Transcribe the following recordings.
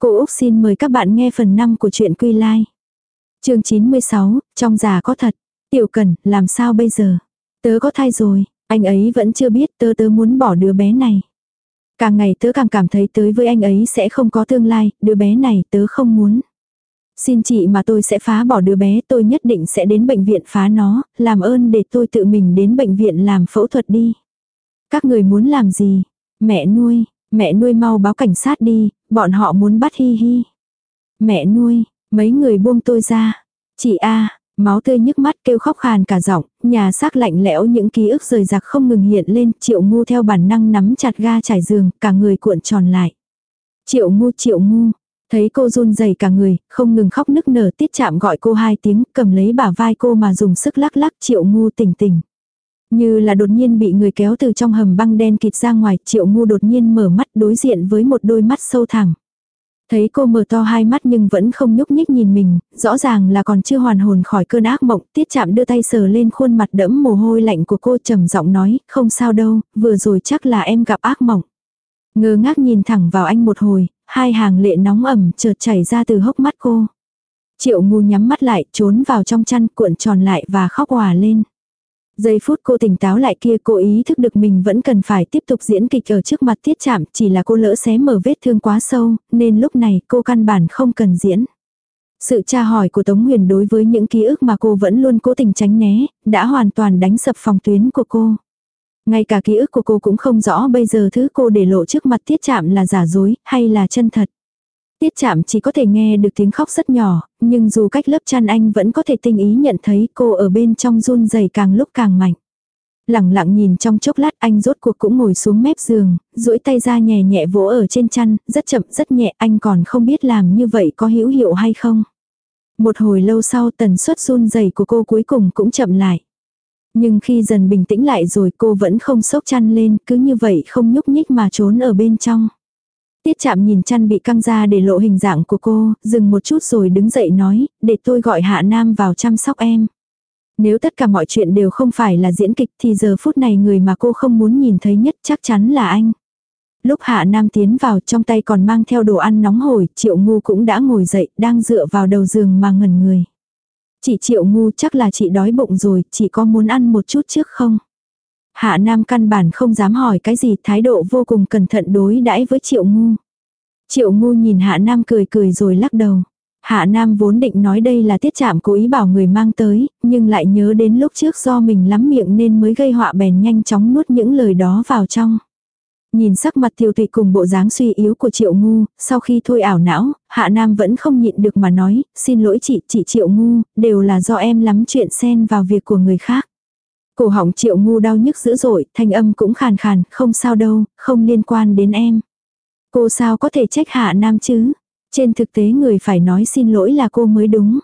Cô Úc xin mời các bạn nghe phần 5 của truyện Quy Lai. chương 96, trong già có thật. Tiểu Cần, làm sao bây giờ? Tớ có thai rồi, anh ấy vẫn chưa biết tớ tớ muốn bỏ đứa bé này. Càng ngày tớ càng cảm thấy tới với anh ấy sẽ không có tương lai, đứa bé này tớ không muốn. Xin chị mà tôi sẽ phá bỏ đứa bé, tôi nhất định sẽ đến bệnh viện phá nó, làm ơn để tôi tự mình đến bệnh viện làm phẫu thuật đi. Các người muốn làm gì? Mẹ nuôi, mẹ nuôi mau báo cảnh sát đi, bọn họ muốn bắt hi hi. Mẹ nuôi, mấy người buông tôi ra. Chị A, máu tươi nhức mắt kêu khóc khàn cả giọng, nhà xác lạnh lẽo những ký ức rời rạc không ngừng hiện lên, triệu ngu theo bản năng nắm chặt ga trải giường, cả người cuộn tròn lại. Triệu ngu triệu ngu, thấy cô run rẩy cả người, không ngừng khóc nức nở tiết chạm gọi cô hai tiếng, cầm lấy bả vai cô mà dùng sức lắc lắc triệu ngu tỉnh tỉnh. Như là đột nhiên bị người kéo từ trong hầm băng đen kịt ra ngoài, triệu ngu đột nhiên mở mắt đối diện với một đôi mắt sâu thẳng. Thấy cô mở to hai mắt nhưng vẫn không nhúc nhích nhìn mình, rõ ràng là còn chưa hoàn hồn khỏi cơn ác mộng, tiết chạm đưa tay sờ lên khuôn mặt đẫm mồ hôi lạnh của cô trầm giọng nói, không sao đâu, vừa rồi chắc là em gặp ác mộng. Ngơ ngác nhìn thẳng vào anh một hồi, hai hàng lệ nóng ẩm chợt chảy ra từ hốc mắt cô. Triệu ngu nhắm mắt lại, trốn vào trong chăn cuộn tròn lại và khóc hòa lên. Giây phút cô tỉnh táo lại kia cô ý thức được mình vẫn cần phải tiếp tục diễn kịch ở trước mặt tiết chạm chỉ là cô lỡ xé mở vết thương quá sâu nên lúc này cô căn bản không cần diễn. Sự tra hỏi của Tống Huyền đối với những ký ức mà cô vẫn luôn cố tình tránh né, đã hoàn toàn đánh sập phòng tuyến của cô. Ngay cả ký ức của cô cũng không rõ bây giờ thứ cô để lộ trước mặt tiết chạm là giả dối hay là chân thật. Tiết chạm chỉ có thể nghe được tiếng khóc rất nhỏ, nhưng dù cách lớp chăn anh vẫn có thể tinh ý nhận thấy cô ở bên trong run rẩy càng lúc càng mạnh. Lặng lặng nhìn trong chốc lát anh rốt cuộc cũng ngồi xuống mép giường, duỗi tay ra nhẹ nhẹ vỗ ở trên chăn, rất chậm rất nhẹ anh còn không biết làm như vậy có hữu hiệu hay không. Một hồi lâu sau tần suất run rẩy của cô cuối cùng cũng chậm lại. Nhưng khi dần bình tĩnh lại rồi cô vẫn không sốc chăn lên, cứ như vậy không nhúc nhích mà trốn ở bên trong. Tiết chạm nhìn chăn bị căng ra để lộ hình dạng của cô, dừng một chút rồi đứng dậy nói, để tôi gọi Hạ Nam vào chăm sóc em. Nếu tất cả mọi chuyện đều không phải là diễn kịch thì giờ phút này người mà cô không muốn nhìn thấy nhất chắc chắn là anh. Lúc Hạ Nam tiến vào trong tay còn mang theo đồ ăn nóng hổi, Triệu Ngu cũng đã ngồi dậy, đang dựa vào đầu giường mà ngẩn người. Chị Triệu Ngu chắc là chị đói bụng rồi, chị có muốn ăn một chút trước không? Hạ Nam căn bản không dám hỏi cái gì, thái độ vô cùng cẩn thận đối đãi với Triệu Ngu. Triệu Ngu nhìn Hạ Nam cười cười rồi lắc đầu. Hạ Nam vốn định nói đây là tiết chạm cố ý bảo người mang tới, nhưng lại nhớ đến lúc trước do mình lắm miệng nên mới gây họa bèn nhanh chóng nuốt những lời đó vào trong. Nhìn sắc mặt tiêu tụy cùng bộ dáng suy yếu của Triệu Ngu, sau khi thôi ảo não, Hạ Nam vẫn không nhịn được mà nói, xin lỗi chị, chị Triệu Ngu, đều là do em lắm chuyện xen vào việc của người khác. Cổ họng triệu ngu đau nhức dữ dội, thanh âm cũng khàn khàn, không sao đâu, không liên quan đến em. Cô sao có thể trách hạ nam chứ? Trên thực tế người phải nói xin lỗi là cô mới đúng.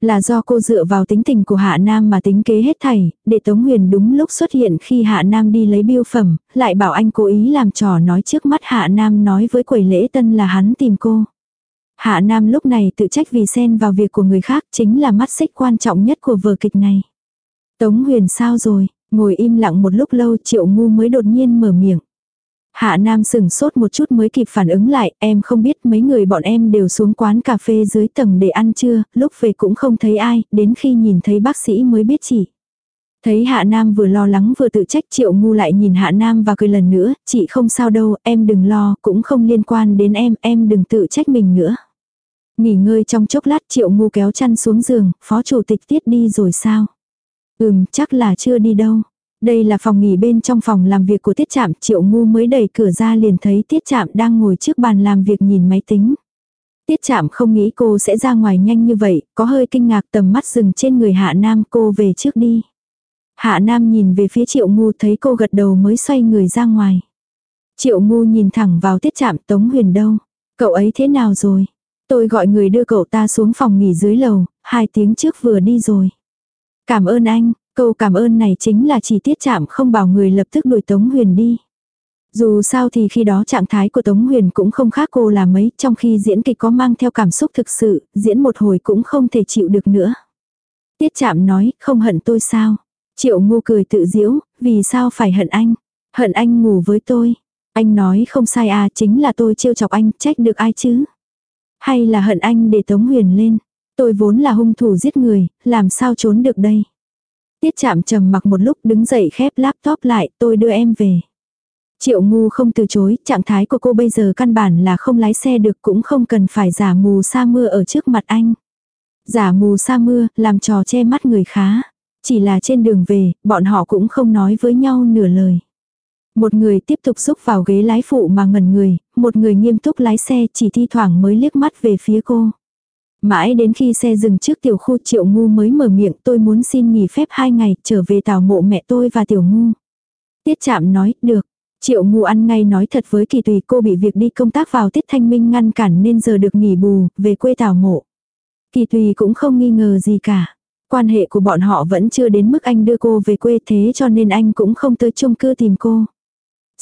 Là do cô dựa vào tính tình của Hạ Nam mà tính kế hết thảy, để Tống Huyền đúng lúc xuất hiện khi Hạ Nam đi lấy biêu phẩm, lại bảo anh cố ý làm trò nói trước mắt Hạ Nam nói với quầy lễ tân là hắn tìm cô. Hạ Nam lúc này tự trách vì xen vào việc của người khác chính là mắt xích quan trọng nhất của vở kịch này. Tống huyền sao rồi, ngồi im lặng một lúc lâu triệu ngu mới đột nhiên mở miệng. Hạ Nam sừng sốt một chút mới kịp phản ứng lại, em không biết mấy người bọn em đều xuống quán cà phê dưới tầng để ăn trưa, lúc về cũng không thấy ai, đến khi nhìn thấy bác sĩ mới biết chị. Thấy Hạ Nam vừa lo lắng vừa tự trách Triệu Ngu lại nhìn Hạ Nam và cười lần nữa, chị không sao đâu, em đừng lo, cũng không liên quan đến em, em đừng tự trách mình nữa. Nghỉ ngơi trong chốc lát Triệu Ngu kéo chăn xuống giường, phó chủ tịch tiết đi rồi sao? Ừm, chắc là chưa đi đâu. Đây là phòng nghỉ bên trong phòng làm việc của Tiết Trạm, Triệu Ngu mới đẩy cửa ra liền thấy Tiết Trạm đang ngồi trước bàn làm việc nhìn máy tính. Tiết Trạm không nghĩ cô sẽ ra ngoài nhanh như vậy, có hơi kinh ngạc tầm mắt dừng trên người Hạ Nam cô về trước đi. Hạ Nam nhìn về phía Triệu Ngu thấy cô gật đầu mới xoay người ra ngoài. Triệu Ngu nhìn thẳng vào Tiết Trạm Tống Huyền đâu. Cậu ấy thế nào rồi? Tôi gọi người đưa cậu ta xuống phòng nghỉ dưới lầu, hai tiếng trước vừa đi rồi. Cảm ơn anh, câu cảm ơn này chính là chỉ tiết chạm không bảo người lập tức đuổi Tống Huyền đi. Dù sao thì khi đó trạng thái của Tống Huyền cũng không khác cô là mấy, trong khi diễn kịch có mang theo cảm xúc thực sự, diễn một hồi cũng không thể chịu được nữa. Tiết chạm nói, không hận tôi sao? Triệu ngu cười tự diễu, vì sao phải hận anh? Hận anh ngủ với tôi. Anh nói không sai à, chính là tôi trêu chọc anh, trách được ai chứ? Hay là hận anh để Tống Huyền lên. Tôi vốn là hung thủ giết người, làm sao trốn được đây. Tiết chạm trầm mặc một lúc đứng dậy khép laptop lại, tôi đưa em về. Triệu ngu không từ chối, trạng thái của cô bây giờ căn bản là không lái xe được cũng không cần phải giả mù sa mưa ở trước mặt anh. Giả mù sa mưa, làm trò che mắt người khá. Chỉ là trên đường về, bọn họ cũng không nói với nhau nửa lời. Một người tiếp tục xúc vào ghế lái phụ mà ngẩn người, một người nghiêm túc lái xe chỉ thi thoảng mới liếc mắt về phía cô. Mãi đến khi xe dừng trước tiểu khu triệu ngu mới mở miệng tôi muốn xin nghỉ phép hai ngày trở về tào mộ mẹ tôi và tiểu ngu. Tiết chạm nói, được. Triệu ngu ăn ngay nói thật với kỳ tùy cô bị việc đi công tác vào tiết thanh minh ngăn cản nên giờ được nghỉ bù, về quê tào mộ. Kỳ tùy cũng không nghi ngờ gì cả. Quan hệ của bọn họ vẫn chưa đến mức anh đưa cô về quê thế cho nên anh cũng không tới chung cư tìm cô.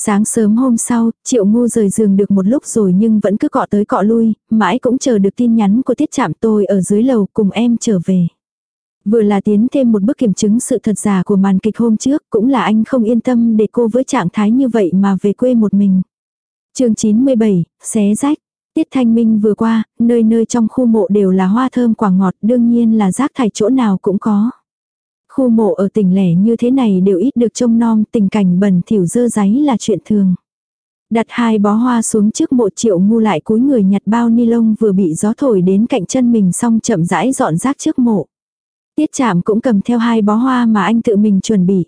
Sáng sớm hôm sau, Triệu Ngu rời giường được một lúc rồi nhưng vẫn cứ cọ tới cọ lui, mãi cũng chờ được tin nhắn của Tiết Trạm tôi ở dưới lầu cùng em trở về. Vừa là tiến thêm một bước kiểm chứng sự thật giả của màn kịch hôm trước, cũng là anh không yên tâm để cô với trạng thái như vậy mà về quê một mình. chương 97, xé rách. Tiết Thanh Minh vừa qua, nơi nơi trong khu mộ đều là hoa thơm quả ngọt, đương nhiên là rác thải chỗ nào cũng có. Khu mộ ở tỉnh lẻ như thế này đều ít được trông nom, tình cảnh bẩn thỉu dơ giấy là chuyện thường. Đặt hai bó hoa xuống trước mộ triệu ngu lại cúi người nhặt bao ni lông vừa bị gió thổi đến cạnh chân mình xong chậm rãi dọn rác trước mộ. Tiết chạm cũng cầm theo hai bó hoa mà anh tự mình chuẩn bị.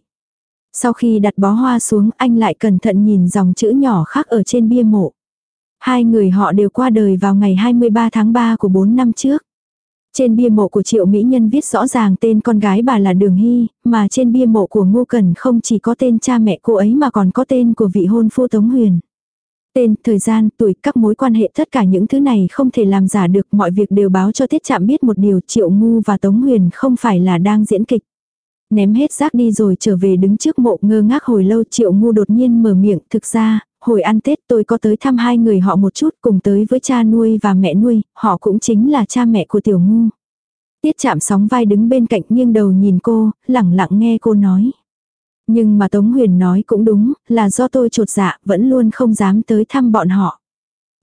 Sau khi đặt bó hoa xuống anh lại cẩn thận nhìn dòng chữ nhỏ khác ở trên bia mộ. Hai người họ đều qua đời vào ngày 23 tháng 3 của 4 năm trước. Trên bia mộ của triệu mỹ nhân viết rõ ràng tên con gái bà là Đường Hy, mà trên bia mộ của Ngô Cần không chỉ có tên cha mẹ cô ấy mà còn có tên của vị hôn phu Tống Huyền. Tên, thời gian, tuổi, các mối quan hệ tất cả những thứ này không thể làm giả được mọi việc đều báo cho Tiết Chạm biết một điều Triệu Ngu và Tống Huyền không phải là đang diễn kịch. Ném hết rác đi rồi trở về đứng trước mộ ngơ ngác hồi lâu Triệu Ngu đột nhiên mở miệng thực ra, hồi ăn Tết tôi có tới thăm hai người họ một chút cùng tới với cha nuôi và mẹ nuôi, họ cũng chính là cha mẹ của tiểu ngu. Tiết chạm sóng vai đứng bên cạnh nghiêng đầu nhìn cô, lẳng lặng nghe cô nói. Nhưng mà Tống Huyền nói cũng đúng, là do tôi trột dạ, vẫn luôn không dám tới thăm bọn họ.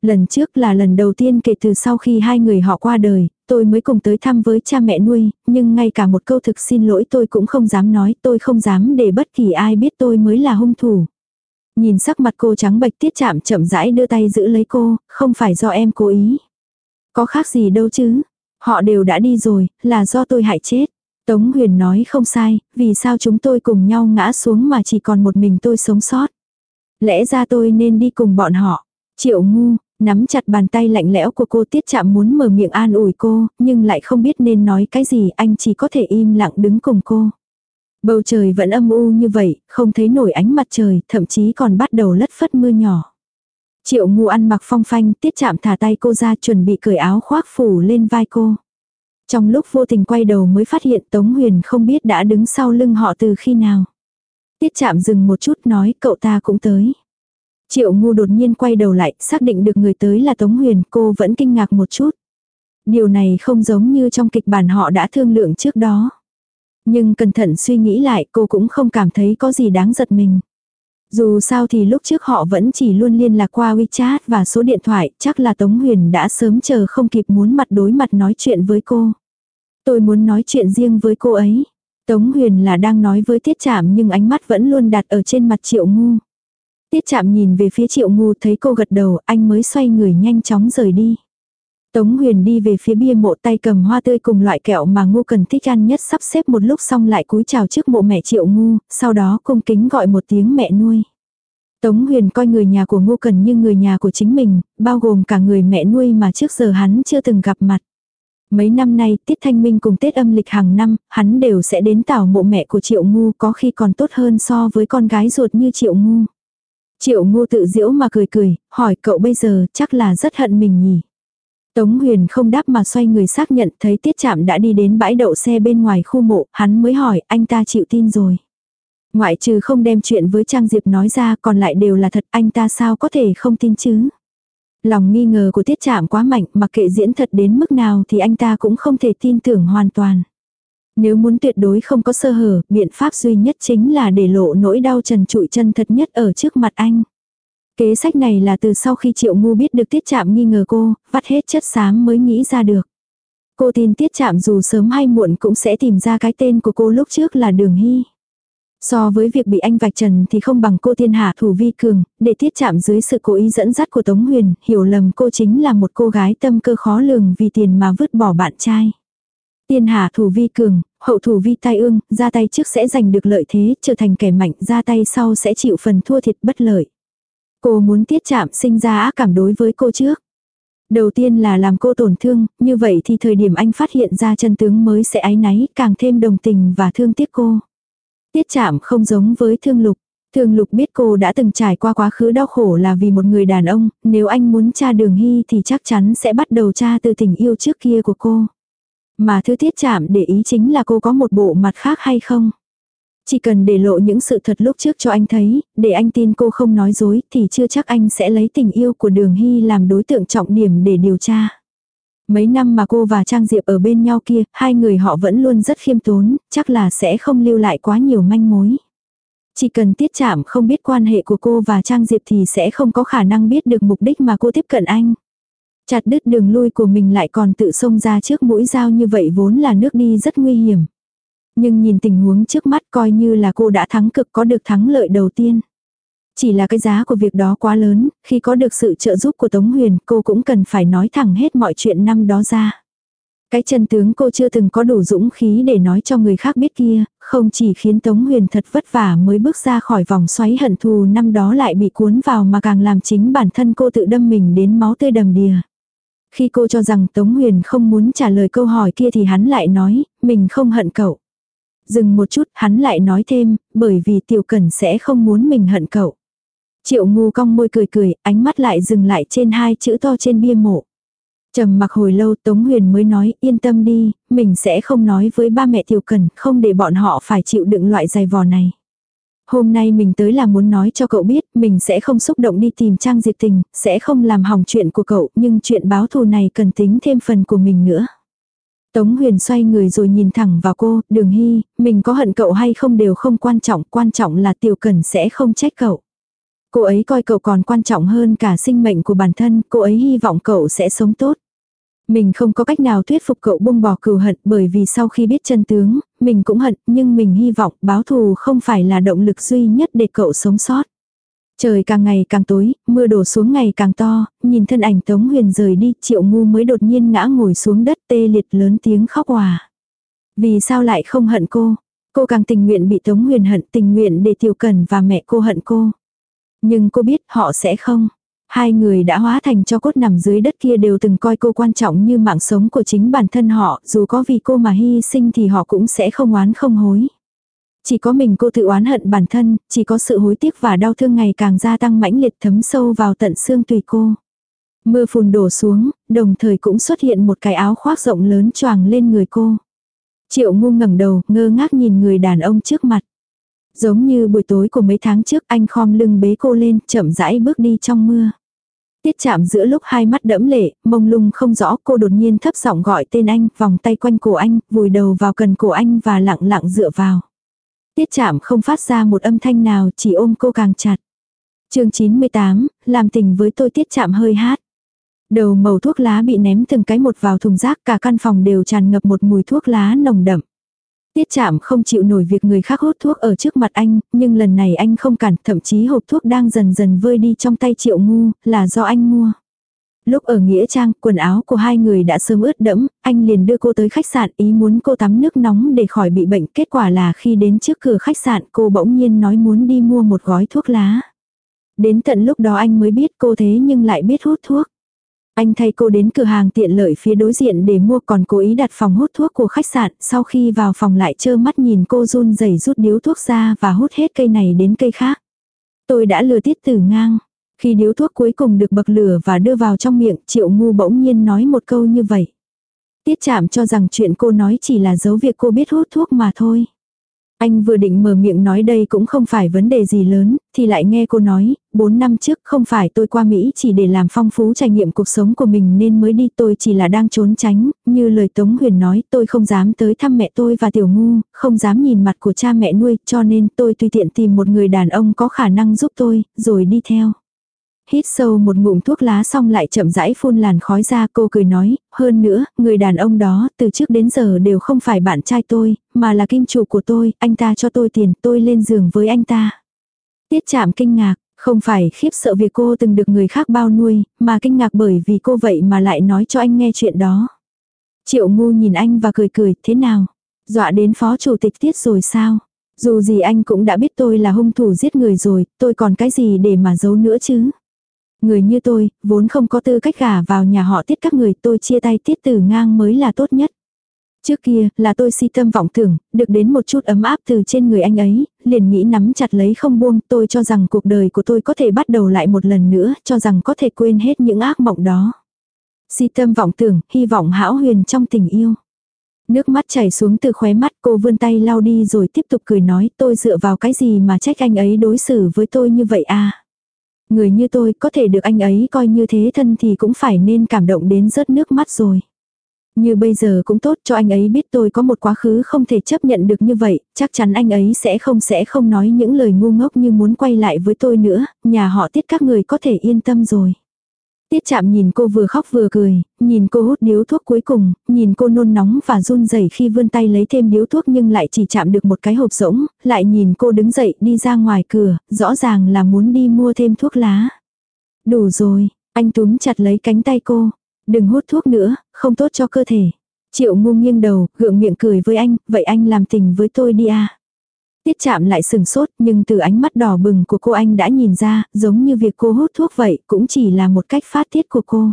Lần trước là lần đầu tiên kể từ sau khi hai người họ qua đời, tôi mới cùng tới thăm với cha mẹ nuôi, nhưng ngay cả một câu thực xin lỗi tôi cũng không dám nói, tôi không dám để bất kỳ ai biết tôi mới là hung thủ. Nhìn sắc mặt cô trắng bệch tiết chạm chậm rãi đưa tay giữ lấy cô, không phải do em cố ý. Có khác gì đâu chứ. Họ đều đã đi rồi, là do tôi hại chết. Tống Huyền nói không sai, vì sao chúng tôi cùng nhau ngã xuống mà chỉ còn một mình tôi sống sót. Lẽ ra tôi nên đi cùng bọn họ. Triệu ngu, nắm chặt bàn tay lạnh lẽo của cô tiết chạm muốn mở miệng an ủi cô, nhưng lại không biết nên nói cái gì, anh chỉ có thể im lặng đứng cùng cô. Bầu trời vẫn âm u như vậy, không thấy nổi ánh mặt trời, thậm chí còn bắt đầu lất phất mưa nhỏ. Triệu ngu ăn mặc phong phanh, tiết chạm thả tay cô ra chuẩn bị cởi áo khoác phủ lên vai cô. Trong lúc vô tình quay đầu mới phát hiện Tống Huyền không biết đã đứng sau lưng họ từ khi nào. Tiết chạm dừng một chút nói cậu ta cũng tới. Triệu ngu đột nhiên quay đầu lại, xác định được người tới là Tống Huyền, cô vẫn kinh ngạc một chút. Điều này không giống như trong kịch bản họ đã thương lượng trước đó. Nhưng cẩn thận suy nghĩ lại cô cũng không cảm thấy có gì đáng giật mình. Dù sao thì lúc trước họ vẫn chỉ luôn liên lạc qua WeChat và số điện thoại, chắc là Tống Huyền đã sớm chờ không kịp muốn mặt đối mặt nói chuyện với cô. Tôi muốn nói chuyện riêng với cô ấy. Tống Huyền là đang nói với Tiết Trạm nhưng ánh mắt vẫn luôn đặt ở trên mặt Triệu Ngu. Tiết Trạm nhìn về phía Triệu Ngu thấy cô gật đầu, anh mới xoay người nhanh chóng rời đi. Tống Huyền đi về phía bia mộ tay cầm hoa tươi cùng loại kẹo mà ngu cần thích ăn nhất sắp xếp một lúc xong lại cúi chào trước mộ mẹ triệu ngu, sau đó cung kính gọi một tiếng mẹ nuôi. Tống Huyền coi người nhà của ngu cần như người nhà của chính mình, bao gồm cả người mẹ nuôi mà trước giờ hắn chưa từng gặp mặt. Mấy năm nay, Tiết Thanh Minh cùng Tết âm lịch hàng năm, hắn đều sẽ đến tảo mộ mẹ của Triệu Ngu có khi còn tốt hơn so với con gái ruột như Triệu Ngu. Triệu Ngu tự diễu mà cười cười, hỏi cậu bây giờ chắc là rất hận mình nhỉ. Tống Huyền không đáp mà xoay người xác nhận thấy Tiết Trạm đã đi đến bãi đậu xe bên ngoài khu mộ, hắn mới hỏi anh ta chịu tin rồi. Ngoại trừ không đem chuyện với Trang Diệp nói ra còn lại đều là thật anh ta sao có thể không tin chứ. Lòng nghi ngờ của Tiết Trạm quá mạnh mặc kệ diễn thật đến mức nào thì anh ta cũng không thể tin tưởng hoàn toàn. Nếu muốn tuyệt đối không có sơ hở, biện pháp duy nhất chính là để lộ nỗi đau trần trụi chân thật nhất ở trước mặt anh. Kế sách này là từ sau khi triệu ngu biết được tiết chạm nghi ngờ cô, vắt hết chất xám mới nghĩ ra được. Cô tin tiết chạm dù sớm hay muộn cũng sẽ tìm ra cái tên của cô lúc trước là Đường Hy. So với việc bị anh vạch trần thì không bằng cô thiên hạ thủ vi cường, để tiết chạm dưới sự cố ý dẫn dắt của Tống Huyền, hiểu lầm cô chính là một cô gái tâm cơ khó lường vì tiền mà vứt bỏ bạn trai. Tiên hạ thủ vi cường, hậu thủ vi tai ương, ra tay trước sẽ giành được lợi thế, trở thành kẻ mạnh, ra tay sau sẽ chịu phần thua thiệt bất lợi. Cô muốn tiết chạm sinh ra ác cảm đối với cô trước. Đầu tiên là làm cô tổn thương, như vậy thì thời điểm anh phát hiện ra chân tướng mới sẽ ái náy, càng thêm đồng tình và thương tiếc cô. Tiết chạm không giống với thương lục. Thương lục biết cô đã từng trải qua quá khứ đau khổ là vì một người đàn ông, nếu anh muốn tra đường hy thì chắc chắn sẽ bắt đầu tra từ tình yêu trước kia của cô. Mà thứ tiết chạm để ý chính là cô có một bộ mặt khác hay không. Chỉ cần để lộ những sự thật lúc trước cho anh thấy, để anh tin cô không nói dối thì chưa chắc anh sẽ lấy tình yêu của Đường Hy làm đối tượng trọng điểm để điều tra. Mấy năm mà cô và Trang Diệp ở bên nhau kia, hai người họ vẫn luôn rất khiêm tốn, chắc là sẽ không lưu lại quá nhiều manh mối. Chỉ cần tiết chạm không biết quan hệ của cô và Trang Diệp thì sẽ không có khả năng biết được mục đích mà cô tiếp cận anh. Chặt đứt đường lui của mình lại còn tự xông ra trước mũi dao như vậy vốn là nước đi rất nguy hiểm. Nhưng nhìn tình huống trước mắt coi như là cô đã thắng cực có được thắng lợi đầu tiên. Chỉ là cái giá của việc đó quá lớn, khi có được sự trợ giúp của Tống Huyền cô cũng cần phải nói thẳng hết mọi chuyện năm đó ra. Cái chân tướng cô chưa từng có đủ dũng khí để nói cho người khác biết kia, không chỉ khiến Tống Huyền thật vất vả mới bước ra khỏi vòng xoáy hận thù năm đó lại bị cuốn vào mà càng làm chính bản thân cô tự đâm mình đến máu tươi đầm đìa. Khi cô cho rằng Tống Huyền không muốn trả lời câu hỏi kia thì hắn lại nói, mình không hận cậu. Dừng một chút, hắn lại nói thêm, bởi vì tiểu cẩn sẽ không muốn mình hận cậu. Triệu ngu cong môi cười cười, ánh mắt lại dừng lại trên hai chữ to trên bia mộ. trầm mặc hồi lâu Tống Huyền mới nói yên tâm đi, mình sẽ không nói với ba mẹ tiểu cần, không để bọn họ phải chịu đựng loại dày vò này. Hôm nay mình tới là muốn nói cho cậu biết, mình sẽ không xúc động đi tìm Trang Diệp Tình, sẽ không làm hỏng chuyện của cậu, nhưng chuyện báo thù này cần tính thêm phần của mình nữa. Tống Huyền xoay người rồi nhìn thẳng vào cô, đường hy, mình có hận cậu hay không đều không quan trọng, quan trọng là tiểu cần sẽ không trách cậu. Cô ấy coi cậu còn quan trọng hơn cả sinh mệnh của bản thân, cô ấy hy vọng cậu sẽ sống tốt. Mình không có cách nào thuyết phục cậu buông bỏ cừu hận bởi vì sau khi biết chân tướng, mình cũng hận, nhưng mình hy vọng báo thù không phải là động lực duy nhất để cậu sống sót. Trời càng ngày càng tối, mưa đổ xuống ngày càng to, nhìn thân ảnh Tống Huyền rời đi, triệu ngu mới đột nhiên ngã ngồi xuống đất tê liệt lớn tiếng khóc hòa. Vì sao lại không hận cô? Cô càng tình nguyện bị Tống Huyền hận tình nguyện để Tiểu Cần và mẹ cô hận cô. Nhưng cô biết họ sẽ không. Hai người đã hóa thành cho cốt nằm dưới đất kia đều từng coi cô quan trọng như mạng sống của chính bản thân họ, dù có vì cô mà hy sinh thì họ cũng sẽ không oán không hối. Chỉ có mình cô tự oán hận bản thân, chỉ có sự hối tiếc và đau thương ngày càng gia tăng mãnh liệt thấm sâu vào tận xương tùy cô. Mưa phùn đổ xuống, đồng thời cũng xuất hiện một cái áo khoác rộng lớn choàng lên người cô. Triệu ngu ngẩng đầu, ngơ ngác nhìn người đàn ông trước mặt. Giống như buổi tối của mấy tháng trước anh khom lưng bế cô lên, chậm rãi bước đi trong mưa. Tiết chạm giữa lúc hai mắt đẫm lệ, mông lung không rõ cô đột nhiên thấp giọng gọi tên anh, vòng tay quanh cổ anh, vùi đầu vào cần cổ anh và lặng lặng dựa vào. Tiết chạm không phát ra một âm thanh nào chỉ ôm cô càng chặt. chương 98, làm tình với tôi tiết chạm hơi hát. Đầu màu thuốc lá bị ném từng cái một vào thùng rác cả căn phòng đều tràn ngập một mùi thuốc lá nồng đậm. Tiết chạm không chịu nổi việc người khác hút thuốc ở trước mặt anh, nhưng lần này anh không cản, thậm chí hộp thuốc đang dần dần vơi đi trong tay triệu ngu, là do anh mua. Lúc ở Nghĩa Trang, quần áo của hai người đã sớm ướt đẫm, anh liền đưa cô tới khách sạn ý muốn cô tắm nước nóng để khỏi bị bệnh. Kết quả là khi đến trước cửa khách sạn cô bỗng nhiên nói muốn đi mua một gói thuốc lá. Đến tận lúc đó anh mới biết cô thế nhưng lại biết hút thuốc. Anh thay cô đến cửa hàng tiện lợi phía đối diện để mua còn cố ý đặt phòng hút thuốc của khách sạn, sau khi vào phòng lại trơ mắt nhìn cô run rẩy rút điếu thuốc ra và hút hết cây này đến cây khác. Tôi đã lừa tiết tử ngang. Khi điếu thuốc cuối cùng được bậc lửa và đưa vào trong miệng, triệu ngu bỗng nhiên nói một câu như vậy. Tiết chạm cho rằng chuyện cô nói chỉ là dấu việc cô biết hút thuốc mà thôi. Anh vừa định mở miệng nói đây cũng không phải vấn đề gì lớn, thì lại nghe cô nói, 4 năm trước không phải tôi qua Mỹ chỉ để làm phong phú trải nghiệm cuộc sống của mình nên mới đi tôi chỉ là đang trốn tránh, như lời Tống Huyền nói tôi không dám tới thăm mẹ tôi và Tiểu Ngu, không dám nhìn mặt của cha mẹ nuôi cho nên tôi tùy tiện tìm một người đàn ông có khả năng giúp tôi, rồi đi theo hít sâu một ngụm thuốc lá xong lại chậm rãi phun làn khói ra cô cười nói, hơn nữa, người đàn ông đó từ trước đến giờ đều không phải bạn trai tôi, mà là kim chủ của tôi, anh ta cho tôi tiền, tôi lên giường với anh ta. Tiết chạm kinh ngạc, không phải khiếp sợ việc cô từng được người khác bao nuôi, mà kinh ngạc bởi vì cô vậy mà lại nói cho anh nghe chuyện đó. Triệu ngu nhìn anh và cười cười, thế nào? Dọa đến phó chủ tịch tiết rồi sao? Dù gì anh cũng đã biết tôi là hung thủ giết người rồi, tôi còn cái gì để mà giấu nữa chứ? Người như tôi, vốn không có tư cách gả vào nhà họ tiết các người tôi chia tay tiết tử ngang mới là tốt nhất. Trước kia, là tôi si tâm vọng tưởng, được đến một chút ấm áp từ trên người anh ấy, liền nghĩ nắm chặt lấy không buông, tôi cho rằng cuộc đời của tôi có thể bắt đầu lại một lần nữa, cho rằng có thể quên hết những ác mộng đó. Si tâm vọng tưởng, hy vọng hão huyền trong tình yêu. Nước mắt chảy xuống từ khóe mắt cô vươn tay lau đi rồi tiếp tục cười nói tôi dựa vào cái gì mà trách anh ấy đối xử với tôi như vậy à. Người như tôi có thể được anh ấy coi như thế thân thì cũng phải nên cảm động đến rớt nước mắt rồi. Như bây giờ cũng tốt cho anh ấy biết tôi có một quá khứ không thể chấp nhận được như vậy, chắc chắn anh ấy sẽ không sẽ không nói những lời ngu ngốc như muốn quay lại với tôi nữa, nhà họ tiết các người có thể yên tâm rồi. Tiết chạm nhìn cô vừa khóc vừa cười, nhìn cô hút điếu thuốc cuối cùng, nhìn cô nôn nóng và run rẩy khi vươn tay lấy thêm điếu thuốc nhưng lại chỉ chạm được một cái hộp rỗng, lại nhìn cô đứng dậy đi ra ngoài cửa, rõ ràng là muốn đi mua thêm thuốc lá. Đủ rồi, anh túm chặt lấy cánh tay cô. Đừng hút thuốc nữa, không tốt cho cơ thể. Triệu ngu nghiêng đầu, gượng miệng cười với anh, vậy anh làm tình với tôi đi à. Tiết chạm lại sừng sốt, nhưng từ ánh mắt đỏ bừng của cô anh đã nhìn ra, giống như việc cô hút thuốc vậy, cũng chỉ là một cách phát tiết của cô.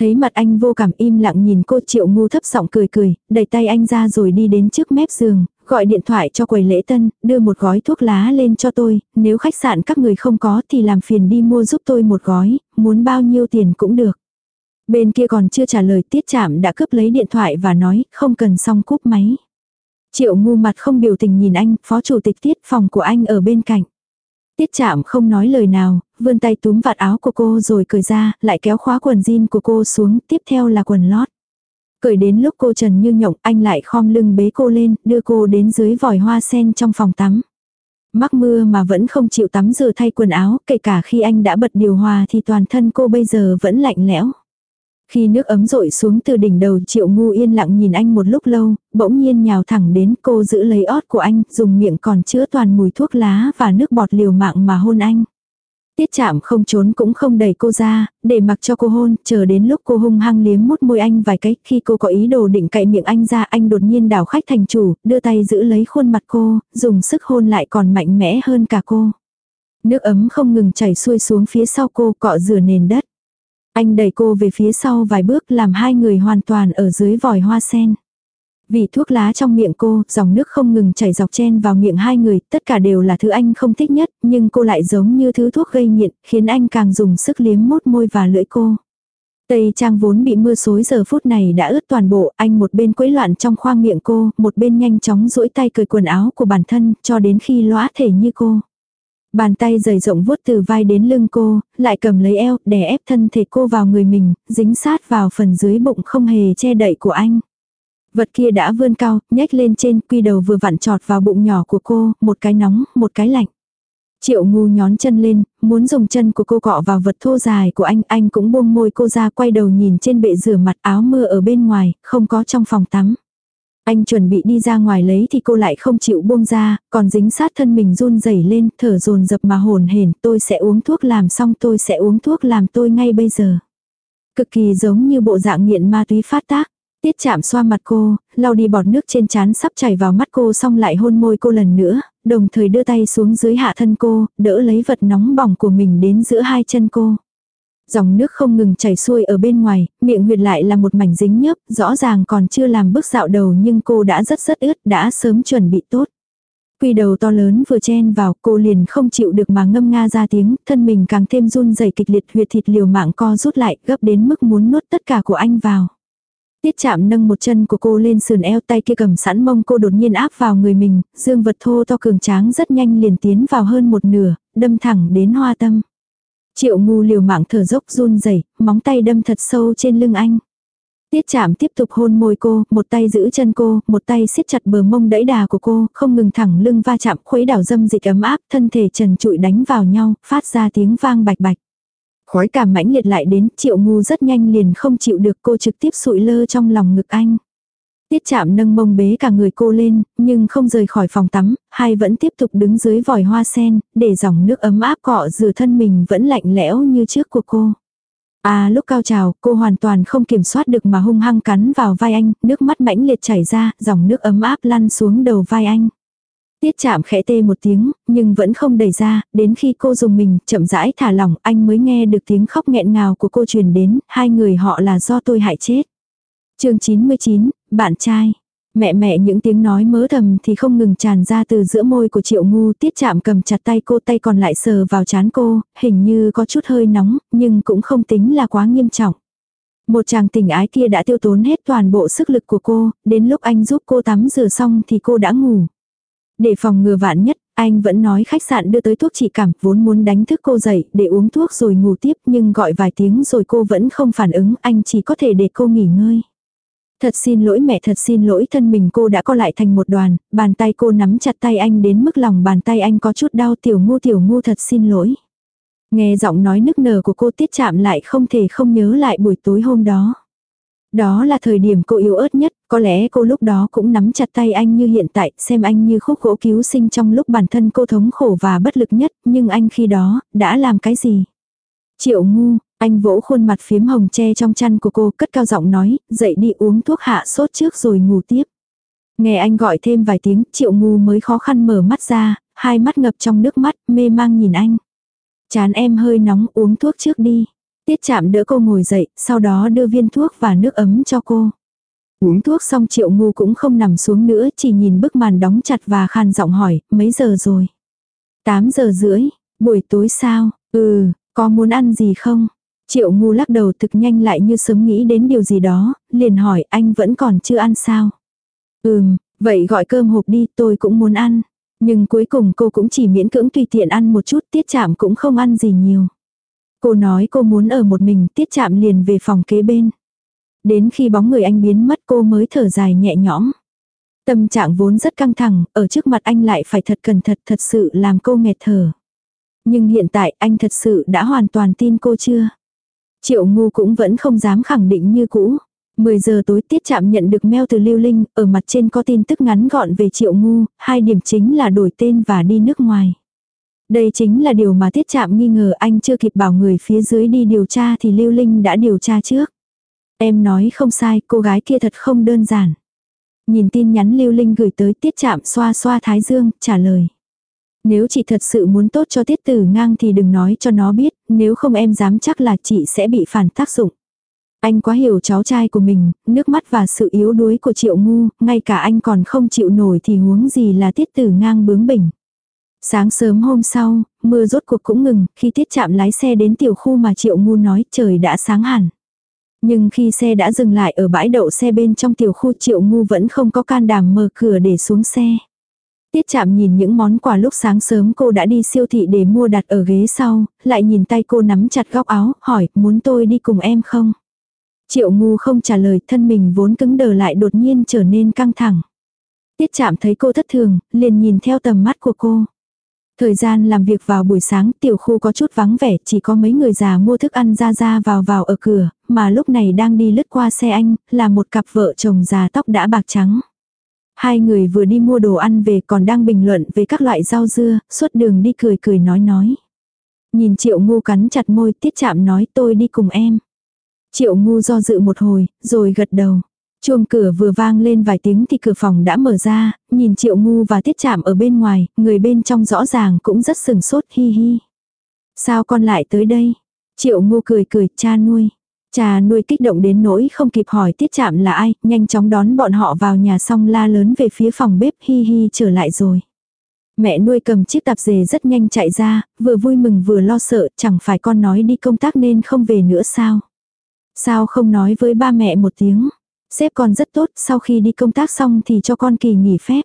Thấy mặt anh vô cảm im lặng nhìn cô triệu ngu thấp giọng cười cười, đẩy tay anh ra rồi đi đến trước mép giường, gọi điện thoại cho quầy lễ tân, đưa một gói thuốc lá lên cho tôi, nếu khách sạn các người không có thì làm phiền đi mua giúp tôi một gói, muốn bao nhiêu tiền cũng được. Bên kia còn chưa trả lời tiết chạm đã cướp lấy điện thoại và nói không cần xong cúp máy. Triệu ngu mặt không biểu tình nhìn anh, phó chủ tịch tiết phòng của anh ở bên cạnh. Tiết chạm không nói lời nào, vươn tay túm vạt áo của cô rồi cười ra, lại kéo khóa quần jean của cô xuống, tiếp theo là quần lót. Cởi đến lúc cô trần như nhộng, anh lại khom lưng bế cô lên, đưa cô đến dưới vòi hoa sen trong phòng tắm. Mắc mưa mà vẫn không chịu tắm rửa thay quần áo, kể cả khi anh đã bật điều hòa thì toàn thân cô bây giờ vẫn lạnh lẽo. Khi nước ấm rội xuống từ đỉnh đầu triệu ngu yên lặng nhìn anh một lúc lâu, bỗng nhiên nhào thẳng đến cô giữ lấy ót của anh, dùng miệng còn chứa toàn mùi thuốc lá và nước bọt liều mạng mà hôn anh. Tiết chạm không trốn cũng không đẩy cô ra, để mặc cho cô hôn, chờ đến lúc cô hung hăng liếm mút môi anh vài cách, khi cô có ý đồ định cậy miệng anh ra anh đột nhiên đảo khách thành chủ, đưa tay giữ lấy khuôn mặt cô, dùng sức hôn lại còn mạnh mẽ hơn cả cô. Nước ấm không ngừng chảy xuôi xuống phía sau cô cọ rửa nền đất. Anh đẩy cô về phía sau vài bước làm hai người hoàn toàn ở dưới vòi hoa sen. Vị thuốc lá trong miệng cô, dòng nước không ngừng chảy dọc chen vào miệng hai người, tất cả đều là thứ anh không thích nhất, nhưng cô lại giống như thứ thuốc gây nghiện, khiến anh càng dùng sức liếm mốt môi và lưỡi cô. Tây trang vốn bị mưa xối giờ phút này đã ướt toàn bộ, anh một bên quấy loạn trong khoang miệng cô, một bên nhanh chóng duỗi tay cởi quần áo của bản thân, cho đến khi lõa thể như cô. Bàn tay dày rộng vuốt từ vai đến lưng cô, lại cầm lấy eo, đè ép thân thể cô vào người mình, dính sát vào phần dưới bụng không hề che đậy của anh. Vật kia đã vươn cao, nhếch lên trên, quy đầu vừa vặn trọt vào bụng nhỏ của cô, một cái nóng, một cái lạnh. Triệu ngu nhón chân lên, muốn dùng chân của cô cọ vào vật thô dài của anh, anh cũng buông môi cô ra quay đầu nhìn trên bệ rửa mặt áo mưa ở bên ngoài, không có trong phòng tắm. Anh chuẩn bị đi ra ngoài lấy thì cô lại không chịu buông ra, còn dính sát thân mình run rẩy lên, thở dồn dập mà hồn hển, tôi sẽ uống thuốc làm xong tôi sẽ uống thuốc làm tôi ngay bây giờ. Cực kỳ giống như bộ dạng nghiện ma túy phát tác. Tiết chạm xoa mặt cô, lau đi bọt nước trên trán sắp chảy vào mắt cô xong lại hôn môi cô lần nữa, đồng thời đưa tay xuống dưới hạ thân cô, đỡ lấy vật nóng bỏng của mình đến giữa hai chân cô. Dòng nước không ngừng chảy xuôi ở bên ngoài, miệng huyệt lại là một mảnh dính nhớp, rõ ràng còn chưa làm bước dạo đầu nhưng cô đã rất rất ướt, đã sớm chuẩn bị tốt. Quy đầu to lớn vừa chen vào, cô liền không chịu được mà ngâm nga ra tiếng, thân mình càng thêm run rẩy kịch liệt huyệt thịt liều mạng co rút lại, gấp đến mức muốn nuốt tất cả của anh vào. Tiết chạm nâng một chân của cô lên sườn eo tay kia cầm sẵn mông cô đột nhiên áp vào người mình, dương vật thô to cường tráng rất nhanh liền tiến vào hơn một nửa, đâm thẳng đến hoa tâm. Triệu ngu liều mạng thở dốc run rẩy móng tay đâm thật sâu trên lưng anh. Tiết chạm tiếp tục hôn môi cô, một tay giữ chân cô, một tay siết chặt bờ mông đẫy đà của cô, không ngừng thẳng lưng va chạm khuấy đảo dâm dịch ấm áp, thân thể trần trụi đánh vào nhau, phát ra tiếng vang bạch bạch. Khói cảm mãnh liệt lại đến, triệu ngu rất nhanh liền không chịu được cô trực tiếp sụi lơ trong lòng ngực anh. Tiết chạm nâng mông bế cả người cô lên, nhưng không rời khỏi phòng tắm, hai vẫn tiếp tục đứng dưới vòi hoa sen, để dòng nước ấm áp cọ rửa thân mình vẫn lạnh lẽo như trước của cô. À lúc cao trào, cô hoàn toàn không kiểm soát được mà hung hăng cắn vào vai anh, nước mắt mãnh liệt chảy ra, dòng nước ấm áp lăn xuống đầu vai anh. Tiết chạm khẽ tê một tiếng, nhưng vẫn không đẩy ra, đến khi cô dùng mình, chậm rãi thả lỏng, anh mới nghe được tiếng khóc nghẹn ngào của cô truyền đến, hai người họ là do tôi hại chết chương 99, bạn trai. Mẹ mẹ những tiếng nói mớ thầm thì không ngừng tràn ra từ giữa môi của triệu ngu tiết chạm cầm chặt tay cô tay còn lại sờ vào chán cô, hình như có chút hơi nóng, nhưng cũng không tính là quá nghiêm trọng. Một chàng tình ái kia đã tiêu tốn hết toàn bộ sức lực của cô, đến lúc anh giúp cô tắm rửa xong thì cô đã ngủ. Để phòng ngừa vạn nhất, anh vẫn nói khách sạn đưa tới thuốc trị cảm, vốn muốn đánh thức cô dậy để uống thuốc rồi ngủ tiếp nhưng gọi vài tiếng rồi cô vẫn không phản ứng, anh chỉ có thể để cô nghỉ ngơi. Thật xin lỗi mẹ thật xin lỗi thân mình cô đã co lại thành một đoàn, bàn tay cô nắm chặt tay anh đến mức lòng bàn tay anh có chút đau tiểu ngu tiểu ngu thật xin lỗi. Nghe giọng nói nức nở của cô tiết chạm lại không thể không nhớ lại buổi tối hôm đó. Đó là thời điểm cô yếu ớt nhất, có lẽ cô lúc đó cũng nắm chặt tay anh như hiện tại, xem anh như khúc gỗ cứu sinh trong lúc bản thân cô thống khổ và bất lực nhất, nhưng anh khi đó, đã làm cái gì? Triệu ngu, anh vỗ khuôn mặt phiếm hồng che trong chăn của cô, cất cao giọng nói, dậy đi uống thuốc hạ sốt trước rồi ngủ tiếp. Nghe anh gọi thêm vài tiếng, triệu ngu mới khó khăn mở mắt ra, hai mắt ngập trong nước mắt, mê mang nhìn anh. Chán em hơi nóng uống thuốc trước đi. Tiết chạm đỡ cô ngồi dậy, sau đó đưa viên thuốc và nước ấm cho cô. Uống thuốc xong triệu ngu cũng không nằm xuống nữa, chỉ nhìn bức màn đóng chặt và khàn giọng hỏi, mấy giờ rồi? 8 giờ rưỡi, buổi tối sao? Ừ, có muốn ăn gì không? Triệu ngu lắc đầu thực nhanh lại như sớm nghĩ đến điều gì đó, liền hỏi anh vẫn còn chưa ăn sao? Ừm, vậy gọi cơm hộp đi tôi cũng muốn ăn. Nhưng cuối cùng cô cũng chỉ miễn cưỡng tùy tiện ăn một chút tiết chạm cũng không ăn gì nhiều. Cô nói cô muốn ở một mình tiết chạm liền về phòng kế bên. Đến khi bóng người anh biến mất cô mới thở dài nhẹ nhõm. Tâm trạng vốn rất căng thẳng, ở trước mặt anh lại phải thật cẩn thận thật sự làm cô nghẹt thở. Nhưng hiện tại anh thật sự đã hoàn toàn tin cô chưa? Triệu ngu cũng vẫn không dám khẳng định như cũ. 10 giờ tối tiết chạm nhận được mail từ Lưu Linh, ở mặt trên có tin tức ngắn gọn về triệu ngu, hai điểm chính là đổi tên và đi nước ngoài. Đây chính là điều mà tiết chạm nghi ngờ anh chưa kịp bảo người phía dưới đi điều tra thì Lưu Linh đã điều tra trước. Em nói không sai, cô gái kia thật không đơn giản. Nhìn tin nhắn Lưu Linh gửi tới tiết chạm xoa xoa thái dương, trả lời. Nếu chị thật sự muốn tốt cho tiết tử ngang thì đừng nói cho nó biết, nếu không em dám chắc là chị sẽ bị phản tác dụng. Anh quá hiểu cháu trai của mình, nước mắt và sự yếu đuối của triệu ngu, ngay cả anh còn không chịu nổi thì huống gì là tiết tử ngang bướng bỉnh. Sáng sớm hôm sau, mưa rốt cuộc cũng ngừng, khi tiết chạm lái xe đến tiểu khu mà triệu ngu nói trời đã sáng hẳn. Nhưng khi xe đã dừng lại ở bãi đậu xe bên trong tiểu khu triệu ngu vẫn không có can đảm mở cửa để xuống xe. Tiết chạm nhìn những món quà lúc sáng sớm cô đã đi siêu thị để mua đặt ở ghế sau, lại nhìn tay cô nắm chặt góc áo, hỏi, muốn tôi đi cùng em không? Triệu ngu không trả lời, thân mình vốn cứng đờ lại đột nhiên trở nên căng thẳng. Tiết chạm thấy cô thất thường, liền nhìn theo tầm mắt của cô. Thời gian làm việc vào buổi sáng tiểu khu có chút vắng vẻ, chỉ có mấy người già mua thức ăn ra ra vào vào ở cửa, mà lúc này đang đi lướt qua xe anh, là một cặp vợ chồng già tóc đã bạc trắng. Hai người vừa đi mua đồ ăn về còn đang bình luận về các loại rau dưa, suốt đường đi cười cười nói nói. Nhìn triệu ngu cắn chặt môi tiết chạm nói tôi đi cùng em. Triệu ngu do dự một hồi, rồi gật đầu. Chuông cửa vừa vang lên vài tiếng thì cửa phòng đã mở ra, nhìn triệu ngu và tiết chạm ở bên ngoài, người bên trong rõ ràng cũng rất sừng sốt hi hi. Sao con lại tới đây? Triệu ngu cười cười, cha nuôi. Cha nuôi kích động đến nỗi không kịp hỏi tiết chạm là ai, nhanh chóng đón bọn họ vào nhà xong la lớn về phía phòng bếp hi hi trở lại rồi. Mẹ nuôi cầm chiếc tạp dề rất nhanh chạy ra, vừa vui mừng vừa lo sợ, chẳng phải con nói đi công tác nên không về nữa sao. Sao không nói với ba mẹ một tiếng. Sếp con rất tốt, sau khi đi công tác xong thì cho con kỳ nghỉ phép.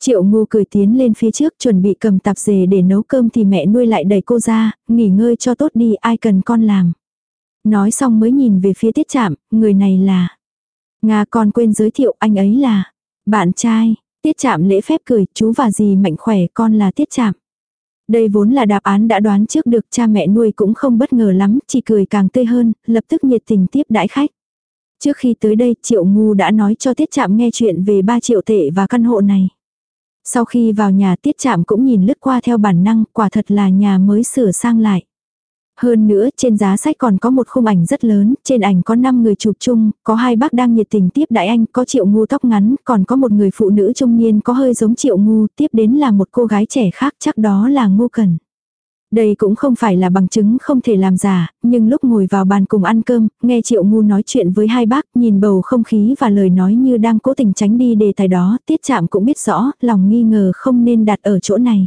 Triệu ngu cười tiến lên phía trước chuẩn bị cầm tạp dề để nấu cơm thì mẹ nuôi lại đẩy cô ra, nghỉ ngơi cho tốt đi ai cần con làm. Nói xong mới nhìn về phía tiết chạm, người này là. Nga con quên giới thiệu anh ấy là. Bạn trai, tiết chạm lễ phép cười, chú và dì mạnh khỏe con là tiết chạm. Đây vốn là đáp án đã đoán trước được cha mẹ nuôi cũng không bất ngờ lắm, chỉ cười càng tươi hơn, lập tức nhiệt tình tiếp đãi khách. Trước khi tới đây Triệu Ngu đã nói cho Tiết Trạm nghe chuyện về 3 triệu tệ và căn hộ này. Sau khi vào nhà Tiết Trạm cũng nhìn lướt qua theo bản năng, quả thật là nhà mới sửa sang lại. Hơn nữa, trên giá sách còn có một khung ảnh rất lớn, trên ảnh có 5 người chụp chung, có hai bác đang nhiệt tình tiếp đại anh, có triệu ngu tóc ngắn, còn có một người phụ nữ trung niên có hơi giống triệu ngu, tiếp đến là một cô gái trẻ khác chắc đó là ngu cần. Đây cũng không phải là bằng chứng không thể làm giả, nhưng lúc ngồi vào bàn cùng ăn cơm, nghe Triệu Ngu nói chuyện với hai bác, nhìn bầu không khí và lời nói như đang cố tình tránh đi đề tài đó, tiết chạm cũng biết rõ, lòng nghi ngờ không nên đặt ở chỗ này.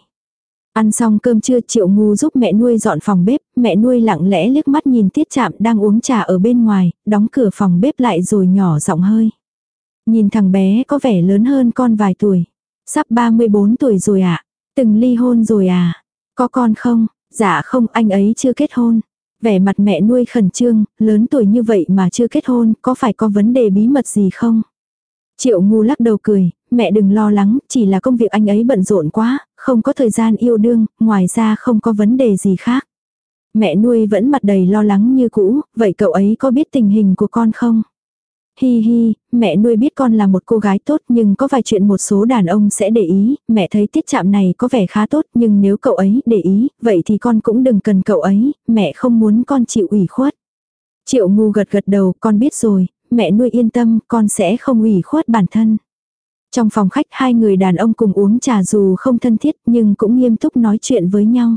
Ăn xong cơm trưa Triệu Ngu giúp mẹ nuôi dọn phòng bếp, mẹ nuôi lặng lẽ liếc mắt nhìn tiết chạm đang uống trà ở bên ngoài, đóng cửa phòng bếp lại rồi nhỏ giọng hơi. Nhìn thằng bé có vẻ lớn hơn con vài tuổi. Sắp 34 tuổi rồi ạ. À? Từng ly hôn rồi à? Có con không? Dạ không, anh ấy chưa kết hôn. Vẻ mặt mẹ nuôi khẩn trương, lớn tuổi như vậy mà chưa kết hôn, có phải có vấn đề bí mật gì không? Triệu ngu lắc đầu cười, mẹ đừng lo lắng, chỉ là công việc anh ấy bận rộn quá, không có thời gian yêu đương, ngoài ra không có vấn đề gì khác. Mẹ nuôi vẫn mặt đầy lo lắng như cũ, vậy cậu ấy có biết tình hình của con không? Hi hi, mẹ nuôi biết con là một cô gái tốt nhưng có vài chuyện một số đàn ông sẽ để ý, mẹ thấy tiết chạm này có vẻ khá tốt nhưng nếu cậu ấy để ý, vậy thì con cũng đừng cần cậu ấy, mẹ không muốn con chịu ủy khuất. Triệu ngu gật gật đầu, con biết rồi, mẹ nuôi yên tâm, con sẽ không ủy khuất bản thân. Trong phòng khách hai người đàn ông cùng uống trà dù không thân thiết nhưng cũng nghiêm túc nói chuyện với nhau.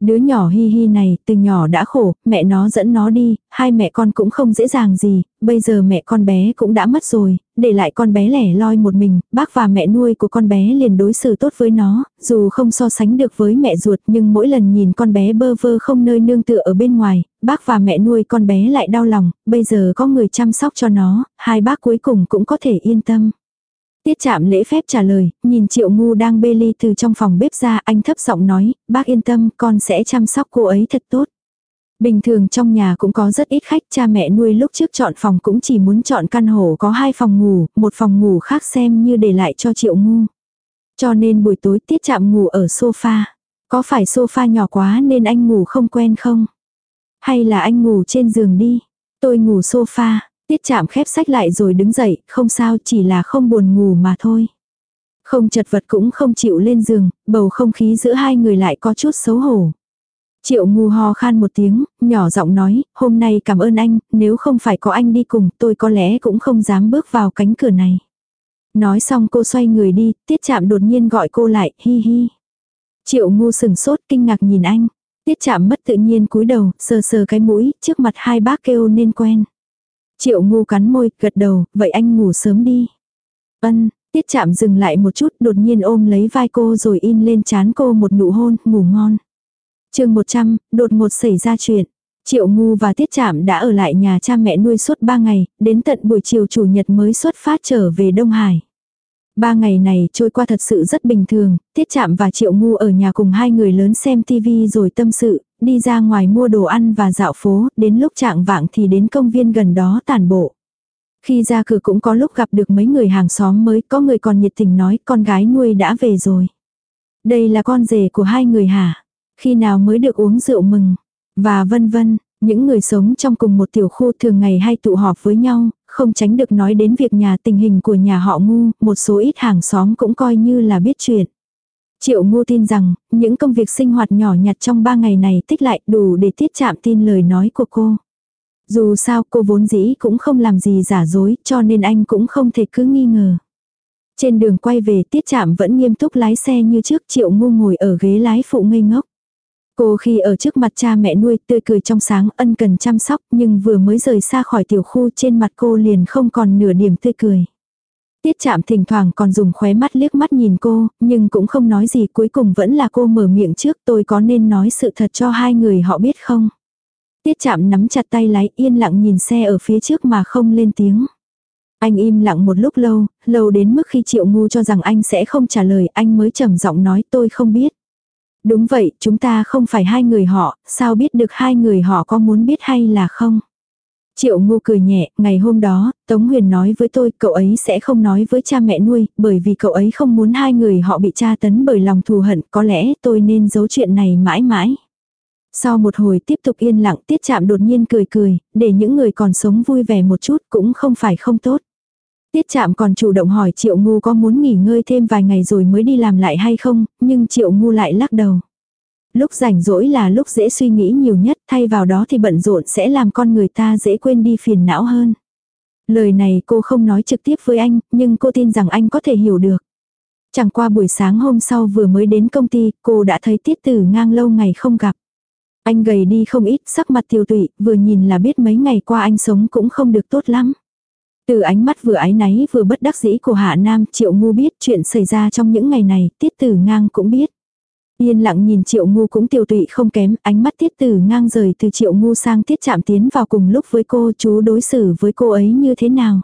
Đứa nhỏ hi hi này, từ nhỏ đã khổ, mẹ nó dẫn nó đi, hai mẹ con cũng không dễ dàng gì, bây giờ mẹ con bé cũng đã mất rồi, để lại con bé lẻ loi một mình, bác và mẹ nuôi của con bé liền đối xử tốt với nó, dù không so sánh được với mẹ ruột nhưng mỗi lần nhìn con bé bơ vơ không nơi nương tựa ở bên ngoài, bác và mẹ nuôi con bé lại đau lòng, bây giờ có người chăm sóc cho nó, hai bác cuối cùng cũng có thể yên tâm. Tiết chạm lễ phép trả lời, nhìn triệu ngu đang bê ly từ trong phòng bếp ra anh thấp giọng nói, bác yên tâm con sẽ chăm sóc cô ấy thật tốt. Bình thường trong nhà cũng có rất ít khách, cha mẹ nuôi lúc trước chọn phòng cũng chỉ muốn chọn căn hộ có hai phòng ngủ, một phòng ngủ khác xem như để lại cho triệu ngu. Cho nên buổi tối tiết chạm ngủ ở sofa. Có phải sofa nhỏ quá nên anh ngủ không quen không? Hay là anh ngủ trên giường đi? Tôi ngủ sofa, Tiết chạm khép sách lại rồi đứng dậy, không sao chỉ là không buồn ngủ mà thôi. Không chật vật cũng không chịu lên giường, bầu không khí giữa hai người lại có chút xấu hổ. Triệu ngu ho khan một tiếng, nhỏ giọng nói, hôm nay cảm ơn anh, nếu không phải có anh đi cùng tôi có lẽ cũng không dám bước vào cánh cửa này. Nói xong cô xoay người đi, tiết chạm đột nhiên gọi cô lại, hi hi. Triệu ngu sừng sốt kinh ngạc nhìn anh. Tiết chạm mất tự nhiên cúi đầu, sờ sờ cái mũi, trước mặt hai bác kêu nên quen. Triệu ngu cắn môi, gật đầu, vậy anh ngủ sớm đi. Ân, tiết chạm dừng lại một chút, đột nhiên ôm lấy vai cô rồi in lên chán cô một nụ hôn, ngủ ngon. chương 100, đột ngột xảy ra chuyện. Triệu ngu và tiết chạm đã ở lại nhà cha mẹ nuôi suốt 3 ngày, đến tận buổi chiều chủ nhật mới xuất phát trở về Đông Hải. Ba ngày này trôi qua thật sự rất bình thường, Tiết Chạm và Triệu Ngu ở nhà cùng hai người lớn xem tivi rồi tâm sự, đi ra ngoài mua đồ ăn và dạo phố, đến lúc trạng vạng thì đến công viên gần đó tản bộ. Khi ra cửa cũng có lúc gặp được mấy người hàng xóm mới, có người còn nhiệt tình nói con gái nuôi đã về rồi. Đây là con rể của hai người hả? Khi nào mới được uống rượu mừng? Và vân vân, những người sống trong cùng một tiểu khu thường ngày hay tụ họp với nhau, không tránh được nói đến việc nhà tình hình của nhà họ ngu, một số ít hàng xóm cũng coi như là biết chuyện. Triệu ngu tin rằng, những công việc sinh hoạt nhỏ nhặt trong ba ngày này tích lại đủ để tiết chạm tin lời nói của cô. Dù sao cô vốn dĩ cũng không làm gì giả dối cho nên anh cũng không thể cứ nghi ngờ. Trên đường quay về tiết chạm vẫn nghiêm túc lái xe như trước triệu ngu ngồi ở ghế lái phụ ngây ngốc. Cô khi ở trước mặt cha mẹ nuôi tươi cười trong sáng ân cần chăm sóc nhưng vừa mới rời xa khỏi tiểu khu trên mặt cô liền không còn nửa điểm tươi cười. Tiết chạm thỉnh thoảng còn dùng khóe mắt liếc mắt nhìn cô, nhưng cũng không nói gì cuối cùng vẫn là cô mở miệng trước tôi có nên nói sự thật cho hai người họ biết không. Tiết chạm nắm chặt tay lái yên lặng nhìn xe ở phía trước mà không lên tiếng. Anh im lặng một lúc lâu, lâu đến mức khi triệu ngu cho rằng anh sẽ không trả lời anh mới trầm giọng nói tôi không biết. Đúng vậy, chúng ta không phải hai người họ, sao biết được hai người họ có muốn biết hay là không? Triệu ngô cười nhẹ, ngày hôm đó, Tống Huyền nói với tôi cậu ấy sẽ không nói với cha mẹ nuôi, bởi vì cậu ấy không muốn hai người họ bị tra tấn bởi lòng thù hận, có lẽ tôi nên giấu chuyện này mãi mãi. Sau một hồi tiếp tục yên lặng tiết chạm đột nhiên cười cười, để những người còn sống vui vẻ một chút cũng không phải không tốt. Tiết chạm còn chủ động hỏi triệu ngu có muốn nghỉ ngơi thêm vài ngày rồi mới đi làm lại hay không, nhưng triệu ngu lại lắc đầu. Lúc rảnh rỗi là lúc dễ suy nghĩ nhiều nhất, thay vào đó thì bận rộn sẽ làm con người ta dễ quên đi phiền não hơn. Lời này cô không nói trực tiếp với anh, nhưng cô tin rằng anh có thể hiểu được. Chẳng qua buổi sáng hôm sau vừa mới đến công ty, cô đã thấy tiết tử ngang lâu ngày không gặp. Anh gầy đi không ít, sắc mặt tiêu tụy, vừa nhìn là biết mấy ngày qua anh sống cũng không được tốt lắm. Từ ánh mắt vừa ái náy vừa bất đắc dĩ của Hạ Nam, Triệu Ngu biết chuyện xảy ra trong những ngày này, Tiết Tử Ngang cũng biết. Yên lặng nhìn Triệu Ngu cũng tiêu tụy không kém, ánh mắt Tiết Tử Ngang rời từ Triệu Ngu sang Tiết Chạm tiến vào cùng lúc với cô, chú đối xử với cô ấy như thế nào.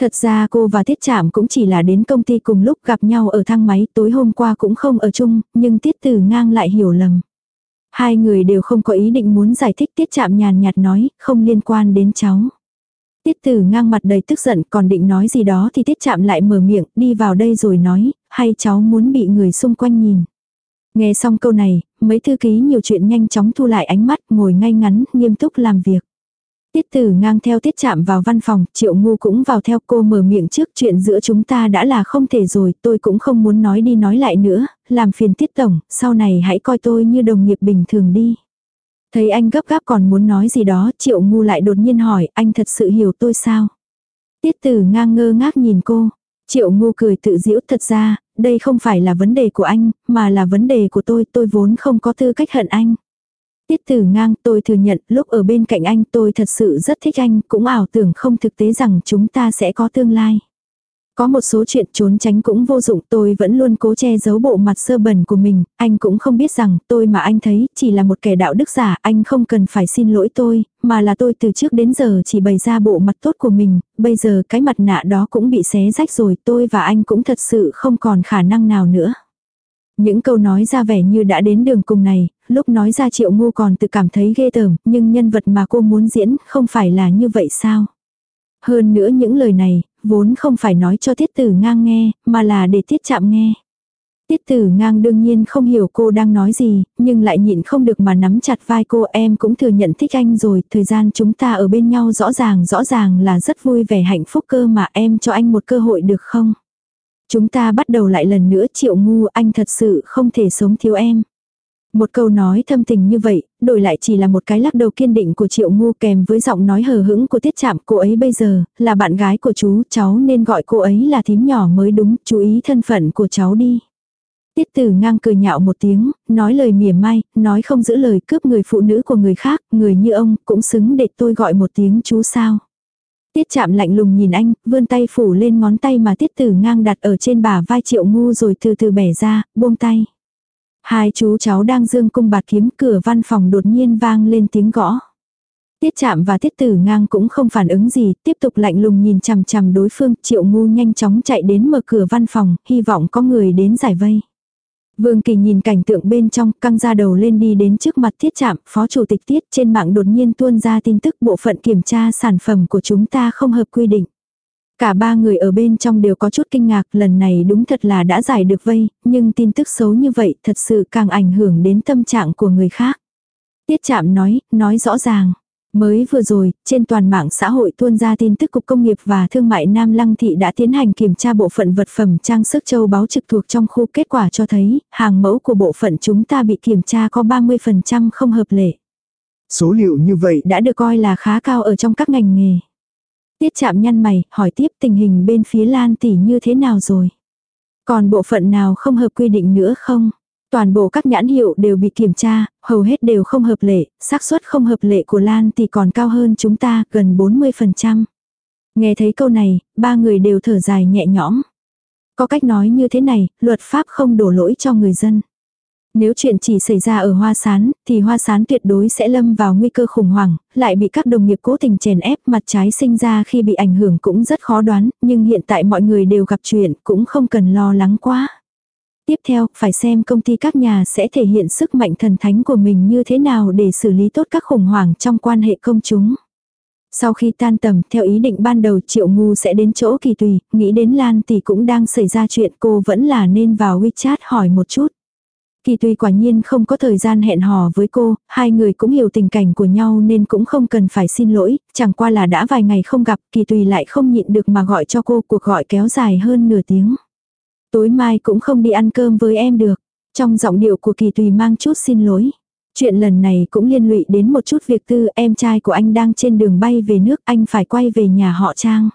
Thật ra cô và Tiết Chạm cũng chỉ là đến công ty cùng lúc gặp nhau ở thang máy, tối hôm qua cũng không ở chung, nhưng Tiết Tử Ngang lại hiểu lầm. Hai người đều không có ý định muốn giải thích Tiết Chạm nhàn nhạt nói, không liên quan đến cháu. Tiết tử ngang mặt đầy tức giận còn định nói gì đó thì tiết chạm lại mở miệng đi vào đây rồi nói, hay cháu muốn bị người xung quanh nhìn. Nghe xong câu này, mấy thư ký nhiều chuyện nhanh chóng thu lại ánh mắt ngồi ngay ngắn, nghiêm túc làm việc. Tiết tử ngang theo tiết chạm vào văn phòng, triệu ngu cũng vào theo cô mở miệng trước chuyện giữa chúng ta đã là không thể rồi, tôi cũng không muốn nói đi nói lại nữa, làm phiền tiết tổng, sau này hãy coi tôi như đồng nghiệp bình thường đi. Thấy anh gấp gáp còn muốn nói gì đó, triệu ngu lại đột nhiên hỏi, anh thật sự hiểu tôi sao? Tiết tử ngang ngơ ngác nhìn cô. Triệu ngu cười tự giễu thật ra, đây không phải là vấn đề của anh, mà là vấn đề của tôi, tôi vốn không có tư cách hận anh. Tiết tử ngang tôi thừa nhận lúc ở bên cạnh anh tôi thật sự rất thích anh, cũng ảo tưởng không thực tế rằng chúng ta sẽ có tương lai. Có một số chuyện trốn tránh cũng vô dụng tôi vẫn luôn cố che giấu bộ mặt sơ bẩn của mình, anh cũng không biết rằng tôi mà anh thấy chỉ là một kẻ đạo đức giả, anh không cần phải xin lỗi tôi, mà là tôi từ trước đến giờ chỉ bày ra bộ mặt tốt của mình, bây giờ cái mặt nạ đó cũng bị xé rách rồi tôi và anh cũng thật sự không còn khả năng nào nữa. Những câu nói ra vẻ như đã đến đường cùng này, lúc nói ra triệu ngu còn tự cảm thấy ghê tởm, nhưng nhân vật mà cô muốn diễn không phải là như vậy sao? Hơn nữa những lời này, vốn không phải nói cho tiết tử ngang nghe, mà là để tiết chạm nghe. Tiết tử ngang đương nhiên không hiểu cô đang nói gì, nhưng lại nhịn không được mà nắm chặt vai cô em cũng thừa nhận thích anh rồi, thời gian chúng ta ở bên nhau rõ ràng rõ ràng là rất vui vẻ hạnh phúc cơ mà em cho anh một cơ hội được không? Chúng ta bắt đầu lại lần nữa triệu ngu anh thật sự không thể sống thiếu em. Một câu nói thâm tình như vậy, đổi lại chỉ là một cái lắc đầu kiên định của triệu ngu kèm với giọng nói hờ hững của tiết chạm cô ấy bây giờ, là bạn gái của chú, cháu nên gọi cô ấy là thím nhỏ mới đúng, chú ý thân phận của cháu đi. Tiết tử ngang cười nhạo một tiếng, nói lời mỉa mai, nói không giữ lời cướp người phụ nữ của người khác, người như ông cũng xứng để tôi gọi một tiếng chú sao. Tiết chạm lạnh lùng nhìn anh, vươn tay phủ lên ngón tay mà tiết tử ngang đặt ở trên bả vai triệu ngu rồi từ từ bẻ ra, buông tay. Hai chú cháu đang dương cung bạt kiếm cửa văn phòng đột nhiên vang lên tiếng gõ. Tiết chạm và tiết tử ngang cũng không phản ứng gì, tiếp tục lạnh lùng nhìn chằm chằm đối phương, triệu ngu nhanh chóng chạy đến mở cửa văn phòng, hy vọng có người đến giải vây. Vương Kỳ nhìn cảnh tượng bên trong, căng ra đầu lên đi đến trước mặt tiết chạm, phó chủ tịch tiết trên mạng đột nhiên tuôn ra tin tức bộ phận kiểm tra sản phẩm của chúng ta không hợp quy định. Cả ba người ở bên trong đều có chút kinh ngạc lần này đúng thật là đã giải được vây, nhưng tin tức xấu như vậy thật sự càng ảnh hưởng đến tâm trạng của người khác. Tiết chạm nói, nói rõ ràng. Mới vừa rồi, trên toàn mạng xã hội tuôn ra tin tức Cục Công nghiệp và Thương mại Nam Lăng Thị đã tiến hành kiểm tra bộ phận vật phẩm trang sức châu báu trực thuộc trong khu kết quả cho thấy, hàng mẫu của bộ phận chúng ta bị kiểm tra có 30% không hợp lệ. Số liệu như vậy đã được coi là khá cao ở trong các ngành nghề. Tiết chạm nhăn mày, hỏi tiếp tình hình bên phía Lan tỷ như thế nào rồi? Còn bộ phận nào không hợp quy định nữa không? Toàn bộ các nhãn hiệu đều bị kiểm tra, hầu hết đều không hợp lệ, xác suất không hợp lệ của Lan tỷ còn cao hơn chúng ta, gần 40%. Nghe thấy câu này, ba người đều thở dài nhẹ nhõm. Có cách nói như thế này, luật pháp không đổ lỗi cho người dân. Nếu chuyện chỉ xảy ra ở hoa sán, thì hoa sán tuyệt đối sẽ lâm vào nguy cơ khủng hoảng, lại bị các đồng nghiệp cố tình chèn ép mặt trái sinh ra khi bị ảnh hưởng cũng rất khó đoán, nhưng hiện tại mọi người đều gặp chuyện cũng không cần lo lắng quá. Tiếp theo, phải xem công ty các nhà sẽ thể hiện sức mạnh thần thánh của mình như thế nào để xử lý tốt các khủng hoảng trong quan hệ công chúng. Sau khi tan tầm, theo ý định ban đầu Triệu Ngu sẽ đến chỗ kỳ tùy, nghĩ đến Lan thì cũng đang xảy ra chuyện cô vẫn là nên vào WeChat hỏi một chút. Kỳ Tuy quả nhiên không có thời gian hẹn hò với cô, hai người cũng hiểu tình cảnh của nhau nên cũng không cần phải xin lỗi, chẳng qua là đã vài ngày không gặp, kỳ tùy lại không nhịn được mà gọi cho cô, cuộc gọi kéo dài hơn nửa tiếng. Tối mai cũng không đi ăn cơm với em được, trong giọng điệu của kỳ tùy mang chút xin lỗi. Chuyện lần này cũng liên lụy đến một chút việc tư, em trai của anh đang trên đường bay về nước, anh phải quay về nhà họ Trang.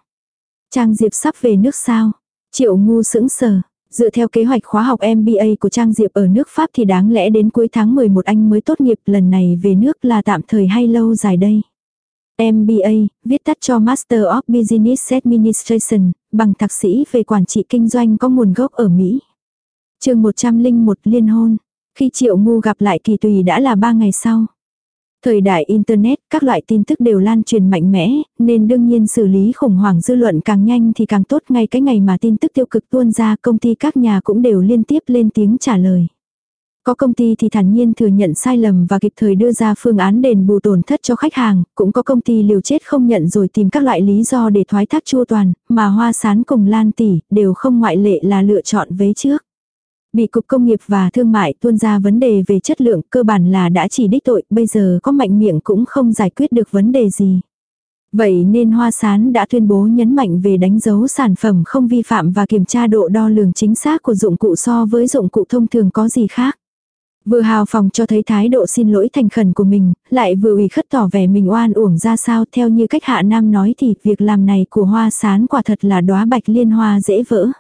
Trang Diệp sắp về nước sao? Triệu ngu sững sờ. Dựa theo kế hoạch khóa học MBA của Trang Diệp ở nước Pháp thì đáng lẽ đến cuối tháng 11 anh mới tốt nghiệp lần này về nước là tạm thời hay lâu dài đây. MBA, viết tắt cho Master of Business Administration, bằng thạc sĩ về quản trị kinh doanh có nguồn gốc ở Mỹ. chương 101 liên hôn. Khi Triệu Ngu gặp lại Kỳ Tùy đã là 3 ngày sau. Thời đại Internet, các loại tin tức đều lan truyền mạnh mẽ, nên đương nhiên xử lý khủng hoảng dư luận càng nhanh thì càng tốt. Ngay cái ngày mà tin tức tiêu cực tuôn ra công ty các nhà cũng đều liên tiếp lên tiếng trả lời. Có công ty thì thản nhiên thừa nhận sai lầm và kịp thời đưa ra phương án đền bù tổn thất cho khách hàng, cũng có công ty liều chết không nhận rồi tìm các loại lý do để thoái thác chua toàn, mà hoa sán cùng lan tỷ đều không ngoại lệ là lựa chọn vế trước. Bị Cục Công nghiệp và Thương mại tuôn ra vấn đề về chất lượng cơ bản là đã chỉ đích tội, bây giờ có mạnh miệng cũng không giải quyết được vấn đề gì. Vậy nên Hoa Sán đã tuyên bố nhấn mạnh về đánh dấu sản phẩm không vi phạm và kiểm tra độ đo lường chính xác của dụng cụ so với dụng cụ thông thường có gì khác. Vừa hào phòng cho thấy thái độ xin lỗi thành khẩn của mình, lại vừa ủy khất tỏ vẻ mình oan uổng ra sao theo như cách hạ nam nói thì việc làm này của hoa sán quả thật là đóa bạch liên hoa dễ vỡ.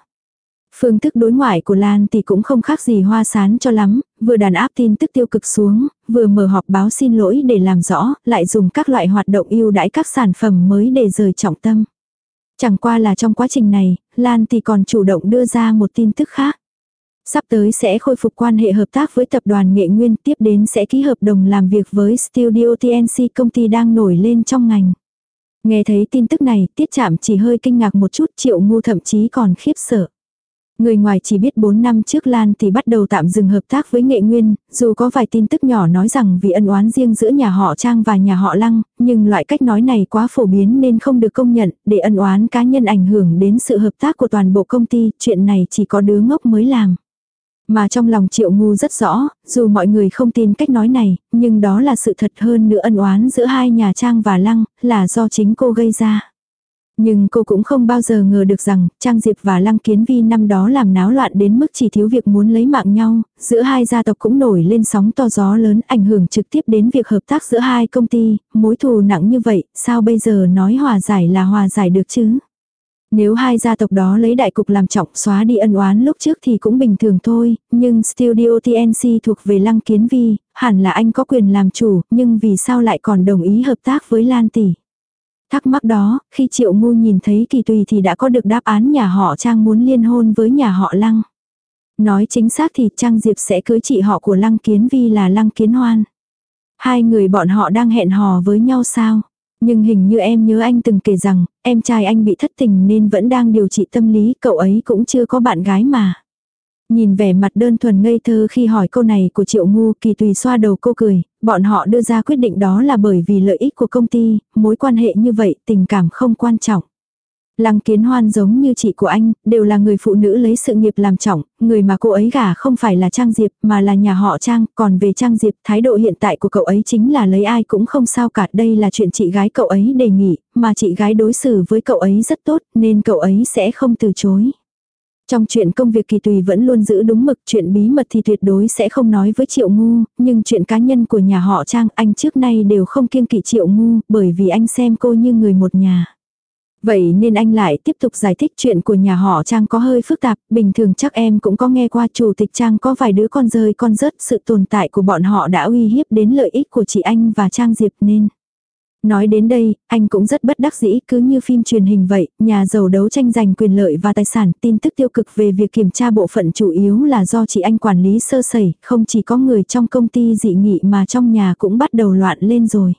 Phương thức đối ngoại của Lan thì cũng không khác gì hoa sán cho lắm, vừa đàn áp tin tức tiêu cực xuống, vừa mở họp báo xin lỗi để làm rõ, lại dùng các loại hoạt động ưu đãi các sản phẩm mới để rời trọng tâm. Chẳng qua là trong quá trình này, Lan thì còn chủ động đưa ra một tin tức khác. Sắp tới sẽ khôi phục quan hệ hợp tác với tập đoàn nghệ nguyên tiếp đến sẽ ký hợp đồng làm việc với Studio TNC công ty đang nổi lên trong ngành. Nghe thấy tin tức này, tiết chạm chỉ hơi kinh ngạc một chút triệu ngu thậm chí còn khiếp sợ. Người ngoài chỉ biết 4 năm trước Lan thì bắt đầu tạm dừng hợp tác với nghệ nguyên, dù có vài tin tức nhỏ nói rằng vì ân oán riêng giữa nhà họ Trang và nhà họ Lăng, nhưng loại cách nói này quá phổ biến nên không được công nhận, để ân oán cá nhân ảnh hưởng đến sự hợp tác của toàn bộ công ty, chuyện này chỉ có đứa ngốc mới làm. Mà trong lòng triệu ngu rất rõ, dù mọi người không tin cách nói này, nhưng đó là sự thật hơn nữa ân oán giữa hai nhà Trang và Lăng, là do chính cô gây ra. Nhưng cô cũng không bao giờ ngờ được rằng, Trang Diệp và Lăng Kiến Vi năm đó làm náo loạn đến mức chỉ thiếu việc muốn lấy mạng nhau, giữa hai gia tộc cũng nổi lên sóng to gió lớn ảnh hưởng trực tiếp đến việc hợp tác giữa hai công ty, mối thù nặng như vậy, sao bây giờ nói hòa giải là hòa giải được chứ? Nếu hai gia tộc đó lấy đại cục làm trọng xóa đi ân oán lúc trước thì cũng bình thường thôi, nhưng Studio TNC thuộc về Lăng Kiến Vi, hẳn là anh có quyền làm chủ, nhưng vì sao lại còn đồng ý hợp tác với Lan Tỷ? Thắc mắc đó, khi Triệu Ngu nhìn thấy kỳ tùy thì đã có được đáp án nhà họ Trang muốn liên hôn với nhà họ Lăng. Nói chính xác thì Trang Diệp sẽ cưới chị họ của Lăng Kiến Vi là Lăng Kiến Hoan. Hai người bọn họ đang hẹn hò với nhau sao? Nhưng hình như em nhớ anh từng kể rằng, em trai anh bị thất tình nên vẫn đang điều trị tâm lý, cậu ấy cũng chưa có bạn gái mà. Nhìn vẻ mặt đơn thuần ngây thơ khi hỏi câu này của Triệu Ngu kỳ tùy xoa đầu cô cười, bọn họ đưa ra quyết định đó là bởi vì lợi ích của công ty, mối quan hệ như vậy tình cảm không quan trọng. Lăng kiến hoan giống như chị của anh, đều là người phụ nữ lấy sự nghiệp làm trọng, người mà cô ấy gả không phải là Trang Diệp mà là nhà họ Trang, còn về Trang Diệp thái độ hiện tại của cậu ấy chính là lấy ai cũng không sao cả, đây là chuyện chị gái cậu ấy đề nghị, mà chị gái đối xử với cậu ấy rất tốt nên cậu ấy sẽ không từ chối. Trong chuyện công việc kỳ tùy vẫn luôn giữ đúng mực, chuyện bí mật thì tuyệt đối sẽ không nói với triệu ngu, nhưng chuyện cá nhân của nhà họ Trang anh trước nay đều không kiêng kỵ triệu ngu, bởi vì anh xem cô như người một nhà. Vậy nên anh lại tiếp tục giải thích chuyện của nhà họ Trang có hơi phức tạp, bình thường chắc em cũng có nghe qua chủ tịch Trang có vài đứa con rơi con rớt, sự tồn tại của bọn họ đã uy hiếp đến lợi ích của chị anh và Trang Diệp nên. Nói đến đây, anh cũng rất bất đắc dĩ cứ như phim truyền hình vậy, nhà giàu đấu tranh giành quyền lợi và tài sản, tin tức tiêu cực về việc kiểm tra bộ phận chủ yếu là do chị anh quản lý sơ sẩy, không chỉ có người trong công ty dị nghị mà trong nhà cũng bắt đầu loạn lên rồi.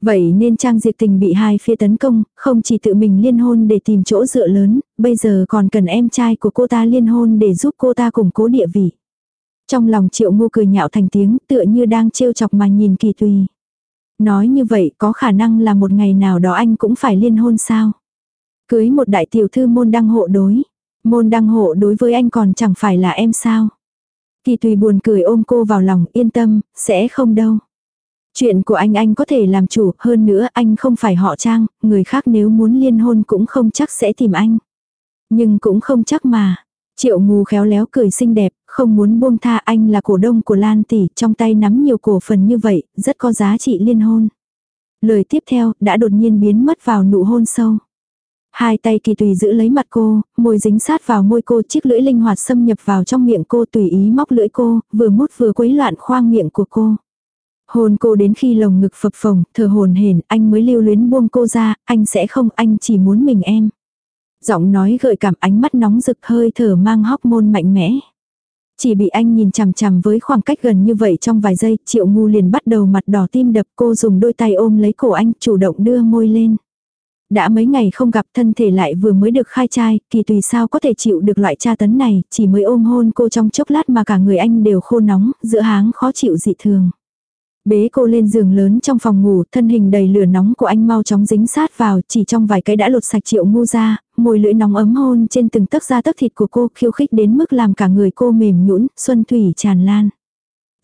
Vậy nên Trang Diệp Tình bị hai phía tấn công, không chỉ tự mình liên hôn để tìm chỗ dựa lớn, bây giờ còn cần em trai của cô ta liên hôn để giúp cô ta củng cố địa vị. Trong lòng triệu ngô cười nhạo thành tiếng tựa như đang trêu chọc mà nhìn kỳ tùy. Nói như vậy có khả năng là một ngày nào đó anh cũng phải liên hôn sao? Cưới một đại tiểu thư môn đăng hộ đối. Môn đăng hộ đối với anh còn chẳng phải là em sao? Kỳ tùy buồn cười ôm cô vào lòng yên tâm, sẽ không đâu. Chuyện của anh anh có thể làm chủ, hơn nữa anh không phải họ trang, người khác nếu muốn liên hôn cũng không chắc sẽ tìm anh. Nhưng cũng không chắc mà. Triệu ngu khéo léo cười xinh đẹp, không muốn buông tha anh là cổ đông của Lan Tỷ, trong tay nắm nhiều cổ phần như vậy, rất có giá trị liên hôn. Lời tiếp theo, đã đột nhiên biến mất vào nụ hôn sâu. Hai tay kỳ tùy giữ lấy mặt cô, môi dính sát vào môi cô chiếc lưỡi linh hoạt xâm nhập vào trong miệng cô tùy ý móc lưỡi cô, vừa mút vừa quấy loạn khoang miệng của cô. Hôn cô đến khi lồng ngực phập phồng, thở hồn hển, anh mới lưu luyến buông cô ra, anh sẽ không, anh chỉ muốn mình em. Giọng nói gợi cảm ánh mắt nóng rực hơi thở mang hóc môn mạnh mẽ. Chỉ bị anh nhìn chằm chằm với khoảng cách gần như vậy trong vài giây, triệu ngu liền bắt đầu mặt đỏ tim đập cô dùng đôi tay ôm lấy cổ anh chủ động đưa môi lên. Đã mấy ngày không gặp thân thể lại vừa mới được khai trai, kỳ tùy sao có thể chịu được loại tra tấn này, chỉ mới ôm hôn cô trong chốc lát mà cả người anh đều khô nóng, giữa háng khó chịu dị thường. Bế cô lên giường lớn trong phòng ngủ, thân hình đầy lửa nóng của anh mau chóng dính sát vào, chỉ trong vài cái đã lột sạch triệu ngu ra, môi lưỡi nóng ấm hôn trên từng tấc da tấc thịt của cô khiêu khích đến mức làm cả người cô mềm nhũn, xuân thủy tràn lan.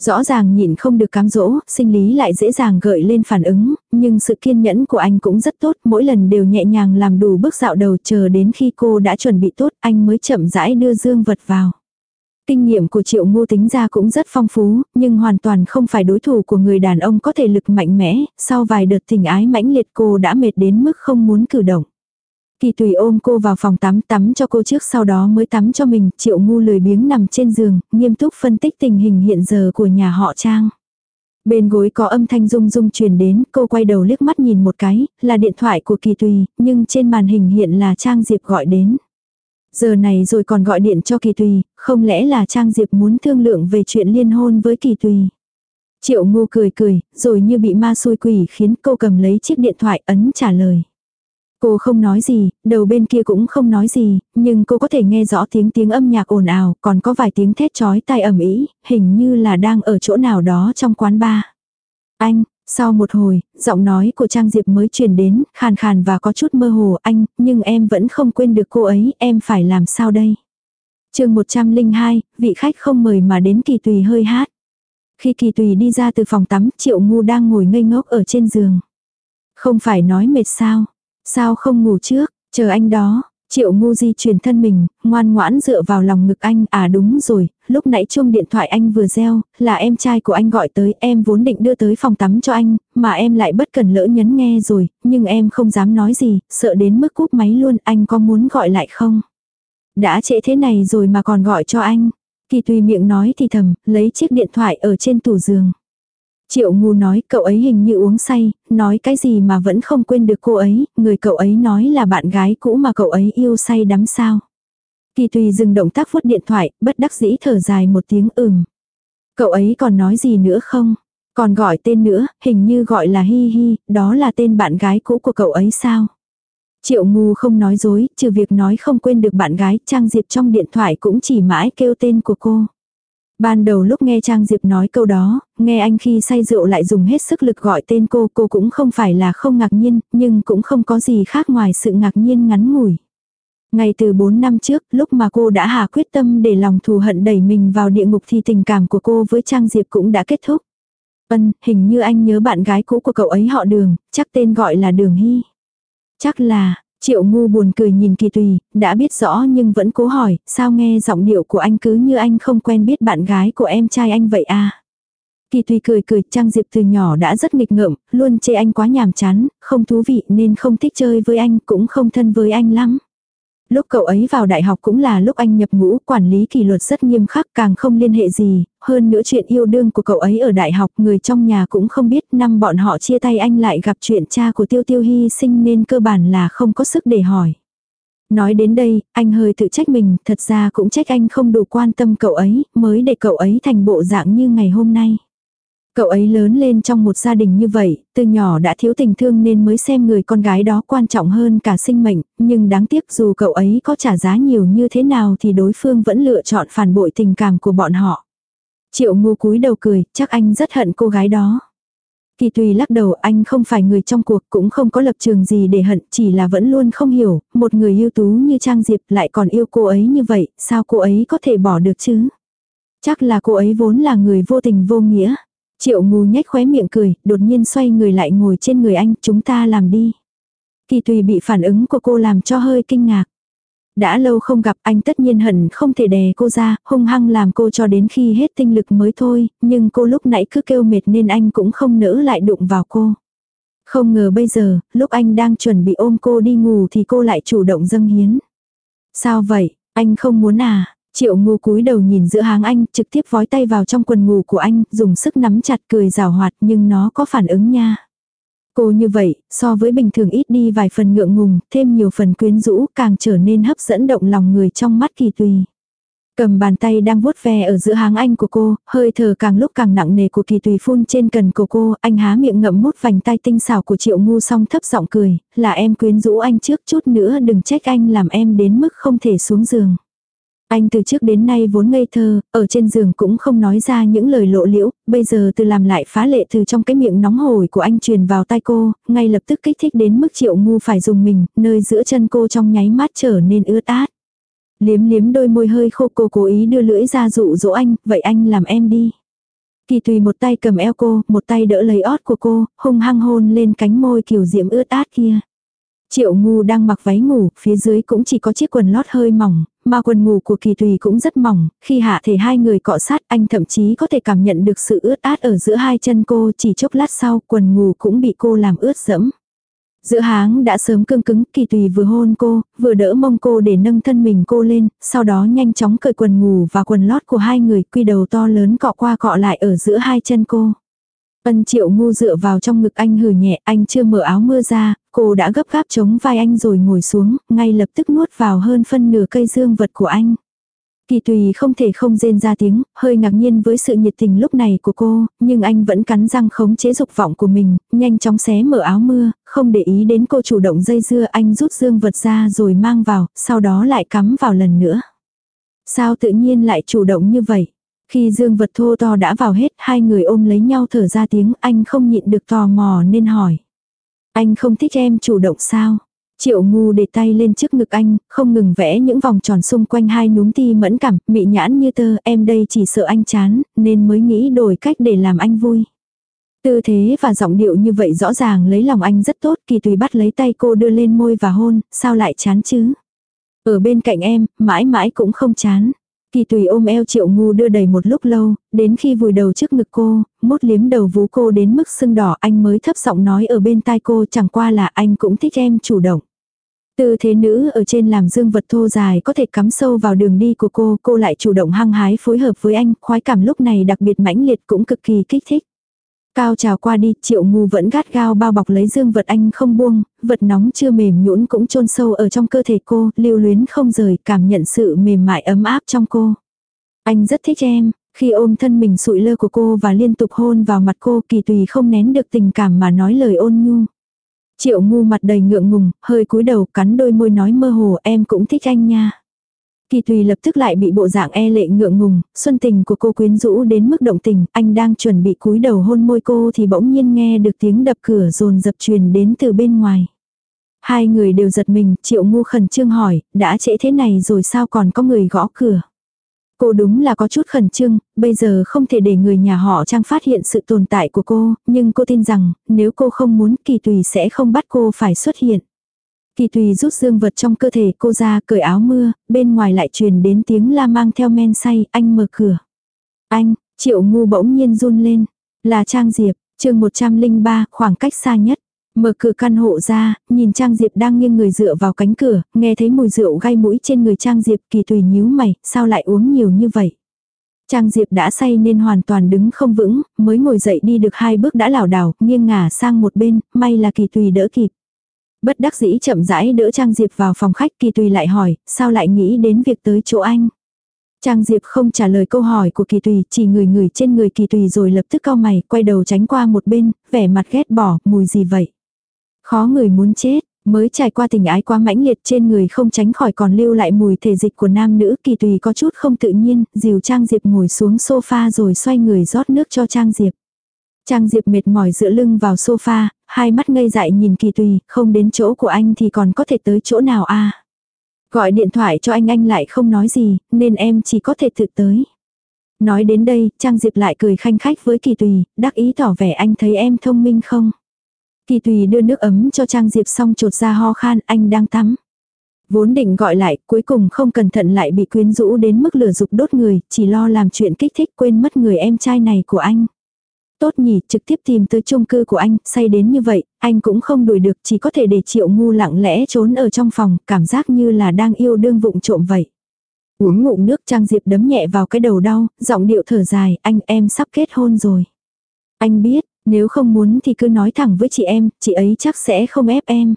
Rõ ràng nhịn không được cám dỗ, sinh lý lại dễ dàng gợi lên phản ứng, nhưng sự kiên nhẫn của anh cũng rất tốt, mỗi lần đều nhẹ nhàng làm đủ bước dạo đầu chờ đến khi cô đã chuẩn bị tốt, anh mới chậm rãi đưa dương vật vào. Kinh nghiệm của triệu ngô tính ra cũng rất phong phú, nhưng hoàn toàn không phải đối thủ của người đàn ông có thể lực mạnh mẽ, sau vài đợt tình ái mãnh liệt cô đã mệt đến mức không muốn cử động. Kỳ tùy ôm cô vào phòng tắm tắm cho cô trước sau đó mới tắm cho mình, triệu ngu lười biếng nằm trên giường, nghiêm túc phân tích tình hình hiện giờ của nhà họ Trang. Bên gối có âm thanh rung rung truyền đến, cô quay đầu liếc mắt nhìn một cái, là điện thoại của Kỳ Tùy, nhưng trên màn hình hiện là Trang Diệp gọi đến. Giờ này rồi còn gọi điện cho Kỳ Tùy, không lẽ là Trang Diệp muốn thương lượng về chuyện liên hôn với Kỳ Tùy. Triệu ngu cười cười, rồi như bị ma xui quỷ khiến cô cầm lấy chiếc điện thoại ấn trả lời. Cô không nói gì, đầu bên kia cũng không nói gì, nhưng cô có thể nghe rõ tiếng tiếng âm nhạc ồn ào, còn có vài tiếng thét chói tai ầm ĩ, hình như là đang ở chỗ nào đó trong quán bar. Anh, sau một hồi, giọng nói của Trang Diệp mới truyền đến, khàn khàn và có chút mơ hồ anh, nhưng em vẫn không quên được cô ấy, em phải làm sao đây? chương 102, vị khách không mời mà đến kỳ tùy hơi hát. Khi kỳ tùy đi ra từ phòng tắm, triệu ngu đang ngồi ngây ngốc ở trên giường. Không phải nói mệt sao, Sao không ngủ trước, chờ anh đó. Triệu ngu di truyền thân mình, ngoan ngoãn dựa vào lòng ngực anh, à đúng rồi, lúc nãy chuông điện thoại anh vừa reo, là em trai của anh gọi tới, em vốn định đưa tới phòng tắm cho anh, mà em lại bất cần lỡ nhấn nghe rồi, nhưng em không dám nói gì, sợ đến mức cúp máy luôn, anh có muốn gọi lại không? Đã trễ thế này rồi mà còn gọi cho anh. Kỳ tùy miệng nói thì thầm, lấy chiếc điện thoại ở trên tủ giường. Triệu ngu nói cậu ấy hình như uống say, nói cái gì mà vẫn không quên được cô ấy, người cậu ấy nói là bạn gái cũ mà cậu ấy yêu say đắm sao. Kỳ tùy dừng động tác vuốt điện thoại, bất đắc dĩ thở dài một tiếng ừm. Cậu ấy còn nói gì nữa không? Còn gọi tên nữa, hình như gọi là Hi Hi, đó là tên bạn gái cũ của cậu ấy sao? Triệu ngu không nói dối, trừ việc nói không quên được bạn gái, Trang Diệp trong điện thoại cũng chỉ mãi kêu tên của cô. Ban đầu lúc nghe Trang Diệp nói câu đó, nghe anh khi say rượu lại dùng hết sức lực gọi tên cô, cô cũng không phải là không ngạc nhiên, nhưng cũng không có gì khác ngoài sự ngạc nhiên ngắn ngủi. Ngay từ 4 năm trước, lúc mà cô đã hạ quyết tâm để lòng thù hận đẩy mình vào địa ngục thì tình cảm của cô với Trang Diệp cũng đã kết thúc. Ân, hình như anh nhớ bạn gái cũ của cậu ấy họ Đường, chắc tên gọi là Đường Hy. Chắc là, Triệu ngu buồn cười nhìn kỳ tùy, đã biết rõ nhưng vẫn cố hỏi, sao nghe giọng điệu của anh cứ như anh không quen biết bạn gái của em trai anh vậy à? Kỳ tùy cười cười, Trang Diệp từ nhỏ đã rất nghịch ngợm, luôn chê anh quá nhàm chán, không thú vị nên không thích chơi với anh, cũng không thân với anh lắm. Lúc cậu ấy vào đại học cũng là lúc anh nhập ngũ, quản lý kỷ luật rất nghiêm khắc càng không liên hệ gì, hơn nữa chuyện yêu đương của cậu ấy ở đại học người trong nhà cũng không biết năm bọn họ chia tay anh lại gặp chuyện cha của Tiêu Tiêu hy sinh nên cơ bản là không có sức để hỏi. Nói đến đây, anh hơi tự trách mình, thật ra cũng trách anh không đủ quan tâm cậu ấy, mới để cậu ấy thành bộ dạng như ngày hôm nay. Cậu ấy lớn lên trong một gia đình như vậy, từ nhỏ đã thiếu tình thương nên mới xem người con gái đó quan trọng hơn cả sinh mệnh, nhưng đáng tiếc dù cậu ấy có trả giá nhiều như thế nào thì đối phương vẫn lựa chọn phản bội tình cảm của bọn họ. Triệu ngu cúi đầu cười, chắc anh rất hận cô gái đó. Kỳ tùy lắc đầu anh không phải người trong cuộc cũng không có lập trường gì để hận chỉ là vẫn luôn không hiểu, một người ưu tú như Trang Diệp lại còn yêu cô ấy như vậy, sao cô ấy có thể bỏ được chứ? Chắc là cô ấy vốn là người vô tình vô nghĩa. Triệu ngu nhếch khóe miệng cười, đột nhiên xoay người lại ngồi trên người anh, chúng ta làm đi. Kỳ tùy bị phản ứng của cô làm cho hơi kinh ngạc. Đã lâu không gặp anh tất nhiên hận không thể đè cô ra, hung hăng làm cô cho đến khi hết tinh lực mới thôi, nhưng cô lúc nãy cứ kêu mệt nên anh cũng không nỡ lại đụng vào cô. Không ngờ bây giờ, lúc anh đang chuẩn bị ôm cô đi ngủ thì cô lại chủ động dâng hiến. Sao vậy, anh không muốn à? Triệu ngu cúi đầu nhìn giữa háng anh, trực tiếp vói tay vào trong quần ngủ của anh, dùng sức nắm chặt cười rào hoạt nhưng nó có phản ứng nha. Cô như vậy, so với bình thường ít đi vài phần ngượng ngùng, thêm nhiều phần quyến rũ, càng trở nên hấp dẫn động lòng người trong mắt kỳ tùy. Cầm bàn tay đang vuốt ve ở giữa háng anh của cô, hơi thở càng lúc càng nặng nề của kỳ tùy phun trên cần của cô, anh há miệng ngậm mút vành tay tinh xảo của triệu ngu xong thấp giọng cười, là em quyến rũ anh trước chút nữa đừng trách anh làm em đến mức không thể xuống giường. Anh từ trước đến nay vốn ngây thơ, ở trên giường cũng không nói ra những lời lộ liễu, bây giờ từ làm lại phá lệ từ trong cái miệng nóng hổi của anh truyền vào tai cô, ngay lập tức kích thích đến mức triệu ngu phải dùng mình, nơi giữa chân cô trong nháy mắt trở nên ướt át. Liếm liếm đôi môi hơi khô cô cố ý đưa lưỡi ra dụ dỗ anh, vậy anh làm em đi. Kỳ tùy một tay cầm eo cô, một tay đỡ lấy ót của cô, hung hăng hôn lên cánh môi kiều diễm ướt át kia. Triệu ngu đang mặc váy ngủ, phía dưới cũng chỉ có chiếc quần lót hơi mỏng, mà quần ngủ của kỳ tùy cũng rất mỏng, khi hạ thể hai người cọ sát anh thậm chí có thể cảm nhận được sự ướt át ở giữa hai chân cô chỉ chốc lát sau quần ngủ cũng bị cô làm ướt sẫm. Giữa háng đã sớm cương cứng, kỳ tùy vừa hôn cô, vừa đỡ mông cô để nâng thân mình cô lên, sau đó nhanh chóng cởi quần ngủ và quần lót của hai người quy đầu to lớn cọ qua cọ lại ở giữa hai chân cô. Ân triệu ngu dựa vào trong ngực anh hử nhẹ, anh chưa mở áo mưa ra, cô đã gấp gáp chống vai anh rồi ngồi xuống, ngay lập tức nuốt vào hơn phân nửa cây dương vật của anh. Kỳ tùy không thể không rên ra tiếng, hơi ngạc nhiên với sự nhiệt tình lúc này của cô, nhưng anh vẫn cắn răng khống chế dục vọng của mình, nhanh chóng xé mở áo mưa, không để ý đến cô chủ động dây dưa anh rút dương vật ra rồi mang vào, sau đó lại cắm vào lần nữa. Sao tự nhiên lại chủ động như vậy? Khi dương vật thô to đã vào hết, hai người ôm lấy nhau thở ra tiếng, anh không nhịn được tò mò nên hỏi. Anh không thích em chủ động sao? Triệu ngu để tay lên trước ngực anh, không ngừng vẽ những vòng tròn xung quanh hai núm ti mẫn cảm, mị nhãn như tơ, em đây chỉ sợ anh chán, nên mới nghĩ đổi cách để làm anh vui. Tư thế và giọng điệu như vậy rõ ràng lấy lòng anh rất tốt, kỳ tùy bắt lấy tay cô đưa lên môi và hôn, sao lại chán chứ? Ở bên cạnh em, mãi mãi cũng không chán. Kỳ tùy ôm eo triệu ngu đưa đầy một lúc lâu, đến khi vùi đầu trước ngực cô, mốt liếm đầu vú cô đến mức sưng đỏ anh mới thấp giọng nói ở bên tai cô chẳng qua là anh cũng thích em chủ động. Tư thế nữ ở trên làm dương vật thô dài có thể cắm sâu vào đường đi của cô, cô lại chủ động hăng hái phối hợp với anh, khoái cảm lúc này đặc biệt mãnh liệt cũng cực kỳ kích thích. Cao trào qua đi, triệu ngu vẫn gắt gao bao bọc lấy dương vật anh không buông, vật nóng chưa mềm nhũn cũng chôn sâu ở trong cơ thể cô, lưu luyến không rời, cảm nhận sự mềm mại ấm áp trong cô. Anh rất thích em, khi ôm thân mình sụi lơ của cô và liên tục hôn vào mặt cô kỳ tùy không nén được tình cảm mà nói lời ôn nhu. Triệu ngu mặt đầy ngượng ngùng, hơi cúi đầu cắn đôi môi nói mơ hồ em cũng thích anh nha. Kỳ tùy lập tức lại bị bộ dạng e lệ ngượng ngùng, xuân tình của cô quyến rũ đến mức động tình, anh đang chuẩn bị cúi đầu hôn môi cô thì bỗng nhiên nghe được tiếng đập cửa rồn dập truyền đến từ bên ngoài. Hai người đều giật mình, triệu ngu khẩn trương hỏi, đã trễ thế này rồi sao còn có người gõ cửa. Cô đúng là có chút khẩn trương, bây giờ không thể để người nhà họ trang phát hiện sự tồn tại của cô, nhưng cô tin rằng, nếu cô không muốn kỳ tùy sẽ không bắt cô phải xuất hiện. Kỳ tùy rút dương vật trong cơ thể cô ra cởi áo mưa, bên ngoài lại truyền đến tiếng la mang theo men say, anh mở cửa. Anh, triệu ngu bỗng nhiên run lên. Là Trang Diệp, chương 103, khoảng cách xa nhất. Mở cửa căn hộ ra, nhìn Trang Diệp đang nghiêng người dựa vào cánh cửa, nghe thấy mùi rượu gai mũi trên người Trang Diệp kỳ tùy nhíu mày, sao lại uống nhiều như vậy. Trang Diệp đã say nên hoàn toàn đứng không vững, mới ngồi dậy đi được hai bước đã lảo đảo, nghiêng ngả sang một bên, may là kỳ tùy đỡ kịp. Bất đắc dĩ chậm rãi đỡ Trang Diệp vào phòng khách kỳ tùy lại hỏi, sao lại nghĩ đến việc tới chỗ anh. Trang Diệp không trả lời câu hỏi của kỳ tùy, chỉ người người trên người kỳ tùy rồi lập tức cau mày, quay đầu tránh qua một bên, vẻ mặt ghét bỏ, mùi gì vậy. Khó người muốn chết, mới trải qua tình ái quá mãnh liệt trên người không tránh khỏi còn lưu lại mùi thể dịch của nam nữ kỳ tùy có chút không tự nhiên, dìu Trang Diệp ngồi xuống sofa rồi xoay người rót nước cho Trang Diệp. Trang Diệp mệt mỏi dựa lưng vào sofa, hai mắt ngây dại nhìn kỳ tùy, không đến chỗ của anh thì còn có thể tới chỗ nào a Gọi điện thoại cho anh anh lại không nói gì, nên em chỉ có thể tự tới. Nói đến đây, Trang Diệp lại cười khanh khách với kỳ tùy, đắc ý tỏ vẻ anh thấy em thông minh không. Kỳ tùy đưa nước ấm cho Trang Diệp xong trột ra ho khan, anh đang tắm. Vốn định gọi lại, cuối cùng không cẩn thận lại bị quyến rũ đến mức lửa dục đốt người, chỉ lo làm chuyện kích thích quên mất người em trai này của anh. Tốt nhỉ, trực tiếp tìm tới chung cư của anh, say đến như vậy, anh cũng không đuổi được, chỉ có thể để triệu ngu lặng lẽ trốn ở trong phòng, cảm giác như là đang yêu đương vụng trộm vậy. Uống ngụm nước Trang Diệp đấm nhẹ vào cái đầu đau, giọng điệu thở dài, anh em sắp kết hôn rồi. Anh biết, nếu không muốn thì cứ nói thẳng với chị em, chị ấy chắc sẽ không ép em.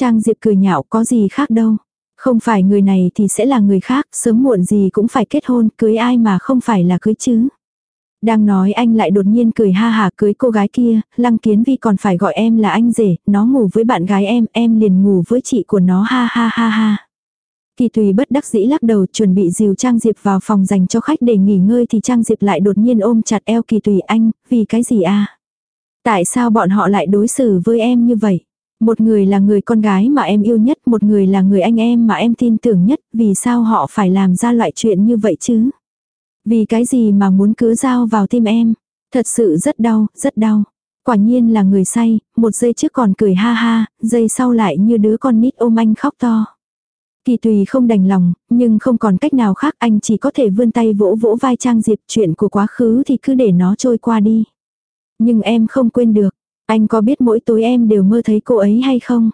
Trang Diệp cười nhạo có gì khác đâu. Không phải người này thì sẽ là người khác, sớm muộn gì cũng phải kết hôn, cưới ai mà không phải là cưới chứ. Đang nói anh lại đột nhiên cười ha hà cưới cô gái kia, lăng kiến vi còn phải gọi em là anh rể, nó ngủ với bạn gái em, em liền ngủ với chị của nó ha ha ha ha. Kỳ tùy bất đắc dĩ lắc đầu chuẩn bị dìu Trang Diệp vào phòng dành cho khách để nghỉ ngơi thì Trang Diệp lại đột nhiên ôm chặt eo kỳ tùy anh, vì cái gì à? Tại sao bọn họ lại đối xử với em như vậy? Một người là người con gái mà em yêu nhất, một người là người anh em mà em tin tưởng nhất, vì sao họ phải làm ra loại chuyện như vậy chứ? Vì cái gì mà muốn cứ dao vào tim em? Thật sự rất đau, rất đau. Quả nhiên là người say, một giây trước còn cười ha ha, giây sau lại như đứa con nít ôm anh khóc to. Kỳ tùy không đành lòng, nhưng không còn cách nào khác anh chỉ có thể vươn tay vỗ vỗ vai Trang Diệp chuyện của quá khứ thì cứ để nó trôi qua đi. Nhưng em không quên được, anh có biết mỗi tối em đều mơ thấy cô ấy hay không?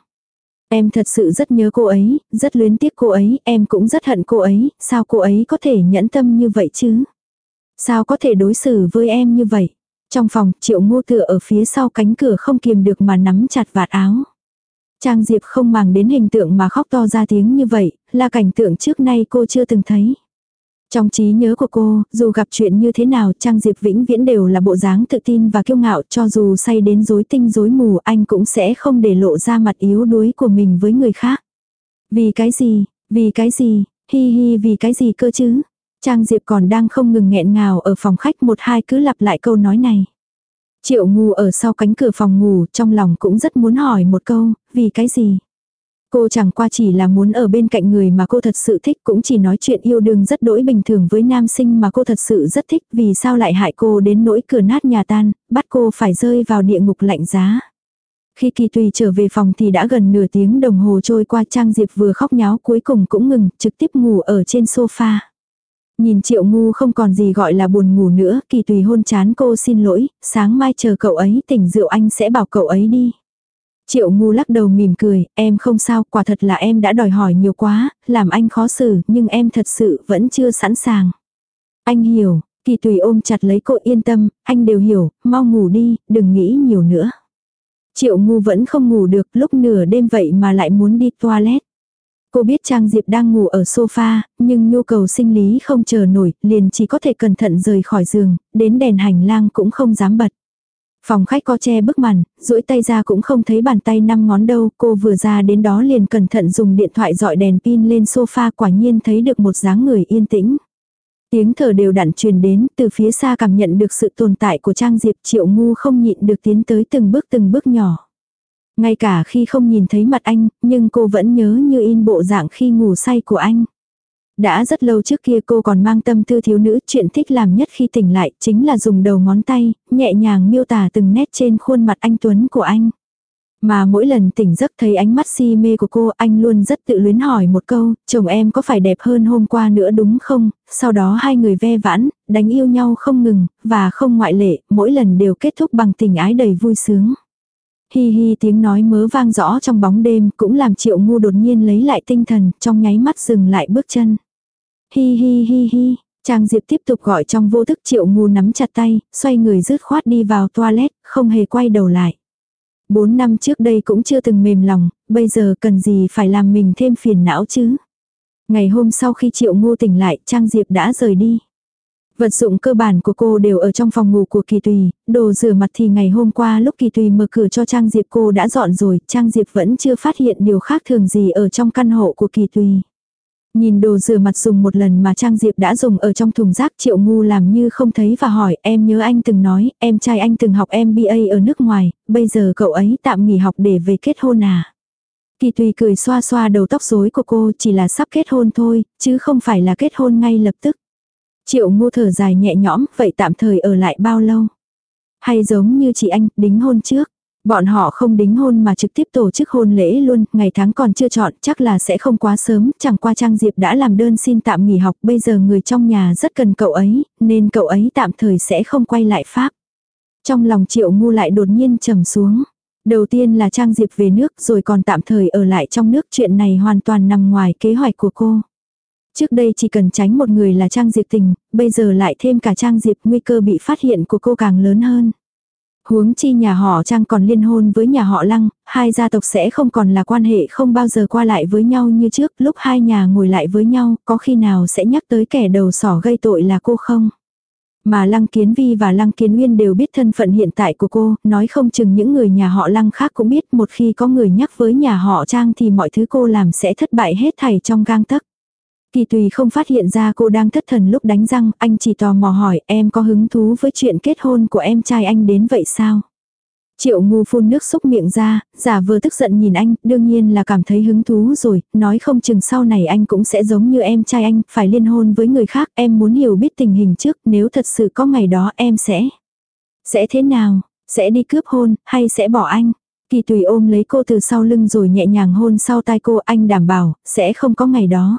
Em thật sự rất nhớ cô ấy, rất luyến tiếc cô ấy, em cũng rất hận cô ấy, sao cô ấy có thể nhẫn tâm như vậy chứ? Sao có thể đối xử với em như vậy? Trong phòng, triệu ngô tựa ở phía sau cánh cửa không kiềm được mà nắm chặt vạt áo. Trang Diệp không màng đến hình tượng mà khóc to ra tiếng như vậy, là cảnh tượng trước nay cô chưa từng thấy. Trong trí nhớ của cô, dù gặp chuyện như thế nào Trang Diệp vĩnh viễn đều là bộ dáng tự tin và kiêu ngạo cho dù say đến rối tinh rối mù anh cũng sẽ không để lộ ra mặt yếu đuối của mình với người khác. Vì cái gì, vì cái gì, hi hi vì cái gì cơ chứ. Trang Diệp còn đang không ngừng nghẹn ngào ở phòng khách một hai cứ lặp lại câu nói này. Triệu ngu ở sau cánh cửa phòng ngủ trong lòng cũng rất muốn hỏi một câu, vì cái gì? Cô chẳng qua chỉ là muốn ở bên cạnh người mà cô thật sự thích cũng chỉ nói chuyện yêu đương rất đỗi bình thường với nam sinh mà cô thật sự rất thích vì sao lại hại cô đến nỗi cửa nát nhà tan, bắt cô phải rơi vào địa ngục lạnh giá. Khi kỳ tùy trở về phòng thì đã gần nửa tiếng đồng hồ trôi qua Trang Diệp vừa khóc nháo cuối cùng cũng ngừng, trực tiếp ngủ ở trên sofa. Nhìn triệu ngu không còn gì gọi là buồn ngủ nữa, kỳ tùy hôn chán cô xin lỗi, sáng mai chờ cậu ấy tỉnh rượu anh sẽ bảo cậu ấy đi. Triệu ngu lắc đầu mỉm cười, em không sao, quả thật là em đã đòi hỏi nhiều quá, làm anh khó xử, nhưng em thật sự vẫn chưa sẵn sàng. Anh hiểu, kỳ tùy ôm chặt lấy cô yên tâm, anh đều hiểu, mau ngủ đi, đừng nghĩ nhiều nữa. Triệu ngu vẫn không ngủ được lúc nửa đêm vậy mà lại muốn đi toilet. Cô biết Trang Diệp đang ngủ ở sofa, nhưng nhu cầu sinh lý không chờ nổi, liền chỉ có thể cẩn thận rời khỏi giường, đến đèn hành lang cũng không dám bật. Phòng khách có che bức màn, duỗi tay ra cũng không thấy bàn tay năm ngón đâu, cô vừa ra đến đó liền cẩn thận dùng điện thoại dọi đèn pin lên sofa quả nhiên thấy được một dáng người yên tĩnh. Tiếng thở đều đặn truyền đến, từ phía xa cảm nhận được sự tồn tại của Trang Diệp triệu ngu không nhịn được tiến tới từng bước từng bước nhỏ. Ngay cả khi không nhìn thấy mặt anh, nhưng cô vẫn nhớ như in bộ dạng khi ngủ say của anh. Đã rất lâu trước kia cô còn mang tâm tư thiếu nữ chuyện thích làm nhất khi tỉnh lại chính là dùng đầu ngón tay, nhẹ nhàng miêu tả từng nét trên khuôn mặt anh Tuấn của anh. Mà mỗi lần tỉnh giấc thấy ánh mắt si mê của cô anh luôn rất tự luyến hỏi một câu, chồng em có phải đẹp hơn hôm qua nữa đúng không? Sau đó hai người ve vãn, đánh yêu nhau không ngừng, và không ngoại lệ, mỗi lần đều kết thúc bằng tình ái đầy vui sướng. Hi hi tiếng nói mớ vang rõ trong bóng đêm cũng làm triệu ngu đột nhiên lấy lại tinh thần trong nháy mắt dừng lại bước chân. Hi hi hi hi, Trang Diệp tiếp tục gọi trong vô thức triệu ngu nắm chặt tay, xoay người rứt khoát đi vào toilet, không hề quay đầu lại. Bốn năm trước đây cũng chưa từng mềm lòng, bây giờ cần gì phải làm mình thêm phiền não chứ. Ngày hôm sau khi triệu ngu tỉnh lại, Trang Diệp đã rời đi. Vật dụng cơ bản của cô đều ở trong phòng ngủ của Kỳ Tùy, đồ rửa mặt thì ngày hôm qua lúc Kỳ Tùy mở cửa cho Trang Diệp cô đã dọn rồi, Trang Diệp vẫn chưa phát hiện điều khác thường gì ở trong căn hộ của Kỳ Tùy. Nhìn đồ rửa mặt dùng một lần mà Trang Diệp đã dùng ở trong thùng rác triệu ngu làm như không thấy và hỏi em nhớ anh từng nói em trai anh từng học MBA ở nước ngoài, bây giờ cậu ấy tạm nghỉ học để về kết hôn à. Kỳ tùy cười xoa xoa đầu tóc rối của cô chỉ là sắp kết hôn thôi, chứ không phải là kết hôn ngay lập tức. Triệu ngô thở dài nhẹ nhõm, vậy tạm thời ở lại bao lâu? Hay giống như chị anh, đính hôn trước. Bọn họ không đính hôn mà trực tiếp tổ chức hôn lễ luôn, ngày tháng còn chưa chọn, chắc là sẽ không quá sớm, chẳng qua Trang Diệp đã làm đơn xin tạm nghỉ học, bây giờ người trong nhà rất cần cậu ấy, nên cậu ấy tạm thời sẽ không quay lại Pháp. Trong lòng triệu ngu lại đột nhiên trầm xuống. Đầu tiên là Trang Diệp về nước rồi còn tạm thời ở lại trong nước chuyện này hoàn toàn nằm ngoài kế hoạch của cô. Trước đây chỉ cần tránh một người là Trang Diệp tình, bây giờ lại thêm cả Trang Diệp nguy cơ bị phát hiện của cô càng lớn hơn. Huống chi nhà họ Trang còn liên hôn với nhà họ Lăng, hai gia tộc sẽ không còn là quan hệ không bao giờ qua lại với nhau như trước, lúc hai nhà ngồi lại với nhau, có khi nào sẽ nhắc tới kẻ đầu sỏ gây tội là cô không? Mà Lăng Kiến Vi và Lăng Kiến Nguyên đều biết thân phận hiện tại của cô, nói không chừng những người nhà họ Lăng khác cũng biết một khi có người nhắc với nhà họ Trang thì mọi thứ cô làm sẽ thất bại hết thảy trong gang tấc. Kỳ tùy không phát hiện ra cô đang thất thần lúc đánh răng, anh chỉ tò mò hỏi em có hứng thú với chuyện kết hôn của em trai anh đến vậy sao? Triệu ngu phun nước xúc miệng ra, giả vờ tức giận nhìn anh, đương nhiên là cảm thấy hứng thú rồi, nói không chừng sau này anh cũng sẽ giống như em trai anh, phải liên hôn với người khác, em muốn hiểu biết tình hình trước, nếu thật sự có ngày đó em sẽ... Sẽ thế nào? Sẽ đi cướp hôn, hay sẽ bỏ anh? Kỳ tùy ôm lấy cô từ sau lưng rồi nhẹ nhàng hôn sau tai cô, anh đảm bảo, sẽ không có ngày đó.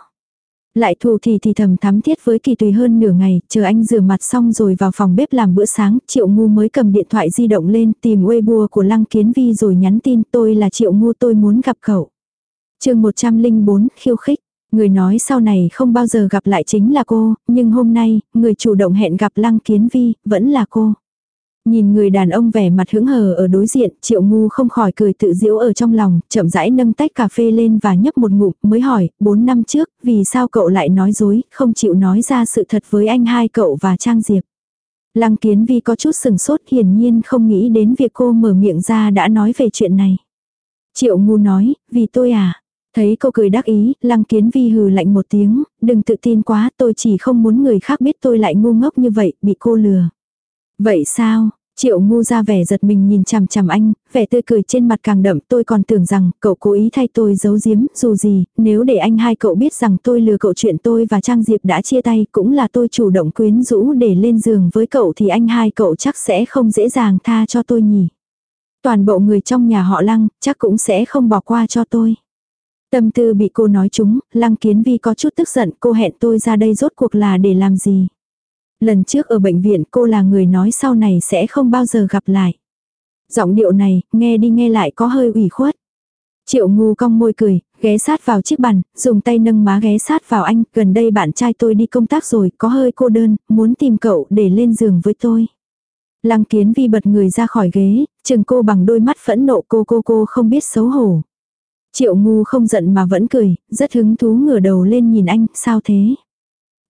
Lại thù thì thì thầm thắm thiết với kỳ tùy hơn nửa ngày, chờ anh rửa mặt xong rồi vào phòng bếp làm bữa sáng, triệu ngu mới cầm điện thoại di động lên tìm Weibo của Lăng Kiến Vi rồi nhắn tin tôi là triệu ngu tôi muốn gặp cậu. chương 104 khiêu khích, người nói sau này không bao giờ gặp lại chính là cô, nhưng hôm nay, người chủ động hẹn gặp Lăng Kiến Vi, vẫn là cô. Nhìn người đàn ông vẻ mặt hững hờ ở đối diện, triệu ngu không khỏi cười tự diễu ở trong lòng, chậm rãi nâng tách cà phê lên và nhấp một ngụm, mới hỏi, 4 năm trước, vì sao cậu lại nói dối, không chịu nói ra sự thật với anh hai cậu và Trang Diệp. Lăng kiến vi có chút sừng sốt hiển nhiên không nghĩ đến việc cô mở miệng ra đã nói về chuyện này. Triệu ngu nói, vì tôi à. Thấy cô cười đắc ý, lăng kiến vi hừ lạnh một tiếng, đừng tự tin quá, tôi chỉ không muốn người khác biết tôi lại ngu ngốc như vậy, bị cô lừa. Vậy sao? Triệu ngu ra vẻ giật mình nhìn chằm chằm anh, vẻ tươi cười trên mặt càng đậm tôi còn tưởng rằng cậu cố ý thay tôi giấu giếm, dù gì, nếu để anh hai cậu biết rằng tôi lừa cậu chuyện tôi và Trang Diệp đã chia tay cũng là tôi chủ động quyến rũ để lên giường với cậu thì anh hai cậu chắc sẽ không dễ dàng tha cho tôi nhỉ. Toàn bộ người trong nhà họ Lăng chắc cũng sẽ không bỏ qua cho tôi. Tâm tư bị cô nói chúng, Lăng Kiến Vi có chút tức giận cô hẹn tôi ra đây rốt cuộc là để làm gì. Lần trước ở bệnh viện cô là người nói sau này sẽ không bao giờ gặp lại. Giọng điệu này, nghe đi nghe lại có hơi ủy khuất. Triệu ngu cong môi cười, ghé sát vào chiếc bàn, dùng tay nâng má ghé sát vào anh, gần đây bạn trai tôi đi công tác rồi, có hơi cô đơn, muốn tìm cậu để lên giường với tôi. Lăng kiến vi bật người ra khỏi ghế, chừng cô bằng đôi mắt phẫn nộ cô cô cô không biết xấu hổ. Triệu ngu không giận mà vẫn cười, rất hứng thú ngửa đầu lên nhìn anh, sao thế?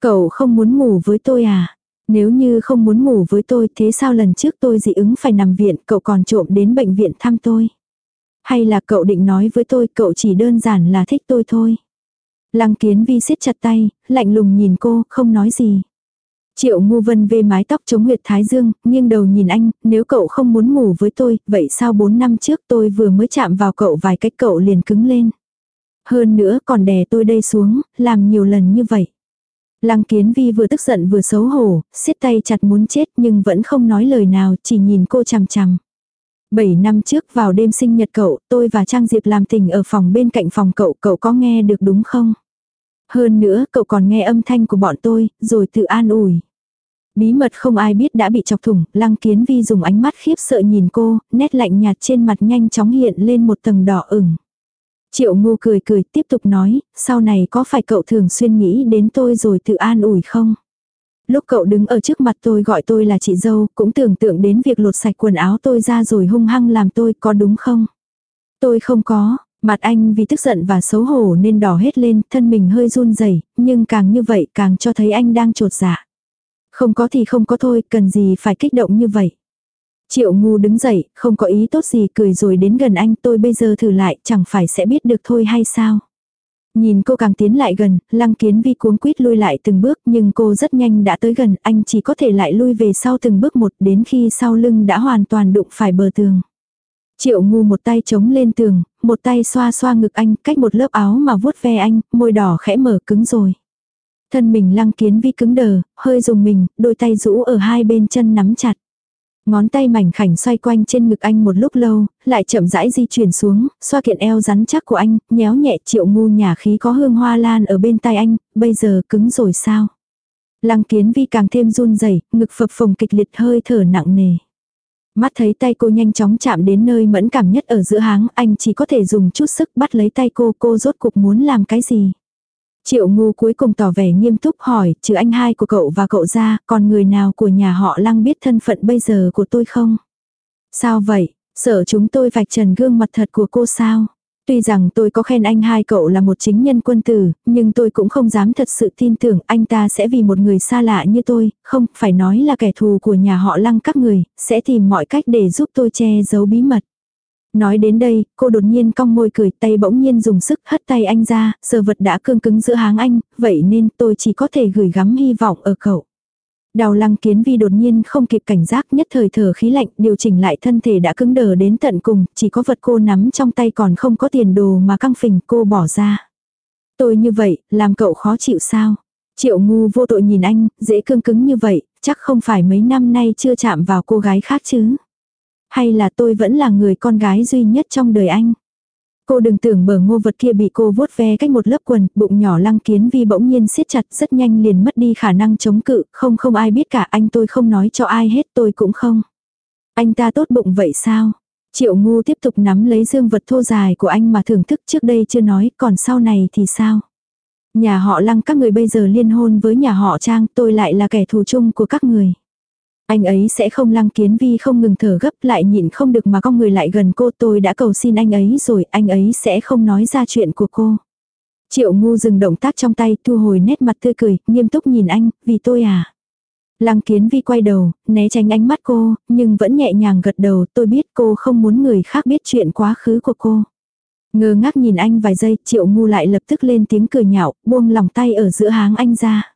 Cậu không muốn ngủ với tôi à? Nếu như không muốn ngủ với tôi thế sao lần trước tôi dị ứng phải nằm viện cậu còn trộm đến bệnh viện thăm tôi? Hay là cậu định nói với tôi cậu chỉ đơn giản là thích tôi thôi? Lăng kiến vi siết chặt tay, lạnh lùng nhìn cô, không nói gì. Triệu ngu vân về mái tóc chống huyệt thái dương, nghiêng đầu nhìn anh, nếu cậu không muốn ngủ với tôi, vậy sao 4 năm trước tôi vừa mới chạm vào cậu vài cách cậu liền cứng lên. Hơn nữa còn đè tôi đây xuống, làm nhiều lần như vậy. Lăng kiến vi vừa tức giận vừa xấu hổ, siết tay chặt muốn chết nhưng vẫn không nói lời nào, chỉ nhìn cô chằm chằm. Bảy năm trước vào đêm sinh nhật cậu, tôi và Trang Diệp làm tình ở phòng bên cạnh phòng cậu, cậu có nghe được đúng không? Hơn nữa, cậu còn nghe âm thanh của bọn tôi, rồi tự an ủi. Bí mật không ai biết đã bị chọc thủng, lăng kiến vi dùng ánh mắt khiếp sợ nhìn cô, nét lạnh nhạt trên mặt nhanh chóng hiện lên một tầng đỏ ửng. Triệu ngu cười cười tiếp tục nói, sau này có phải cậu thường xuyên nghĩ đến tôi rồi tự an ủi không? Lúc cậu đứng ở trước mặt tôi gọi tôi là chị dâu, cũng tưởng tượng đến việc lột sạch quần áo tôi ra rồi hung hăng làm tôi có đúng không? Tôi không có, mặt anh vì tức giận và xấu hổ nên đỏ hết lên, thân mình hơi run rẩy nhưng càng như vậy càng cho thấy anh đang trột dạ. Không có thì không có thôi, cần gì phải kích động như vậy. Triệu ngu đứng dậy, không có ý tốt gì cười rồi đến gần anh tôi bây giờ thử lại chẳng phải sẽ biết được thôi hay sao. Nhìn cô càng tiến lại gần, lăng kiến vi cuống quýt lui lại từng bước nhưng cô rất nhanh đã tới gần, anh chỉ có thể lại lui về sau từng bước một đến khi sau lưng đã hoàn toàn đụng phải bờ tường. Triệu ngu một tay chống lên tường, một tay xoa xoa ngực anh, cách một lớp áo mà vuốt ve anh, môi đỏ khẽ mở cứng rồi. Thân mình lăng kiến vi cứng đờ, hơi dùng mình, đôi tay rũ ở hai bên chân nắm chặt. Ngón tay mảnh khảnh xoay quanh trên ngực anh một lúc lâu, lại chậm rãi di chuyển xuống, xoa kiện eo rắn chắc của anh, nhéo nhẹ triệu ngu nhà khí có hương hoa lan ở bên tai anh, bây giờ cứng rồi sao? Lăng kiến vi càng thêm run rẩy ngực phập phồng kịch liệt hơi thở nặng nề. Mắt thấy tay cô nhanh chóng chạm đến nơi mẫn cảm nhất ở giữa háng, anh chỉ có thể dùng chút sức bắt lấy tay cô, cô rốt cuộc muốn làm cái gì. Triệu ngu cuối cùng tỏ vẻ nghiêm túc hỏi, trừ anh hai của cậu và cậu ra, còn người nào của nhà họ lăng biết thân phận bây giờ của tôi không? Sao vậy, sợ chúng tôi vạch trần gương mặt thật của cô sao? Tuy rằng tôi có khen anh hai cậu là một chính nhân quân tử, nhưng tôi cũng không dám thật sự tin tưởng anh ta sẽ vì một người xa lạ như tôi, không, phải nói là kẻ thù của nhà họ lăng các người, sẽ tìm mọi cách để giúp tôi che giấu bí mật. Nói đến đây, cô đột nhiên cong môi cười tay bỗng nhiên dùng sức hất tay anh ra, sờ vật đã cương cứng giữa háng anh, vậy nên tôi chỉ có thể gửi gắm hy vọng ở cậu. Đào lăng kiến vi đột nhiên không kịp cảnh giác nhất thời thở khí lạnh, điều chỉnh lại thân thể đã cứng đờ đến tận cùng, chỉ có vật cô nắm trong tay còn không có tiền đồ mà căng phình cô bỏ ra. Tôi như vậy, làm cậu khó chịu sao? Triệu ngu vô tội nhìn anh, dễ cương cứng như vậy, chắc không phải mấy năm nay chưa chạm vào cô gái khác chứ. Hay là tôi vẫn là người con gái duy nhất trong đời anh. Cô đừng tưởng bờ ngô vật kia bị cô vuốt ve cách một lớp quần, bụng nhỏ lăng kiến vi bỗng nhiên siết chặt rất nhanh liền mất đi khả năng chống cự, không không ai biết cả anh tôi không nói cho ai hết tôi cũng không. Anh ta tốt bụng vậy sao? Triệu ngu tiếp tục nắm lấy dương vật thô dài của anh mà thưởng thức trước đây chưa nói, còn sau này thì sao? Nhà họ lăng các người bây giờ liên hôn với nhà họ trang, tôi lại là kẻ thù chung của các người. Anh ấy sẽ không lăng kiến vi không ngừng thở gấp lại nhịn không được mà con người lại gần cô tôi đã cầu xin anh ấy rồi anh ấy sẽ không nói ra chuyện của cô. Triệu ngu dừng động tác trong tay thu hồi nét mặt tươi cười, nghiêm túc nhìn anh, vì tôi à. Lăng kiến vi quay đầu, né tránh ánh mắt cô, nhưng vẫn nhẹ nhàng gật đầu tôi biết cô không muốn người khác biết chuyện quá khứ của cô. Ngơ ngác nhìn anh vài giây, triệu ngu lại lập tức lên tiếng cười nhạo, buông lòng tay ở giữa háng anh ra.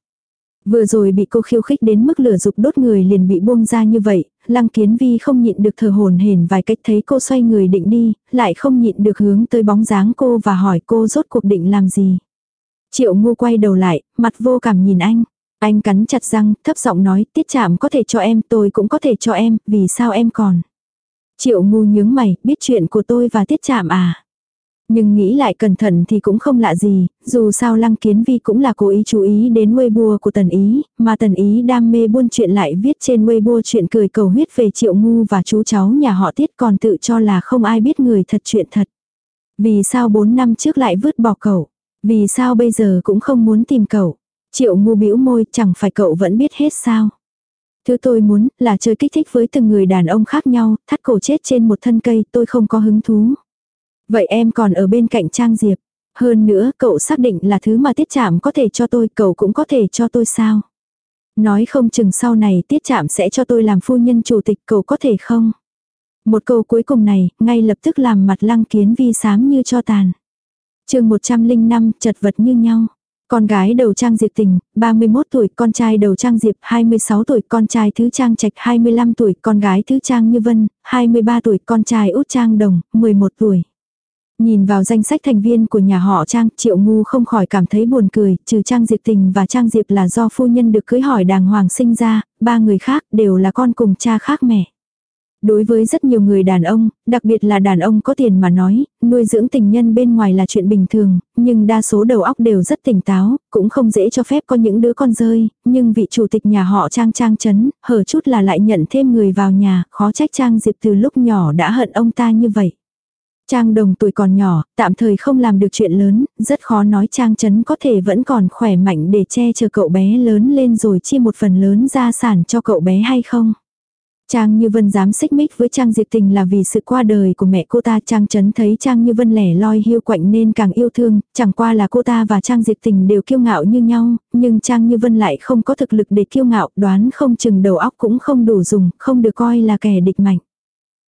Vừa rồi bị cô khiêu khích đến mức lửa dục đốt người liền bị buông ra như vậy, lăng kiến vi không nhịn được thở hồn hển vài cách thấy cô xoay người định đi, lại không nhịn được hướng tới bóng dáng cô và hỏi cô rốt cuộc định làm gì. Triệu ngu quay đầu lại, mặt vô cảm nhìn anh. Anh cắn chặt răng, thấp giọng nói, tiết chạm có thể cho em, tôi cũng có thể cho em, vì sao em còn. Triệu ngu nhướng mày, biết chuyện của tôi và tiết chạm à. Nhưng nghĩ lại cẩn thận thì cũng không lạ gì, dù sao Lăng Kiến Vi cũng là cố ý chú ý đến Weibo của Tần Ý, mà Tần Ý đam mê buôn chuyện lại viết trên Weibo chuyện cười cầu huyết về Triệu Ngu và chú cháu nhà họ Tiết còn tự cho là không ai biết người thật chuyện thật. Vì sao 4 năm trước lại vứt bỏ cậu? Vì sao bây giờ cũng không muốn tìm cậu? Triệu Ngu bĩu môi chẳng phải cậu vẫn biết hết sao? Thứ tôi muốn là chơi kích thích với từng người đàn ông khác nhau, thắt cổ chết trên một thân cây tôi không có hứng thú. Vậy em còn ở bên cạnh Trang Diệp. Hơn nữa, cậu xác định là thứ mà tiết chạm có thể cho tôi, cậu cũng có thể cho tôi sao? Nói không chừng sau này tiết chạm sẽ cho tôi làm phu nhân chủ tịch, cậu có thể không? Một câu cuối cùng này, ngay lập tức làm mặt lăng kiến vi sáng như cho tàn. chương 105, chật vật như nhau. Con gái đầu trang diệp tình, 31 tuổi, con trai đầu trang diệp 26 tuổi, con trai thứ trang trạch 25 tuổi, con gái thứ trang như vân, 23 tuổi, con trai út trang đồng, 11 tuổi. Nhìn vào danh sách thành viên của nhà họ Trang, Triệu Ngu không khỏi cảm thấy buồn cười, trừ Trang Diệp Tình và Trang Diệp là do phu nhân được cưới hỏi đàng hoàng sinh ra, ba người khác đều là con cùng cha khác mẹ. Đối với rất nhiều người đàn ông, đặc biệt là đàn ông có tiền mà nói, nuôi dưỡng tình nhân bên ngoài là chuyện bình thường, nhưng đa số đầu óc đều rất tỉnh táo, cũng không dễ cho phép có những đứa con rơi, nhưng vị chủ tịch nhà họ Trang Trang chấn, hở chút là lại nhận thêm người vào nhà, khó trách Trang Diệp từ lúc nhỏ đã hận ông ta như vậy. Trang đồng tuổi còn nhỏ, tạm thời không làm được chuyện lớn, rất khó nói Trang chấn có thể vẫn còn khỏe mạnh để che chở cậu bé lớn lên rồi chia một phần lớn gia sản cho cậu bé hay không. Trang Như Vân dám xích mích với Trang Diệp Tình là vì sự qua đời của mẹ cô ta. Trang Trấn thấy Trang Như Vân lẻ loi hiu quạnh nên càng yêu thương, chẳng qua là cô ta và Trang Diệp Tình đều kiêu ngạo như nhau, nhưng Trang Như Vân lại không có thực lực để kiêu ngạo, đoán không chừng đầu óc cũng không đủ dùng, không được coi là kẻ địch mạnh.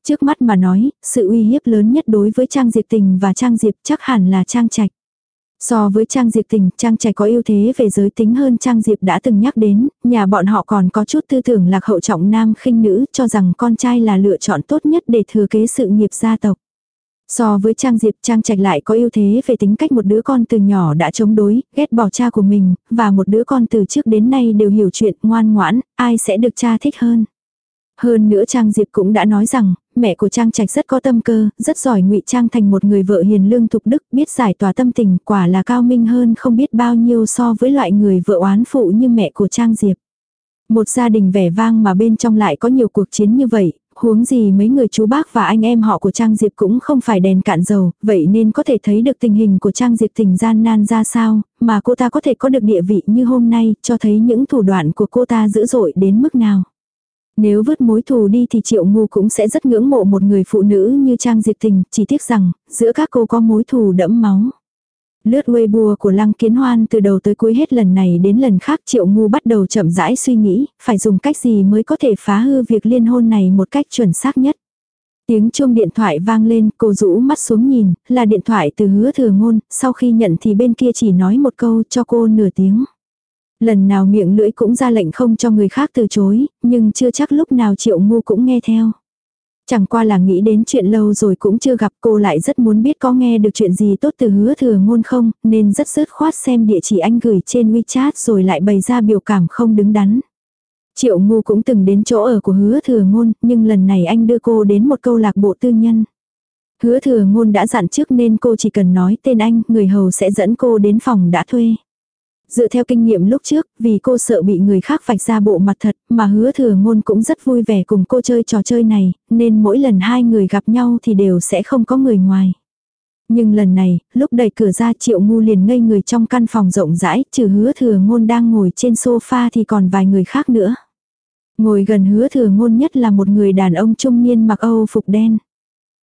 Trước mắt mà nói, sự uy hiếp lớn nhất đối với Trang Diệp Tình và Trang Diệp chắc hẳn là Trang Trạch. So với Trang Diệp tình, Trang Trạch có ưu thế về giới tính hơn Trang Diệp đã từng nhắc đến, nhà bọn họ còn có chút tư tưởng lạc hậu trọng nam khinh nữ cho rằng con trai là lựa chọn tốt nhất để thừa kế sự nghiệp gia tộc. So với Trang Diệp, Trang Trạch lại có ưu thế về tính cách một đứa con từ nhỏ đã chống đối, ghét bỏ cha của mình, và một đứa con từ trước đến nay đều hiểu chuyện, ngoan ngoãn, ai sẽ được cha thích hơn. Hơn nữa Trang Diệp cũng đã nói rằng, mẹ của Trang Trạch rất có tâm cơ, rất giỏi ngụy trang thành một người vợ hiền lương thục đức, biết giải tỏa tâm tình, quả là cao minh hơn không biết bao nhiêu so với loại người vợ oán phụ như mẹ của Trang Diệp. Một gia đình vẻ vang mà bên trong lại có nhiều cuộc chiến như vậy, huống gì mấy người chú bác và anh em họ của Trang Diệp cũng không phải đèn cạn dầu, vậy nên có thể thấy được tình hình của Trang Diệp tình gian nan ra sao, mà cô ta có thể có được địa vị như hôm nay, cho thấy những thủ đoạn của cô ta dữ dội đến mức nào. Nếu vứt mối thù đi thì Triệu Ngu cũng sẽ rất ngưỡng mộ một người phụ nữ như Trang Diệp Tình, chỉ tiếc rằng, giữa các cô có mối thù đẫm máu. Lướt Weibo của Lăng Kiến Hoan từ đầu tới cuối hết lần này đến lần khác Triệu Ngu bắt đầu chậm rãi suy nghĩ, phải dùng cách gì mới có thể phá hư việc liên hôn này một cách chuẩn xác nhất. Tiếng chuông điện thoại vang lên, cô rũ mắt xuống nhìn, là điện thoại từ hứa thừa ngôn, sau khi nhận thì bên kia chỉ nói một câu cho cô nửa tiếng. Lần nào miệng lưỡi cũng ra lệnh không cho người khác từ chối, nhưng chưa chắc lúc nào triệu ngu cũng nghe theo. Chẳng qua là nghĩ đến chuyện lâu rồi cũng chưa gặp cô lại rất muốn biết có nghe được chuyện gì tốt từ hứa thừa ngôn không, nên rất dứt khoát xem địa chỉ anh gửi trên WeChat rồi lại bày ra biểu cảm không đứng đắn. Triệu ngu cũng từng đến chỗ ở của hứa thừa ngôn, nhưng lần này anh đưa cô đến một câu lạc bộ tư nhân. Hứa thừa ngôn đã dặn trước nên cô chỉ cần nói tên anh, người hầu sẽ dẫn cô đến phòng đã thuê. Dựa theo kinh nghiệm lúc trước, vì cô sợ bị người khác vạch ra bộ mặt thật, mà hứa thừa ngôn cũng rất vui vẻ cùng cô chơi trò chơi này, nên mỗi lần hai người gặp nhau thì đều sẽ không có người ngoài. Nhưng lần này, lúc đẩy cửa ra triệu ngu liền ngây người trong căn phòng rộng rãi, trừ hứa thừa ngôn đang ngồi trên sofa thì còn vài người khác nữa. Ngồi gần hứa thừa ngôn nhất là một người đàn ông trung niên mặc âu phục đen.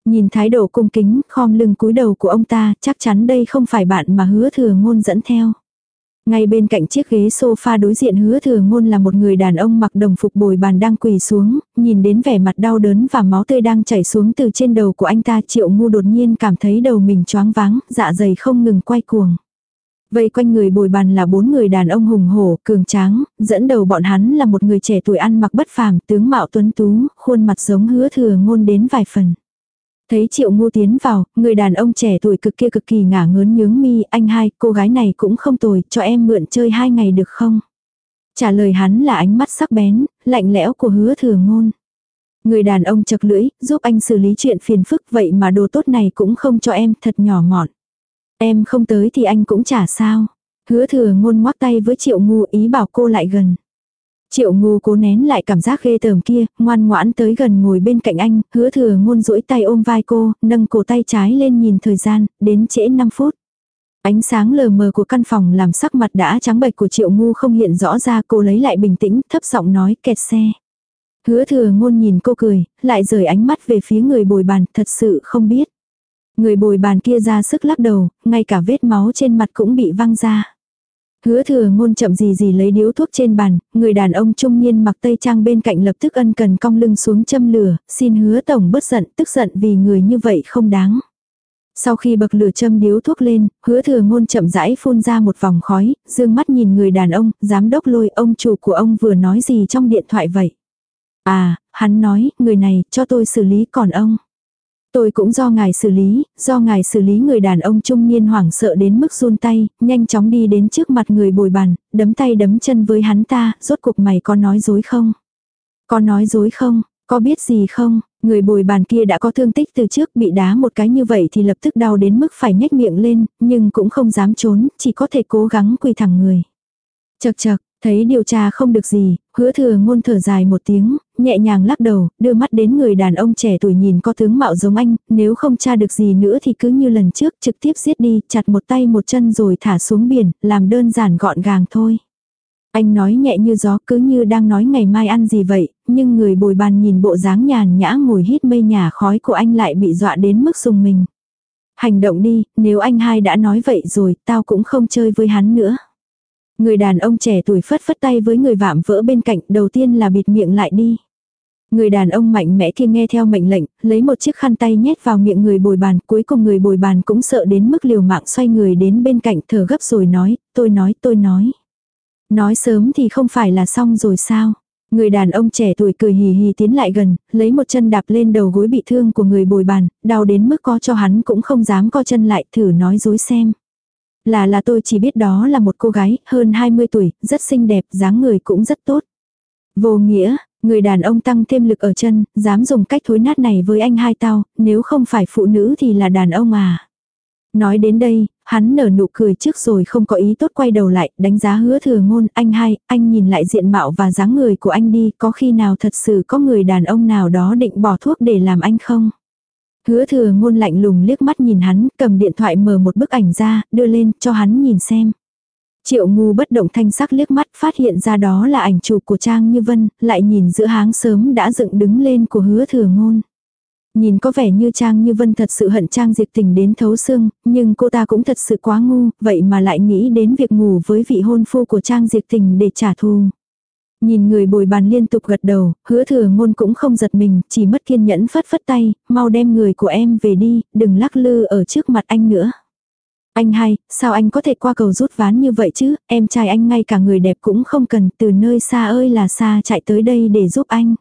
Nhìn thái độ cung kính, khom lưng cúi đầu của ông ta, chắc chắn đây không phải bạn mà hứa thừa ngôn dẫn theo. Ngay bên cạnh chiếc ghế sofa đối diện hứa thừa ngôn là một người đàn ông mặc đồng phục bồi bàn đang quỳ xuống, nhìn đến vẻ mặt đau đớn và máu tươi đang chảy xuống từ trên đầu của anh ta triệu ngu đột nhiên cảm thấy đầu mình choáng váng, dạ dày không ngừng quay cuồng. Vây quanh người bồi bàn là bốn người đàn ông hùng hổ, cường tráng, dẫn đầu bọn hắn là một người trẻ tuổi ăn mặc bất phàm, tướng mạo tuấn tú, khuôn mặt giống hứa thừa ngôn đến vài phần. Thấy triệu ngu tiến vào, người đàn ông trẻ tuổi cực kia cực kỳ ngả ngớn nhướng mi, anh hai, cô gái này cũng không tồi, cho em mượn chơi hai ngày được không? Trả lời hắn là ánh mắt sắc bén, lạnh lẽo của hứa thừa ngôn. Người đàn ông chật lưỡi, giúp anh xử lý chuyện phiền phức vậy mà đồ tốt này cũng không cho em, thật nhỏ mọn. Em không tới thì anh cũng chả sao. Hứa thừa ngôn ngoắc tay với triệu ngu ý bảo cô lại gần. Triệu ngu cố nén lại cảm giác ghê tởm kia, ngoan ngoãn tới gần ngồi bên cạnh anh, hứa thừa ngôn duỗi tay ôm vai cô, nâng cổ tay trái lên nhìn thời gian, đến trễ 5 phút. Ánh sáng lờ mờ của căn phòng làm sắc mặt đã trắng bệch của triệu ngu không hiện rõ ra cô lấy lại bình tĩnh, thấp giọng nói kẹt xe. Hứa thừa ngôn nhìn cô cười, lại rời ánh mắt về phía người bồi bàn, thật sự không biết. Người bồi bàn kia ra sức lắc đầu, ngay cả vết máu trên mặt cũng bị văng ra. Hứa thừa ngôn chậm gì gì lấy điếu thuốc trên bàn, người đàn ông trung niên mặc tây trang bên cạnh lập tức ân cần cong lưng xuống châm lửa, xin hứa tổng bớt giận, tức giận vì người như vậy không đáng. Sau khi bậc lửa châm điếu thuốc lên, hứa thừa ngôn chậm rãi phun ra một vòng khói, dương mắt nhìn người đàn ông, giám đốc lôi ông chủ của ông vừa nói gì trong điện thoại vậy. À, hắn nói, người này, cho tôi xử lý còn ông. Tôi cũng do ngài xử lý, do ngài xử lý người đàn ông trung niên hoảng sợ đến mức run tay, nhanh chóng đi đến trước mặt người bồi bàn, đấm tay đấm chân với hắn ta, rốt cuộc mày có nói dối không? Có nói dối không? Có biết gì không? Người bồi bàn kia đã có thương tích từ trước bị đá một cái như vậy thì lập tức đau đến mức phải nhếch miệng lên, nhưng cũng không dám trốn, chỉ có thể cố gắng quỳ thẳng người. Chật chật, Thấy điều tra không được gì, hứa thừa ngôn thở dài một tiếng, nhẹ nhàng lắc đầu, đưa mắt đến người đàn ông trẻ tuổi nhìn có tướng mạo giống anh, nếu không tra được gì nữa thì cứ như lần trước trực tiếp giết đi, chặt một tay một chân rồi thả xuống biển, làm đơn giản gọn gàng thôi. Anh nói nhẹ như gió cứ như đang nói ngày mai ăn gì vậy, nhưng người bồi bàn nhìn bộ dáng nhàn nhã ngồi hít mây nhà khói của anh lại bị dọa đến mức dùng mình. Hành động đi, nếu anh hai đã nói vậy rồi, tao cũng không chơi với hắn nữa. Người đàn ông trẻ tuổi phất phất tay với người vạm vỡ bên cạnh đầu tiên là bịt miệng lại đi. Người đàn ông mạnh mẽ kia nghe theo mệnh lệnh, lấy một chiếc khăn tay nhét vào miệng người bồi bàn, cuối cùng người bồi bàn cũng sợ đến mức liều mạng xoay người đến bên cạnh thở gấp rồi nói, tôi nói, tôi nói. Nói sớm thì không phải là xong rồi sao? Người đàn ông trẻ tuổi cười hì hì tiến lại gần, lấy một chân đạp lên đầu gối bị thương của người bồi bàn, đau đến mức có cho hắn cũng không dám co chân lại thử nói dối xem. Là là tôi chỉ biết đó là một cô gái, hơn 20 tuổi, rất xinh đẹp, dáng người cũng rất tốt. Vô nghĩa, người đàn ông tăng thêm lực ở chân, dám dùng cách thối nát này với anh hai tao, nếu không phải phụ nữ thì là đàn ông à. Nói đến đây, hắn nở nụ cười trước rồi không có ý tốt quay đầu lại, đánh giá hứa thừa ngôn, anh hai, anh nhìn lại diện mạo và dáng người của anh đi, có khi nào thật sự có người đàn ông nào đó định bỏ thuốc để làm anh không? Hứa thừa ngôn lạnh lùng liếc mắt nhìn hắn, cầm điện thoại mở một bức ảnh ra, đưa lên, cho hắn nhìn xem. Triệu ngu bất động thanh sắc liếc mắt phát hiện ra đó là ảnh chụp của Trang Như Vân, lại nhìn giữa háng sớm đã dựng đứng lên của hứa thừa ngôn. Nhìn có vẻ như Trang Như Vân thật sự hận Trang Diệp Tình đến thấu xương, nhưng cô ta cũng thật sự quá ngu, vậy mà lại nghĩ đến việc ngủ với vị hôn phu của Trang Diệp Tình để trả thù. Nhìn người bồi bàn liên tục gật đầu, hứa thừa ngôn cũng không giật mình, chỉ mất kiên nhẫn phất phất tay, mau đem người của em về đi, đừng lắc lư ở trước mặt anh nữa. Anh hay, sao anh có thể qua cầu rút ván như vậy chứ, em trai anh ngay cả người đẹp cũng không cần từ nơi xa ơi là xa chạy tới đây để giúp anh.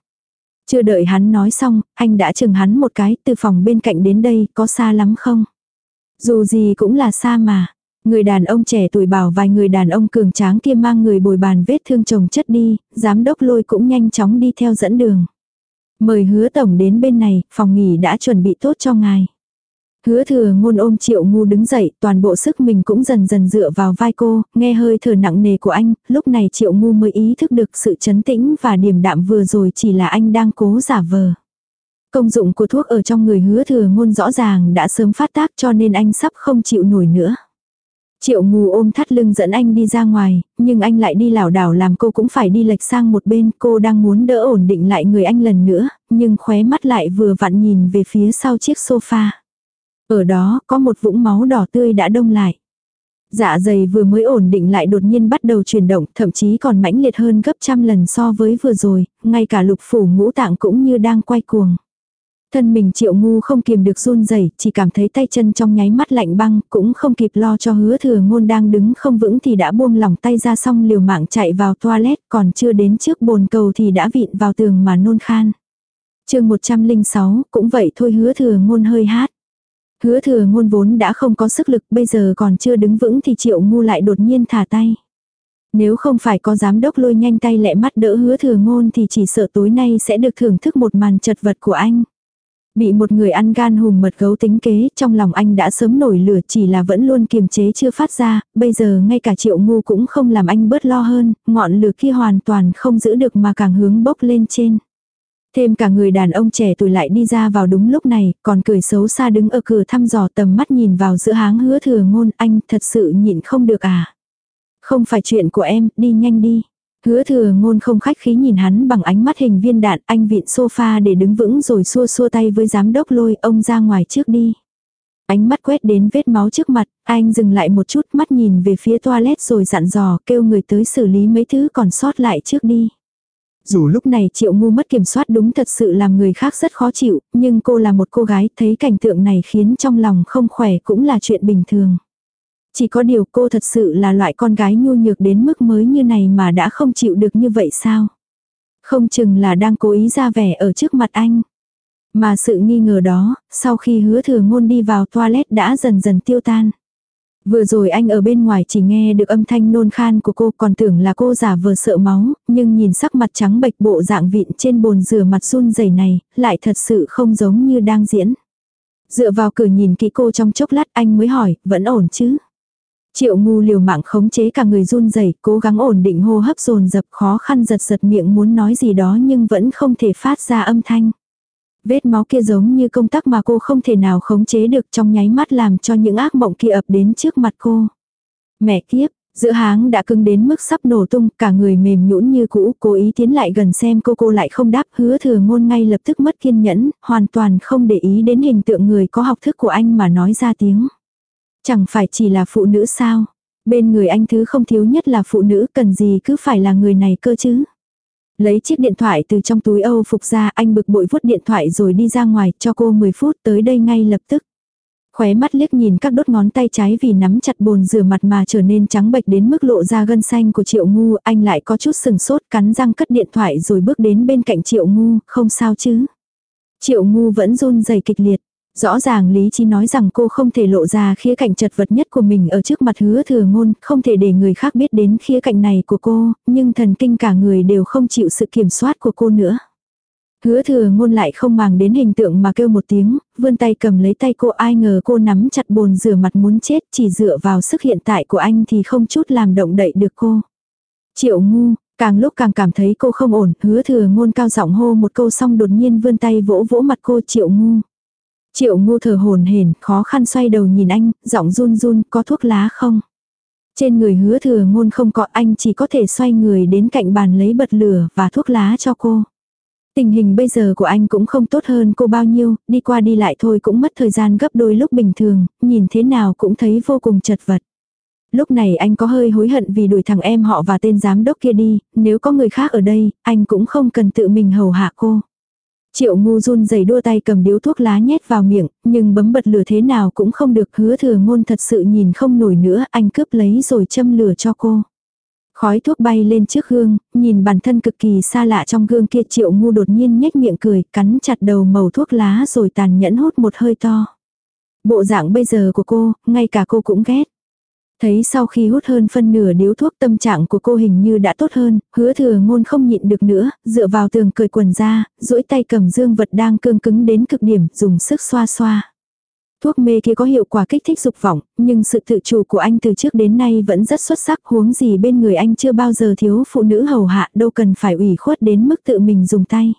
Chưa đợi hắn nói xong, anh đã chừng hắn một cái từ phòng bên cạnh đến đây, có xa lắm không? Dù gì cũng là xa mà. Người đàn ông trẻ tuổi bảo vài người đàn ông cường tráng kia mang người bồi bàn vết thương chồng chất đi, giám đốc lôi cũng nhanh chóng đi theo dẫn đường. Mời hứa tổng đến bên này, phòng nghỉ đã chuẩn bị tốt cho ngài. Hứa thừa ngôn ôm triệu ngu đứng dậy, toàn bộ sức mình cũng dần dần dựa vào vai cô, nghe hơi thở nặng nề của anh, lúc này triệu ngu mới ý thức được sự chấn tĩnh và điềm đạm vừa rồi chỉ là anh đang cố giả vờ. Công dụng của thuốc ở trong người hứa thừa ngôn rõ ràng đã sớm phát tác cho nên anh sắp không chịu nổi nữa. Triệu ngù ôm thắt lưng dẫn anh đi ra ngoài, nhưng anh lại đi lảo đảo làm cô cũng phải đi lệch sang một bên, cô đang muốn đỡ ổn định lại người anh lần nữa, nhưng khóe mắt lại vừa vặn nhìn về phía sau chiếc sofa. Ở đó có một vũng máu đỏ tươi đã đông lại. Dạ dày vừa mới ổn định lại đột nhiên bắt đầu chuyển động, thậm chí còn mãnh liệt hơn gấp trăm lần so với vừa rồi, ngay cả lục phủ ngũ tạng cũng như đang quay cuồng. Thân mình triệu ngu không kiềm được run rẩy chỉ cảm thấy tay chân trong nháy mắt lạnh băng, cũng không kịp lo cho hứa thừa ngôn đang đứng không vững thì đã buông lỏng tay ra xong liều mạng chạy vào toilet, còn chưa đến trước bồn cầu thì đã vịn vào tường mà nôn khan. chương 106, cũng vậy thôi hứa thừa ngôn hơi hát. Hứa thừa ngôn vốn đã không có sức lực bây giờ còn chưa đứng vững thì triệu ngu lại đột nhiên thả tay. Nếu không phải có giám đốc lôi nhanh tay lẹ mắt đỡ hứa thừa ngôn thì chỉ sợ tối nay sẽ được thưởng thức một màn chật vật của anh. Bị một người ăn gan hùm mật gấu tính kế, trong lòng anh đã sớm nổi lửa chỉ là vẫn luôn kiềm chế chưa phát ra, bây giờ ngay cả triệu ngu cũng không làm anh bớt lo hơn, ngọn lửa kia hoàn toàn không giữ được mà càng hướng bốc lên trên. Thêm cả người đàn ông trẻ tuổi lại đi ra vào đúng lúc này, còn cười xấu xa đứng ở cửa thăm dò tầm mắt nhìn vào giữa háng hứa thừa ngôn anh thật sự nhịn không được à. Không phải chuyện của em, đi nhanh đi. Hứa thừa ngôn không khách khí nhìn hắn bằng ánh mắt hình viên đạn, anh vịn sofa để đứng vững rồi xua xua tay với giám đốc lôi ông ra ngoài trước đi. Ánh mắt quét đến vết máu trước mặt, anh dừng lại một chút mắt nhìn về phía toilet rồi dặn dò kêu người tới xử lý mấy thứ còn sót lại trước đi. Dù lúc này triệu ngu mất kiểm soát đúng thật sự làm người khác rất khó chịu, nhưng cô là một cô gái thấy cảnh tượng này khiến trong lòng không khỏe cũng là chuyện bình thường. Chỉ có điều cô thật sự là loại con gái nhu nhược đến mức mới như này mà đã không chịu được như vậy sao? Không chừng là đang cố ý ra vẻ ở trước mặt anh. Mà sự nghi ngờ đó, sau khi hứa thừa ngôn đi vào toilet đã dần dần tiêu tan. Vừa rồi anh ở bên ngoài chỉ nghe được âm thanh nôn khan của cô còn tưởng là cô giả vờ sợ máu, nhưng nhìn sắc mặt trắng bệch bộ dạng vịn trên bồn rửa mặt run rẩy này, lại thật sự không giống như đang diễn. Dựa vào cửa nhìn kỹ cô trong chốc lát anh mới hỏi, vẫn ổn chứ? Triệu ngu liều mạng khống chế cả người run rẩy cố gắng ổn định hô hấp dồn dập khó khăn giật giật miệng muốn nói gì đó nhưng vẫn không thể phát ra âm thanh. Vết máu kia giống như công tắc mà cô không thể nào khống chế được trong nháy mắt làm cho những ác mộng kia ập đến trước mặt cô. Mẹ kiếp, giữa háng đã cứng đến mức sắp nổ tung, cả người mềm nhũn như cũ, cố ý tiến lại gần xem cô cô lại không đáp, hứa thừa ngôn ngay lập tức mất kiên nhẫn, hoàn toàn không để ý đến hình tượng người có học thức của anh mà nói ra tiếng. Chẳng phải chỉ là phụ nữ sao? Bên người anh thứ không thiếu nhất là phụ nữ cần gì cứ phải là người này cơ chứ? Lấy chiếc điện thoại từ trong túi Âu phục ra anh bực bội vuốt điện thoại rồi đi ra ngoài cho cô 10 phút tới đây ngay lập tức. Khóe mắt liếc nhìn các đốt ngón tay trái vì nắm chặt bồn rửa mặt mà trở nên trắng bệch đến mức lộ ra gân xanh của Triệu Ngu, anh lại có chút sừng sốt cắn răng cất điện thoại rồi bước đến bên cạnh Triệu Ngu, không sao chứ. Triệu Ngu vẫn run rẩy kịch liệt. Rõ ràng Lý trí nói rằng cô không thể lộ ra khía cạnh chật vật nhất của mình ở trước mặt hứa thừa ngôn, không thể để người khác biết đến khía cạnh này của cô, nhưng thần kinh cả người đều không chịu sự kiểm soát của cô nữa. Hứa thừa ngôn lại không màng đến hình tượng mà kêu một tiếng, vươn tay cầm lấy tay cô ai ngờ cô nắm chặt bồn rửa mặt muốn chết chỉ dựa vào sức hiện tại của anh thì không chút làm động đậy được cô. Triệu ngu, càng lúc càng cảm thấy cô không ổn, hứa thừa ngôn cao giọng hô một câu xong đột nhiên vươn tay vỗ vỗ mặt cô triệu ngu. Triệu ngu thở hồn hển, khó khăn xoay đầu nhìn anh, giọng run run, có thuốc lá không? Trên người hứa thừa ngôn không có anh chỉ có thể xoay người đến cạnh bàn lấy bật lửa và thuốc lá cho cô. Tình hình bây giờ của anh cũng không tốt hơn cô bao nhiêu, đi qua đi lại thôi cũng mất thời gian gấp đôi lúc bình thường, nhìn thế nào cũng thấy vô cùng chật vật. Lúc này anh có hơi hối hận vì đuổi thằng em họ và tên giám đốc kia đi, nếu có người khác ở đây, anh cũng không cần tự mình hầu hạ cô. Triệu ngu run rẩy đua tay cầm điếu thuốc lá nhét vào miệng, nhưng bấm bật lửa thế nào cũng không được hứa thừa ngôn thật sự nhìn không nổi nữa, anh cướp lấy rồi châm lửa cho cô. Khói thuốc bay lên trước gương, nhìn bản thân cực kỳ xa lạ trong gương kia triệu ngu đột nhiên nhếch miệng cười, cắn chặt đầu màu thuốc lá rồi tàn nhẫn hút một hơi to. Bộ dạng bây giờ của cô, ngay cả cô cũng ghét. Thấy sau khi hút hơn phân nửa điếu thuốc tâm trạng của cô hình như đã tốt hơn, hứa thừa ngôn không nhịn được nữa, dựa vào tường cười quần ra, duỗi tay cầm dương vật đang cương cứng đến cực điểm, dùng sức xoa xoa. Thuốc mê kia có hiệu quả kích thích dục vọng, nhưng sự tự chủ của anh từ trước đến nay vẫn rất xuất sắc huống gì bên người anh chưa bao giờ thiếu phụ nữ hầu hạ đâu cần phải ủy khuất đến mức tự mình dùng tay.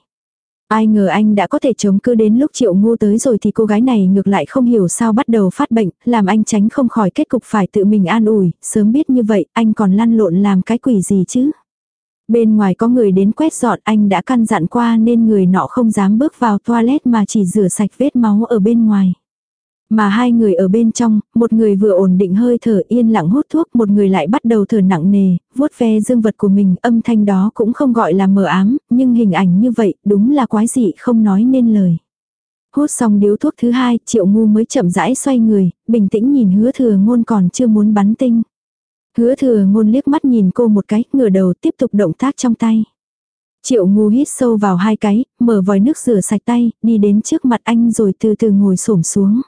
Ai ngờ anh đã có thể chống cứ đến lúc triệu ngu tới rồi thì cô gái này ngược lại không hiểu sao bắt đầu phát bệnh, làm anh tránh không khỏi kết cục phải tự mình an ủi, sớm biết như vậy anh còn lăn lộn làm cái quỷ gì chứ. Bên ngoài có người đến quét dọn anh đã căn dặn qua nên người nọ không dám bước vào toilet mà chỉ rửa sạch vết máu ở bên ngoài. Mà hai người ở bên trong, một người vừa ổn định hơi thở yên lặng hút thuốc, một người lại bắt đầu thở nặng nề, vuốt ve dương vật của mình, âm thanh đó cũng không gọi là mờ ám, nhưng hình ảnh như vậy, đúng là quái dị không nói nên lời. Hút xong điếu thuốc thứ hai, triệu ngu mới chậm rãi xoay người, bình tĩnh nhìn hứa thừa ngôn còn chưa muốn bắn tinh. Hứa thừa ngôn liếc mắt nhìn cô một cái, ngửa đầu tiếp tục động tác trong tay. Triệu ngu hít sâu vào hai cái, mở vòi nước rửa sạch tay, đi đến trước mặt anh rồi từ từ ngồi xổm xuống.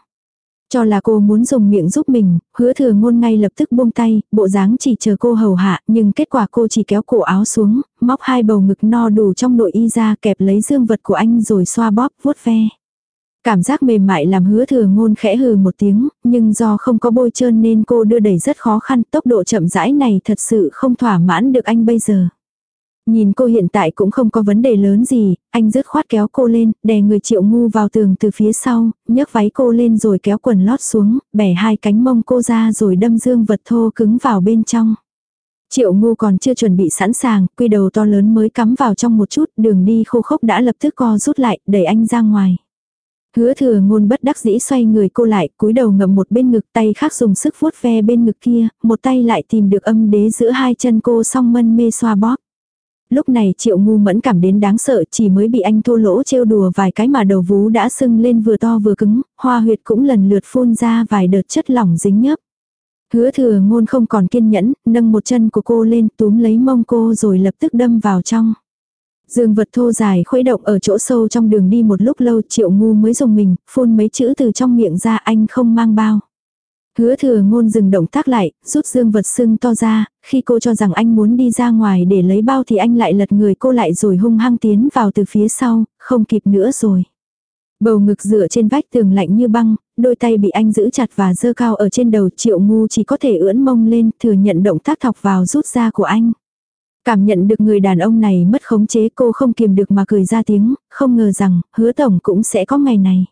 Cho là cô muốn dùng miệng giúp mình, hứa thừa ngôn ngay lập tức buông tay, bộ dáng chỉ chờ cô hầu hạ, nhưng kết quả cô chỉ kéo cổ áo xuống, móc hai bầu ngực no đủ trong nội y ra kẹp lấy dương vật của anh rồi xoa bóp vuốt ve. Cảm giác mềm mại làm hứa thừa ngôn khẽ hừ một tiếng, nhưng do không có bôi trơn nên cô đưa đẩy rất khó khăn, tốc độ chậm rãi này thật sự không thỏa mãn được anh bây giờ. Nhìn cô hiện tại cũng không có vấn đề lớn gì, anh dứt khoát kéo cô lên, đè người triệu ngu vào tường từ phía sau, nhấc váy cô lên rồi kéo quần lót xuống, bẻ hai cánh mông cô ra rồi đâm dương vật thô cứng vào bên trong. Triệu ngu còn chưa chuẩn bị sẵn sàng, quy đầu to lớn mới cắm vào trong một chút, đường đi khô khốc đã lập tức co rút lại, đẩy anh ra ngoài. Hứa thừa ngôn bất đắc dĩ xoay người cô lại, cúi đầu ngậm một bên ngực tay khác dùng sức vuốt ve bên ngực kia, một tay lại tìm được âm đế giữa hai chân cô song mân mê xoa bóp. Lúc này triệu ngu mẫn cảm đến đáng sợ chỉ mới bị anh thô lỗ trêu đùa vài cái mà đầu vú đã sưng lên vừa to vừa cứng, hoa huyệt cũng lần lượt phun ra vài đợt chất lỏng dính nhớp. Hứa thừa ngôn không còn kiên nhẫn, nâng một chân của cô lên túm lấy mông cô rồi lập tức đâm vào trong. Dương vật thô dài khuấy động ở chỗ sâu trong đường đi một lúc lâu triệu ngu mới dùng mình, phun mấy chữ từ trong miệng ra anh không mang bao. Hứa thừa ngôn dừng động tác lại, rút dương vật sưng to ra, khi cô cho rằng anh muốn đi ra ngoài để lấy bao thì anh lại lật người cô lại rồi hung hăng tiến vào từ phía sau, không kịp nữa rồi. Bầu ngực dựa trên vách tường lạnh như băng, đôi tay bị anh giữ chặt và dơ cao ở trên đầu triệu ngu chỉ có thể ưỡn mông lên thừa nhận động tác thọc vào rút ra của anh. Cảm nhận được người đàn ông này mất khống chế cô không kiềm được mà cười ra tiếng, không ngờ rằng hứa tổng cũng sẽ có ngày này.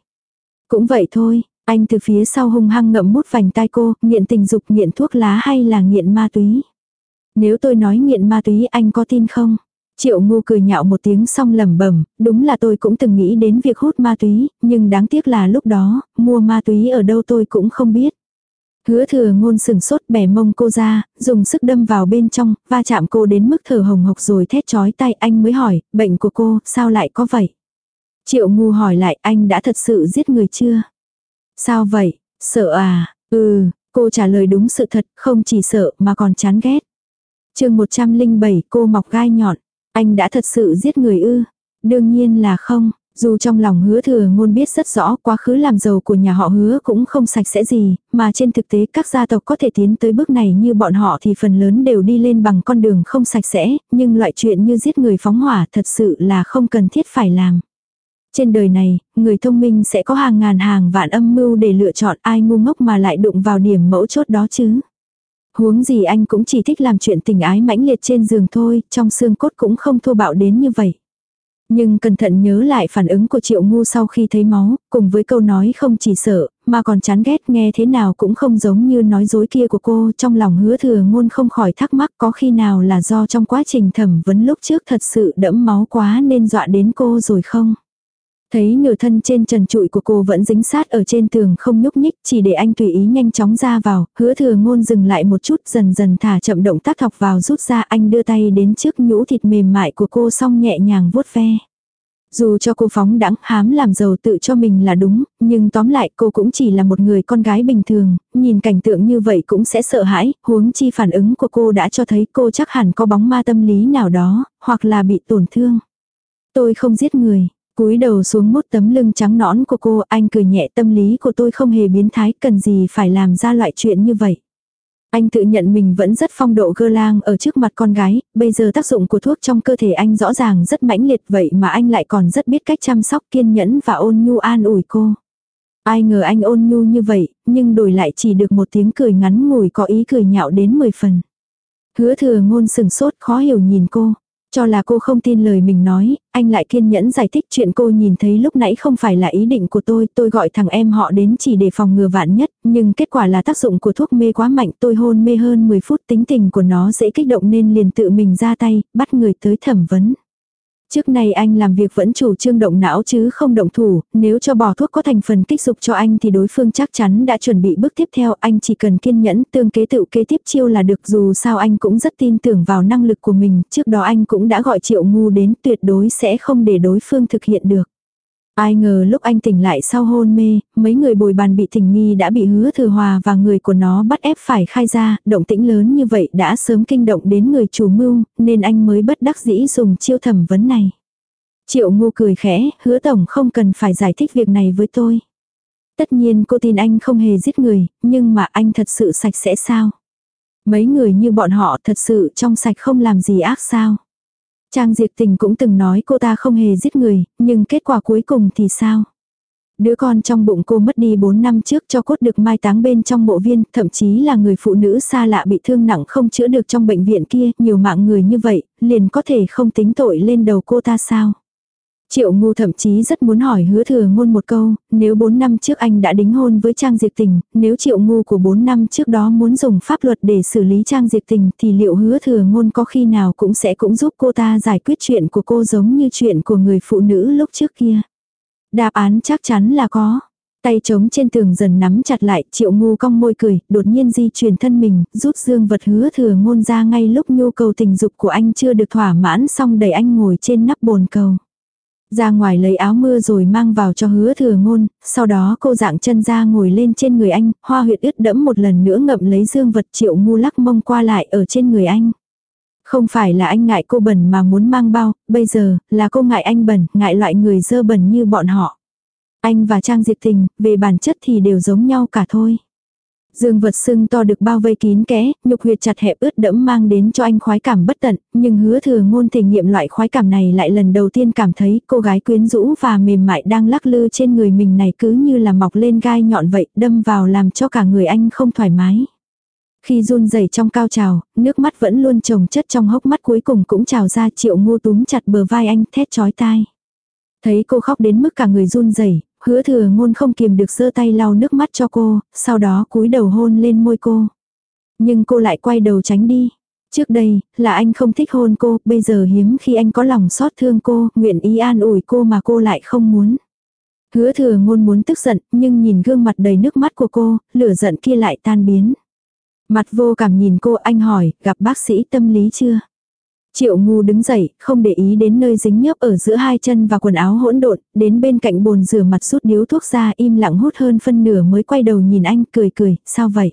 Cũng vậy thôi, anh từ phía sau hung hăng ngậm mút vành tai cô, nghiện tình dục nghiện thuốc lá hay là nghiện ma túy. Nếu tôi nói nghiện ma túy anh có tin không? Triệu ngu cười nhạo một tiếng xong lẩm bẩm, đúng là tôi cũng từng nghĩ đến việc hút ma túy, nhưng đáng tiếc là lúc đó, mua ma túy ở đâu tôi cũng không biết. Hứa thừa ngôn sừng sốt bẻ mông cô ra, dùng sức đâm vào bên trong, va chạm cô đến mức thở hồng hộc rồi thét chói tay anh mới hỏi, bệnh của cô, sao lại có vậy? Triệu ngu hỏi lại anh đã thật sự giết người chưa? Sao vậy? Sợ à? Ừ, cô trả lời đúng sự thật, không chỉ sợ mà còn chán ghét. chương 107 cô mọc gai nhọn. Anh đã thật sự giết người ư? Đương nhiên là không. Dù trong lòng hứa thừa ngôn biết rất rõ quá khứ làm giàu của nhà họ hứa cũng không sạch sẽ gì, mà trên thực tế các gia tộc có thể tiến tới bước này như bọn họ thì phần lớn đều đi lên bằng con đường không sạch sẽ, nhưng loại chuyện như giết người phóng hỏa thật sự là không cần thiết phải làm. Trên đời này, người thông minh sẽ có hàng ngàn hàng vạn âm mưu để lựa chọn ai ngu ngốc mà lại đụng vào điểm mẫu chốt đó chứ. Huống gì anh cũng chỉ thích làm chuyện tình ái mãnh liệt trên giường thôi, trong xương cốt cũng không thô bạo đến như vậy. Nhưng cẩn thận nhớ lại phản ứng của triệu ngu sau khi thấy máu, cùng với câu nói không chỉ sợ, mà còn chán ghét nghe thế nào cũng không giống như nói dối kia của cô, trong lòng hứa thừa ngôn không khỏi thắc mắc có khi nào là do trong quá trình thẩm vấn lúc trước thật sự đẫm máu quá nên dọa đến cô rồi không? Thấy nửa thân trên trần trụi của cô vẫn dính sát ở trên tường không nhúc nhích, chỉ để anh tùy ý nhanh chóng ra vào, hứa thừa ngôn dừng lại một chút dần dần thả chậm động tác thọc vào rút ra anh đưa tay đến trước nhũ thịt mềm mại của cô xong nhẹ nhàng vuốt ve. Dù cho cô phóng đãng hám làm giàu tự cho mình là đúng, nhưng tóm lại cô cũng chỉ là một người con gái bình thường, nhìn cảnh tượng như vậy cũng sẽ sợ hãi, huống chi phản ứng của cô đã cho thấy cô chắc hẳn có bóng ma tâm lý nào đó, hoặc là bị tổn thương. Tôi không giết người, cúi đầu xuống mút tấm lưng trắng nõn của cô, anh cười nhẹ tâm lý của tôi không hề biến thái, cần gì phải làm ra loại chuyện như vậy. Anh tự nhận mình vẫn rất phong độ gơ lang ở trước mặt con gái, bây giờ tác dụng của thuốc trong cơ thể anh rõ ràng rất mãnh liệt vậy mà anh lại còn rất biết cách chăm sóc kiên nhẫn và ôn nhu an ủi cô. Ai ngờ anh ôn nhu như vậy, nhưng đổi lại chỉ được một tiếng cười ngắn ngủi có ý cười nhạo đến 10 phần. Hứa thừa ngôn sừng sốt khó hiểu nhìn cô. Cho là cô không tin lời mình nói, anh lại kiên nhẫn giải thích chuyện cô nhìn thấy lúc nãy không phải là ý định của tôi, tôi gọi thằng em họ đến chỉ để phòng ngừa vạn nhất, nhưng kết quả là tác dụng của thuốc mê quá mạnh, tôi hôn mê hơn 10 phút tính tình của nó dễ kích động nên liền tự mình ra tay, bắt người tới thẩm vấn. Trước này anh làm việc vẫn chủ trương động não chứ không động thủ, nếu cho bỏ thuốc có thành phần kích dục cho anh thì đối phương chắc chắn đã chuẩn bị bước tiếp theo, anh chỉ cần kiên nhẫn tương kế tự kế tiếp chiêu là được dù sao anh cũng rất tin tưởng vào năng lực của mình, trước đó anh cũng đã gọi triệu ngu đến tuyệt đối sẽ không để đối phương thực hiện được. Ai ngờ lúc anh tỉnh lại sau hôn mê, mấy người bồi bàn bị tình nghi đã bị hứa thừa hòa và người của nó bắt ép phải khai ra, động tĩnh lớn như vậy đã sớm kinh động đến người chủ mưu, nên anh mới bất đắc dĩ dùng chiêu thẩm vấn này. Triệu ngu cười khẽ, hứa tổng không cần phải giải thích việc này với tôi. Tất nhiên cô tin anh không hề giết người, nhưng mà anh thật sự sạch sẽ sao? Mấy người như bọn họ thật sự trong sạch không làm gì ác sao? Trang Diệp Tình cũng từng nói cô ta không hề giết người, nhưng kết quả cuối cùng thì sao? Đứa con trong bụng cô mất đi 4 năm trước cho cốt được mai táng bên trong mộ viên, thậm chí là người phụ nữ xa lạ bị thương nặng không chữa được trong bệnh viện kia, nhiều mạng người như vậy, liền có thể không tính tội lên đầu cô ta sao? Triệu ngu thậm chí rất muốn hỏi hứa thừa ngôn một câu, nếu 4 năm trước anh đã đính hôn với Trang Diệp Tình, nếu triệu ngu của 4 năm trước đó muốn dùng pháp luật để xử lý Trang Diệp Tình thì liệu hứa thừa ngôn có khi nào cũng sẽ cũng giúp cô ta giải quyết chuyện của cô giống như chuyện của người phụ nữ lúc trước kia. Đáp án chắc chắn là có. Tay trống trên tường dần nắm chặt lại, triệu ngu cong môi cười, đột nhiên di chuyển thân mình, rút dương vật hứa thừa ngôn ra ngay lúc nhu cầu tình dục của anh chưa được thỏa mãn xong đẩy anh ngồi trên nắp bồn cầu. Ra ngoài lấy áo mưa rồi mang vào cho hứa thừa ngôn, sau đó cô dạng chân ra ngồi lên trên người anh, hoa huyệt ướt đẫm một lần nữa ngậm lấy dương vật triệu ngu lắc mông qua lại ở trên người anh. Không phải là anh ngại cô bẩn mà muốn mang bao, bây giờ là cô ngại anh bẩn, ngại loại người dơ bẩn như bọn họ. Anh và Trang Diệp Tình, về bản chất thì đều giống nhau cả thôi. Dương vật sưng to được bao vây kín kẽ, nhục huyệt chặt hẹp ướt đẫm mang đến cho anh khoái cảm bất tận, nhưng hứa thừa ngôn thể nghiệm loại khoái cảm này lại lần đầu tiên cảm thấy cô gái quyến rũ và mềm mại đang lắc lư trên người mình này cứ như là mọc lên gai nhọn vậy, đâm vào làm cho cả người anh không thoải mái. Khi run rẩy trong cao trào, nước mắt vẫn luôn trồng chất trong hốc mắt cuối cùng cũng trào ra triệu ngô túm chặt bờ vai anh thét chói tai. Thấy cô khóc đến mức cả người run rẩy hứa thừa ngôn không kiềm được giơ tay lau nước mắt cho cô, sau đó cúi đầu hôn lên môi cô. Nhưng cô lại quay đầu tránh đi. Trước đây, là anh không thích hôn cô, bây giờ hiếm khi anh có lòng xót thương cô, nguyện ý an ủi cô mà cô lại không muốn. Hứa thừa ngôn muốn tức giận, nhưng nhìn gương mặt đầy nước mắt của cô, lửa giận kia lại tan biến. Mặt vô cảm nhìn cô anh hỏi, gặp bác sĩ tâm lý chưa? Triệu ngu đứng dậy, không để ý đến nơi dính nhớp ở giữa hai chân và quần áo hỗn độn, đến bên cạnh bồn rửa mặt rút điếu thuốc ra im lặng hút hơn phân nửa mới quay đầu nhìn anh cười cười, sao vậy?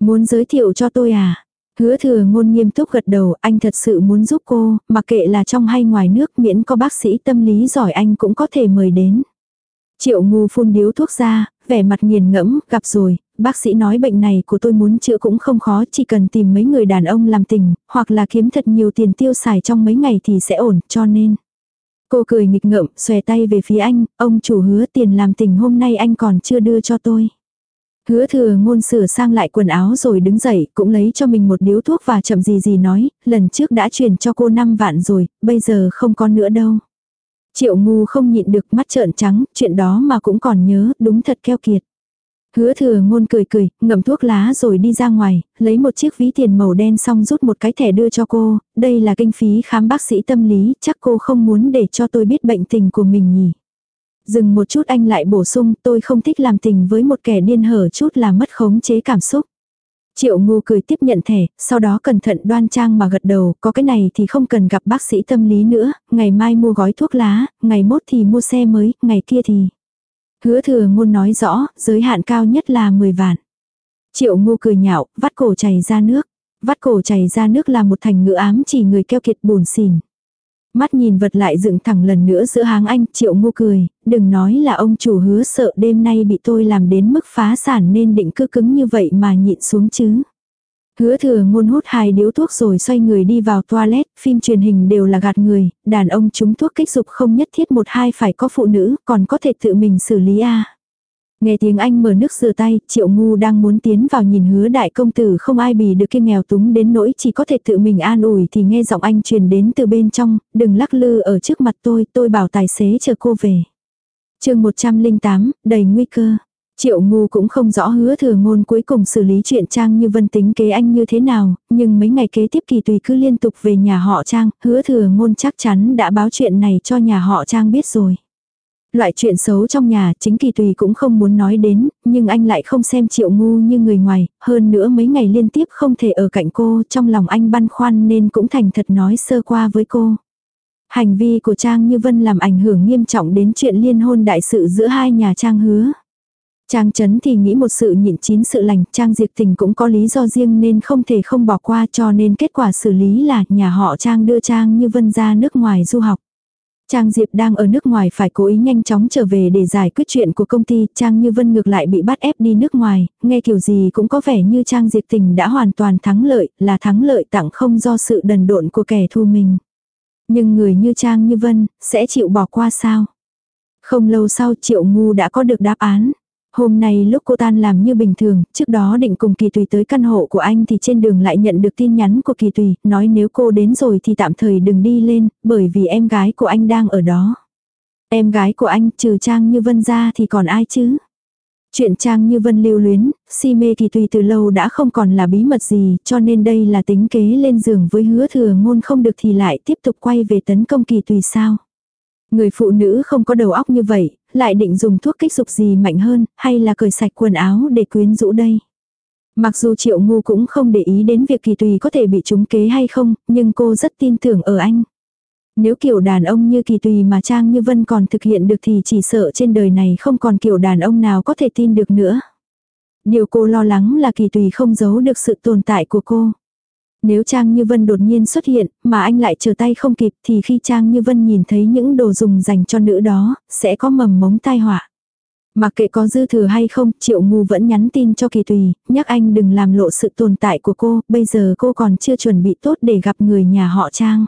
Muốn giới thiệu cho tôi à? Hứa thừa ngôn nghiêm túc gật đầu, anh thật sự muốn giúp cô, mặc kệ là trong hay ngoài nước miễn có bác sĩ tâm lý giỏi anh cũng có thể mời đến. Triệu ngu phun điếu thuốc ra, vẻ mặt nghiền ngẫm, gặp rồi, bác sĩ nói bệnh này của tôi muốn chữa cũng không khó, chỉ cần tìm mấy người đàn ông làm tình, hoặc là kiếm thật nhiều tiền tiêu xài trong mấy ngày thì sẽ ổn, cho nên. Cô cười nghịch ngợm, xòe tay về phía anh, ông chủ hứa tiền làm tình hôm nay anh còn chưa đưa cho tôi. Hứa thừa ngôn sửa sang lại quần áo rồi đứng dậy, cũng lấy cho mình một điếu thuốc và chậm gì gì nói, lần trước đã chuyển cho cô 5 vạn rồi, bây giờ không có nữa đâu. Triệu ngu không nhịn được mắt trợn trắng, chuyện đó mà cũng còn nhớ, đúng thật keo kiệt. Hứa thừa ngôn cười cười, ngậm thuốc lá rồi đi ra ngoài, lấy một chiếc ví tiền màu đen xong rút một cái thẻ đưa cho cô, đây là kinh phí khám bác sĩ tâm lý, chắc cô không muốn để cho tôi biết bệnh tình của mình nhỉ. Dừng một chút anh lại bổ sung, tôi không thích làm tình với một kẻ điên hở chút là mất khống chế cảm xúc. Triệu ngu cười tiếp nhận thẻ, sau đó cẩn thận đoan trang mà gật đầu, có cái này thì không cần gặp bác sĩ tâm lý nữa, ngày mai mua gói thuốc lá, ngày mốt thì mua xe mới, ngày kia thì. Hứa thừa ngôn nói rõ, giới hạn cao nhất là 10 vạn. Triệu ngu cười nhạo, vắt cổ chảy ra nước. Vắt cổ chảy ra nước là một thành ngữ ám chỉ người keo kiệt buồn xỉn. Mắt nhìn vật lại dựng thẳng lần nữa giữa háng anh, triệu ngu cười, đừng nói là ông chủ hứa sợ đêm nay bị tôi làm đến mức phá sản nên định cứ cứng như vậy mà nhịn xuống chứ. Hứa thừa ngôn hút hai điếu thuốc rồi xoay người đi vào toilet, phim truyền hình đều là gạt người, đàn ông chúng thuốc kích dục không nhất thiết một hai phải có phụ nữ, còn có thể tự mình xử lý a. Nghe tiếng anh mở nước rửa tay, triệu ngu đang muốn tiến vào nhìn hứa đại công tử không ai bì được kia nghèo túng đến nỗi chỉ có thể tự mình an ủi thì nghe giọng anh truyền đến từ bên trong, đừng lắc lư ở trước mặt tôi, tôi bảo tài xế chờ cô về. chương 108, đầy nguy cơ. Triệu ngu cũng không rõ hứa thừa ngôn cuối cùng xử lý chuyện Trang như vân tính kế anh như thế nào, nhưng mấy ngày kế tiếp kỳ tùy cứ liên tục về nhà họ Trang, hứa thừa ngôn chắc chắn đã báo chuyện này cho nhà họ Trang biết rồi. Loại chuyện xấu trong nhà chính kỳ tùy cũng không muốn nói đến, nhưng anh lại không xem triệu ngu như người ngoài, hơn nữa mấy ngày liên tiếp không thể ở cạnh cô, trong lòng anh băn khoăn nên cũng thành thật nói sơ qua với cô. Hành vi của Trang Như Vân làm ảnh hưởng nghiêm trọng đến chuyện liên hôn đại sự giữa hai nhà Trang hứa. Trang Trấn thì nghĩ một sự nhịn chín sự lành, Trang Diệp Tình cũng có lý do riêng nên không thể không bỏ qua cho nên kết quả xử lý là nhà họ Trang đưa Trang Như Vân ra nước ngoài du học. Trang Diệp đang ở nước ngoài phải cố ý nhanh chóng trở về để giải quyết chuyện của công ty, Trang Như Vân ngược lại bị bắt ép đi nước ngoài, nghe kiểu gì cũng có vẻ như Trang Diệp tình đã hoàn toàn thắng lợi, là thắng lợi tặng không do sự đần độn của kẻ thù mình. Nhưng người như Trang Như Vân, sẽ chịu bỏ qua sao? Không lâu sau Triệu Ngu đã có được đáp án. Hôm nay lúc cô tan làm như bình thường, trước đó định cùng Kỳ Tùy tới căn hộ của anh thì trên đường lại nhận được tin nhắn của Kỳ Tùy, nói nếu cô đến rồi thì tạm thời đừng đi lên, bởi vì em gái của anh đang ở đó. Em gái của anh trừ Trang Như Vân ra thì còn ai chứ? Chuyện Trang Như Vân lưu luyến, si mê Kỳ Tùy từ lâu đã không còn là bí mật gì, cho nên đây là tính kế lên giường với hứa thừa ngôn không được thì lại tiếp tục quay về tấn công Kỳ Tùy sao. Người phụ nữ không có đầu óc như vậy, lại định dùng thuốc kích dục gì mạnh hơn, hay là cởi sạch quần áo để quyến rũ đây. Mặc dù triệu ngu cũng không để ý đến việc kỳ tùy có thể bị trúng kế hay không, nhưng cô rất tin tưởng ở anh. Nếu kiểu đàn ông như kỳ tùy mà Trang Như Vân còn thực hiện được thì chỉ sợ trên đời này không còn kiểu đàn ông nào có thể tin được nữa. Điều cô lo lắng là kỳ tùy không giấu được sự tồn tại của cô. Nếu Trang Như Vân đột nhiên xuất hiện, mà anh lại chờ tay không kịp thì khi Trang Như Vân nhìn thấy những đồ dùng dành cho nữ đó, sẽ có mầm mống tai họa. Mặc kệ có dư thừa hay không, Triệu Ngu vẫn nhắn tin cho Kỳ Tùy, nhắc anh đừng làm lộ sự tồn tại của cô, bây giờ cô còn chưa chuẩn bị tốt để gặp người nhà họ Trang.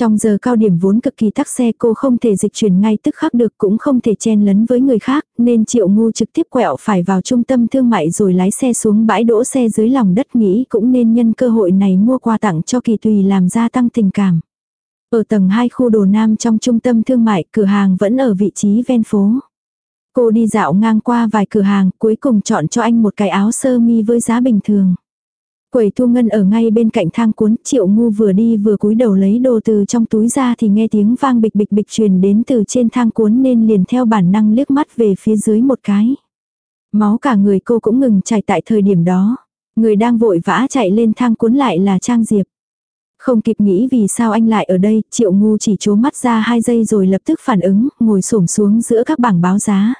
Trong giờ cao điểm vốn cực kỳ tắc xe cô không thể dịch chuyển ngay tức khắc được cũng không thể chen lấn với người khác, nên triệu ngu trực tiếp quẹo phải vào trung tâm thương mại rồi lái xe xuống bãi đỗ xe dưới lòng đất nghĩ cũng nên nhân cơ hội này mua quà tặng cho kỳ tùy làm gia tăng tình cảm. Ở tầng 2 khu đồ nam trong trung tâm thương mại cửa hàng vẫn ở vị trí ven phố. Cô đi dạo ngang qua vài cửa hàng cuối cùng chọn cho anh một cái áo sơ mi với giá bình thường. Quầy thu ngân ở ngay bên cạnh thang cuốn, triệu ngu vừa đi vừa cúi đầu lấy đồ từ trong túi ra thì nghe tiếng vang bịch bịch bịch truyền đến từ trên thang cuốn nên liền theo bản năng liếc mắt về phía dưới một cái. Máu cả người cô cũng ngừng chảy tại thời điểm đó. Người đang vội vã chạy lên thang cuốn lại là Trang Diệp. Không kịp nghĩ vì sao anh lại ở đây, triệu ngu chỉ chố mắt ra hai giây rồi lập tức phản ứng, ngồi xổm xuống giữa các bảng báo giá.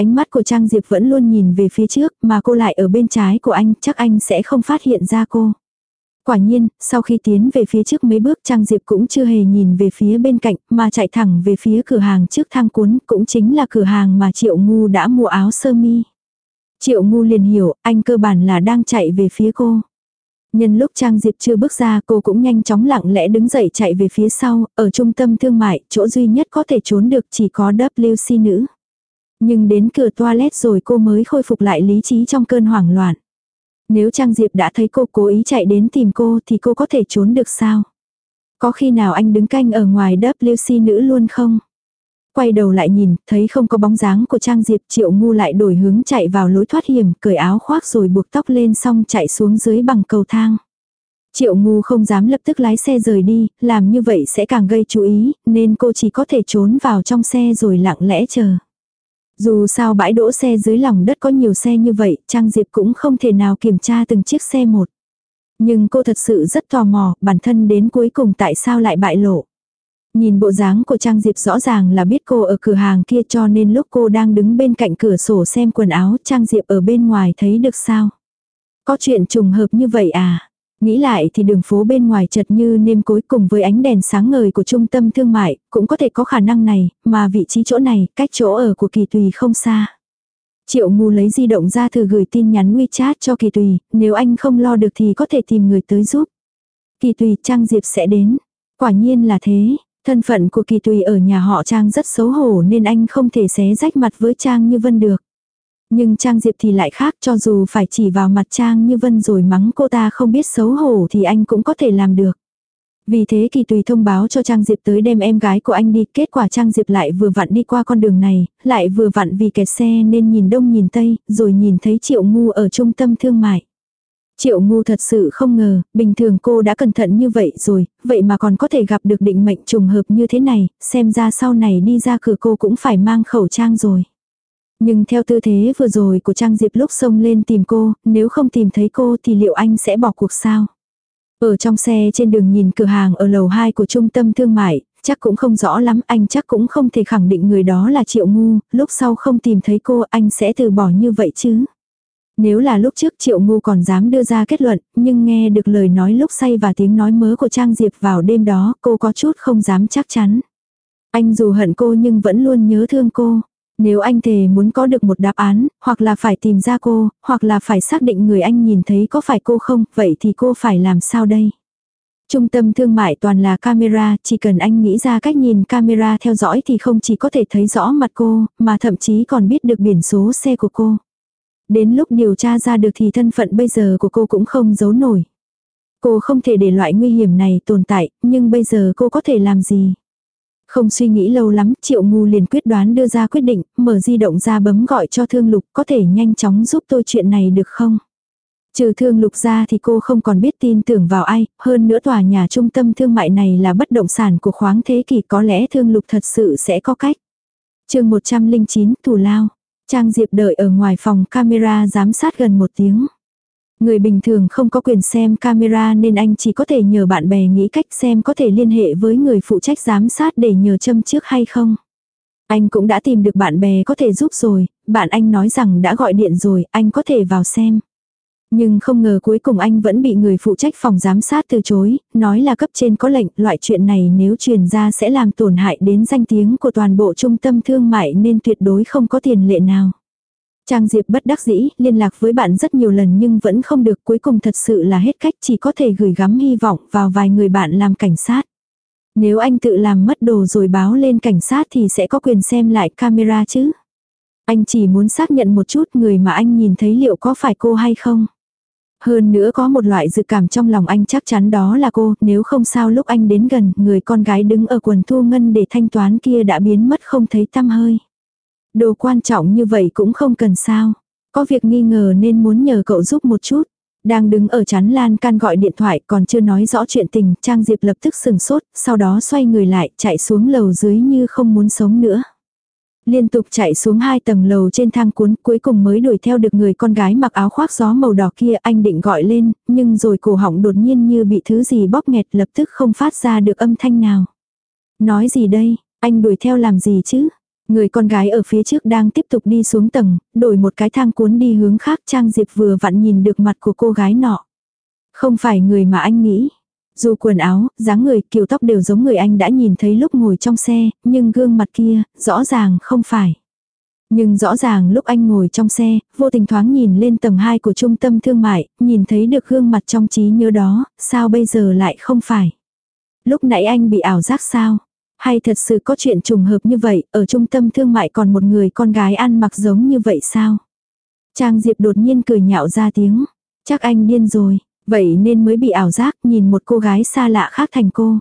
Ánh mắt của Trang Diệp vẫn luôn nhìn về phía trước, mà cô lại ở bên trái của anh, chắc anh sẽ không phát hiện ra cô. Quả nhiên, sau khi tiến về phía trước mấy bước Trang Diệp cũng chưa hề nhìn về phía bên cạnh, mà chạy thẳng về phía cửa hàng trước thang cuốn, cũng chính là cửa hàng mà Triệu Ngu đã mua áo sơ mi. Triệu Ngu liền hiểu, anh cơ bản là đang chạy về phía cô. Nhân lúc Trang Diệp chưa bước ra cô cũng nhanh chóng lặng lẽ đứng dậy chạy về phía sau, ở trung tâm thương mại, chỗ duy nhất có thể trốn được chỉ có WC nữ. Nhưng đến cửa toilet rồi cô mới khôi phục lại lý trí trong cơn hoảng loạn. Nếu Trang Diệp đã thấy cô cố ý chạy đến tìm cô thì cô có thể trốn được sao? Có khi nào anh đứng canh ở ngoài WC nữ luôn không? Quay đầu lại nhìn, thấy không có bóng dáng của Trang Diệp triệu ngu lại đổi hướng chạy vào lối thoát hiểm, cởi áo khoác rồi buộc tóc lên xong chạy xuống dưới bằng cầu thang. Triệu ngu không dám lập tức lái xe rời đi, làm như vậy sẽ càng gây chú ý, nên cô chỉ có thể trốn vào trong xe rồi lặng lẽ chờ. Dù sao bãi đỗ xe dưới lòng đất có nhiều xe như vậy, Trang Diệp cũng không thể nào kiểm tra từng chiếc xe một. Nhưng cô thật sự rất tò mò, bản thân đến cuối cùng tại sao lại bại lộ. Nhìn bộ dáng của Trang Diệp rõ ràng là biết cô ở cửa hàng kia cho nên lúc cô đang đứng bên cạnh cửa sổ xem quần áo Trang Diệp ở bên ngoài thấy được sao. Có chuyện trùng hợp như vậy à? Nghĩ lại thì đường phố bên ngoài chật như nêm cối cùng với ánh đèn sáng ngời của trung tâm thương mại, cũng có thể có khả năng này, mà vị trí chỗ này, cách chỗ ở của kỳ tùy không xa. Triệu ngu lấy di động ra thử gửi tin nhắn WeChat cho kỳ tùy, nếu anh không lo được thì có thể tìm người tới giúp. Kỳ tùy Trang Diệp sẽ đến. Quả nhiên là thế, thân phận của kỳ tùy ở nhà họ Trang rất xấu hổ nên anh không thể xé rách mặt với Trang như Vân được. Nhưng Trang Diệp thì lại khác cho dù phải chỉ vào mặt Trang như Vân rồi mắng cô ta không biết xấu hổ thì anh cũng có thể làm được. Vì thế kỳ tùy thông báo cho Trang Diệp tới đem em gái của anh đi, kết quả Trang Diệp lại vừa vặn đi qua con đường này, lại vừa vặn vì kẹt xe nên nhìn đông nhìn tây, rồi nhìn thấy Triệu Ngu ở trung tâm thương mại. Triệu Ngu thật sự không ngờ, bình thường cô đã cẩn thận như vậy rồi, vậy mà còn có thể gặp được định mệnh trùng hợp như thế này, xem ra sau này đi ra cửa cô cũng phải mang khẩu trang rồi. Nhưng theo tư thế vừa rồi của Trang Diệp lúc xông lên tìm cô, nếu không tìm thấy cô thì liệu anh sẽ bỏ cuộc sao? Ở trong xe trên đường nhìn cửa hàng ở lầu 2 của trung tâm thương mại, chắc cũng không rõ lắm, anh chắc cũng không thể khẳng định người đó là Triệu Ngu, lúc sau không tìm thấy cô anh sẽ từ bỏ như vậy chứ. Nếu là lúc trước Triệu Ngu còn dám đưa ra kết luận, nhưng nghe được lời nói lúc say và tiếng nói mớ của Trang Diệp vào đêm đó, cô có chút không dám chắc chắn. Anh dù hận cô nhưng vẫn luôn nhớ thương cô. Nếu anh thề muốn có được một đáp án, hoặc là phải tìm ra cô, hoặc là phải xác định người anh nhìn thấy có phải cô không, vậy thì cô phải làm sao đây? Trung tâm thương mại toàn là camera, chỉ cần anh nghĩ ra cách nhìn camera theo dõi thì không chỉ có thể thấy rõ mặt cô, mà thậm chí còn biết được biển số xe của cô. Đến lúc điều tra ra được thì thân phận bây giờ của cô cũng không giấu nổi. Cô không thể để loại nguy hiểm này tồn tại, nhưng bây giờ cô có thể làm gì? Không suy nghĩ lâu lắm, triệu ngu liền quyết đoán đưa ra quyết định, mở di động ra bấm gọi cho thương lục, có thể nhanh chóng giúp tôi chuyện này được không? Trừ thương lục ra thì cô không còn biết tin tưởng vào ai, hơn nữa tòa nhà trung tâm thương mại này là bất động sản của khoáng thế kỷ có lẽ thương lục thật sự sẽ có cách. chương 109 Tù Lao, Trang Diệp đợi ở ngoài phòng camera giám sát gần một tiếng. Người bình thường không có quyền xem camera nên anh chỉ có thể nhờ bạn bè nghĩ cách xem có thể liên hệ với người phụ trách giám sát để nhờ châm trước hay không. Anh cũng đã tìm được bạn bè có thể giúp rồi, bạn anh nói rằng đã gọi điện rồi, anh có thể vào xem. Nhưng không ngờ cuối cùng anh vẫn bị người phụ trách phòng giám sát từ chối, nói là cấp trên có lệnh, loại chuyện này nếu truyền ra sẽ làm tổn hại đến danh tiếng của toàn bộ trung tâm thương mại nên tuyệt đối không có tiền lệ nào. Trang Diệp bất đắc dĩ, liên lạc với bạn rất nhiều lần nhưng vẫn không được cuối cùng thật sự là hết cách chỉ có thể gửi gắm hy vọng vào vài người bạn làm cảnh sát. Nếu anh tự làm mất đồ rồi báo lên cảnh sát thì sẽ có quyền xem lại camera chứ. Anh chỉ muốn xác nhận một chút người mà anh nhìn thấy liệu có phải cô hay không. Hơn nữa có một loại dự cảm trong lòng anh chắc chắn đó là cô, nếu không sao lúc anh đến gần, người con gái đứng ở quần thu ngân để thanh toán kia đã biến mất không thấy tăm hơi. Đồ quan trọng như vậy cũng không cần sao. Có việc nghi ngờ nên muốn nhờ cậu giúp một chút. Đang đứng ở chắn lan can gọi điện thoại còn chưa nói rõ chuyện tình, Trang Diệp lập tức sừng sốt, sau đó xoay người lại, chạy xuống lầu dưới như không muốn sống nữa. Liên tục chạy xuống hai tầng lầu trên thang cuốn cuối cùng mới đuổi theo được người con gái mặc áo khoác gió màu đỏ kia anh định gọi lên, nhưng rồi cổ họng đột nhiên như bị thứ gì bóp nghẹt lập tức không phát ra được âm thanh nào. Nói gì đây, anh đuổi theo làm gì chứ? Người con gái ở phía trước đang tiếp tục đi xuống tầng, đổi một cái thang cuốn đi hướng khác Trang Diệp vừa vặn nhìn được mặt của cô gái nọ. Không phải người mà anh nghĩ. Dù quần áo, dáng người, kiểu tóc đều giống người anh đã nhìn thấy lúc ngồi trong xe, nhưng gương mặt kia, rõ ràng không phải. Nhưng rõ ràng lúc anh ngồi trong xe, vô tình thoáng nhìn lên tầng 2 của trung tâm thương mại, nhìn thấy được gương mặt trong trí nhớ đó, sao bây giờ lại không phải. Lúc nãy anh bị ảo giác sao? Hay thật sự có chuyện trùng hợp như vậy, ở trung tâm thương mại còn một người con gái ăn mặc giống như vậy sao? Trang Diệp đột nhiên cười nhạo ra tiếng. Chắc anh điên rồi, vậy nên mới bị ảo giác nhìn một cô gái xa lạ khác thành cô.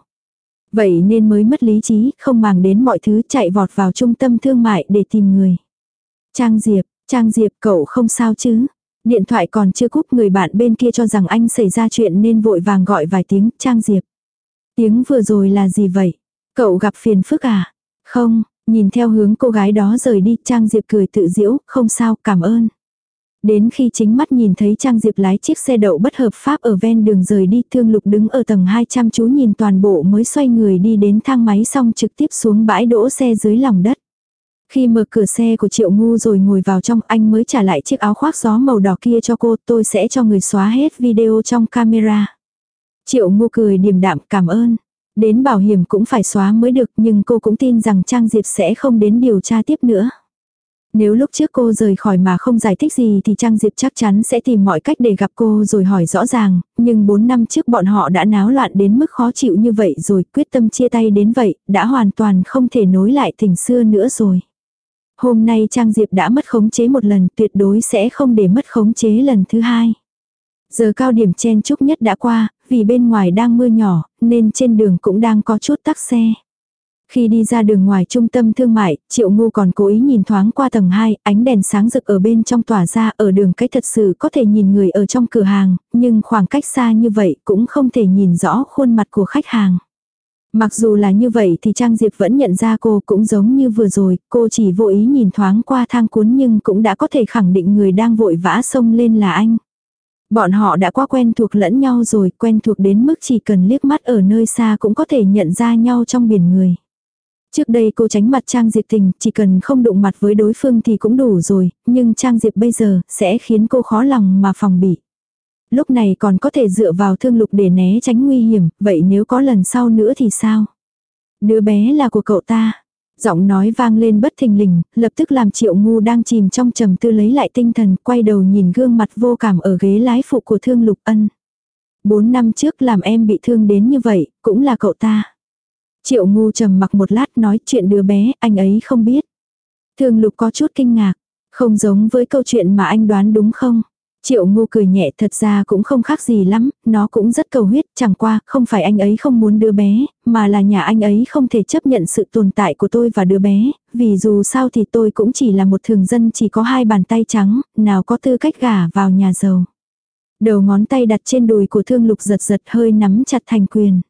Vậy nên mới mất lý trí, không màng đến mọi thứ chạy vọt vào trung tâm thương mại để tìm người. Trang Diệp, Trang Diệp cậu không sao chứ? Điện thoại còn chưa cúp người bạn bên kia cho rằng anh xảy ra chuyện nên vội vàng gọi vài tiếng Trang Diệp. Tiếng vừa rồi là gì vậy? Cậu gặp phiền phức à? Không, nhìn theo hướng cô gái đó rời đi Trang Diệp cười tự diễu, không sao, cảm ơn. Đến khi chính mắt nhìn thấy Trang Diệp lái chiếc xe đậu bất hợp pháp ở ven đường rời đi thương lục đứng ở tầng 200 chú nhìn toàn bộ mới xoay người đi đến thang máy xong trực tiếp xuống bãi đỗ xe dưới lòng đất. Khi mở cửa xe của Triệu Ngu rồi ngồi vào trong anh mới trả lại chiếc áo khoác gió màu đỏ kia cho cô tôi sẽ cho người xóa hết video trong camera. Triệu Ngu cười điềm đạm cảm ơn. Đến bảo hiểm cũng phải xóa mới được nhưng cô cũng tin rằng Trang Diệp sẽ không đến điều tra tiếp nữa. Nếu lúc trước cô rời khỏi mà không giải thích gì thì Trang Diệp chắc chắn sẽ tìm mọi cách để gặp cô rồi hỏi rõ ràng, nhưng 4 năm trước bọn họ đã náo loạn đến mức khó chịu như vậy rồi quyết tâm chia tay đến vậy, đã hoàn toàn không thể nối lại tình xưa nữa rồi. Hôm nay Trang Diệp đã mất khống chế một lần tuyệt đối sẽ không để mất khống chế lần thứ hai. Giờ cao điểm chen chúc nhất đã qua, vì bên ngoài đang mưa nhỏ, nên trên đường cũng đang có chút tắc xe. Khi đi ra đường ngoài trung tâm thương mại, Triệu Ngu còn cố ý nhìn thoáng qua tầng 2, ánh đèn sáng rực ở bên trong tỏa ra ở đường cái thật sự có thể nhìn người ở trong cửa hàng, nhưng khoảng cách xa như vậy cũng không thể nhìn rõ khuôn mặt của khách hàng. Mặc dù là như vậy thì Trang Diệp vẫn nhận ra cô cũng giống như vừa rồi, cô chỉ vô ý nhìn thoáng qua thang cuốn nhưng cũng đã có thể khẳng định người đang vội vã xông lên là anh. Bọn họ đã quá quen thuộc lẫn nhau rồi, quen thuộc đến mức chỉ cần liếc mắt ở nơi xa cũng có thể nhận ra nhau trong biển người. Trước đây cô tránh mặt Trang Diệp tình, chỉ cần không đụng mặt với đối phương thì cũng đủ rồi, nhưng Trang Diệp bây giờ sẽ khiến cô khó lòng mà phòng bị. Lúc này còn có thể dựa vào thương lục để né tránh nguy hiểm, vậy nếu có lần sau nữa thì sao? Đứa bé là của cậu ta. Giọng nói vang lên bất thình lình, lập tức làm triệu ngu đang chìm trong trầm tư lấy lại tinh thần, quay đầu nhìn gương mặt vô cảm ở ghế lái phụ của thương lục ân. Bốn năm trước làm em bị thương đến như vậy, cũng là cậu ta. Triệu ngu trầm mặc một lát nói chuyện đứa bé, anh ấy không biết. Thương lục có chút kinh ngạc, không giống với câu chuyện mà anh đoán đúng không? Triệu ngu cười nhẹ thật ra cũng không khác gì lắm, nó cũng rất cầu huyết, chẳng qua, không phải anh ấy không muốn đứa bé, mà là nhà anh ấy không thể chấp nhận sự tồn tại của tôi và đứa bé, vì dù sao thì tôi cũng chỉ là một thường dân chỉ có hai bàn tay trắng, nào có tư cách gả vào nhà giàu. Đầu ngón tay đặt trên đùi của thương lục giật giật hơi nắm chặt thành quyền.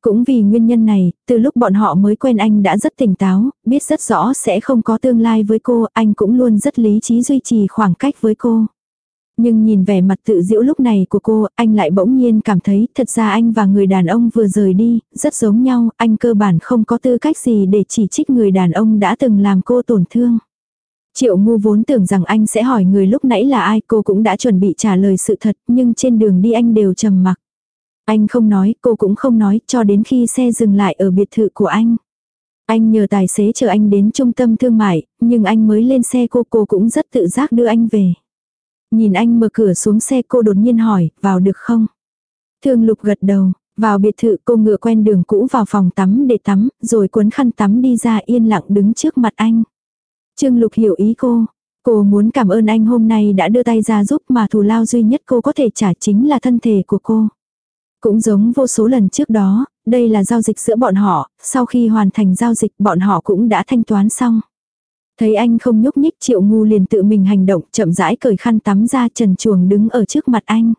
Cũng vì nguyên nhân này, từ lúc bọn họ mới quen anh đã rất tỉnh táo, biết rất rõ sẽ không có tương lai với cô, anh cũng luôn rất lý trí duy trì khoảng cách với cô. Nhưng nhìn vẻ mặt tự diễu lúc này của cô, anh lại bỗng nhiên cảm thấy thật ra anh và người đàn ông vừa rời đi, rất giống nhau, anh cơ bản không có tư cách gì để chỉ trích người đàn ông đã từng làm cô tổn thương. Triệu ngu vốn tưởng rằng anh sẽ hỏi người lúc nãy là ai cô cũng đã chuẩn bị trả lời sự thật nhưng trên đường đi anh đều trầm mặc. Anh không nói, cô cũng không nói cho đến khi xe dừng lại ở biệt thự của anh. Anh nhờ tài xế chờ anh đến trung tâm thương mại, nhưng anh mới lên xe cô cô cũng rất tự giác đưa anh về. Nhìn anh mở cửa xuống xe cô đột nhiên hỏi, vào được không? Thương lục gật đầu, vào biệt thự cô ngựa quen đường cũ vào phòng tắm để tắm, rồi cuốn khăn tắm đi ra yên lặng đứng trước mặt anh. Trương lục hiểu ý cô. Cô muốn cảm ơn anh hôm nay đã đưa tay ra giúp mà thù lao duy nhất cô có thể trả chính là thân thể của cô. Cũng giống vô số lần trước đó, đây là giao dịch giữa bọn họ, sau khi hoàn thành giao dịch bọn họ cũng đã thanh toán xong. Thấy anh không nhúc nhích triệu ngu liền tự mình hành động chậm rãi cởi khăn tắm ra trần chuồng đứng ở trước mặt anh.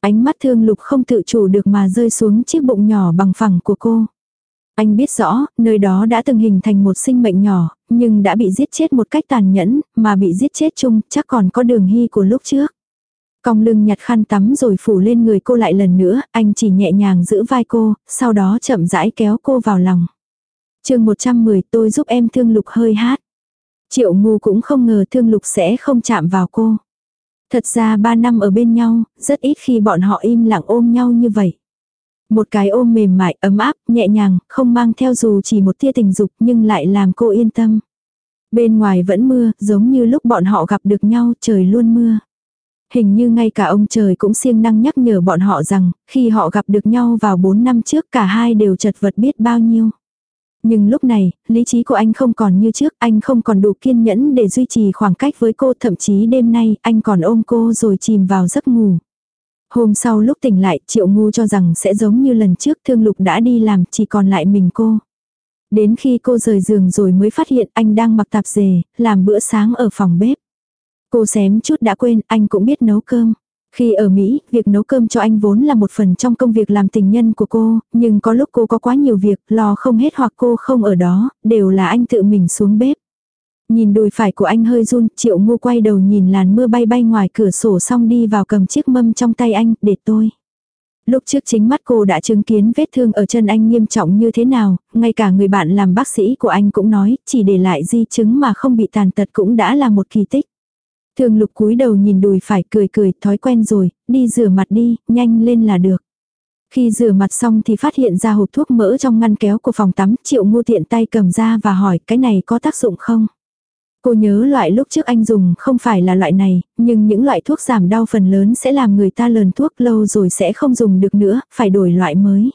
Ánh mắt thương lục không tự chủ được mà rơi xuống chiếc bụng nhỏ bằng phẳng của cô. Anh biết rõ, nơi đó đã từng hình thành một sinh mệnh nhỏ, nhưng đã bị giết chết một cách tàn nhẫn, mà bị giết chết chung chắc còn có đường hy của lúc trước. Cong lưng nhặt khăn tắm rồi phủ lên người cô lại lần nữa, anh chỉ nhẹ nhàng giữ vai cô, sau đó chậm rãi kéo cô vào lòng. chương 110 tôi giúp em thương lục hơi hát. Triệu ngu cũng không ngờ thương lục sẽ không chạm vào cô. Thật ra ba năm ở bên nhau, rất ít khi bọn họ im lặng ôm nhau như vậy. Một cái ôm mềm mại, ấm áp, nhẹ nhàng, không mang theo dù chỉ một tia tình dục nhưng lại làm cô yên tâm. Bên ngoài vẫn mưa, giống như lúc bọn họ gặp được nhau trời luôn mưa. Hình như ngay cả ông trời cũng siêng năng nhắc nhở bọn họ rằng, khi họ gặp được nhau vào 4 năm trước cả hai đều chật vật biết bao nhiêu. Nhưng lúc này, lý trí của anh không còn như trước, anh không còn đủ kiên nhẫn để duy trì khoảng cách với cô, thậm chí đêm nay anh còn ôm cô rồi chìm vào giấc ngủ. Hôm sau lúc tỉnh lại, Triệu Ngu cho rằng sẽ giống như lần trước Thương Lục đã đi làm, chỉ còn lại mình cô. Đến khi cô rời giường rồi mới phát hiện anh đang mặc tạp dề, làm bữa sáng ở phòng bếp. Cô xém chút đã quên, anh cũng biết nấu cơm. Khi ở Mỹ, việc nấu cơm cho anh vốn là một phần trong công việc làm tình nhân của cô, nhưng có lúc cô có quá nhiều việc, lo không hết hoặc cô không ở đó, đều là anh tự mình xuống bếp. Nhìn đùi phải của anh hơi run, triệu ngô quay đầu nhìn làn mưa bay bay ngoài cửa sổ xong đi vào cầm chiếc mâm trong tay anh, để tôi. Lúc trước chính mắt cô đã chứng kiến vết thương ở chân anh nghiêm trọng như thế nào, ngay cả người bạn làm bác sĩ của anh cũng nói, chỉ để lại di chứng mà không bị tàn tật cũng đã là một kỳ tích. Thường lục cúi đầu nhìn đùi phải cười cười, thói quen rồi, đi rửa mặt đi, nhanh lên là được. Khi rửa mặt xong thì phát hiện ra hộp thuốc mỡ trong ngăn kéo của phòng tắm, triệu ngu tiện tay cầm ra và hỏi cái này có tác dụng không? Cô nhớ loại lúc trước anh dùng không phải là loại này, nhưng những loại thuốc giảm đau phần lớn sẽ làm người ta lờn thuốc lâu rồi sẽ không dùng được nữa, phải đổi loại mới.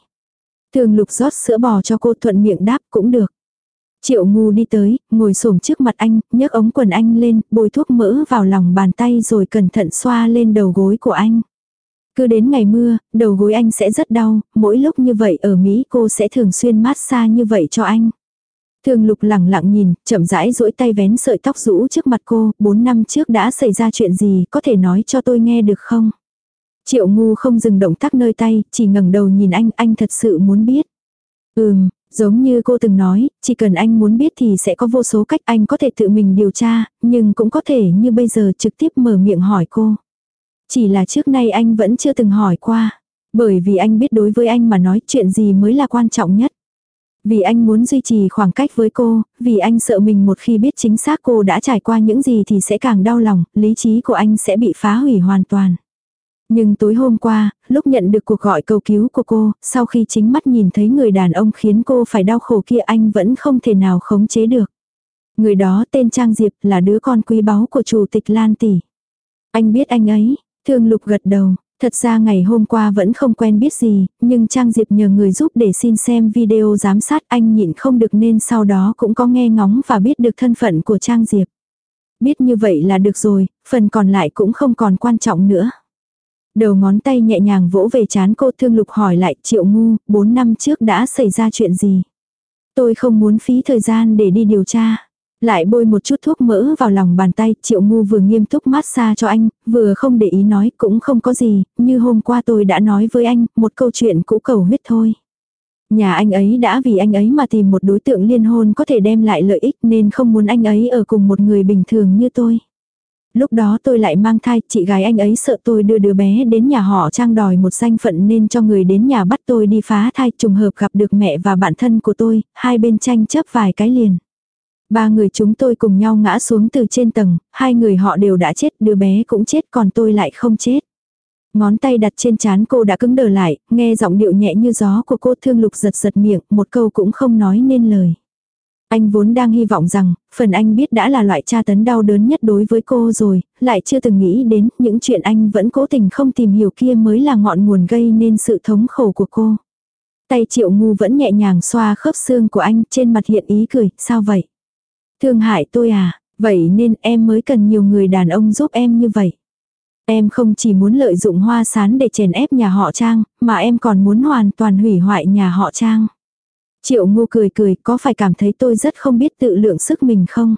Thường lục rót sữa bò cho cô thuận miệng đáp cũng được. Triệu ngu đi tới, ngồi xổm trước mặt anh, nhấc ống quần anh lên, bôi thuốc mỡ vào lòng bàn tay rồi cẩn thận xoa lên đầu gối của anh. Cứ đến ngày mưa, đầu gối anh sẽ rất đau, mỗi lúc như vậy ở Mỹ cô sẽ thường xuyên massage như vậy cho anh. Thường lục lẳng lặng nhìn, chậm rãi duỗi tay vén sợi tóc rũ trước mặt cô, bốn năm trước đã xảy ra chuyện gì, có thể nói cho tôi nghe được không? Triệu ngu không dừng động tác nơi tay, chỉ ngẩng đầu nhìn anh, anh thật sự muốn biết. Ừm, giống như cô từng nói, chỉ cần anh muốn biết thì sẽ có vô số cách anh có thể tự mình điều tra, nhưng cũng có thể như bây giờ trực tiếp mở miệng hỏi cô. Chỉ là trước nay anh vẫn chưa từng hỏi qua. Bởi vì anh biết đối với anh mà nói chuyện gì mới là quan trọng nhất. Vì anh muốn duy trì khoảng cách với cô, vì anh sợ mình một khi biết chính xác cô đã trải qua những gì thì sẽ càng đau lòng, lý trí của anh sẽ bị phá hủy hoàn toàn. Nhưng tối hôm qua, lúc nhận được cuộc gọi cầu cứu của cô, sau khi chính mắt nhìn thấy người đàn ông khiến cô phải đau khổ kia anh vẫn không thể nào khống chế được. Người đó tên Trang Diệp là đứa con quý báu của chủ tịch Lan Tỷ. Anh biết anh ấy, thương lục gật đầu, Thật ra ngày hôm qua vẫn không quen biết gì, nhưng Trang Diệp nhờ người giúp để xin xem video giám sát anh nhịn không được nên sau đó cũng có nghe ngóng và biết được thân phận của Trang Diệp. Biết như vậy là được rồi, phần còn lại cũng không còn quan trọng nữa. Đầu ngón tay nhẹ nhàng vỗ về chán cô thương lục hỏi lại triệu ngu, 4 năm trước đã xảy ra chuyện gì. Tôi không muốn phí thời gian để đi điều tra. Lại bôi một chút thuốc mỡ vào lòng bàn tay, triệu ngu vừa nghiêm túc massage cho anh, vừa không để ý nói cũng không có gì, như hôm qua tôi đã nói với anh, một câu chuyện cũ cầu huyết thôi. Nhà anh ấy đã vì anh ấy mà tìm một đối tượng liên hôn có thể đem lại lợi ích nên không muốn anh ấy ở cùng một người bình thường như tôi. Lúc đó tôi lại mang thai, chị gái anh ấy sợ tôi đưa đứa bé đến nhà họ trang đòi một danh phận nên cho người đến nhà bắt tôi đi phá thai trùng hợp gặp được mẹ và bạn thân của tôi, hai bên tranh chấp vài cái liền. Ba người chúng tôi cùng nhau ngã xuống từ trên tầng, hai người họ đều đã chết, đứa bé cũng chết còn tôi lại không chết. Ngón tay đặt trên chán cô đã cứng đờ lại, nghe giọng điệu nhẹ như gió của cô thương lục giật giật miệng, một câu cũng không nói nên lời. Anh vốn đang hy vọng rằng, phần anh biết đã là loại tra tấn đau đớn nhất đối với cô rồi, lại chưa từng nghĩ đến những chuyện anh vẫn cố tình không tìm hiểu kia mới là ngọn nguồn gây nên sự thống khổ của cô. Tay triệu ngu vẫn nhẹ nhàng xoa khớp xương của anh trên mặt hiện ý cười, sao vậy? Thương hại tôi à, vậy nên em mới cần nhiều người đàn ông giúp em như vậy. Em không chỉ muốn lợi dụng hoa sán để chèn ép nhà họ Trang, mà em còn muốn hoàn toàn hủy hoại nhà họ Trang. Triệu ngu cười cười, có phải cảm thấy tôi rất không biết tự lượng sức mình không?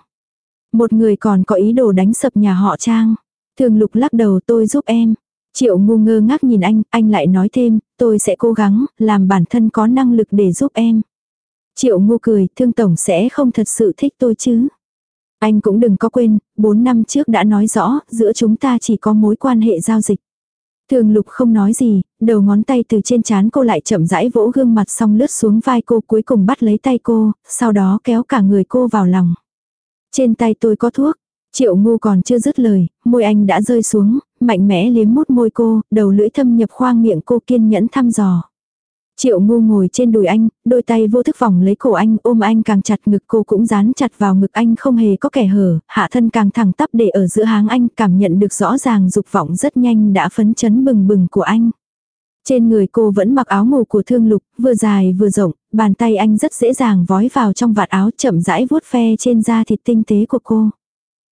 Một người còn có ý đồ đánh sập nhà họ Trang. Thường lục lắc đầu tôi giúp em. Triệu ngu ngơ ngác nhìn anh, anh lại nói thêm, tôi sẽ cố gắng, làm bản thân có năng lực để giúp em. Triệu ngu cười, thương tổng sẽ không thật sự thích tôi chứ. Anh cũng đừng có quên, 4 năm trước đã nói rõ, giữa chúng ta chỉ có mối quan hệ giao dịch. Thường lục không nói gì, đầu ngón tay từ trên chán cô lại chậm rãi vỗ gương mặt xong lướt xuống vai cô cuối cùng bắt lấy tay cô, sau đó kéo cả người cô vào lòng. Trên tay tôi có thuốc. Triệu ngu còn chưa dứt lời, môi anh đã rơi xuống, mạnh mẽ liếm mút môi cô, đầu lưỡi thâm nhập khoang miệng cô kiên nhẫn thăm dò. Triệu ngu ngồi trên đùi anh, đôi tay vô thức vòng lấy cổ anh, ôm anh càng chặt ngực cô cũng dán chặt vào ngực anh không hề có kẻ hở, hạ thân càng thẳng tắp để ở giữa háng anh cảm nhận được rõ ràng dục vọng rất nhanh đã phấn chấn bừng bừng của anh. Trên người cô vẫn mặc áo ngủ của thương lục, vừa dài vừa rộng, bàn tay anh rất dễ dàng vói vào trong vạt áo chậm rãi vuốt ve trên da thịt tinh tế của cô.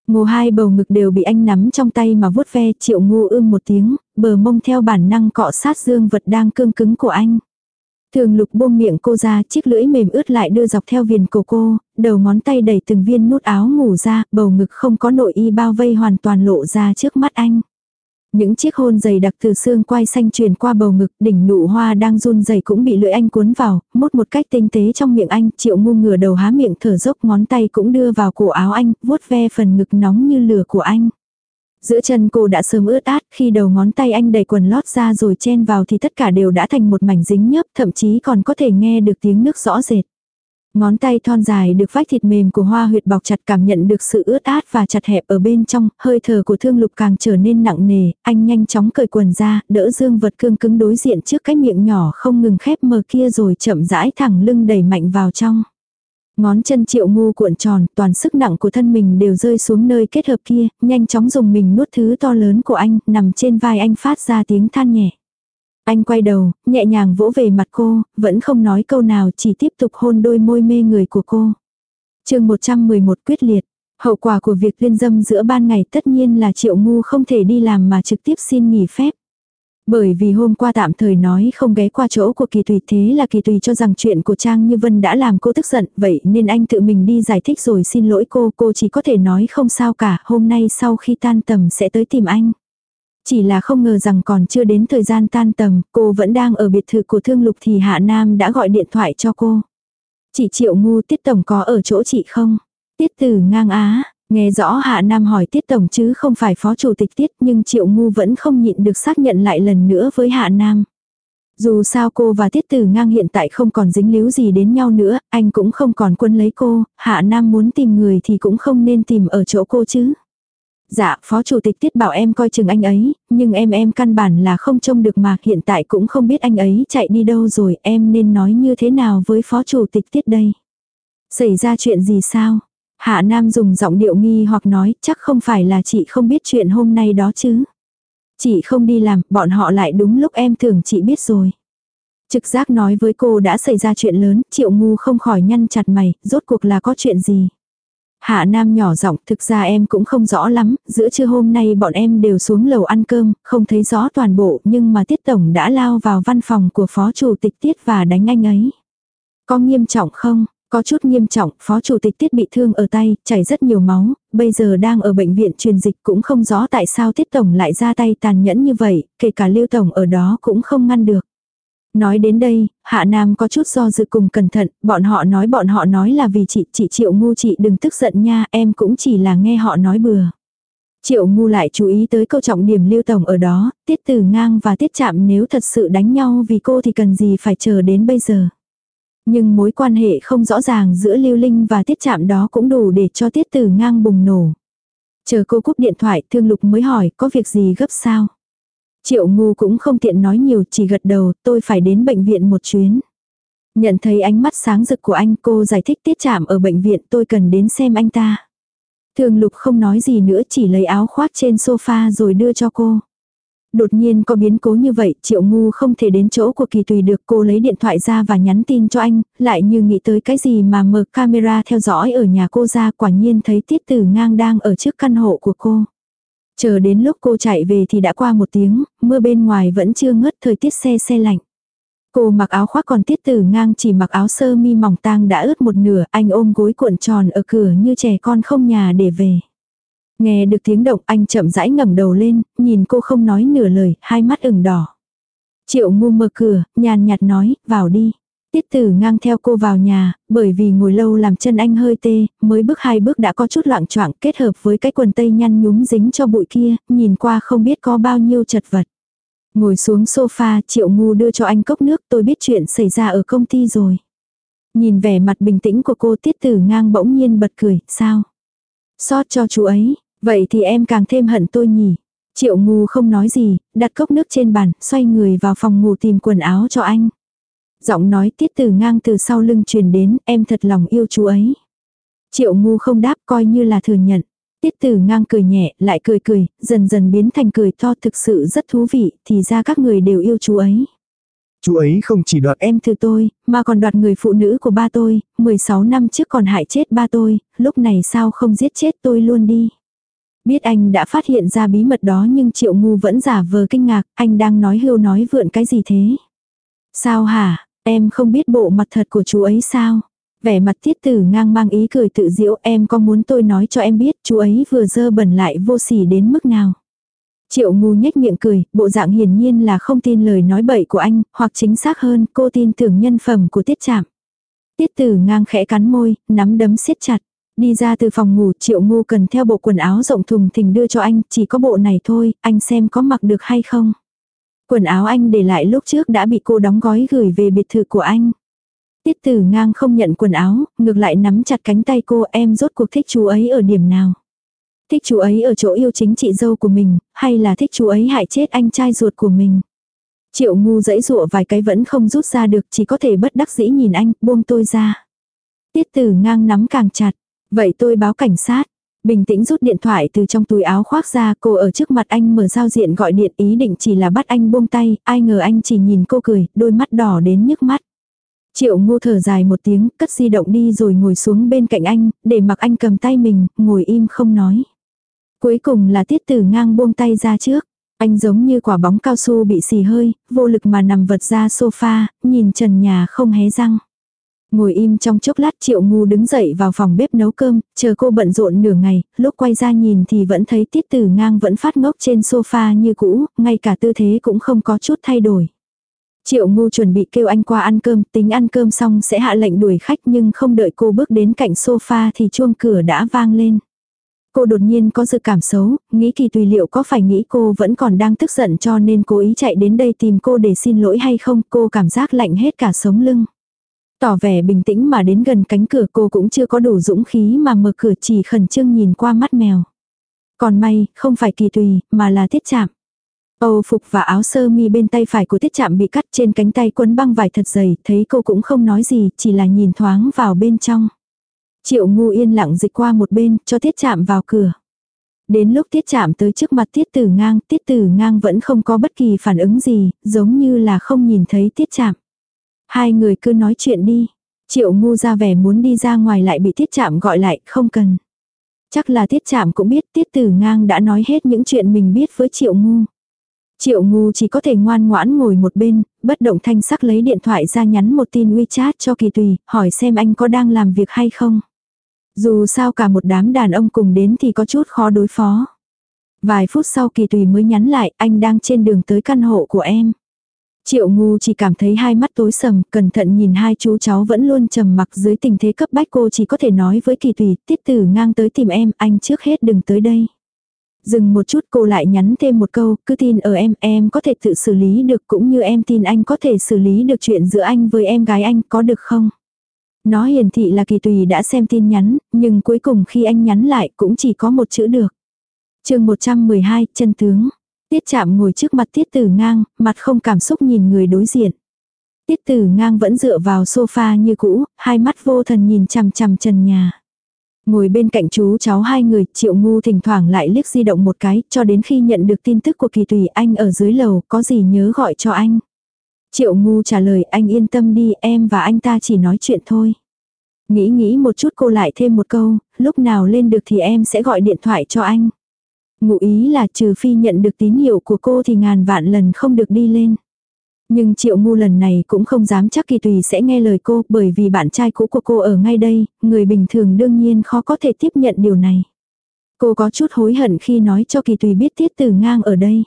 Ngô hai bầu ngực đều bị anh nắm trong tay mà vuốt ve triệu ngu ưm một tiếng, bờ mông theo bản năng cọ sát dương vật đang cương cứng của anh. Thường lục buông miệng cô ra, chiếc lưỡi mềm ướt lại đưa dọc theo viền cổ cô, đầu ngón tay đẩy từng viên nút áo ngủ ra, bầu ngực không có nội y bao vây hoàn toàn lộ ra trước mắt anh. Những chiếc hôn dày đặc từ xương quai xanh truyền qua bầu ngực, đỉnh nụ hoa đang run dày cũng bị lưỡi anh cuốn vào, mút một cách tinh tế trong miệng anh, triệu ngu ngửa đầu há miệng thở dốc ngón tay cũng đưa vào cổ áo anh, vuốt ve phần ngực nóng như lửa của anh. Giữa chân cô đã sớm ướt át, khi đầu ngón tay anh đẩy quần lót ra rồi chen vào thì tất cả đều đã thành một mảnh dính nhớp, thậm chí còn có thể nghe được tiếng nước rõ rệt. Ngón tay thon dài được vách thịt mềm của hoa huyệt bọc chặt cảm nhận được sự ướt át và chặt hẹp ở bên trong, hơi thở của thương lục càng trở nên nặng nề, anh nhanh chóng cởi quần ra, đỡ dương vật cương cứng đối diện trước cái miệng nhỏ không ngừng khép mờ kia rồi chậm rãi thẳng lưng đẩy mạnh vào trong. Ngón chân triệu ngu cuộn tròn, toàn sức nặng của thân mình đều rơi xuống nơi kết hợp kia, nhanh chóng dùng mình nuốt thứ to lớn của anh, nằm trên vai anh phát ra tiếng than nhẹ. Anh quay đầu, nhẹ nhàng vỗ về mặt cô, vẫn không nói câu nào chỉ tiếp tục hôn đôi môi mê người của cô. chương 111 quyết liệt. Hậu quả của việc liên dâm giữa ban ngày tất nhiên là triệu ngu không thể đi làm mà trực tiếp xin nghỉ phép. Bởi vì hôm qua tạm thời nói không ghé qua chỗ của kỳ tùy thế là kỳ tùy cho rằng chuyện của Trang Như Vân đã làm cô tức giận, vậy nên anh tự mình đi giải thích rồi xin lỗi cô, cô chỉ có thể nói không sao cả, hôm nay sau khi tan tầm sẽ tới tìm anh. Chỉ là không ngờ rằng còn chưa đến thời gian tan tầm, cô vẫn đang ở biệt thự của Thương Lục thì Hạ Nam đã gọi điện thoại cho cô. Chị Triệu Ngu Tiết Tổng có ở chỗ chị không? Tiết Tử ngang á, nghe rõ Hạ Nam hỏi Tiết Tổng chứ không phải Phó Chủ tịch Tiết nhưng Triệu Ngu vẫn không nhịn được xác nhận lại lần nữa với Hạ Nam. Dù sao cô và Tiết Tử ngang hiện tại không còn dính líu gì đến nhau nữa, anh cũng không còn quân lấy cô, Hạ Nam muốn tìm người thì cũng không nên tìm ở chỗ cô chứ. Dạ, phó chủ tịch tiết bảo em coi chừng anh ấy, nhưng em em căn bản là không trông được mà hiện tại cũng không biết anh ấy chạy đi đâu rồi, em nên nói như thế nào với phó chủ tịch tiết đây. Xảy ra chuyện gì sao? Hạ Nam dùng giọng điệu nghi hoặc nói chắc không phải là chị không biết chuyện hôm nay đó chứ. Chị không đi làm, bọn họ lại đúng lúc em tưởng chị biết rồi. Trực giác nói với cô đã xảy ra chuyện lớn, triệu ngu không khỏi nhăn chặt mày, rốt cuộc là có chuyện gì. Hạ Nam nhỏ giọng, thực ra em cũng không rõ lắm, giữa trưa hôm nay bọn em đều xuống lầu ăn cơm, không thấy rõ toàn bộ, nhưng mà Tiết Tổng đã lao vào văn phòng của Phó Chủ tịch Tiết và đánh anh ấy. Có nghiêm trọng không? Có chút nghiêm trọng, Phó Chủ tịch Tiết bị thương ở tay, chảy rất nhiều máu, bây giờ đang ở bệnh viện truyền dịch cũng không rõ tại sao Tiết Tổng lại ra tay tàn nhẫn như vậy, kể cả Lưu Tổng ở đó cũng không ngăn được. Nói đến đây, Hạ Nam có chút do dự cùng cẩn thận, bọn họ nói bọn họ nói là vì chị, chị Triệu Ngu chị đừng tức giận nha, em cũng chỉ là nghe họ nói bừa. Triệu Ngu lại chú ý tới câu trọng điểm lưu tổng ở đó, tiết tử ngang và tiết chạm nếu thật sự đánh nhau vì cô thì cần gì phải chờ đến bây giờ. Nhưng mối quan hệ không rõ ràng giữa lưu linh và tiết chạm đó cũng đủ để cho tiết tử ngang bùng nổ. Chờ cô cúp điện thoại, thương lục mới hỏi có việc gì gấp sao. Triệu ngu cũng không tiện nói nhiều chỉ gật đầu tôi phải đến bệnh viện một chuyến. Nhận thấy ánh mắt sáng rực của anh cô giải thích tiết chạm ở bệnh viện tôi cần đến xem anh ta. Thường lục không nói gì nữa chỉ lấy áo khoác trên sofa rồi đưa cho cô. Đột nhiên có biến cố như vậy, triệu ngu không thể đến chỗ của kỳ tùy được cô lấy điện thoại ra và nhắn tin cho anh, lại như nghĩ tới cái gì mà mở camera theo dõi ở nhà cô ra quả nhiên thấy tiết tử ngang đang ở trước căn hộ của cô. Chờ đến lúc cô chạy về thì đã qua một tiếng, mưa bên ngoài vẫn chưa ngớt thời tiết xe xe lạnh. Cô mặc áo khoác còn tiết tử ngang chỉ mặc áo sơ mi mỏng tang đã ướt một nửa, anh ôm gối cuộn tròn ở cửa như trẻ con không nhà để về. Nghe được tiếng động anh chậm rãi ngẩng đầu lên, nhìn cô không nói nửa lời, hai mắt ửng đỏ. Triệu ngu mở cửa, nhàn nhạt nói, vào đi. Tiết tử ngang theo cô vào nhà, bởi vì ngồi lâu làm chân anh hơi tê, mới bước hai bước đã có chút loạn choạng kết hợp với cái quần tây nhăn nhúm dính cho bụi kia, nhìn qua không biết có bao nhiêu chật vật. Ngồi xuống sofa, triệu ngu đưa cho anh cốc nước tôi biết chuyện xảy ra ở công ty rồi. Nhìn vẻ mặt bình tĩnh của cô tiết tử ngang bỗng nhiên bật cười, sao? Xót cho chú ấy, vậy thì em càng thêm hận tôi nhỉ. Triệu ngu không nói gì, đặt cốc nước trên bàn, xoay người vào phòng ngủ tìm quần áo cho anh. Giọng nói tiết tử ngang từ sau lưng truyền đến, em thật lòng yêu chú ấy. Triệu ngu không đáp coi như là thừa nhận. Tiết tử ngang cười nhẹ, lại cười cười, dần dần biến thành cười to thực sự rất thú vị, thì ra các người đều yêu chú ấy. Chú ấy không chỉ đoạt Em từ tôi, mà còn đoạt người phụ nữ của ba tôi, 16 năm trước còn hại chết ba tôi, lúc này sao không giết chết tôi luôn đi. Biết anh đã phát hiện ra bí mật đó nhưng triệu ngu vẫn giả vờ kinh ngạc, anh đang nói hưu nói vượn cái gì thế. Sao hả, em không biết bộ mặt thật của chú ấy sao? Vẻ mặt tiết tử ngang mang ý cười tự diễu em có muốn tôi nói cho em biết chú ấy vừa dơ bẩn lại vô sỉ đến mức nào. Triệu ngu nhếch miệng cười, bộ dạng hiển nhiên là không tin lời nói bậy của anh, hoặc chính xác hơn cô tin tưởng nhân phẩm của tiết chạm. Tiết tử ngang khẽ cắn môi, nắm đấm siết chặt. Đi ra từ phòng ngủ triệu ngu cần theo bộ quần áo rộng thùng thình đưa cho anh, chỉ có bộ này thôi, anh xem có mặc được hay không. Quần áo anh để lại lúc trước đã bị cô đóng gói gửi về biệt thự của anh. Tiết tử ngang không nhận quần áo, ngược lại nắm chặt cánh tay cô em rốt cuộc thích chú ấy ở điểm nào. Thích chú ấy ở chỗ yêu chính chị dâu của mình, hay là thích chú ấy hại chết anh trai ruột của mình. Triệu ngu dãy dụa vài cái vẫn không rút ra được chỉ có thể bất đắc dĩ nhìn anh, buông tôi ra. Tiết tử ngang nắm càng chặt. Vậy tôi báo cảnh sát. Bình tĩnh rút điện thoại từ trong túi áo khoác ra cô ở trước mặt anh mở giao diện gọi điện ý định chỉ là bắt anh buông tay, ai ngờ anh chỉ nhìn cô cười, đôi mắt đỏ đến nhức mắt. Triệu ngu thở dài một tiếng, cất di động đi rồi ngồi xuống bên cạnh anh, để mặc anh cầm tay mình, ngồi im không nói. Cuối cùng là tiết tử ngang buông tay ra trước. Anh giống như quả bóng cao su bị xì hơi, vô lực mà nằm vật ra sofa, nhìn trần nhà không hé răng. Ngồi im trong chốc lát triệu ngu đứng dậy vào phòng bếp nấu cơm, chờ cô bận rộn nửa ngày, lúc quay ra nhìn thì vẫn thấy tiết tử ngang vẫn phát ngốc trên sofa như cũ, ngay cả tư thế cũng không có chút thay đổi. Triệu ngu chuẩn bị kêu anh qua ăn cơm, tính ăn cơm xong sẽ hạ lệnh đuổi khách nhưng không đợi cô bước đến cạnh sofa thì chuông cửa đã vang lên. Cô đột nhiên có dự cảm xấu, nghĩ kỳ tùy liệu có phải nghĩ cô vẫn còn đang tức giận cho nên cố ý chạy đến đây tìm cô để xin lỗi hay không, cô cảm giác lạnh hết cả sống lưng. Tỏ vẻ bình tĩnh mà đến gần cánh cửa cô cũng chưa có đủ dũng khí mà mở cửa chỉ khẩn trương nhìn qua mắt mèo. Còn may, không phải kỳ tùy, mà là tiết chạm. Âu phục và áo sơ mi bên tay phải của tiết chạm bị cắt trên cánh tay quấn băng vải thật dày, thấy cô cũng không nói gì, chỉ là nhìn thoáng vào bên trong. Triệu ngu yên lặng dịch qua một bên, cho tiết chạm vào cửa. Đến lúc tiết chạm tới trước mặt tiết tử ngang, tiết tử ngang vẫn không có bất kỳ phản ứng gì, giống như là không nhìn thấy tiết chạm. Hai người cứ nói chuyện đi. Triệu ngu ra vẻ muốn đi ra ngoài lại bị tiết chạm gọi lại, không cần. Chắc là tiết chạm cũng biết tiết tử ngang đã nói hết những chuyện mình biết với triệu ngu. Triệu ngu chỉ có thể ngoan ngoãn ngồi một bên, bất động thanh sắc lấy điện thoại ra nhắn một tin WeChat cho kỳ tùy, hỏi xem anh có đang làm việc hay không. Dù sao cả một đám đàn ông cùng đến thì có chút khó đối phó. Vài phút sau kỳ tùy mới nhắn lại, anh đang trên đường tới căn hộ của em. Triệu ngu chỉ cảm thấy hai mắt tối sầm, cẩn thận nhìn hai chú cháu vẫn luôn trầm mặc dưới tình thế cấp bách cô chỉ có thể nói với kỳ tùy, tiết tử ngang tới tìm em, anh trước hết đừng tới đây. Dừng một chút cô lại nhắn thêm một câu, cứ tin ở em, em có thể tự xử lý được cũng như em tin anh có thể xử lý được chuyện giữa anh với em gái anh, có được không? Nó hiển thị là kỳ tùy đã xem tin nhắn, nhưng cuối cùng khi anh nhắn lại cũng chỉ có một chữ được. chương 112, chân tướng. Tiết chạm ngồi trước mặt tiết tử ngang, mặt không cảm xúc nhìn người đối diện. Tiết tử ngang vẫn dựa vào sofa như cũ, hai mắt vô thần nhìn chằm chằm trần nhà. Ngồi bên cạnh chú cháu hai người, triệu ngu thỉnh thoảng lại liếc di động một cái, cho đến khi nhận được tin tức của kỳ tùy anh ở dưới lầu, có gì nhớ gọi cho anh. Triệu ngu trả lời anh yên tâm đi, em và anh ta chỉ nói chuyện thôi. Nghĩ nghĩ một chút cô lại thêm một câu, lúc nào lên được thì em sẽ gọi điện thoại cho anh. Ngụ ý là trừ phi nhận được tín hiệu của cô thì ngàn vạn lần không được đi lên. Nhưng triệu ngu lần này cũng không dám chắc kỳ tùy sẽ nghe lời cô bởi vì bạn trai cũ của cô ở ngay đây, người bình thường đương nhiên khó có thể tiếp nhận điều này. Cô có chút hối hận khi nói cho kỳ tùy biết tiết tử ngang ở đây.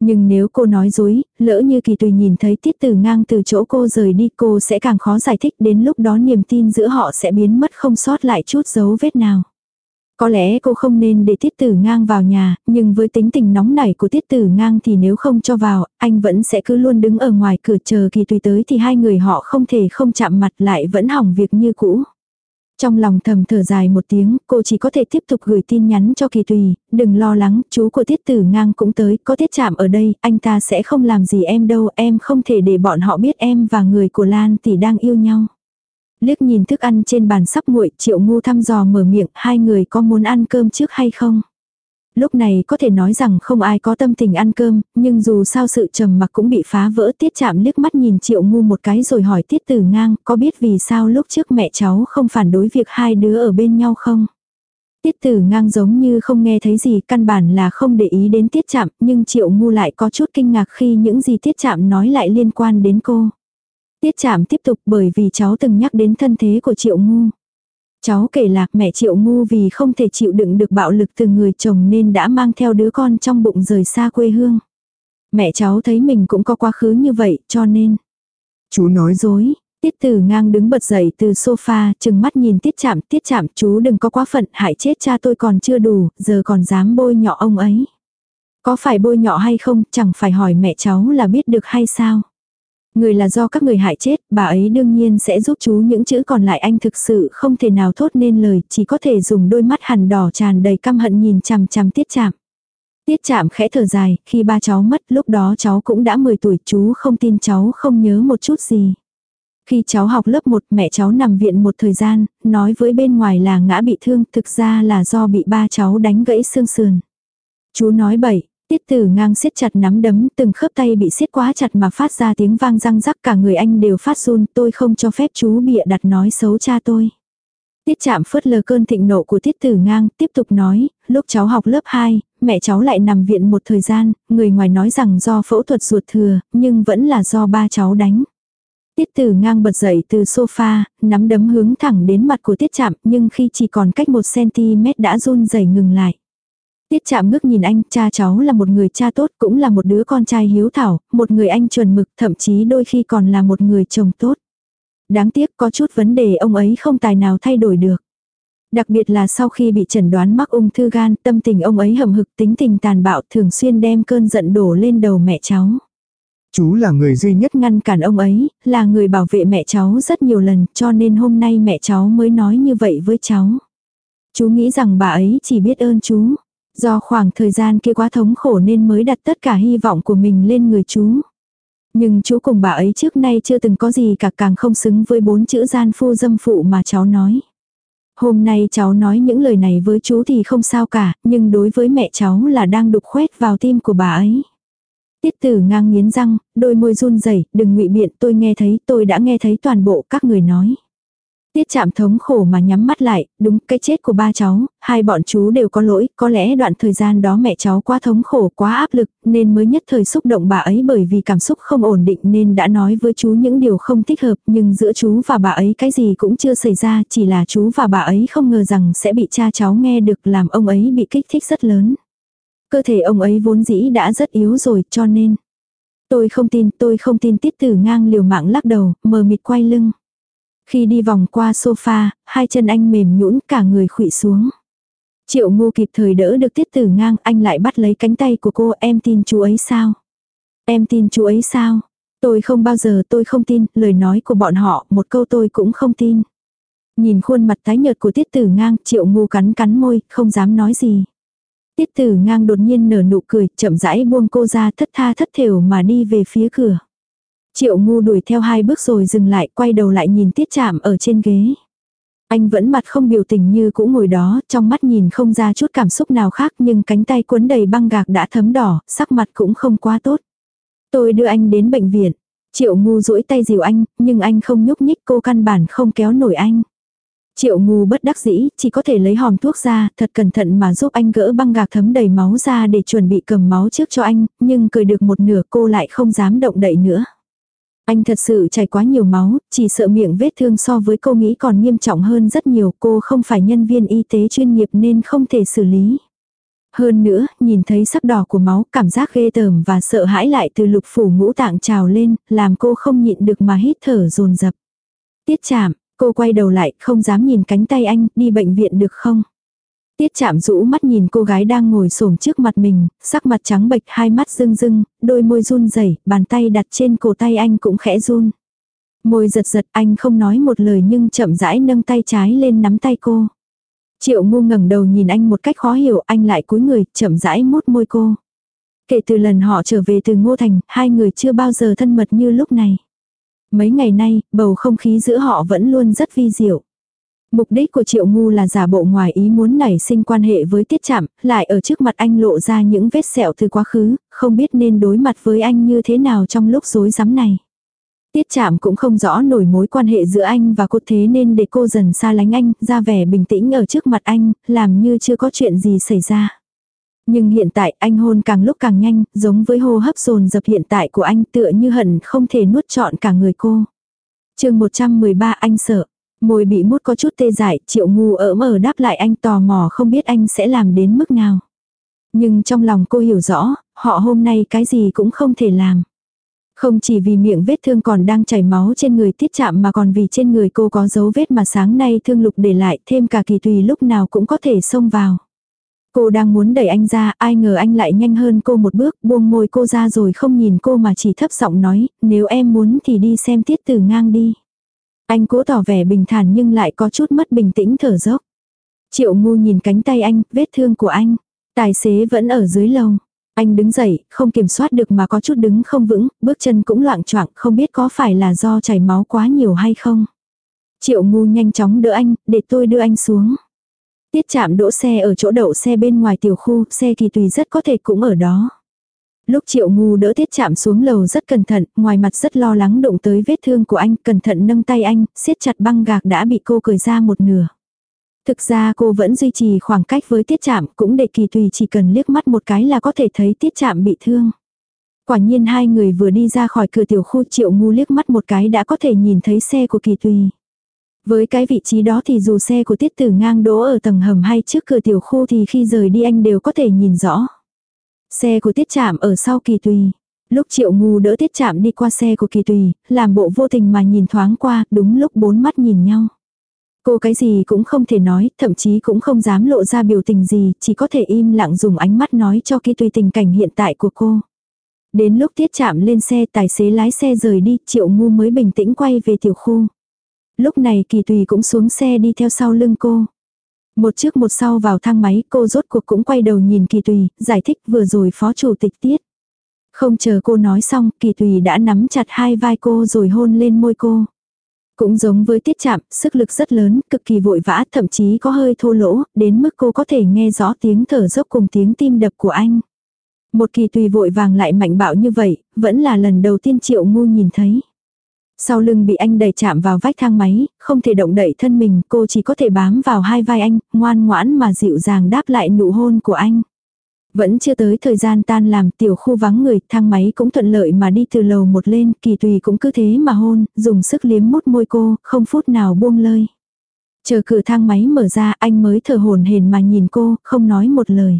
Nhưng nếu cô nói dối, lỡ như kỳ tùy nhìn thấy tiết tử ngang từ chỗ cô rời đi cô sẽ càng khó giải thích đến lúc đó niềm tin giữa họ sẽ biến mất không sót lại chút dấu vết nào. Có lẽ cô không nên để tiết tử ngang vào nhà, nhưng với tính tình nóng nảy của tiết tử ngang thì nếu không cho vào, anh vẫn sẽ cứ luôn đứng ở ngoài cửa chờ kỳ tùy tới thì hai người họ không thể không chạm mặt lại vẫn hỏng việc như cũ. Trong lòng thầm thở dài một tiếng, cô chỉ có thể tiếp tục gửi tin nhắn cho kỳ tùy, đừng lo lắng, chú của tiết tử ngang cũng tới, có tiết chạm ở đây, anh ta sẽ không làm gì em đâu, em không thể để bọn họ biết em và người của Lan thì đang yêu nhau. Liếc nhìn thức ăn trên bàn sắp nguội, triệu ngu thăm dò mở miệng, hai người có muốn ăn cơm trước hay không? Lúc này có thể nói rằng không ai có tâm tình ăn cơm, nhưng dù sao sự trầm mặc cũng bị phá vỡ tiết chạm liếc mắt nhìn triệu ngu một cái rồi hỏi tiết tử ngang có biết vì sao lúc trước mẹ cháu không phản đối việc hai đứa ở bên nhau không? Tiết tử ngang giống như không nghe thấy gì căn bản là không để ý đến tiết chạm nhưng triệu ngu lại có chút kinh ngạc khi những gì tiết chạm nói lại liên quan đến cô. Tiết chạm tiếp tục bởi vì cháu từng nhắc đến thân thế của triệu ngu. Cháu kể là mẹ triệu ngu vì không thể chịu đựng được bạo lực từ người chồng nên đã mang theo đứa con trong bụng rời xa quê hương. Mẹ cháu thấy mình cũng có quá khứ như vậy cho nên. Chú nói dối. Tiết tử ngang đứng bật dậy từ sofa, chừng mắt nhìn tiết chạm, tiết chạm, chú đừng có quá phận, hại chết cha tôi còn chưa đủ, giờ còn dám bôi nhọ ông ấy. Có phải bôi nhọ hay không, chẳng phải hỏi mẹ cháu là biết được hay sao. Người là do các người hại chết, bà ấy đương nhiên sẽ giúp chú những chữ còn lại anh thực sự không thể nào thốt nên lời, chỉ có thể dùng đôi mắt hằn đỏ tràn đầy căm hận nhìn chằm chằm tiết chạm. Tiết chạm khẽ thở dài, khi ba cháu mất lúc đó cháu cũng đã 10 tuổi chú không tin cháu không nhớ một chút gì. Khi cháu học lớp 1 mẹ cháu nằm viện một thời gian, nói với bên ngoài là ngã bị thương thực ra là do bị ba cháu đánh gãy xương sườn. Chú nói bậy, Tiết tử ngang siết chặt nắm đấm, từng khớp tay bị siết quá chặt mà phát ra tiếng vang răng rắc cả người anh đều phát run, tôi không cho phép chú bịa đặt nói xấu cha tôi. Tiết chạm phớt lờ cơn thịnh nộ của tiết tử ngang, tiếp tục nói, lúc cháu học lớp 2, mẹ cháu lại nằm viện một thời gian, người ngoài nói rằng do phẫu thuật ruột thừa, nhưng vẫn là do ba cháu đánh. Tiết tử ngang bật dậy từ sofa, nắm đấm hướng thẳng đến mặt của tiết chạm, nhưng khi chỉ còn cách 1cm đã run rẩy ngừng lại. Tiết chạm ngước nhìn anh, cha cháu là một người cha tốt, cũng là một đứa con trai hiếu thảo, một người anh chuẩn mực, thậm chí đôi khi còn là một người chồng tốt. Đáng tiếc có chút vấn đề ông ấy không tài nào thay đổi được. Đặc biệt là sau khi bị chẩn đoán mắc ung thư gan, tâm tình ông ấy hầm hực tính tình tàn bạo thường xuyên đem cơn giận đổ lên đầu mẹ cháu. Chú là người duy nhất ngăn cản ông ấy, là người bảo vệ mẹ cháu rất nhiều lần, cho nên hôm nay mẹ cháu mới nói như vậy với cháu. Chú nghĩ rằng bà ấy chỉ biết ơn chú. Do khoảng thời gian kia quá thống khổ nên mới đặt tất cả hy vọng của mình lên người chú. Nhưng chú cùng bà ấy trước nay chưa từng có gì cả càng không xứng với bốn chữ gian phu dâm phụ mà cháu nói. Hôm nay cháu nói những lời này với chú thì không sao cả, nhưng đối với mẹ cháu là đang đục khoét vào tim của bà ấy. Tiết tử ngang nghiến răng, đôi môi run rẩy đừng ngụy biện tôi nghe thấy, tôi đã nghe thấy toàn bộ các người nói. Tiết chạm thống khổ mà nhắm mắt lại, đúng cái chết của ba cháu, hai bọn chú đều có lỗi, có lẽ đoạn thời gian đó mẹ cháu quá thống khổ quá áp lực nên mới nhất thời xúc động bà ấy bởi vì cảm xúc không ổn định nên đã nói với chú những điều không thích hợp nhưng giữa chú và bà ấy cái gì cũng chưa xảy ra chỉ là chú và bà ấy không ngờ rằng sẽ bị cha cháu nghe được làm ông ấy bị kích thích rất lớn. Cơ thể ông ấy vốn dĩ đã rất yếu rồi cho nên. Tôi không tin, tôi không tin tiết tử ngang liều mạng lắc đầu, mờ mịt quay lưng. Khi đi vòng qua sofa, hai chân anh mềm nhũn cả người khụy xuống. Triệu ngu kịp thời đỡ được tiết tử ngang, anh lại bắt lấy cánh tay của cô, em tin chú ấy sao? Em tin chú ấy sao? Tôi không bao giờ tôi không tin, lời nói của bọn họ, một câu tôi cũng không tin. Nhìn khuôn mặt tái nhợt của tiết tử ngang, triệu ngu cắn cắn môi, không dám nói gì. Tiết tử ngang đột nhiên nở nụ cười, chậm rãi buông cô ra thất tha thất thểu mà đi về phía cửa. Triệu ngu đuổi theo hai bước rồi dừng lại, quay đầu lại nhìn tiết chạm ở trên ghế. Anh vẫn mặt không biểu tình như cũ ngồi đó, trong mắt nhìn không ra chút cảm xúc nào khác nhưng cánh tay cuốn đầy băng gạc đã thấm đỏ, sắc mặt cũng không quá tốt. Tôi đưa anh đến bệnh viện. Triệu ngu duỗi tay dìu anh, nhưng anh không nhúc nhích cô căn bản không kéo nổi anh. Triệu ngu bất đắc dĩ, chỉ có thể lấy hòm thuốc ra, thật cẩn thận mà giúp anh gỡ băng gạc thấm đầy máu ra để chuẩn bị cầm máu trước cho anh, nhưng cười được một nửa cô lại không dám động đậy nữa. Anh thật sự chảy quá nhiều máu, chỉ sợ miệng vết thương so với cô nghĩ còn nghiêm trọng hơn rất nhiều. Cô không phải nhân viên y tế chuyên nghiệp nên không thể xử lý. Hơn nữa, nhìn thấy sắc đỏ của máu, cảm giác ghê tởm và sợ hãi lại từ lục phủ ngũ tạng trào lên, làm cô không nhịn được mà hít thở dồn dập. Tiết chạm, cô quay đầu lại, không dám nhìn cánh tay anh, đi bệnh viện được không? Tiết chạm rũ mắt nhìn cô gái đang ngồi xổm trước mặt mình, sắc mặt trắng bệch hai mắt rưng rưng, đôi môi run rẩy, bàn tay đặt trên cổ tay anh cũng khẽ run. Môi giật giật anh không nói một lời nhưng chậm rãi nâng tay trái lên nắm tay cô. Triệu ngu ngẩng đầu nhìn anh một cách khó hiểu, anh lại cúi người, chậm rãi mút môi cô. Kể từ lần họ trở về từ Ngô Thành, hai người chưa bao giờ thân mật như lúc này. Mấy ngày nay, bầu không khí giữa họ vẫn luôn rất vi diệu. Mục đích của Triệu Ngu là giả bộ ngoài ý muốn nảy sinh quan hệ với Tiết Chạm, lại ở trước mặt anh lộ ra những vết sẹo từ quá khứ, không biết nên đối mặt với anh như thế nào trong lúc rối rắm này. Tiết Chạm cũng không rõ nổi mối quan hệ giữa anh và cô thế nên để cô dần xa lánh anh, ra vẻ bình tĩnh ở trước mặt anh, làm như chưa có chuyện gì xảy ra. Nhưng hiện tại anh hôn càng lúc càng nhanh, giống với hô hấp dồn dập hiện tại của anh tựa như hận không thể nuốt trọn cả người cô. chương 113 anh sợ. Môi bị mút có chút tê dại, triệu ngu ở mở đáp lại anh tò mò không biết anh sẽ làm đến mức nào. Nhưng trong lòng cô hiểu rõ, họ hôm nay cái gì cũng không thể làm. Không chỉ vì miệng vết thương còn đang chảy máu trên người tiết chạm mà còn vì trên người cô có dấu vết mà sáng nay thương lục để lại thêm cả kỳ tùy lúc nào cũng có thể xông vào. Cô đang muốn đẩy anh ra, ai ngờ anh lại nhanh hơn cô một bước, buông môi cô ra rồi không nhìn cô mà chỉ thấp giọng nói, nếu em muốn thì đi xem tiết tử ngang đi. Anh cố tỏ vẻ bình thản nhưng lại có chút mất bình tĩnh thở dốc. Triệu ngu nhìn cánh tay anh, vết thương của anh. Tài xế vẫn ở dưới lầu. Anh đứng dậy, không kiểm soát được mà có chút đứng không vững, bước chân cũng loạn choạng, không biết có phải là do chảy máu quá nhiều hay không. Triệu ngu nhanh chóng đỡ anh, để tôi đưa anh xuống. Tiết chạm đỗ xe ở chỗ đậu xe bên ngoài tiểu khu, xe kỳ tùy rất có thể cũng ở đó. Lúc triệu ngu đỡ tiết chạm xuống lầu rất cẩn thận, ngoài mặt rất lo lắng đụng tới vết thương của anh, cẩn thận nâng tay anh, siết chặt băng gạc đã bị cô cởi ra một nửa. Thực ra cô vẫn duy trì khoảng cách với tiết chạm, cũng để kỳ tùy chỉ cần liếc mắt một cái là có thể thấy tiết chạm bị thương. Quả nhiên hai người vừa đi ra khỏi cửa tiểu khu triệu ngu liếc mắt một cái đã có thể nhìn thấy xe của kỳ tùy. Với cái vị trí đó thì dù xe của tiết tử ngang đỗ ở tầng hầm hay trước cửa tiểu khu thì khi rời đi anh đều có thể nhìn rõ. Xe của tiết chạm ở sau kỳ tùy. Lúc triệu ngu đỡ tiết chạm đi qua xe của kỳ tùy, làm bộ vô tình mà nhìn thoáng qua, đúng lúc bốn mắt nhìn nhau. Cô cái gì cũng không thể nói, thậm chí cũng không dám lộ ra biểu tình gì, chỉ có thể im lặng dùng ánh mắt nói cho kỳ tùy tình cảnh hiện tại của cô. Đến lúc tiết chạm lên xe tài xế lái xe rời đi, triệu ngu mới bình tĩnh quay về tiểu khu. Lúc này kỳ tùy cũng xuống xe đi theo sau lưng cô. Một trước một sau vào thang máy cô rốt cuộc cũng quay đầu nhìn kỳ tùy, giải thích vừa rồi phó chủ tịch tiết. Không chờ cô nói xong, kỳ tùy đã nắm chặt hai vai cô rồi hôn lên môi cô. Cũng giống với tiết chạm, sức lực rất lớn, cực kỳ vội vã, thậm chí có hơi thô lỗ, đến mức cô có thể nghe rõ tiếng thở dốc cùng tiếng tim đập của anh. Một kỳ tùy vội vàng lại mạnh bạo như vậy, vẫn là lần đầu tiên triệu ngu nhìn thấy. Sau lưng bị anh đẩy chạm vào vách thang máy, không thể động đậy thân mình, cô chỉ có thể bám vào hai vai anh, ngoan ngoãn mà dịu dàng đáp lại nụ hôn của anh. Vẫn chưa tới thời gian tan làm tiểu khu vắng người, thang máy cũng thuận lợi mà đi từ lầu một lên, kỳ tùy cũng cứ thế mà hôn, dùng sức liếm mút môi cô, không phút nào buông lơi. Chờ cửa thang máy mở ra, anh mới thở hồn hển mà nhìn cô, không nói một lời.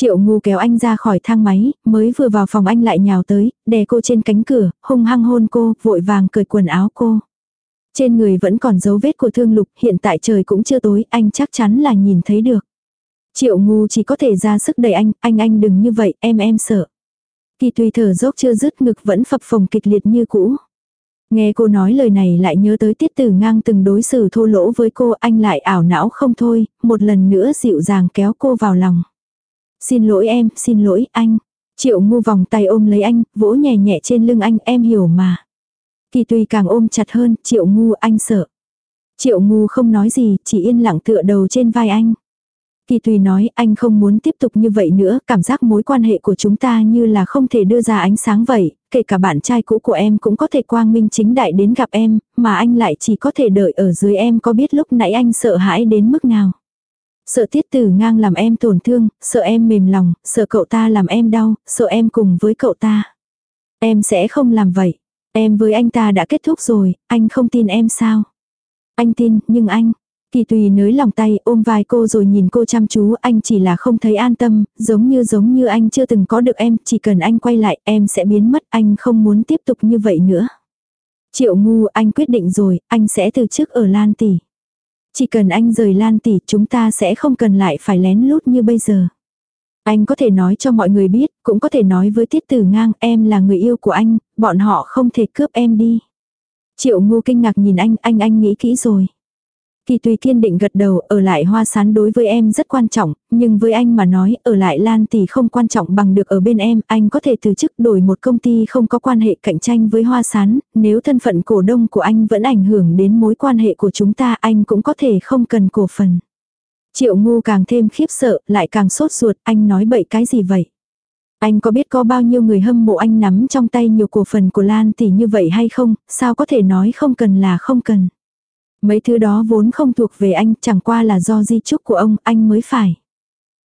Triệu ngu kéo anh ra khỏi thang máy, mới vừa vào phòng anh lại nhào tới, đè cô trên cánh cửa, hung hăng hôn cô, vội vàng cởi quần áo cô. Trên người vẫn còn dấu vết của thương lục, hiện tại trời cũng chưa tối, anh chắc chắn là nhìn thấy được. Triệu ngu chỉ có thể ra sức đẩy anh, anh anh đừng như vậy, em em sợ. Kỳ tùy thở dốc chưa dứt ngực vẫn phập phồng kịch liệt như cũ. Nghe cô nói lời này lại nhớ tới tiết tử ngang từng đối xử thô lỗ với cô, anh lại ảo não không thôi, một lần nữa dịu dàng kéo cô vào lòng. Xin lỗi em, xin lỗi anh. Triệu ngu vòng tay ôm lấy anh, vỗ nhẹ nhẹ trên lưng anh, em hiểu mà. Kỳ tùy càng ôm chặt hơn, triệu ngu anh sợ. Triệu ngu không nói gì, chỉ yên lặng tựa đầu trên vai anh. Kỳ tùy nói anh không muốn tiếp tục như vậy nữa, cảm giác mối quan hệ của chúng ta như là không thể đưa ra ánh sáng vậy, kể cả bạn trai cũ của em cũng có thể quang minh chính đại đến gặp em, mà anh lại chỉ có thể đợi ở dưới em có biết lúc nãy anh sợ hãi đến mức nào. Sợ tiết tử ngang làm em tổn thương, sợ em mềm lòng, sợ cậu ta làm em đau, sợ em cùng với cậu ta. Em sẽ không làm vậy. Em với anh ta đã kết thúc rồi, anh không tin em sao? Anh tin, nhưng anh, Kỳ tùy nới lòng tay ôm vai cô rồi nhìn cô chăm chú, anh chỉ là không thấy an tâm, giống như giống như anh chưa từng có được em, chỉ cần anh quay lại em sẽ biến mất, anh không muốn tiếp tục như vậy nữa. Triệu ngu anh quyết định rồi, anh sẽ từ chức ở Lan Tỷ. Chỉ cần anh rời Lan Tỷ chúng ta sẽ không cần lại phải lén lút như bây giờ. Anh có thể nói cho mọi người biết, cũng có thể nói với Tiết Tử Ngang em là người yêu của anh, bọn họ không thể cướp em đi. Triệu ngu kinh ngạc nhìn anh, anh anh nghĩ kỹ rồi. Kỳ tùy kiên định gật đầu, ở lại hoa sán đối với em rất quan trọng, nhưng với anh mà nói, ở lại Lan thì không quan trọng bằng được ở bên em, anh có thể từ chức đổi một công ty không có quan hệ cạnh tranh với hoa sán, nếu thân phận cổ đông của anh vẫn ảnh hưởng đến mối quan hệ của chúng ta, anh cũng có thể không cần cổ phần. Triệu ngu càng thêm khiếp sợ, lại càng sốt ruột, anh nói bậy cái gì vậy? Anh có biết có bao nhiêu người hâm mộ anh nắm trong tay nhiều cổ phần của Lan tỷ như vậy hay không, sao có thể nói không cần là không cần. Mấy thứ đó vốn không thuộc về anh, chẳng qua là do di chúc của ông, anh mới phải.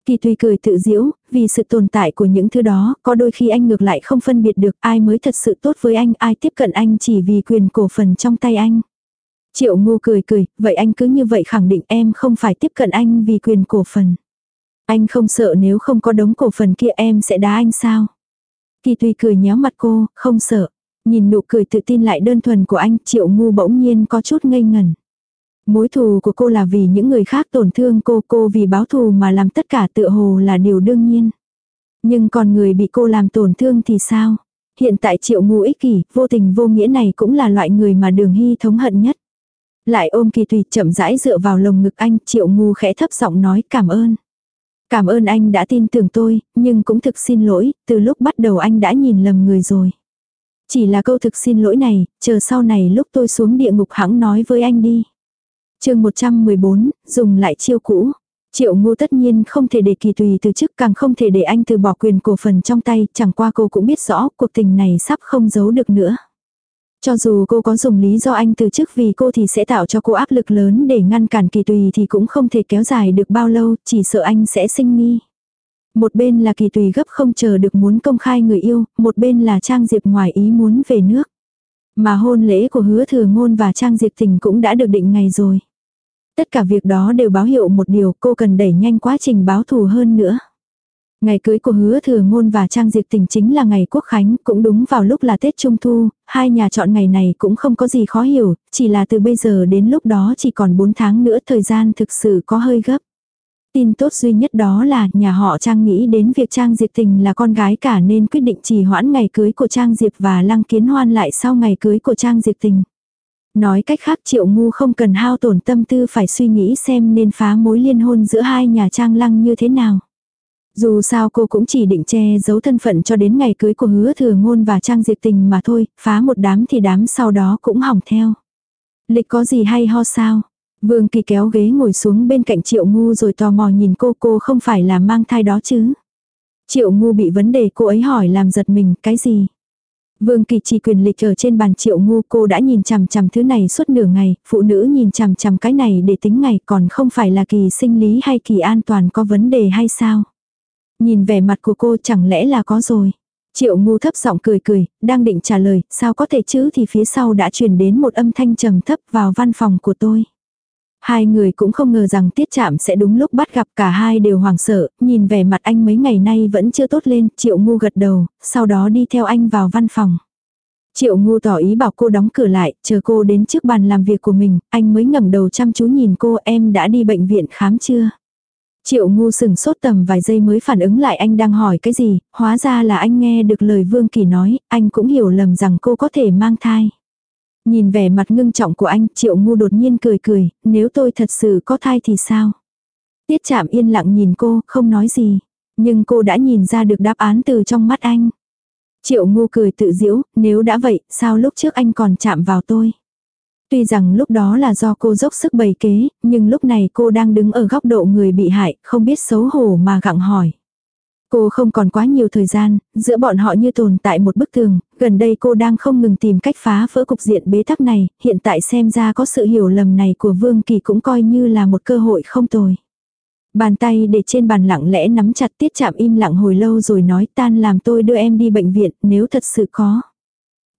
Kỳ tùy cười tự diễu, vì sự tồn tại của những thứ đó, có đôi khi anh ngược lại không phân biệt được ai mới thật sự tốt với anh, ai tiếp cận anh chỉ vì quyền cổ phần trong tay anh. Triệu ngu cười cười, vậy anh cứ như vậy khẳng định em không phải tiếp cận anh vì quyền cổ phần. Anh không sợ nếu không có đống cổ phần kia em sẽ đá anh sao? Kỳ tùy cười nhéo mặt cô, không sợ. Nhìn nụ cười tự tin lại đơn thuần của anh, triệu ngu bỗng nhiên có chút ngây ngẩn. Mối thù của cô là vì những người khác tổn thương cô, cô vì báo thù mà làm tất cả tựa hồ là điều đương nhiên. Nhưng còn người bị cô làm tổn thương thì sao? Hiện tại triệu ngu ích kỷ, vô tình vô nghĩa này cũng là loại người mà đường hy thống hận nhất. Lại ôm kỳ tùy chậm rãi dựa vào lồng ngực anh, triệu ngu khẽ thấp giọng nói cảm ơn. Cảm ơn anh đã tin tưởng tôi, nhưng cũng thực xin lỗi, từ lúc bắt đầu anh đã nhìn lầm người rồi. Chỉ là câu thực xin lỗi này, chờ sau này lúc tôi xuống địa ngục hãng nói với anh đi chương 114, dùng lại chiêu cũ. Triệu ngu tất nhiên không thể để kỳ tùy từ chức càng không thể để anh từ bỏ quyền cổ phần trong tay, chẳng qua cô cũng biết rõ cuộc tình này sắp không giấu được nữa. Cho dù cô có dùng lý do anh từ chức vì cô thì sẽ tạo cho cô áp lực lớn để ngăn cản kỳ tùy thì cũng không thể kéo dài được bao lâu, chỉ sợ anh sẽ sinh nghi. Một bên là kỳ tùy gấp không chờ được muốn công khai người yêu, một bên là Trang Diệp ngoài ý muốn về nước. Mà hôn lễ của hứa thừa ngôn và Trang Diệp tình cũng đã được định ngày rồi. Tất cả việc đó đều báo hiệu một điều cô cần đẩy nhanh quá trình báo thù hơn nữa. Ngày cưới của hứa thừa ngôn và trang diệp tình chính là ngày quốc khánh, cũng đúng vào lúc là Tết Trung Thu, hai nhà chọn ngày này cũng không có gì khó hiểu, chỉ là từ bây giờ đến lúc đó chỉ còn 4 tháng nữa thời gian thực sự có hơi gấp. Tin tốt duy nhất đó là nhà họ Trang nghĩ đến việc Trang Diệp Tình là con gái cả nên quyết định trì hoãn ngày cưới của Trang Diệp và Lăng Kiến Hoan lại sau ngày cưới của Trang Diệp Tình. Nói cách khác triệu ngu không cần hao tổn tâm tư phải suy nghĩ xem nên phá mối liên hôn giữa hai nhà trang lăng như thế nào. Dù sao cô cũng chỉ định che giấu thân phận cho đến ngày cưới của hứa thừa ngôn và trang diệt tình mà thôi, phá một đám thì đám sau đó cũng hỏng theo. Lịch có gì hay ho sao? Vương Kỳ kéo ghế ngồi xuống bên cạnh Triệu Ngu rồi tò mò nhìn cô cô không phải là mang thai đó chứ. Triệu Ngu bị vấn đề cô ấy hỏi làm giật mình, cái gì? Vương Kỳ chỉ quyền lịch ở trên bàn triệu ngu cô đã nhìn chằm chằm thứ này suốt nửa ngày, phụ nữ nhìn chằm chằm cái này để tính ngày còn không phải là kỳ sinh lý hay kỳ an toàn có vấn đề hay sao. Nhìn vẻ mặt của cô chẳng lẽ là có rồi. Triệu ngu thấp giọng cười cười, đang định trả lời, sao có thể chứ thì phía sau đã truyền đến một âm thanh trầm thấp vào văn phòng của tôi. Hai người cũng không ngờ rằng tiết chạm sẽ đúng lúc bắt gặp cả hai đều hoảng sợ, nhìn vẻ mặt anh mấy ngày nay vẫn chưa tốt lên, triệu ngu gật đầu, sau đó đi theo anh vào văn phòng. Triệu ngu tỏ ý bảo cô đóng cửa lại, chờ cô đến trước bàn làm việc của mình, anh mới ngẩng đầu chăm chú nhìn cô em đã đi bệnh viện khám chưa. Triệu ngu sừng sốt tầm vài giây mới phản ứng lại anh đang hỏi cái gì, hóa ra là anh nghe được lời Vương Kỳ nói, anh cũng hiểu lầm rằng cô có thể mang thai. Nhìn vẻ mặt ngưng trọng của anh, triệu ngu đột nhiên cười cười, nếu tôi thật sự có thai thì sao? Tiết chạm yên lặng nhìn cô, không nói gì. Nhưng cô đã nhìn ra được đáp án từ trong mắt anh. Triệu ngu cười tự diễu, nếu đã vậy, sao lúc trước anh còn chạm vào tôi? Tuy rằng lúc đó là do cô dốc sức bày kế, nhưng lúc này cô đang đứng ở góc độ người bị hại, không biết xấu hổ mà gặng hỏi. Cô không còn quá nhiều thời gian, giữa bọn họ như tồn tại một bức tường, gần đây cô đang không ngừng tìm cách phá vỡ cục diện bế tắc này, hiện tại xem ra có sự hiểu lầm này của Vương Kỳ cũng coi như là một cơ hội không tồi. Bàn tay để trên bàn lặng lẽ nắm chặt tiết chạm im lặng hồi lâu rồi nói tan làm tôi đưa em đi bệnh viện nếu thật sự có.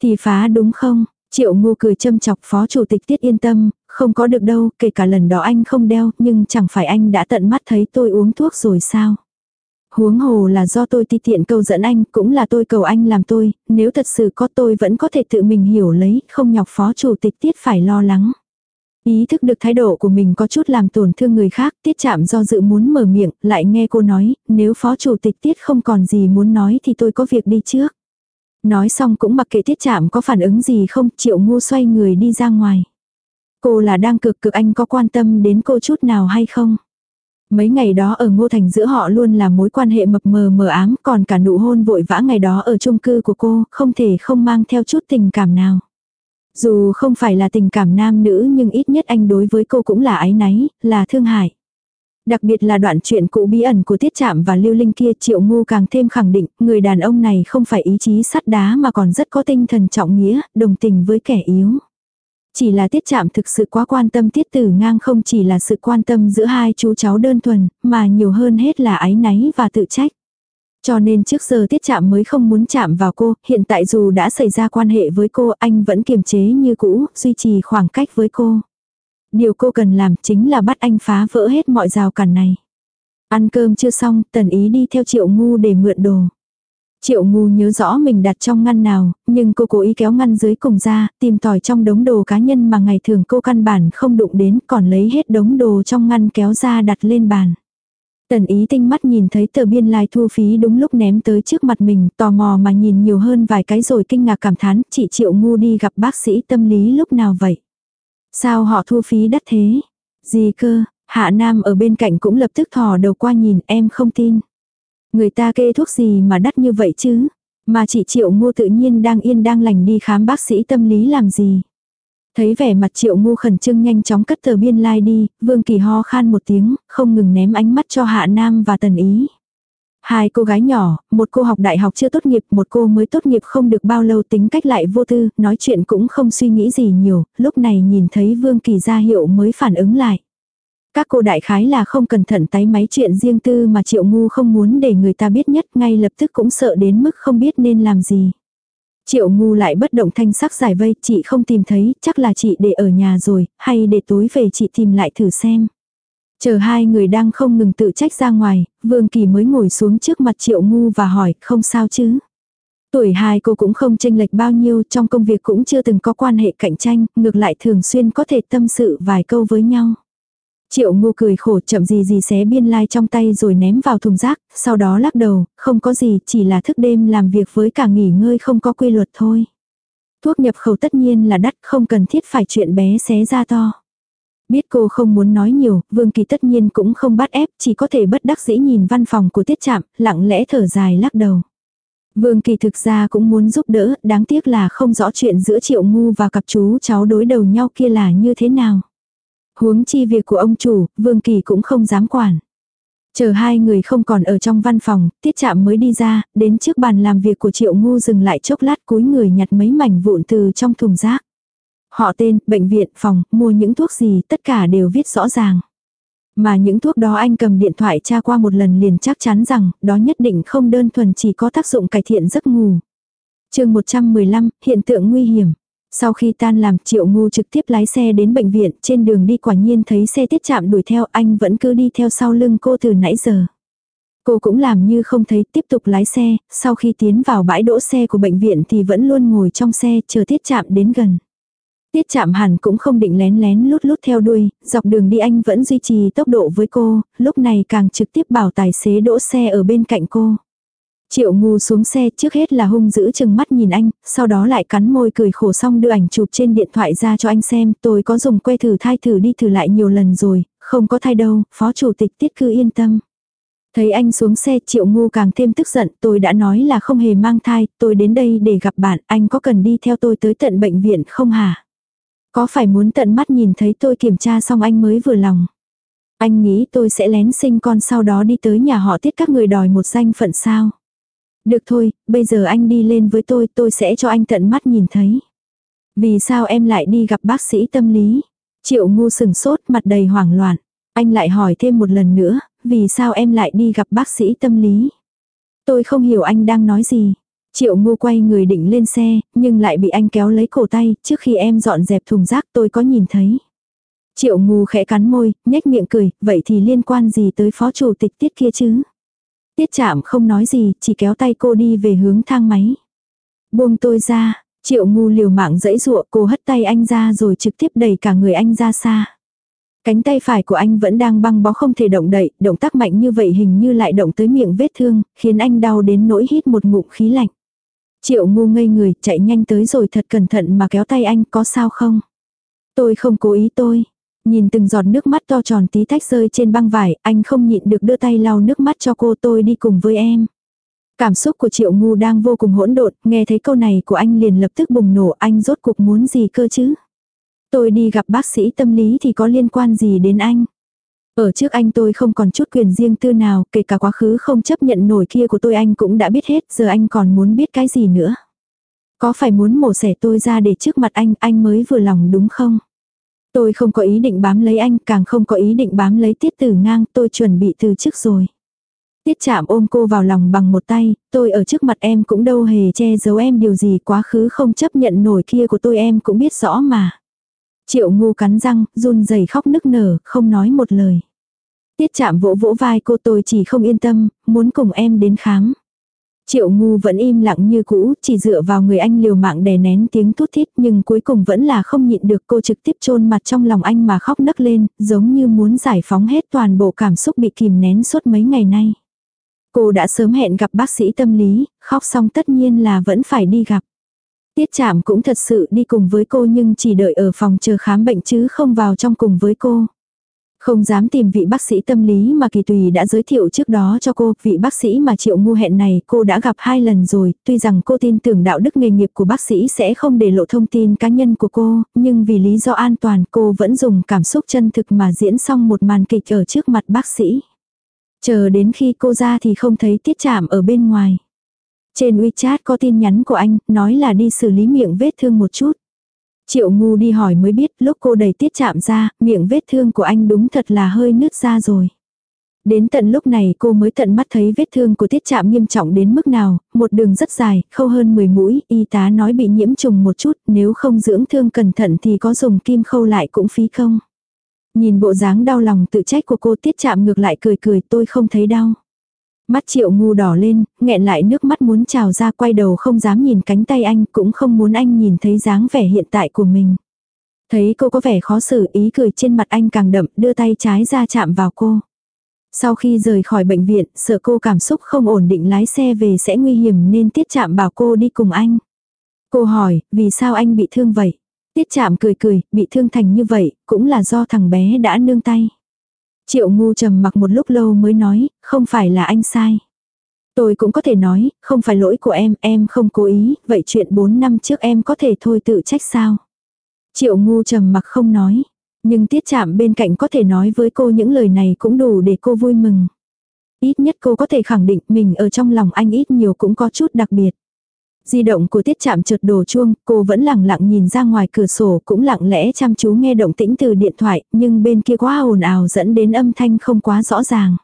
Thì phá đúng không? Triệu ngu cười châm chọc phó chủ tịch tiết yên tâm, không có được đâu, kể cả lần đó anh không đeo, nhưng chẳng phải anh đã tận mắt thấy tôi uống thuốc rồi sao? Huống hồ là do tôi ti tiện câu dẫn anh, cũng là tôi cầu anh làm tôi, nếu thật sự có tôi vẫn có thể tự mình hiểu lấy, không nhọc phó chủ tịch tiết phải lo lắng. Ý thức được thái độ của mình có chút làm tổn thương người khác, tiết chạm do dự muốn mở miệng, lại nghe cô nói, nếu phó chủ tịch tiết không còn gì muốn nói thì tôi có việc đi trước. Nói xong cũng mặc kệ tiết chạm có phản ứng gì không, triệu ngu xoay người đi ra ngoài. Cô là đang cực cực anh có quan tâm đến cô chút nào hay không? Mấy ngày đó ở Ngô Thành giữa họ luôn là mối quan hệ mập mờ mờ ám, còn cả nụ hôn vội vã ngày đó ở chung cư của cô, không thể không mang theo chút tình cảm nào. Dù không phải là tình cảm nam nữ nhưng ít nhất anh đối với cô cũng là ái náy, là thương hại. Đặc biệt là đoạn chuyện cũ bí ẩn của Tiết Trạm và Lưu Linh kia Triệu Ngu càng thêm khẳng định người đàn ông này không phải ý chí sắt đá mà còn rất có tinh thần trọng nghĩa, đồng tình với kẻ yếu. Chỉ là Tiết chạm thực sự quá quan tâm Tiết Tử Ngang không chỉ là sự quan tâm giữa hai chú cháu đơn thuần, mà nhiều hơn hết là ái náy và tự trách. Cho nên trước giờ tiết chạm mới không muốn chạm vào cô, hiện tại dù đã xảy ra quan hệ với cô, anh vẫn kiềm chế như cũ, duy trì khoảng cách với cô. Điều cô cần làm chính là bắt anh phá vỡ hết mọi rào cản này. Ăn cơm chưa xong, tần ý đi theo triệu ngu để mượn đồ. Triệu ngu nhớ rõ mình đặt trong ngăn nào, nhưng cô cố ý kéo ngăn dưới cùng ra, tìm tòi trong đống đồ cá nhân mà ngày thường cô căn bản không đụng đến, còn lấy hết đống đồ trong ngăn kéo ra đặt lên bàn. Tần ý tinh mắt nhìn thấy tờ biên lai thu phí đúng lúc ném tới trước mặt mình, tò mò mà nhìn nhiều hơn vài cái rồi kinh ngạc cảm thán, chị Triệu Ngu đi gặp bác sĩ tâm lý lúc nào vậy? Sao họ thu phí đắt thế? Gì cơ, Hạ Nam ở bên cạnh cũng lập tức thò đầu qua nhìn em không tin. Người ta kê thuốc gì mà đắt như vậy chứ? Mà chị Triệu Ngu tự nhiên đang yên đang lành đi khám bác sĩ tâm lý làm gì? Thấy vẻ mặt triệu ngu khẩn trương nhanh chóng cất tờ biên lai like đi, vương kỳ ho khan một tiếng, không ngừng ném ánh mắt cho hạ nam và tần ý. Hai cô gái nhỏ, một cô học đại học chưa tốt nghiệp, một cô mới tốt nghiệp không được bao lâu tính cách lại vô tư, nói chuyện cũng không suy nghĩ gì nhiều, lúc này nhìn thấy Vương Kỳ ra hiệu mới phản ứng lại. Các cô đại khái là không cẩn thận tái máy chuyện riêng tư mà Triệu Ngu không muốn để người ta biết nhất ngay lập tức cũng sợ đến mức không biết nên làm gì. Triệu ngu lại bất động thanh sắc giải vây, chị không tìm thấy, chắc là chị để ở nhà rồi, hay để tối về chị tìm lại thử xem. Chờ hai người đang không ngừng tự trách ra ngoài, Vương Kỳ mới ngồi xuống trước mặt Triệu Ngu và hỏi, không sao chứ. Tuổi hai cô cũng không tranh lệch bao nhiêu, trong công việc cũng chưa từng có quan hệ cạnh tranh, ngược lại thường xuyên có thể tâm sự vài câu với nhau. Triệu ngu cười khổ chậm gì gì xé biên lai like trong tay rồi ném vào thùng rác, sau đó lắc đầu, không có gì, chỉ là thức đêm làm việc với cả nghỉ ngơi không có quy luật thôi. Thuốc nhập khẩu tất nhiên là đắt, không cần thiết phải chuyện bé xé ra to. Biết cô không muốn nói nhiều, Vương Kỳ tất nhiên cũng không bắt ép, chỉ có thể bất đắc dĩ nhìn văn phòng của tiết trạm, lặng lẽ thở dài lắc đầu. Vương Kỳ thực ra cũng muốn giúp đỡ, đáng tiếc là không rõ chuyện giữa Triệu Ngu và cặp chú cháu đối đầu nhau kia là như thế nào. Huống chi việc của ông chủ, Vương Kỳ cũng không dám quản. Chờ hai người không còn ở trong văn phòng, tiết chạm mới đi ra, đến trước bàn làm việc của Triệu Ngu dừng lại chốc lát cúi người nhặt mấy mảnh vụn từ trong thùng rác. Họ tên, bệnh viện, phòng, mua những thuốc gì, tất cả đều viết rõ ràng. Mà những thuốc đó anh cầm điện thoại tra qua một lần liền chắc chắn rằng, đó nhất định không đơn thuần chỉ có tác dụng cải thiện giấc ngủ. chương 115, hiện tượng nguy hiểm. Sau khi tan làm triệu ngu trực tiếp lái xe đến bệnh viện, trên đường đi quả nhiên thấy xe tiết chạm đuổi theo anh vẫn cứ đi theo sau lưng cô từ nãy giờ. Cô cũng làm như không thấy tiếp tục lái xe, sau khi tiến vào bãi đỗ xe của bệnh viện thì vẫn luôn ngồi trong xe chờ tiết chạm đến gần. Tiết chạm hẳn cũng không định lén lén lút lút theo đuôi, dọc đường đi anh vẫn duy trì tốc độ với cô, lúc này càng trực tiếp bảo tài xế đỗ xe ở bên cạnh cô. Triệu ngu xuống xe trước hết là hung dữ chừng mắt nhìn anh, sau đó lại cắn môi cười khổ xong đưa ảnh chụp trên điện thoại ra cho anh xem, tôi có dùng que thử thai thử đi thử lại nhiều lần rồi, không có thai đâu, phó chủ tịch tiết cứ yên tâm. Thấy anh xuống xe triệu ngu càng thêm tức giận, tôi đã nói là không hề mang thai, tôi đến đây để gặp bạn, anh có cần đi theo tôi tới tận bệnh viện không hả? Có phải muốn tận mắt nhìn thấy tôi kiểm tra xong anh mới vừa lòng? Anh nghĩ tôi sẽ lén sinh con sau đó đi tới nhà họ tiết các người đòi một danh phận sao? Được thôi, bây giờ anh đi lên với tôi, tôi sẽ cho anh tận mắt nhìn thấy. Vì sao em lại đi gặp bác sĩ tâm lý? Triệu ngu sừng sốt mặt đầy hoảng loạn. Anh lại hỏi thêm một lần nữa, vì sao em lại đi gặp bác sĩ tâm lý? Tôi không hiểu anh đang nói gì. Triệu ngu quay người định lên xe, nhưng lại bị anh kéo lấy cổ tay, trước khi em dọn dẹp thùng rác tôi có nhìn thấy. Triệu ngu khẽ cắn môi, nhếch miệng cười, vậy thì liên quan gì tới phó chủ tịch tiết kia chứ? Tiết chạm không nói gì, chỉ kéo tay cô đi về hướng thang máy. Buông tôi ra, triệu ngu liều mạng dẫy dụa cô hất tay anh ra rồi trực tiếp đẩy cả người anh ra xa. Cánh tay phải của anh vẫn đang băng bó không thể động đậy, động tác mạnh như vậy hình như lại động tới miệng vết thương, khiến anh đau đến nỗi hít một ngụm khí lạnh. Triệu ngu ngây người, chạy nhanh tới rồi thật cẩn thận mà kéo tay anh, có sao không? Tôi không cố ý tôi. Nhìn từng giọt nước mắt to tròn tí tách rơi trên băng vải, anh không nhịn được đưa tay lau nước mắt cho cô tôi đi cùng với em. Cảm xúc của triệu ngu đang vô cùng hỗn độn, nghe thấy câu này của anh liền lập tức bùng nổ anh rốt cuộc muốn gì cơ chứ? Tôi đi gặp bác sĩ tâm lý thì có liên quan gì đến anh? Ở trước anh tôi không còn chút quyền riêng tư nào, kể cả quá khứ không chấp nhận nổi kia của tôi anh cũng đã biết hết, giờ anh còn muốn biết cái gì nữa. Có phải muốn mổ xẻ tôi ra để trước mặt anh, anh mới vừa lòng đúng không? Tôi không có ý định bám lấy anh, càng không có ý định bám lấy tiết tử ngang, tôi chuẩn bị từ trước rồi. Tiết chạm ôm cô vào lòng bằng một tay, tôi ở trước mặt em cũng đâu hề che giấu em điều gì quá khứ không chấp nhận nổi kia của tôi em cũng biết rõ mà. Triệu ngu cắn răng, run rẩy khóc nức nở, không nói một lời. Tiết chạm vỗ vỗ vai cô tôi chỉ không yên tâm, muốn cùng em đến khám. Triệu ngu vẫn im lặng như cũ, chỉ dựa vào người anh liều mạng đè nén tiếng thút thít nhưng cuối cùng vẫn là không nhịn được cô trực tiếp chôn mặt trong lòng anh mà khóc nấc lên, giống như muốn giải phóng hết toàn bộ cảm xúc bị kìm nén suốt mấy ngày nay. Cô đã sớm hẹn gặp bác sĩ tâm lý, khóc xong tất nhiên là vẫn phải đi gặp. Tiết chạm cũng thật sự đi cùng với cô nhưng chỉ đợi ở phòng chờ khám bệnh chứ không vào trong cùng với cô. Không dám tìm vị bác sĩ tâm lý mà Kỳ Tùy đã giới thiệu trước đó cho cô, vị bác sĩ mà Triệu Ngu hẹn này cô đã gặp hai lần rồi, tuy rằng cô tin tưởng đạo đức nghề nghiệp của bác sĩ sẽ không để lộ thông tin cá nhân của cô, nhưng vì lý do an toàn cô vẫn dùng cảm xúc chân thực mà diễn xong một màn kịch ở trước mặt bác sĩ. Chờ đến khi cô ra thì không thấy tiết chạm ở bên ngoài. Trên WeChat có tin nhắn của anh, nói là đi xử lý miệng vết thương một chút. Triệu ngu đi hỏi mới biết lúc cô đẩy tiết chạm ra, miệng vết thương của anh đúng thật là hơi nứt ra rồi. Đến tận lúc này cô mới tận mắt thấy vết thương của tiết chạm nghiêm trọng đến mức nào, một đường rất dài, khâu hơn 10 mũi, y tá nói bị nhiễm trùng một chút, nếu không dưỡng thương cẩn thận thì có dùng kim khâu lại cũng phí không. Nhìn bộ dáng đau lòng tự trách của cô tiết chạm ngược lại cười cười tôi không thấy đau. Mắt triệu ngu đỏ lên, nghẹn lại nước mắt muốn trào ra quay đầu không dám nhìn cánh tay anh cũng không muốn anh nhìn thấy dáng vẻ hiện tại của mình. Thấy cô có vẻ khó xử ý cười trên mặt anh càng đậm đưa tay trái ra chạm vào cô. Sau khi rời khỏi bệnh viện, sợ cô cảm xúc không ổn định lái xe về sẽ nguy hiểm nên tiết chạm bảo cô đi cùng anh. Cô hỏi, vì sao anh bị thương vậy? Tiết chạm cười cười, bị thương thành như vậy, cũng là do thằng bé đã nương tay. Triệu ngu trầm mặc một lúc lâu mới nói, không phải là anh sai. Tôi cũng có thể nói, không phải lỗi của em, em không cố ý, vậy chuyện 4 năm trước em có thể thôi tự trách sao. Triệu ngu trầm mặc không nói, nhưng tiết chạm bên cạnh có thể nói với cô những lời này cũng đủ để cô vui mừng. Ít nhất cô có thể khẳng định mình ở trong lòng anh ít nhiều cũng có chút đặc biệt. Di động của tiết chạm chợt đổ chuông, cô vẫn lặng lặng nhìn ra ngoài cửa sổ cũng lặng lẽ chăm chú nghe động tĩnh từ điện thoại, nhưng bên kia quá ồn ào dẫn đến âm thanh không quá rõ ràng.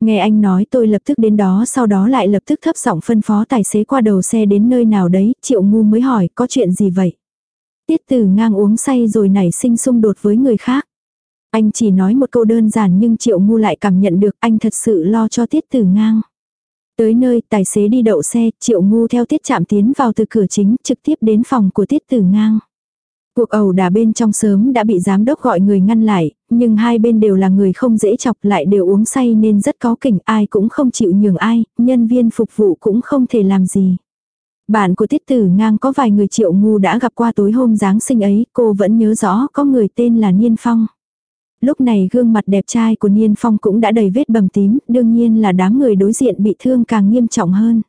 Nghe anh nói tôi lập tức đến đó sau đó lại lập tức thấp giọng phân phó tài xế qua đầu xe đến nơi nào đấy, triệu ngu mới hỏi có chuyện gì vậy. Tiết tử ngang uống say rồi nảy sinh xung đột với người khác. Anh chỉ nói một câu đơn giản nhưng triệu ngu lại cảm nhận được anh thật sự lo cho tiết tử ngang. Tới nơi tài xế đi đậu xe, triệu ngu theo tiết chạm tiến vào từ cửa chính trực tiếp đến phòng của tiết tử ngang. Cuộc ẩu đả bên trong sớm đã bị giám đốc gọi người ngăn lại, nhưng hai bên đều là người không dễ chọc lại đều uống say nên rất có kỉnh ai cũng không chịu nhường ai, nhân viên phục vụ cũng không thể làm gì. Bạn của tiết tử ngang có vài người triệu ngu đã gặp qua tối hôm Giáng sinh ấy, cô vẫn nhớ rõ có người tên là Niên Phong. Lúc này gương mặt đẹp trai của Niên Phong cũng đã đầy vết bầm tím, đương nhiên là đám người đối diện bị thương càng nghiêm trọng hơn.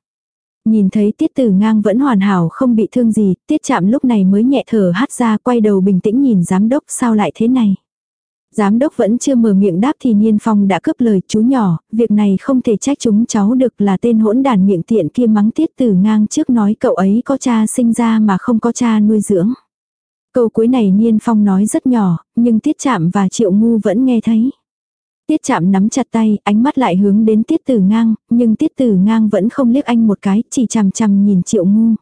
Nhìn thấy tiết tử ngang vẫn hoàn hảo không bị thương gì, tiết chạm lúc này mới nhẹ thở hát ra quay đầu bình tĩnh nhìn giám đốc sao lại thế này. Giám đốc vẫn chưa mở miệng đáp thì Niên Phong đã cướp lời chú nhỏ, việc này không thể trách chúng cháu được là tên hỗn đàn miệng tiện kia mắng tiết tử ngang trước nói cậu ấy có cha sinh ra mà không có cha nuôi dưỡng. Câu cuối này Niên Phong nói rất nhỏ, nhưng Tiết Chạm và Triệu Ngu vẫn nghe thấy. Tiết chạm nắm chặt tay, ánh mắt lại hướng đến tiết tử ngang, nhưng tiết tử ngang vẫn không liếc anh một cái, chỉ chằm chằm nhìn triệu ngu.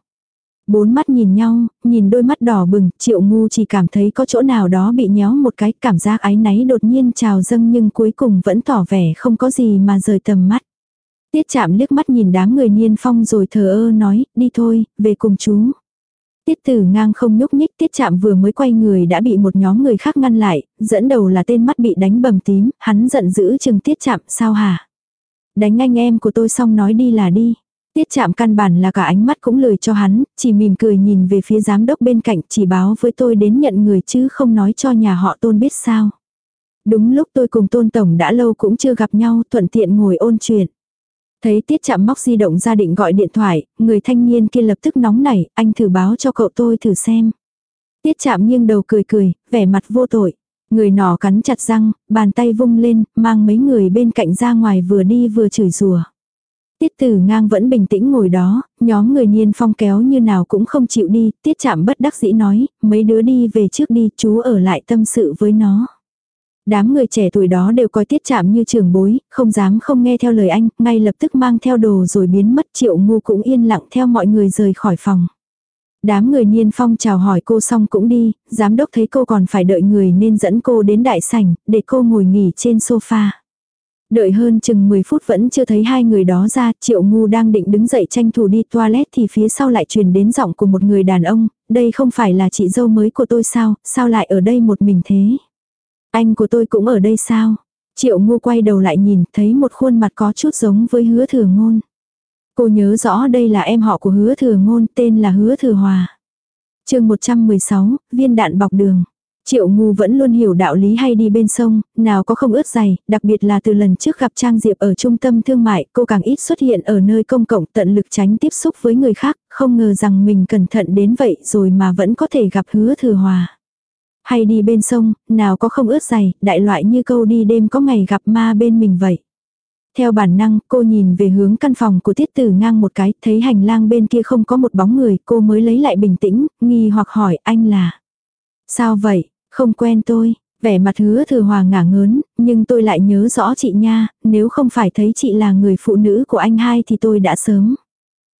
Bốn mắt nhìn nhau, nhìn đôi mắt đỏ bừng, triệu ngu chỉ cảm thấy có chỗ nào đó bị nhéo một cái, cảm giác ái náy đột nhiên trào dâng nhưng cuối cùng vẫn tỏ vẻ không có gì mà rời tầm mắt. Tiết chạm liếc mắt nhìn đám người niên phong rồi thờ ơ nói, đi thôi, về cùng chú. Tiết tử ngang không nhúc nhích tiết chạm vừa mới quay người đã bị một nhóm người khác ngăn lại, dẫn đầu là tên mắt bị đánh bầm tím, hắn giận dữ chừng tiết chạm, sao hả? Đánh anh em của tôi xong nói đi là đi. Tiết chạm căn bản là cả ánh mắt cũng lười cho hắn, chỉ mỉm cười nhìn về phía giám đốc bên cạnh chỉ báo với tôi đến nhận người chứ không nói cho nhà họ tôn biết sao. Đúng lúc tôi cùng tôn tổng đã lâu cũng chưa gặp nhau thuận tiện ngồi ôn chuyện. Thấy tiết chạm móc di động ra định gọi điện thoại, người thanh niên kia lập tức nóng nảy, anh thử báo cho cậu tôi thử xem. Tiết chạm nghiêng đầu cười cười, vẻ mặt vô tội. Người nọ cắn chặt răng, bàn tay vung lên, mang mấy người bên cạnh ra ngoài vừa đi vừa chửi rủa. Tiết tử ngang vẫn bình tĩnh ngồi đó, nhóm người niên phong kéo như nào cũng không chịu đi, tiết chạm bất đắc dĩ nói, mấy đứa đi về trước đi, chú ở lại tâm sự với nó. Đám người trẻ tuổi đó đều coi tiết chạm như trường bối, không dám không nghe theo lời anh, ngay lập tức mang theo đồ rồi biến mất triệu ngu cũng yên lặng theo mọi người rời khỏi phòng. Đám người niên phong chào hỏi cô xong cũng đi, giám đốc thấy cô còn phải đợi người nên dẫn cô đến đại sảnh, để cô ngồi nghỉ trên sofa. Đợi hơn chừng 10 phút vẫn chưa thấy hai người đó ra, triệu ngu đang định đứng dậy tranh thủ đi toilet thì phía sau lại truyền đến giọng của một người đàn ông, đây không phải là chị dâu mới của tôi sao, sao lại ở đây một mình thế? Anh của tôi cũng ở đây sao? Triệu ngu quay đầu lại nhìn, thấy một khuôn mặt có chút giống với hứa thừa ngôn. Cô nhớ rõ đây là em họ của hứa thừa ngôn, tên là hứa thừa hòa. chương 116, viên đạn bọc đường. Triệu ngu vẫn luôn hiểu đạo lý hay đi bên sông, nào có không ướt giày, đặc biệt là từ lần trước gặp Trang Diệp ở trung tâm thương mại, cô càng ít xuất hiện ở nơi công cộng tận lực tránh tiếp xúc với người khác, không ngờ rằng mình cẩn thận đến vậy rồi mà vẫn có thể gặp hứa thừa hòa. Hay đi bên sông, nào có không ướt giày, đại loại như câu đi đêm có ngày gặp ma bên mình vậy. Theo bản năng, cô nhìn về hướng căn phòng của tiết tử ngang một cái, thấy hành lang bên kia không có một bóng người, cô mới lấy lại bình tĩnh, nghi hoặc hỏi anh là. Sao vậy, không quen tôi, vẻ mặt hứa thừa hòa ngả ngớn, nhưng tôi lại nhớ rõ chị nha, nếu không phải thấy chị là người phụ nữ của anh hai thì tôi đã sớm.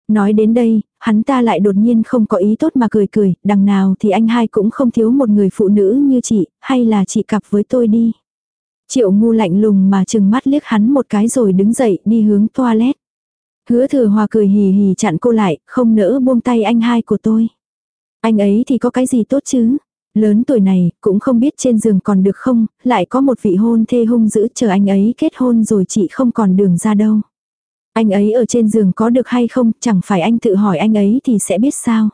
Nói đến đây, hắn ta lại đột nhiên không có ý tốt mà cười cười, đằng nào thì anh hai cũng không thiếu một người phụ nữ như chị, hay là chị cặp với tôi đi. Triệu ngu lạnh lùng mà chừng mắt liếc hắn một cái rồi đứng dậy đi hướng toilet. Hứa thừa hòa cười hì hì chặn cô lại, không nỡ buông tay anh hai của tôi. Anh ấy thì có cái gì tốt chứ? Lớn tuổi này, cũng không biết trên giường còn được không, lại có một vị hôn thê hung dữ chờ anh ấy kết hôn rồi chị không còn đường ra đâu. Anh ấy ở trên giường có được hay không, chẳng phải anh tự hỏi anh ấy thì sẽ biết sao.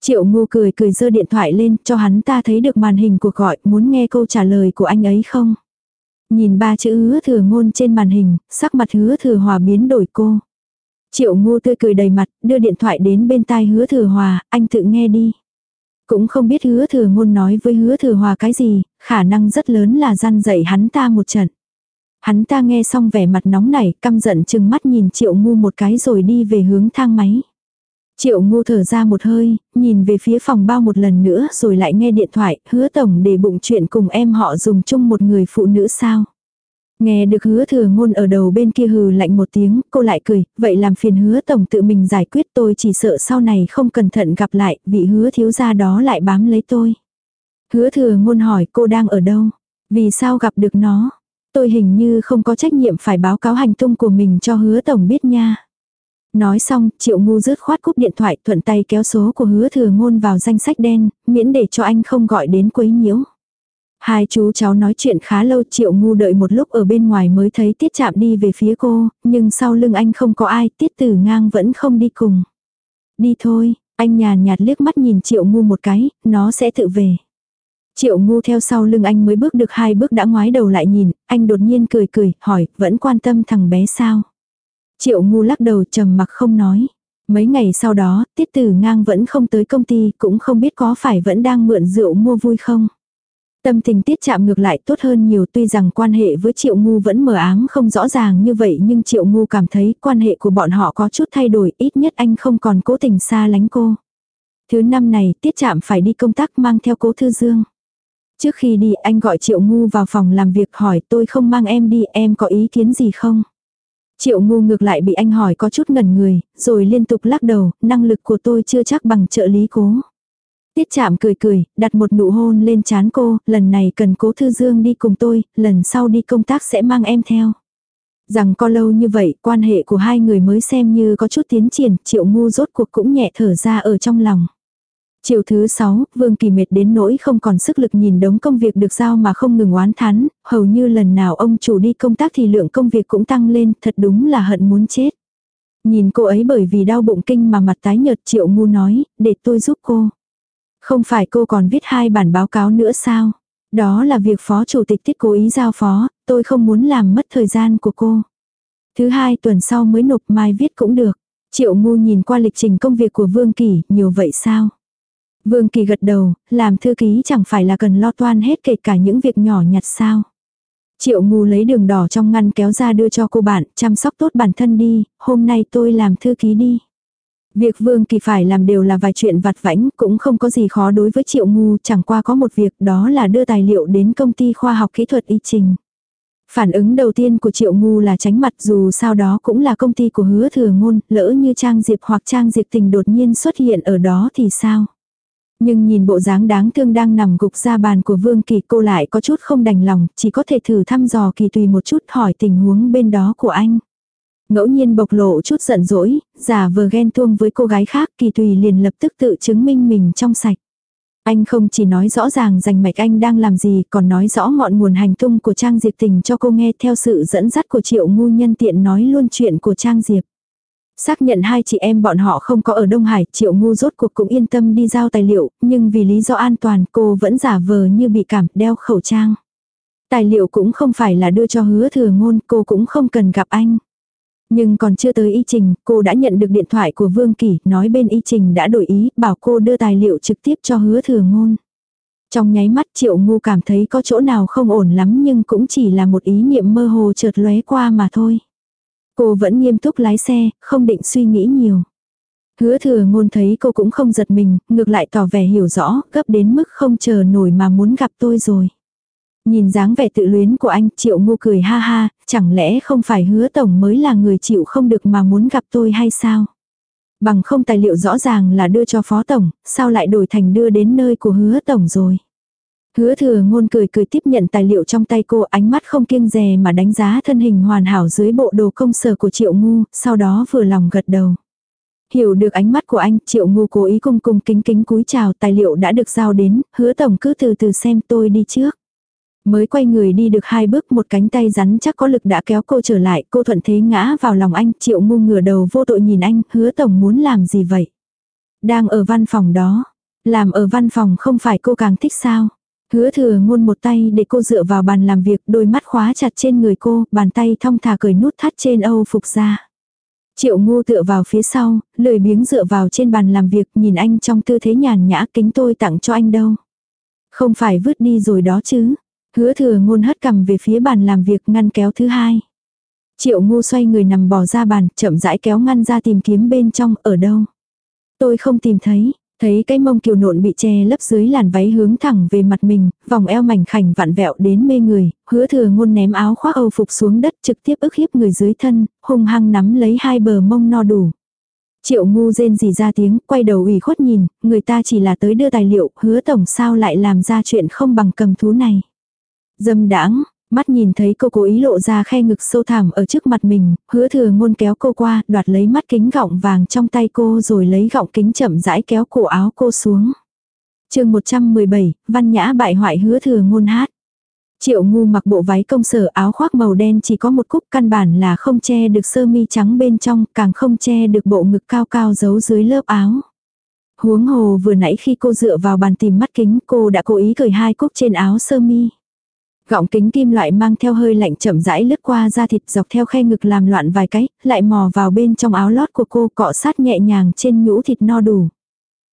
Triệu ngu cười cười giơ điện thoại lên cho hắn ta thấy được màn hình cuộc gọi, muốn nghe câu trả lời của anh ấy không. Nhìn ba chữ hứa thừa ngôn trên màn hình, sắc mặt hứa thừa hòa biến đổi cô. Triệu ngu tươi cười đầy mặt, đưa điện thoại đến bên tai hứa thừa hòa, anh tự nghe đi. Cũng không biết hứa thừa ngôn nói với hứa thừa hòa cái gì, khả năng rất lớn là gian dạy hắn ta một trận. Hắn ta nghe xong vẻ mặt nóng nảy, căm giận chừng mắt nhìn triệu ngu một cái rồi đi về hướng thang máy. Triệu ngu thở ra một hơi, nhìn về phía phòng bao một lần nữa rồi lại nghe điện thoại, hứa tổng để bụng chuyện cùng em họ dùng chung một người phụ nữ sao. Nghe được hứa thừa ngôn ở đầu bên kia hừ lạnh một tiếng, cô lại cười, vậy làm phiền hứa tổng tự mình giải quyết tôi chỉ sợ sau này không cẩn thận gặp lại, vị hứa thiếu gia đó lại bám lấy tôi. Hứa thừa ngôn hỏi cô đang ở đâu, vì sao gặp được nó, tôi hình như không có trách nhiệm phải báo cáo hành tung của mình cho hứa tổng biết nha. Nói xong, triệu ngu rớt khoát cúp điện thoại thuận tay kéo số của hứa thừa ngôn vào danh sách đen, miễn để cho anh không gọi đến quấy nhiễu. Hai chú cháu nói chuyện khá lâu triệu ngu đợi một lúc ở bên ngoài mới thấy tiết chạm đi về phía cô, nhưng sau lưng anh không có ai, tiết tử ngang vẫn không đi cùng. Đi thôi, anh nhàn nhạt liếc mắt nhìn triệu ngu một cái, nó sẽ tự về. Triệu ngu theo sau lưng anh mới bước được hai bước đã ngoái đầu lại nhìn, anh đột nhiên cười cười, hỏi, vẫn quan tâm thằng bé sao? Triệu ngu lắc đầu trầm mặc không nói. Mấy ngày sau đó, tiết tử ngang vẫn không tới công ty, cũng không biết có phải vẫn đang mượn rượu mua vui không. Tâm tình tiết chạm ngược lại tốt hơn nhiều tuy rằng quan hệ với triệu ngu vẫn mờ ám không rõ ràng như vậy nhưng triệu ngu cảm thấy quan hệ của bọn họ có chút thay đổi ít nhất anh không còn cố tình xa lánh cô. Thứ năm này tiết chạm phải đi công tác mang theo cố thư dương. Trước khi đi anh gọi Triệu Ngu vào phòng làm việc hỏi tôi không mang em đi em có ý kiến gì không? Triệu Ngu ngược lại bị anh hỏi có chút ngẩn người, rồi liên tục lắc đầu, năng lực của tôi chưa chắc bằng trợ lý cố. Tiết chạm cười cười, đặt một nụ hôn lên chán cô, lần này cần cố thư dương đi cùng tôi, lần sau đi công tác sẽ mang em theo. Rằng có lâu như vậy, quan hệ của hai người mới xem như có chút tiến triển, triệu ngu rốt cuộc cũng nhẹ thở ra ở trong lòng. Chiều thứ sáu, Vương Kỳ mệt đến nỗi không còn sức lực nhìn đống công việc được giao mà không ngừng oán thán, hầu như lần nào ông chủ đi công tác thì lượng công việc cũng tăng lên, thật đúng là hận muốn chết. Nhìn cô ấy bởi vì đau bụng kinh mà mặt tái nhợt triệu ngu nói, để tôi giúp cô. Không phải cô còn viết hai bản báo cáo nữa sao? Đó là việc phó chủ tịch tiết cố ý giao phó, tôi không muốn làm mất thời gian của cô. Thứ hai tuần sau mới nộp mai viết cũng được. Triệu ngu nhìn qua lịch trình công việc của Vương Kỳ, nhiều vậy sao? Vương Kỳ gật đầu, làm thư ký chẳng phải là cần lo toan hết kể cả những việc nhỏ nhặt sao. Triệu ngu lấy đường đỏ trong ngăn kéo ra đưa cho cô bạn, chăm sóc tốt bản thân đi, hôm nay tôi làm thư ký đi. Việc Vương Kỳ phải làm đều là vài chuyện vặt vãnh, cũng không có gì khó đối với Triệu Ngu, chẳng qua có một việc đó là đưa tài liệu đến công ty khoa học kỹ thuật y trình. Phản ứng đầu tiên của Triệu Ngu là tránh mặt dù sao đó cũng là công ty của hứa thừa ngôn, lỡ như Trang Diệp hoặc Trang Diệp tình đột nhiên xuất hiện ở đó thì sao? Nhưng nhìn bộ dáng đáng thương đang nằm gục ra bàn của Vương Kỳ cô lại có chút không đành lòng, chỉ có thể thử thăm dò Kỳ tùy một chút hỏi tình huống bên đó của anh. Ngẫu nhiên bộc lộ chút giận dỗi, giả vờ ghen tuông với cô gái khác Kỳ tùy liền lập tức tự chứng minh mình trong sạch. Anh không chỉ nói rõ ràng rành mạch anh đang làm gì còn nói rõ ngọn nguồn hành tung của Trang Diệp tình cho cô nghe theo sự dẫn dắt của triệu ngu nhân tiện nói luôn chuyện của Trang Diệp. Xác nhận hai chị em bọn họ không có ở Đông Hải, triệu ngu rốt cuộc cũng yên tâm đi giao tài liệu, nhưng vì lý do an toàn cô vẫn giả vờ như bị cảm đeo khẩu trang. Tài liệu cũng không phải là đưa cho hứa thừa ngôn, cô cũng không cần gặp anh. Nhưng còn chưa tới y trình, cô đã nhận được điện thoại của Vương Kỳ, nói bên y trình đã đổi ý, bảo cô đưa tài liệu trực tiếp cho hứa thừa ngôn. Trong nháy mắt triệu ngu cảm thấy có chỗ nào không ổn lắm nhưng cũng chỉ là một ý niệm mơ hồ chợt lóe qua mà thôi. Cô vẫn nghiêm túc lái xe, không định suy nghĩ nhiều. Hứa thừa ngôn thấy cô cũng không giật mình, ngược lại tỏ vẻ hiểu rõ, gấp đến mức không chờ nổi mà muốn gặp tôi rồi. Nhìn dáng vẻ tự luyến của anh, triệu ngu cười ha ha, chẳng lẽ không phải hứa tổng mới là người chịu không được mà muốn gặp tôi hay sao? Bằng không tài liệu rõ ràng là đưa cho phó tổng, sao lại đổi thành đưa đến nơi của hứa tổng rồi? Hứa thừa ngôn cười cười tiếp nhận tài liệu trong tay cô ánh mắt không kiêng dè mà đánh giá thân hình hoàn hảo dưới bộ đồ công sở của triệu ngu, sau đó vừa lòng gật đầu. Hiểu được ánh mắt của anh, triệu ngu cố ý cung cung kính kính cúi chào tài liệu đã được giao đến, hứa tổng cứ từ từ xem tôi đi trước. Mới quay người đi được hai bước một cánh tay rắn chắc có lực đã kéo cô trở lại, cô thuận thế ngã vào lòng anh, triệu ngu ngửa đầu vô tội nhìn anh, hứa tổng muốn làm gì vậy? Đang ở văn phòng đó, làm ở văn phòng không phải cô càng thích sao? Hứa thừa ngôn một tay để cô dựa vào bàn làm việc, đôi mắt khóa chặt trên người cô, bàn tay thong thả cởi nút thắt trên âu phục ra. Triệu ngu tựa vào phía sau, lười biếng dựa vào trên bàn làm việc, nhìn anh trong tư thế nhàn nhã kính tôi tặng cho anh đâu. Không phải vứt đi rồi đó chứ. Hứa thừa ngôn hất cầm về phía bàn làm việc ngăn kéo thứ hai. Triệu ngu xoay người nằm bò ra bàn, chậm rãi kéo ngăn ra tìm kiếm bên trong, ở đâu. Tôi không tìm thấy, thấy cái mông kiều nộn bị che lấp dưới làn váy hướng thẳng về mặt mình, vòng eo mảnh khảnh vặn vẹo đến mê người, hứa thừa ngôn ném áo khoác âu phục xuống đất trực tiếp ức hiếp người dưới thân, hung hăng nắm lấy hai bờ mông no đủ. Triệu ngu rên gì ra tiếng, quay đầu ủy khuất nhìn, người ta chỉ là tới đưa tài liệu, hứa tổng sao lại làm ra chuyện không bằng cầm thú này. Dâm đãng, mắt nhìn thấy cô cố ý lộ ra khe ngực sâu thẳm ở trước mặt mình, hứa thừa ngôn kéo cô qua, đoạt lấy mắt kính gọng vàng trong tay cô rồi lấy gọng kính chậm rãi kéo cổ áo cô xuống. chương 117, văn nhã bại hoại hứa thừa ngôn hát. Triệu ngu mặc bộ váy công sở áo khoác màu đen chỉ có một cúc căn bản là không che được sơ mi trắng bên trong, càng không che được bộ ngực cao cao giấu dưới lớp áo. Huống hồ vừa nãy khi cô dựa vào bàn tìm mắt kính cô đã cố ý cởi hai cúc trên áo sơ mi. Gọng kính kim loại mang theo hơi lạnh chậm rãi lướt qua da thịt dọc theo khe ngực làm loạn vài cái, lại mò vào bên trong áo lót của cô cọ sát nhẹ nhàng trên nhũ thịt no đủ.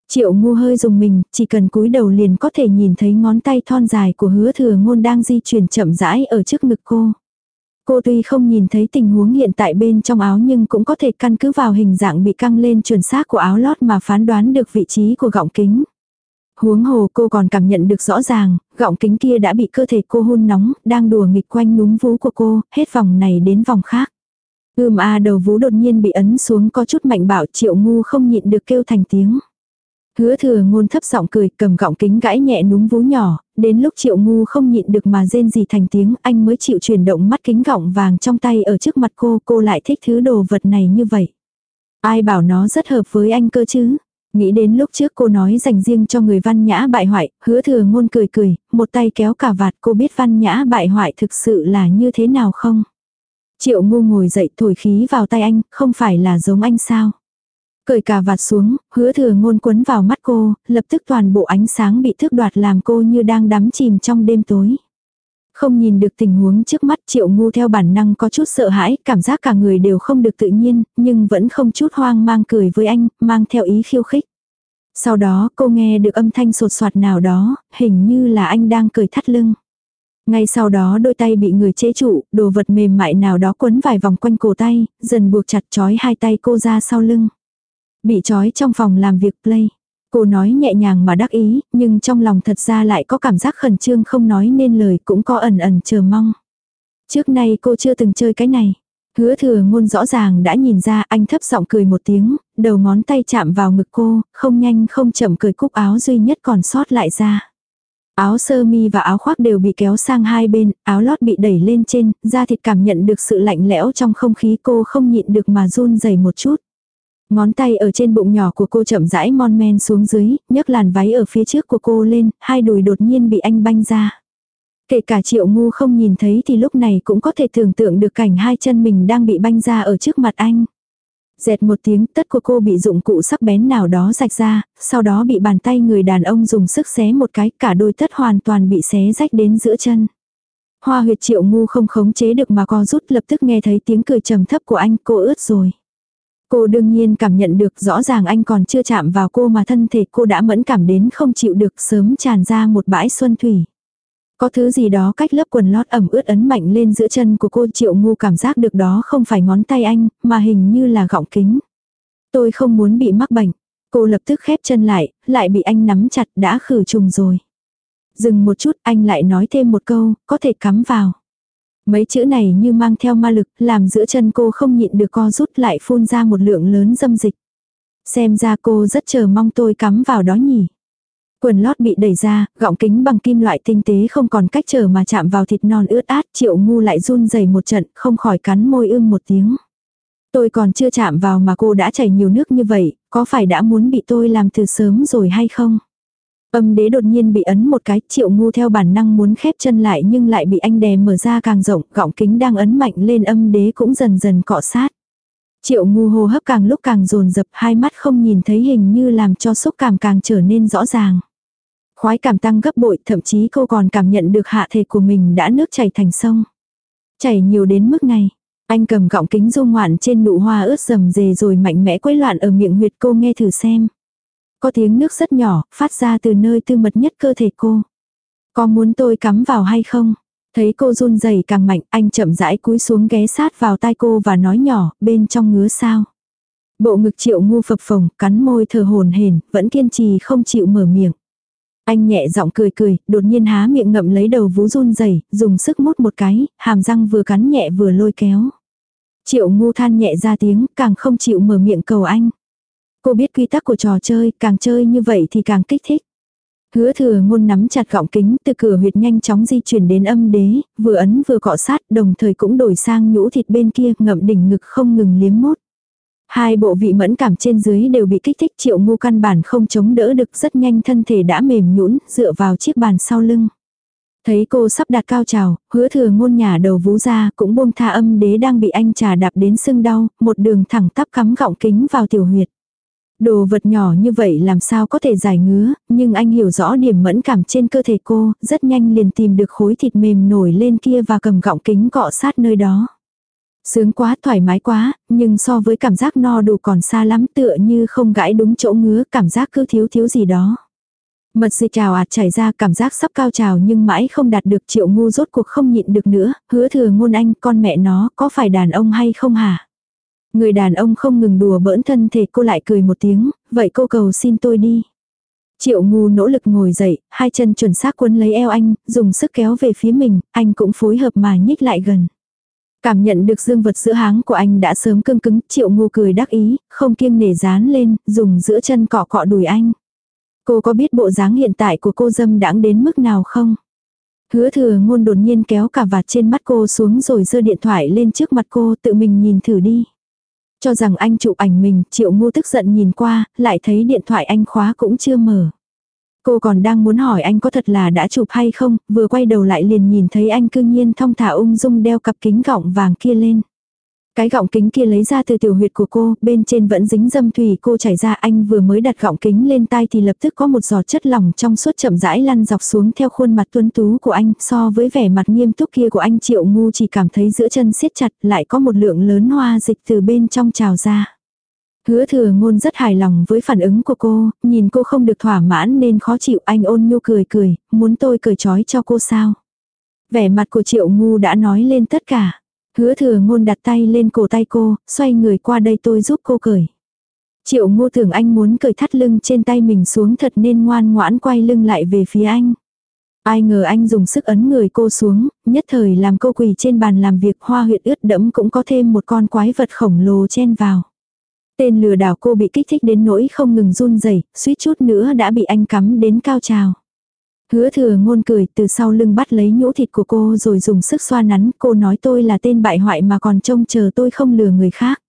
Triệu ngu hơi dùng mình, chỉ cần cúi đầu liền có thể nhìn thấy ngón tay thon dài của hứa thừa ngôn đang di chuyển chậm rãi ở trước ngực cô. Cô tuy không nhìn thấy tình huống hiện tại bên trong áo nhưng cũng có thể căn cứ vào hình dạng bị căng lên chuẩn xác của áo lót mà phán đoán được vị trí của gọng kính. Huống hồ cô còn cảm nhận được rõ ràng, gọng kính kia đã bị cơ thể cô hôn nóng, đang đùa nghịch quanh núm vú của cô, hết vòng này đến vòng khác. Ưm a đầu vú đột nhiên bị ấn xuống có chút mạnh bạo triệu ngu không nhịn được kêu thành tiếng. Hứa thừa ngôn thấp giọng cười cầm gọng kính gãi nhẹ núm vú nhỏ, đến lúc triệu ngu không nhịn được mà rên gì thành tiếng anh mới chịu chuyển động mắt kính gọng vàng trong tay ở trước mặt cô, cô lại thích thứ đồ vật này như vậy. Ai bảo nó rất hợp với anh cơ chứ? Nghĩ đến lúc trước cô nói dành riêng cho người văn nhã bại hoại, hứa thừa ngôn cười cười, một tay kéo cả vạt cô biết văn nhã bại hoại thực sự là như thế nào không? Triệu ngu ngồi dậy thổi khí vào tay anh, không phải là giống anh sao? Cởi cả vạt xuống, hứa thừa ngôn quấn vào mắt cô, lập tức toàn bộ ánh sáng bị thước đoạt làm cô như đang đắm chìm trong đêm tối. Không nhìn được tình huống trước mắt triệu ngu theo bản năng có chút sợ hãi, cảm giác cả người đều không được tự nhiên, nhưng vẫn không chút hoang mang cười với anh, mang theo ý khiêu khích. Sau đó cô nghe được âm thanh sột soạt nào đó, hình như là anh đang cười thắt lưng. Ngay sau đó đôi tay bị người chế trụ, đồ vật mềm mại nào đó quấn vài vòng quanh cổ tay, dần buộc chặt chói hai tay cô ra sau lưng. Bị trói trong phòng làm việc play. Cô nói nhẹ nhàng mà đắc ý, nhưng trong lòng thật ra lại có cảm giác khẩn trương không nói nên lời cũng có ẩn ẩn chờ mong. Trước nay cô chưa từng chơi cái này. Hứa thừa ngôn rõ ràng đã nhìn ra anh thấp giọng cười một tiếng, đầu ngón tay chạm vào ngực cô, không nhanh không chậm cười cúc áo duy nhất còn sót lại ra. Áo sơ mi và áo khoác đều bị kéo sang hai bên, áo lót bị đẩy lên trên, da thịt cảm nhận được sự lạnh lẽo trong không khí cô không nhịn được mà run rẩy một chút. Ngón tay ở trên bụng nhỏ của cô chậm rãi mon men xuống dưới, nhấc làn váy ở phía trước của cô lên, hai đùi đột nhiên bị anh banh ra. Kể cả triệu ngu không nhìn thấy thì lúc này cũng có thể tưởng tượng được cảnh hai chân mình đang bị banh ra ở trước mặt anh. Dẹt một tiếng tất của cô bị dụng cụ sắc bén nào đó rạch ra, sau đó bị bàn tay người đàn ông dùng sức xé một cái cả đôi tất hoàn toàn bị xé rách đến giữa chân. Hoa huyệt triệu ngu không khống chế được mà co rút lập tức nghe thấy tiếng cười trầm thấp của anh cô ướt rồi. Cô đương nhiên cảm nhận được rõ ràng anh còn chưa chạm vào cô mà thân thể cô đã mẫn cảm đến không chịu được sớm tràn ra một bãi xuân thủy. Có thứ gì đó cách lớp quần lót ẩm ướt ấn mạnh lên giữa chân của cô triệu ngu cảm giác được đó không phải ngón tay anh, mà hình như là gọng kính. Tôi không muốn bị mắc bệnh. Cô lập tức khép chân lại, lại bị anh nắm chặt đã khử trùng rồi. Dừng một chút anh lại nói thêm một câu, có thể cắm vào. Mấy chữ này như mang theo ma lực, làm giữa chân cô không nhịn được co rút lại phun ra một lượng lớn dâm dịch. Xem ra cô rất chờ mong tôi cắm vào đó nhỉ. Quần lót bị đẩy ra, gọng kính bằng kim loại tinh tế không còn cách chờ mà chạm vào thịt non ướt át, triệu ngu lại run rẩy một trận, không khỏi cắn môi ưm một tiếng. Tôi còn chưa chạm vào mà cô đã chảy nhiều nước như vậy, có phải đã muốn bị tôi làm từ sớm rồi hay không? Âm đế đột nhiên bị ấn một cái, triệu ngu theo bản năng muốn khép chân lại nhưng lại bị anh đè mở ra càng rộng, gọng kính đang ấn mạnh lên âm đế cũng dần dần cọ sát. Triệu ngu hô hấp càng lúc càng dồn dập hai mắt không nhìn thấy hình như làm cho xúc cảm càng trở nên rõ ràng. Khoái cảm tăng gấp bội, thậm chí cô còn cảm nhận được hạ thể của mình đã nước chảy thành sông. Chảy nhiều đến mức này. Anh cầm gọng kính du ngoạn trên nụ hoa ướt rầm rề rồi mạnh mẽ quấy loạn ở miệng huyệt cô nghe thử xem. Có tiếng nước rất nhỏ, phát ra từ nơi tư mật nhất cơ thể cô. Có muốn tôi cắm vào hay không? Thấy cô run rẩy càng mạnh, anh chậm rãi cúi xuống ghé sát vào tai cô và nói nhỏ, bên trong ngứa sao. Bộ ngực triệu ngu phập phồng, cắn môi thờ hồn hển, vẫn kiên trì không chịu mở miệng. Anh nhẹ giọng cười cười, đột nhiên há miệng ngậm lấy đầu vú run rẩy, dùng sức mút một cái, hàm răng vừa cắn nhẹ vừa lôi kéo. Triệu ngu than nhẹ ra tiếng, càng không chịu mở miệng cầu anh. Cô biết quy tắc của trò chơi, càng chơi như vậy thì càng kích thích. Hứa thừa ngôn nắm chặt gọng kính từ cửa huyệt nhanh chóng di chuyển đến âm đế, vừa ấn vừa cọ sát đồng thời cũng đổi sang nhũ thịt bên kia ngậm đỉnh ngực không ngừng liếm mốt. Hai bộ vị mẫn cảm trên dưới đều bị kích thích triệu ngu căn bản không chống đỡ được rất nhanh thân thể đã mềm nhũn dựa vào chiếc bàn sau lưng. Thấy cô sắp đạt cao trào, hứa thừa ngôn nhà đầu vú ra cũng buông tha âm đế đang bị anh trà đạp đến sưng đau, một đường thẳng tắp cắm gọng kính vào tiểu huyệt. Đồ vật nhỏ như vậy làm sao có thể giải ngứa, nhưng anh hiểu rõ điểm mẫn cảm trên cơ thể cô, rất nhanh liền tìm được khối thịt mềm nổi lên kia và cầm gọng kính cọ sát nơi đó. Sướng quá, thoải mái quá, nhưng so với cảm giác no đủ còn xa lắm tựa như không gãi đúng chỗ ngứa, cảm giác cứ thiếu thiếu gì đó. Mật dịch trào ạt chảy ra cảm giác sắp cao trào nhưng mãi không đạt được triệu ngu rốt cuộc không nhịn được nữa, hứa thừa ngôn anh con mẹ nó có phải đàn ông hay không hả? Người đàn ông không ngừng đùa bỡn thân thể cô lại cười một tiếng, vậy cô cầu xin tôi đi. Triệu ngu nỗ lực ngồi dậy, hai chân chuẩn xác quấn lấy eo anh, dùng sức kéo về phía mình, anh cũng phối hợp mà nhích lại gần. Cảm nhận được dương vật giữa háng của anh đã sớm cưng cứng, triệu ngu cười đắc ý, không kiêng nể dán lên, dùng giữa chân cọ cọ đùi anh. Cô có biết bộ dáng hiện tại của cô dâm đãng đến mức nào không? Hứa thừa ngôn đột nhiên kéo cả vạt trên mắt cô xuống rồi giơ điện thoại lên trước mặt cô tự mình nhìn thử đi. Cho rằng anh chụp ảnh mình, triệu ngu tức giận nhìn qua, lại thấy điện thoại anh khóa cũng chưa mở. Cô còn đang muốn hỏi anh có thật là đã chụp hay không, vừa quay đầu lại liền nhìn thấy anh cương nhiên thong thả ung dung đeo cặp kính gọng vàng kia lên. Cái gọng kính kia lấy ra từ tiểu huyệt của cô, bên trên vẫn dính dâm thủy cô chảy ra anh vừa mới đặt gọng kính lên tai thì lập tức có một giọt chất lỏng trong suốt chậm rãi lăn dọc xuống theo khuôn mặt tuấn tú của anh, so với vẻ mặt nghiêm túc kia của anh triệu ngu chỉ cảm thấy giữa chân siết chặt lại có một lượng lớn hoa dịch từ bên trong trào ra. Hứa thừa ngôn rất hài lòng với phản ứng của cô, nhìn cô không được thỏa mãn nên khó chịu anh ôn nhu cười cười, muốn tôi cười trói cho cô sao. Vẻ mặt của triệu ngu đã nói lên tất cả. Hứa thừa ngôn đặt tay lên cổ tay cô, xoay người qua đây tôi giúp cô cởi. Triệu ngô tưởng anh muốn cởi thắt lưng trên tay mình xuống thật nên ngoan ngoãn quay lưng lại về phía anh. Ai ngờ anh dùng sức ấn người cô xuống, nhất thời làm cô quỳ trên bàn làm việc hoa huyệt ướt đẫm cũng có thêm một con quái vật khổng lồ chen vào. Tên lừa đảo cô bị kích thích đến nỗi không ngừng run rẩy, suýt chút nữa đã bị anh cắm đến cao trào. Hứa thừa ngôn cười, từ sau lưng bắt lấy nhũ thịt của cô rồi dùng sức xoa nắn, cô nói tôi là tên bại hoại mà còn trông chờ tôi không lừa người khác.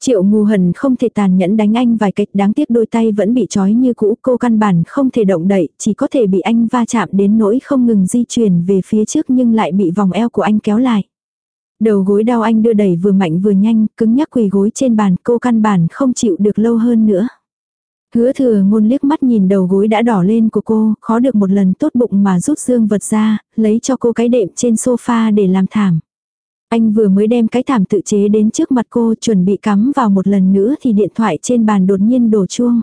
Triệu ngu hần không thể tàn nhẫn đánh anh vài cách, đáng tiếc đôi tay vẫn bị trói như cũ, cô căn bản không thể động đậy, chỉ có thể bị anh va chạm đến nỗi không ngừng di chuyển về phía trước nhưng lại bị vòng eo của anh kéo lại. Đầu gối đau anh đưa đẩy vừa mạnh vừa nhanh, cứng nhắc quỳ gối trên bàn, cô căn bản không chịu được lâu hơn nữa. Hứa thừa ngôn liếc mắt nhìn đầu gối đã đỏ lên của cô, khó được một lần tốt bụng mà rút dương vật ra, lấy cho cô cái đệm trên sofa để làm thảm. Anh vừa mới đem cái thảm tự chế đến trước mặt cô chuẩn bị cắm vào một lần nữa thì điện thoại trên bàn đột nhiên đổ chuông.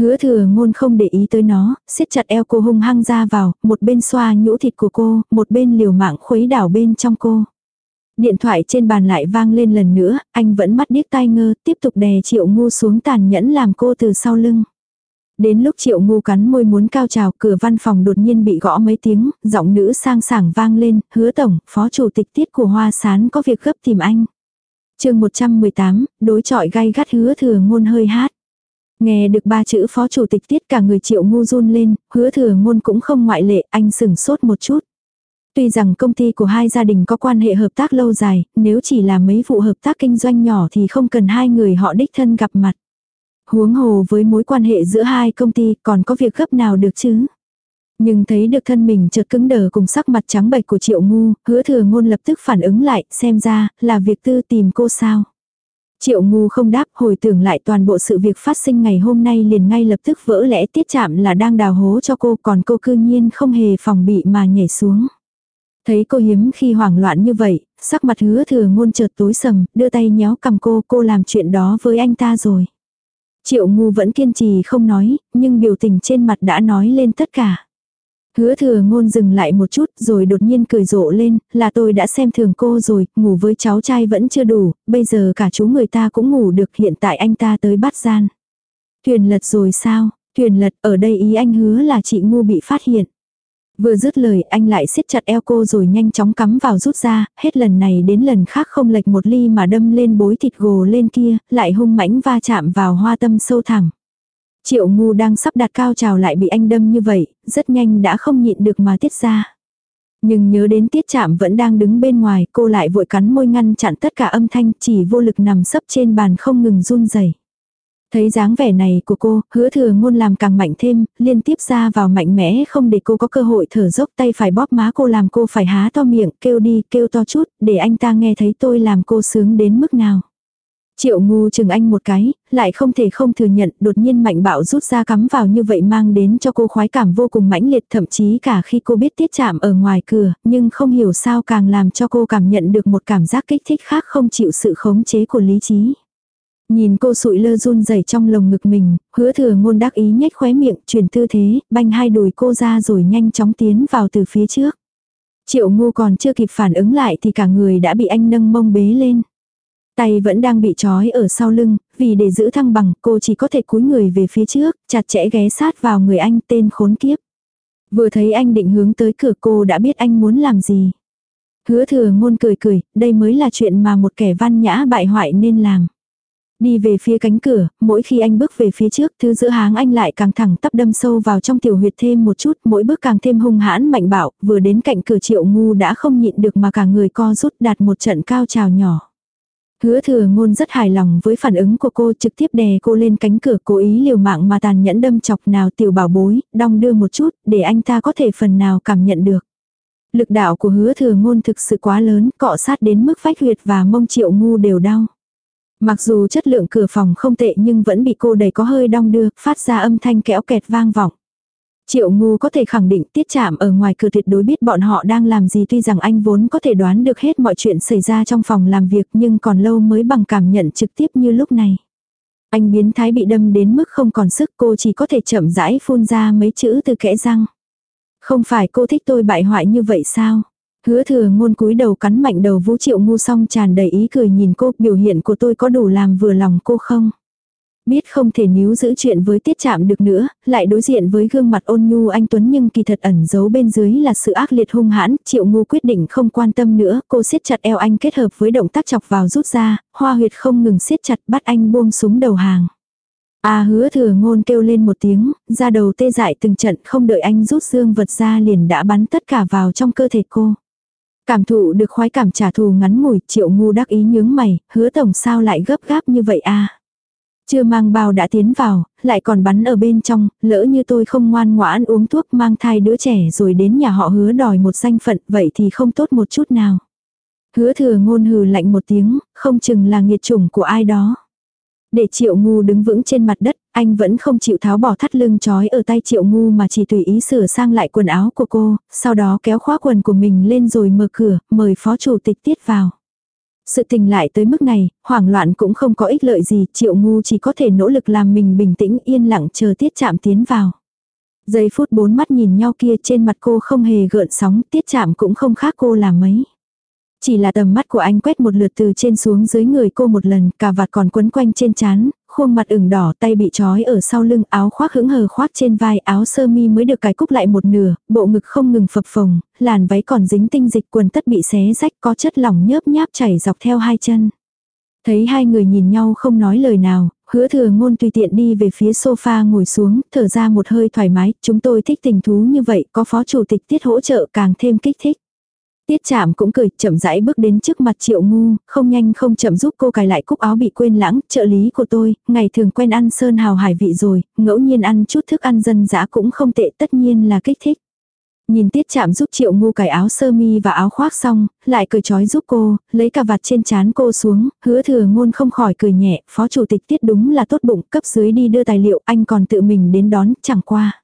Hứa thừa ngôn không để ý tới nó, siết chặt eo cô hung hăng ra vào, một bên xoa nhũ thịt của cô, một bên liều mạng khuấy đảo bên trong cô. Điện thoại trên bàn lại vang lên lần nữa, anh vẫn mắt điếc tai ngơ, tiếp tục đè triệu ngu xuống tàn nhẫn làm cô từ sau lưng. Đến lúc triệu ngu cắn môi muốn cao trào cửa văn phòng đột nhiên bị gõ mấy tiếng, giọng nữ sang sảng vang lên, hứa tổng, phó chủ tịch tiết của hoa sán có việc gấp tìm anh. chương 118, đối trọi gay gắt hứa thừa ngôn hơi hát. Nghe được ba chữ phó chủ tịch tiết cả người triệu ngu run lên, hứa thừa ngôn cũng không ngoại lệ, anh sừng sốt một chút. Tuy rằng công ty của hai gia đình có quan hệ hợp tác lâu dài, nếu chỉ là mấy vụ hợp tác kinh doanh nhỏ thì không cần hai người họ đích thân gặp mặt. Huống hồ với mối quan hệ giữa hai công ty còn có việc gấp nào được chứ. Nhưng thấy được thân mình chợt cứng đờ cùng sắc mặt trắng bệch của triệu ngu, hứa thừa ngôn lập tức phản ứng lại, xem ra, là việc tư tìm cô sao. Triệu ngu không đáp hồi tưởng lại toàn bộ sự việc phát sinh ngày hôm nay liền ngay lập tức vỡ lẽ tiết chạm là đang đào hố cho cô còn cô cư nhiên không hề phòng bị mà nhảy xuống. Thấy cô hiếm khi hoảng loạn như vậy, sắc mặt hứa thừa ngôn chợt tối sầm, đưa tay nhéo cầm cô, cô làm chuyện đó với anh ta rồi. Triệu ngu vẫn kiên trì không nói, nhưng biểu tình trên mặt đã nói lên tất cả. Hứa thừa ngôn dừng lại một chút rồi đột nhiên cười rộ lên, là tôi đã xem thường cô rồi, ngủ với cháu trai vẫn chưa đủ, bây giờ cả chú người ta cũng ngủ được hiện tại anh ta tới bắt gian. Thuyền lật rồi sao, thuyền lật ở đây ý anh hứa là chị ngu bị phát hiện. Vừa dứt lời anh lại siết chặt eo cô rồi nhanh chóng cắm vào rút ra, hết lần này đến lần khác không lệch một ly mà đâm lên bối thịt gồ lên kia, lại hung mãnh va chạm vào hoa tâm sâu thẳng. Triệu ngu đang sắp đặt cao trào lại bị anh đâm như vậy, rất nhanh đã không nhịn được mà tiết ra. Nhưng nhớ đến tiết chạm vẫn đang đứng bên ngoài, cô lại vội cắn môi ngăn chặn tất cả âm thanh chỉ vô lực nằm sấp trên bàn không ngừng run rẩy. Thấy dáng vẻ này của cô, hứa thừa ngôn làm càng mạnh thêm, liên tiếp ra vào mạnh mẽ không để cô có cơ hội thở dốc tay phải bóp má cô làm cô phải há to miệng, kêu đi, kêu to chút, để anh ta nghe thấy tôi làm cô sướng đến mức nào. Triệu ngu chừng anh một cái, lại không thể không thừa nhận, đột nhiên mạnh bạo rút ra cắm vào như vậy mang đến cho cô khoái cảm vô cùng mãnh liệt thậm chí cả khi cô biết tiết chạm ở ngoài cửa, nhưng không hiểu sao càng làm cho cô cảm nhận được một cảm giác kích thích khác không chịu sự khống chế của lý trí. Nhìn cô sụi lơ run rẩy trong lồng ngực mình, hứa thừa ngôn đắc ý nhếch khóe miệng, chuyển tư thế, banh hai đùi cô ra rồi nhanh chóng tiến vào từ phía trước. Triệu ngu còn chưa kịp phản ứng lại thì cả người đã bị anh nâng mông bế lên. Tay vẫn đang bị trói ở sau lưng, vì để giữ thăng bằng cô chỉ có thể cúi người về phía trước, chặt chẽ ghé sát vào người anh tên khốn kiếp. Vừa thấy anh định hướng tới cửa cô đã biết anh muốn làm gì. Hứa thừa ngôn cười cười, đây mới là chuyện mà một kẻ văn nhã bại hoại nên làm. Đi về phía cánh cửa, mỗi khi anh bước về phía trước, thứ giữa háng anh lại càng thẳng tắp đâm sâu vào trong tiểu huyệt thêm một chút, mỗi bước càng thêm hung hãn mạnh bạo, vừa đến cạnh cửa triệu ngu đã không nhịn được mà cả người co rút đạt một trận cao trào nhỏ. Hứa thừa ngôn rất hài lòng với phản ứng của cô trực tiếp đè cô lên cánh cửa cố ý liều mạng mà tàn nhẫn đâm chọc nào tiểu bảo bối, đong đưa một chút để anh ta có thể phần nào cảm nhận được. Lực đạo của hứa thừa ngôn thực sự quá lớn, cọ sát đến mức vách huyệt và mông triệu ngu đều đau. Mặc dù chất lượng cửa phòng không tệ nhưng vẫn bị cô đẩy có hơi đong đưa, phát ra âm thanh kéo kẹt vang vọng. Triệu ngu có thể khẳng định tiết chạm ở ngoài cửa tuyệt đối biết bọn họ đang làm gì tuy rằng anh vốn có thể đoán được hết mọi chuyện xảy ra trong phòng làm việc nhưng còn lâu mới bằng cảm nhận trực tiếp như lúc này. Anh biến thái bị đâm đến mức không còn sức cô chỉ có thể chậm rãi phun ra mấy chữ từ kẽ răng. Không phải cô thích tôi bại hoại như vậy sao? Hứa thừa ngôn cúi đầu cắn mạnh đầu vũ triệu ngu xong tràn đầy ý cười nhìn cô biểu hiện của tôi có đủ làm vừa lòng cô không? Biết không thể níu giữ chuyện với tiết chạm được nữa, lại đối diện với gương mặt ôn nhu anh Tuấn nhưng kỳ thật ẩn giấu bên dưới là sự ác liệt hung hãn, triệu ngu quyết định không quan tâm nữa, cô siết chặt eo anh kết hợp với động tác chọc vào rút ra, hoa huyệt không ngừng siết chặt bắt anh buông súng đầu hàng. À hứa thừa ngôn kêu lên một tiếng, ra đầu tê dại từng trận không đợi anh rút dương vật ra liền đã bắn tất cả vào trong cơ thể cô. Cảm thụ được khoái cảm trả thù ngắn ngủi, triệu ngu đắc ý nhướng mày, hứa tổng sao lại gấp gáp như vậy à. Chưa mang bao đã tiến vào, lại còn bắn ở bên trong, lỡ như tôi không ngoan ngoãn uống thuốc mang thai đứa trẻ rồi đến nhà họ hứa đòi một danh phận, vậy thì không tốt một chút nào. Hứa thừa ngôn hừ lạnh một tiếng, không chừng là nghiệt chủng của ai đó. Để triệu ngu đứng vững trên mặt đất, anh vẫn không chịu tháo bỏ thắt lưng trói ở tay triệu ngu mà chỉ tùy ý sửa sang lại quần áo của cô, sau đó kéo khóa quần của mình lên rồi mở cửa, mời phó chủ tịch tiết vào. Sự tình lại tới mức này, hoảng loạn cũng không có ích lợi gì, triệu ngu chỉ có thể nỗ lực làm mình bình tĩnh yên lặng chờ tiết chạm tiến vào. Giây phút bốn mắt nhìn nhau kia trên mặt cô không hề gợn sóng, tiết chạm cũng không khác cô là mấy. Chỉ là tầm mắt của anh quét một lượt từ trên xuống dưới người cô một lần, cả vạt còn quấn quanh trên chán, khuôn mặt ửng đỏ tay bị trói ở sau lưng áo khoác hững hờ khoác trên vai áo sơ mi mới được cài cúc lại một nửa, bộ ngực không ngừng phập phồng, làn váy còn dính tinh dịch quần tất bị xé rách có chất lỏng nhớp nháp chảy dọc theo hai chân. Thấy hai người nhìn nhau không nói lời nào, hứa thừa ngôn tùy tiện đi về phía sofa ngồi xuống, thở ra một hơi thoải mái, chúng tôi thích tình thú như vậy, có phó chủ tịch tiết hỗ trợ càng thêm kích thích. Tiết chạm cũng cười, chậm rãi bước đến trước mặt triệu ngu, không nhanh không chậm giúp cô cài lại cúc áo bị quên lãng, trợ lý của tôi, ngày thường quen ăn sơn hào hải vị rồi, ngẫu nhiên ăn chút thức ăn dân dã cũng không tệ tất nhiên là kích thích. Nhìn tiết chạm giúp triệu ngu cài áo sơ mi và áo khoác xong, lại cười chói giúp cô, lấy cà vạt trên chán cô xuống, hứa thừa ngôn không khỏi cười nhẹ, phó chủ tịch tiết đúng là tốt bụng, cấp dưới đi đưa tài liệu, anh còn tự mình đến đón, chẳng qua.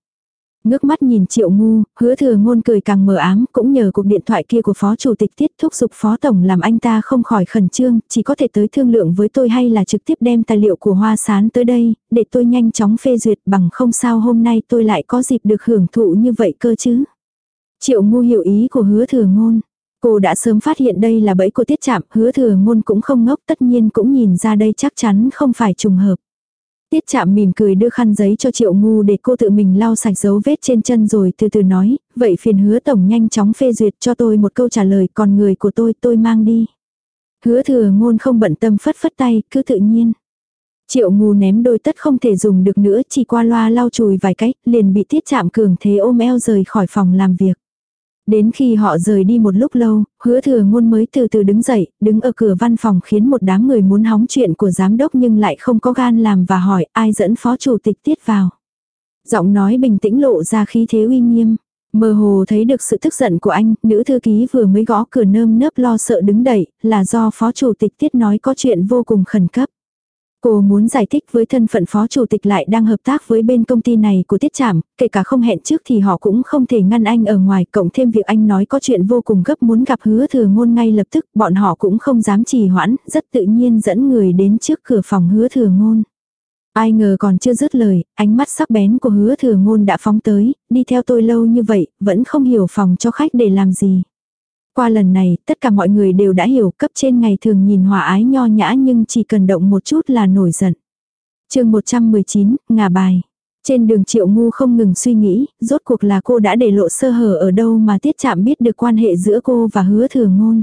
Ngước mắt nhìn triệu ngu, hứa thừa ngôn cười càng mờ ám, cũng nhờ cuộc điện thoại kia của phó chủ tịch tiết thúc giục phó tổng làm anh ta không khỏi khẩn trương, chỉ có thể tới thương lượng với tôi hay là trực tiếp đem tài liệu của hoa sán tới đây, để tôi nhanh chóng phê duyệt bằng không sao hôm nay tôi lại có dịp được hưởng thụ như vậy cơ chứ. Triệu ngu hiểu ý của hứa thừa ngôn. Cô đã sớm phát hiện đây là bẫy của tiết chạm, hứa thừa ngôn cũng không ngốc tất nhiên cũng nhìn ra đây chắc chắn không phải trùng hợp. Tiết chạm mỉm cười đưa khăn giấy cho triệu ngu để cô tự mình lau sạch dấu vết trên chân rồi từ từ nói, vậy phiền hứa tổng nhanh chóng phê duyệt cho tôi một câu trả lời còn người của tôi tôi mang đi. Hứa thừa ngôn không bận tâm phất phất tay, cứ tự nhiên. Triệu ngu ném đôi tất không thể dùng được nữa chỉ qua loa lau chùi vài cách, liền bị tiết chạm cường thế ôm eo rời khỏi phòng làm việc. Đến khi họ rời đi một lúc lâu, hứa thừa ngôn mới từ từ đứng dậy, đứng ở cửa văn phòng khiến một đám người muốn hóng chuyện của giám đốc nhưng lại không có gan làm và hỏi ai dẫn phó chủ tịch tiết vào. Giọng nói bình tĩnh lộ ra khí thế uy nghiêm. Mơ hồ thấy được sự tức giận của anh, nữ thư ký vừa mới gõ cửa nơm nớp lo sợ đứng đẩy, là do phó chủ tịch tiết nói có chuyện vô cùng khẩn cấp. Cô muốn giải thích với thân phận phó chủ tịch lại đang hợp tác với bên công ty này của Tiết Trảm, kể cả không hẹn trước thì họ cũng không thể ngăn anh ở ngoài, cộng thêm việc anh nói có chuyện vô cùng gấp muốn gặp hứa thừa ngôn ngay lập tức, bọn họ cũng không dám trì hoãn, rất tự nhiên dẫn người đến trước cửa phòng hứa thừa ngôn. Ai ngờ còn chưa dứt lời, ánh mắt sắc bén của hứa thừa ngôn đã phóng tới, đi theo tôi lâu như vậy, vẫn không hiểu phòng cho khách để làm gì. Qua lần này, tất cả mọi người đều đã hiểu cấp trên ngày thường nhìn hòa ái nho nhã nhưng chỉ cần động một chút là nổi giận. chương 119, ngả bài. Trên đường triệu ngu không ngừng suy nghĩ, rốt cuộc là cô đã để lộ sơ hở ở đâu mà tiết chạm biết được quan hệ giữa cô và hứa thừa ngôn.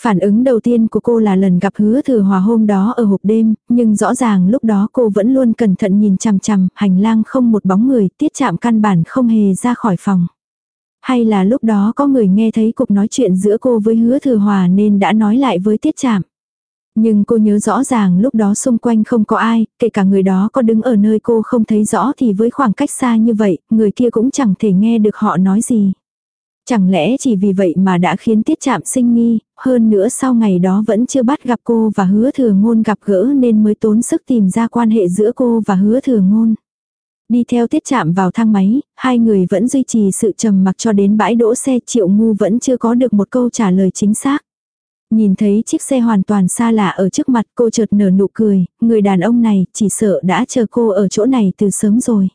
Phản ứng đầu tiên của cô là lần gặp hứa thừa hòa hôm đó ở hộp đêm, nhưng rõ ràng lúc đó cô vẫn luôn cẩn thận nhìn chằm chằm, hành lang không một bóng người, tiết chạm căn bản không hề ra khỏi phòng. Hay là lúc đó có người nghe thấy cuộc nói chuyện giữa cô với hứa thừa hòa nên đã nói lại với tiết chạm. Nhưng cô nhớ rõ ràng lúc đó xung quanh không có ai, kể cả người đó có đứng ở nơi cô không thấy rõ thì với khoảng cách xa như vậy, người kia cũng chẳng thể nghe được họ nói gì. Chẳng lẽ chỉ vì vậy mà đã khiến tiết chạm sinh nghi, hơn nữa sau ngày đó vẫn chưa bắt gặp cô và hứa thừa ngôn gặp gỡ nên mới tốn sức tìm ra quan hệ giữa cô và hứa thừa ngôn. Đi theo tiết chạm vào thang máy, hai người vẫn duy trì sự trầm mặc cho đến bãi đỗ xe triệu ngu vẫn chưa có được một câu trả lời chính xác. Nhìn thấy chiếc xe hoàn toàn xa lạ ở trước mặt cô chợt nở nụ cười, người đàn ông này chỉ sợ đã chờ cô ở chỗ này từ sớm rồi.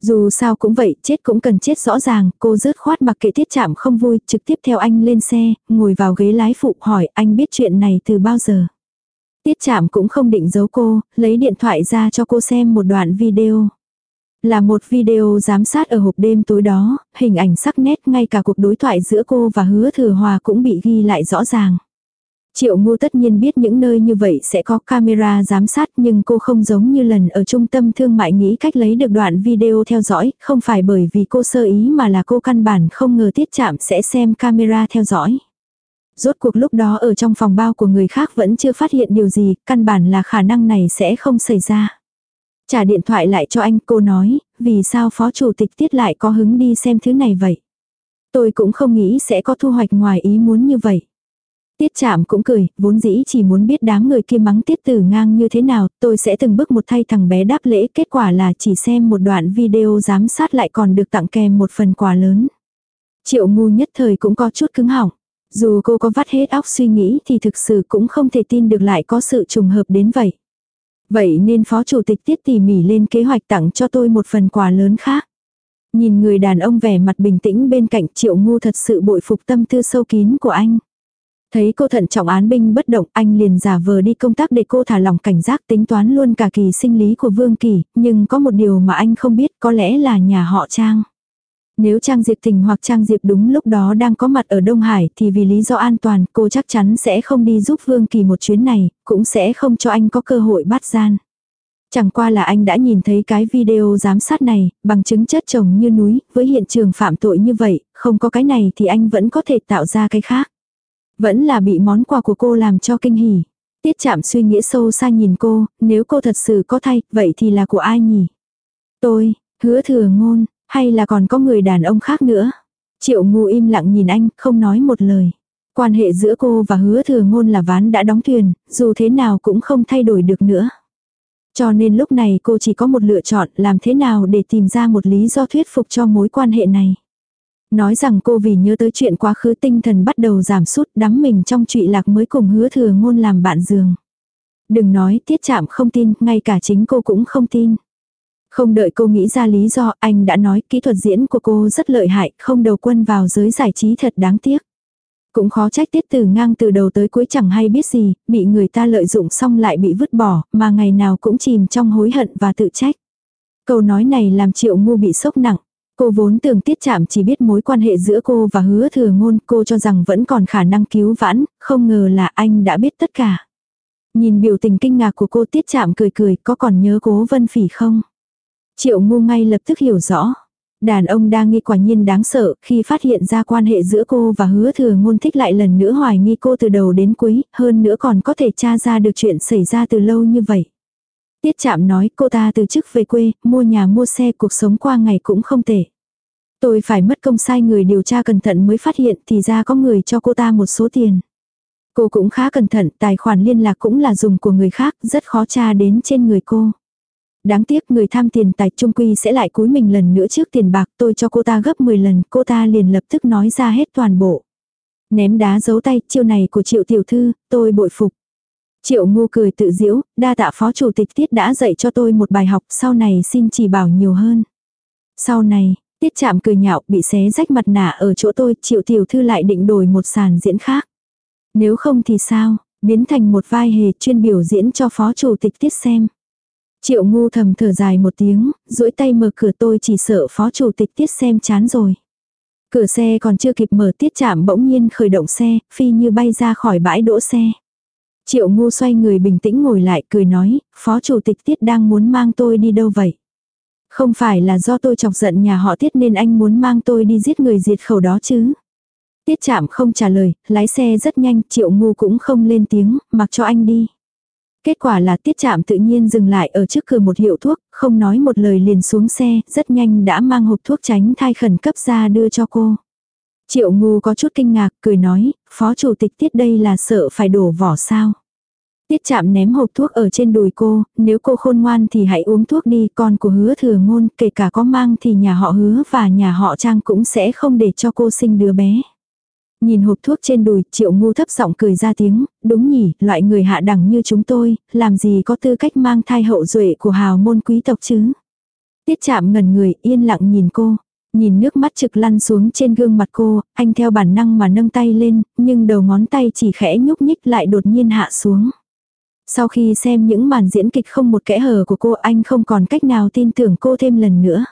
Dù sao cũng vậy, chết cũng cần chết rõ ràng, cô rớt khoát mặc kệ tiết chạm không vui, trực tiếp theo anh lên xe, ngồi vào ghế lái phụ hỏi anh biết chuyện này từ bao giờ. Tiết chạm cũng không định giấu cô, lấy điện thoại ra cho cô xem một đoạn video. Là một video giám sát ở hộp đêm tối đó, hình ảnh sắc nét ngay cả cuộc đối thoại giữa cô và hứa thừa hòa cũng bị ghi lại rõ ràng. Triệu ngu tất nhiên biết những nơi như vậy sẽ có camera giám sát nhưng cô không giống như lần ở trung tâm thương mại nghĩ cách lấy được đoạn video theo dõi, không phải bởi vì cô sơ ý mà là cô căn bản không ngờ tiết chạm sẽ xem camera theo dõi. Rốt cuộc lúc đó ở trong phòng bao của người khác vẫn chưa phát hiện điều gì, căn bản là khả năng này sẽ không xảy ra. Trả điện thoại lại cho anh cô nói, vì sao phó chủ tịch tiết lại có hứng đi xem thứ này vậy. Tôi cũng không nghĩ sẽ có thu hoạch ngoài ý muốn như vậy. Tiết chạm cũng cười, vốn dĩ chỉ muốn biết đám người kia mắng tiết tử ngang như thế nào, tôi sẽ từng bước một thay thằng bé đáp lễ, kết quả là chỉ xem một đoạn video giám sát lại còn được tặng kèm một phần quà lớn. Triệu ngu nhất thời cũng có chút cứng họng. Dù cô có vắt hết óc suy nghĩ thì thực sự cũng không thể tin được lại có sự trùng hợp đến vậy. Vậy nên phó chủ tịch tiết tỉ mỉ lên kế hoạch tặng cho tôi một phần quà lớn khác. Nhìn người đàn ông vẻ mặt bình tĩnh bên cạnh triệu ngu thật sự bội phục tâm tư sâu kín của anh. Thấy cô thận trọng án binh bất động, anh liền giả vờ đi công tác để cô thả lòng cảnh giác tính toán luôn cả kỳ sinh lý của Vương Kỳ, nhưng có một điều mà anh không biết có lẽ là nhà họ Trang. Nếu Trang Diệp Tình hoặc Trang Diệp đúng lúc đó đang có mặt ở Đông Hải thì vì lý do an toàn cô chắc chắn sẽ không đi giúp Vương Kỳ một chuyến này, cũng sẽ không cho anh có cơ hội bắt gian. Chẳng qua là anh đã nhìn thấy cái video giám sát này, bằng chứng chất chồng như núi, với hiện trường phạm tội như vậy, không có cái này thì anh vẫn có thể tạo ra cái khác. Vẫn là bị món quà của cô làm cho kinh hỉ. Tiết chạm suy nghĩ sâu xa nhìn cô, nếu cô thật sự có thay, vậy thì là của ai nhỉ? Tôi, hứa thừa ngôn, hay là còn có người đàn ông khác nữa? Triệu ngu im lặng nhìn anh, không nói một lời. Quan hệ giữa cô và hứa thừa ngôn là ván đã đóng thuyền, dù thế nào cũng không thay đổi được nữa. Cho nên lúc này cô chỉ có một lựa chọn làm thế nào để tìm ra một lý do thuyết phục cho mối quan hệ này. Nói rằng cô vì nhớ tới chuyện quá khứ tinh thần bắt đầu giảm sút đắm mình trong trụy lạc mới cùng hứa thừa ngôn làm bạn giường. Đừng nói tiết chạm không tin, ngay cả chính cô cũng không tin. Không đợi cô nghĩ ra lý do, anh đã nói kỹ thuật diễn của cô rất lợi hại, không đầu quân vào giới giải trí thật đáng tiếc. Cũng khó trách tiết từ ngang từ đầu tới cuối chẳng hay biết gì, bị người ta lợi dụng xong lại bị vứt bỏ, mà ngày nào cũng chìm trong hối hận và tự trách. Câu nói này làm triệu ngu bị sốc nặng. Cô vốn tưởng tiết chạm chỉ biết mối quan hệ giữa cô và hứa thừa ngôn, cô cho rằng vẫn còn khả năng cứu vãn, không ngờ là anh đã biết tất cả. Nhìn biểu tình kinh ngạc của cô tiết chạm cười cười, có còn nhớ cố vân phỉ không? Triệu ngu ngay lập tức hiểu rõ. Đàn ông đa nghi quả nhiên đáng sợ khi phát hiện ra quan hệ giữa cô và hứa thừa ngôn thích lại lần nữa hoài nghi cô từ đầu đến cuối, hơn nữa còn có thể tra ra được chuyện xảy ra từ lâu như vậy. Tiết chạm nói cô ta từ chức về quê, mua nhà mua xe cuộc sống qua ngày cũng không tệ. Tôi phải mất công sai người điều tra cẩn thận mới phát hiện thì ra có người cho cô ta một số tiền. Cô cũng khá cẩn thận, tài khoản liên lạc cũng là dùng của người khác, rất khó tra đến trên người cô. Đáng tiếc người tham tiền tài trung quy sẽ lại cúi mình lần nữa trước tiền bạc tôi cho cô ta gấp 10 lần, cô ta liền lập tức nói ra hết toàn bộ. Ném đá giấu tay, chiêu này của triệu tiểu thư, tôi bội phục. Triệu ngu cười tự diễu, đa tạ phó chủ tịch tiết đã dạy cho tôi một bài học, sau này xin chỉ bảo nhiều hơn. Sau này, Tiết chạm cười nhạo bị xé rách mặt nạ ở chỗ tôi, triệu tiểu thư lại định đổi một sàn diễn khác. Nếu không thì sao, biến thành một vai hề chuyên biểu diễn cho phó chủ tịch tiết xem. Triệu ngu thầm thở dài một tiếng, duỗi tay mở cửa tôi chỉ sợ phó chủ tịch tiết xem chán rồi. Cửa xe còn chưa kịp mở tiết chạm bỗng nhiên khởi động xe, phi như bay ra khỏi bãi đỗ xe. Triệu ngu xoay người bình tĩnh ngồi lại cười nói, phó chủ tịch tiết đang muốn mang tôi đi đâu vậy? Không phải là do tôi chọc giận nhà họ tiết nên anh muốn mang tôi đi giết người diệt khẩu đó chứ? Tiết chạm không trả lời, lái xe rất nhanh, triệu ngu cũng không lên tiếng, mặc cho anh đi. Kết quả là tiết chạm tự nhiên dừng lại ở trước cửa một hiệu thuốc, không nói một lời liền xuống xe, rất nhanh đã mang hộp thuốc tránh thai khẩn cấp ra đưa cho cô. Triệu ngu có chút kinh ngạc, cười nói, phó chủ tịch tiết đây là sợ phải đổ vỏ sao. Tiết chạm ném hộp thuốc ở trên đùi cô, nếu cô khôn ngoan thì hãy uống thuốc đi, con của hứa thừa ngôn, kể cả có mang thì nhà họ hứa và nhà họ trang cũng sẽ không để cho cô sinh đứa bé. Nhìn hộp thuốc trên đùi, triệu ngu thấp giọng cười ra tiếng, đúng nhỉ, loại người hạ đẳng như chúng tôi, làm gì có tư cách mang thai hậu duệ của hào môn quý tộc chứ. Tiết chạm ngần người, yên lặng nhìn cô. Nhìn nước mắt trực lăn xuống trên gương mặt cô, anh theo bản năng mà nâng tay lên, nhưng đầu ngón tay chỉ khẽ nhúc nhích lại đột nhiên hạ xuống. Sau khi xem những màn diễn kịch không một kẽ hở của cô anh không còn cách nào tin tưởng cô thêm lần nữa.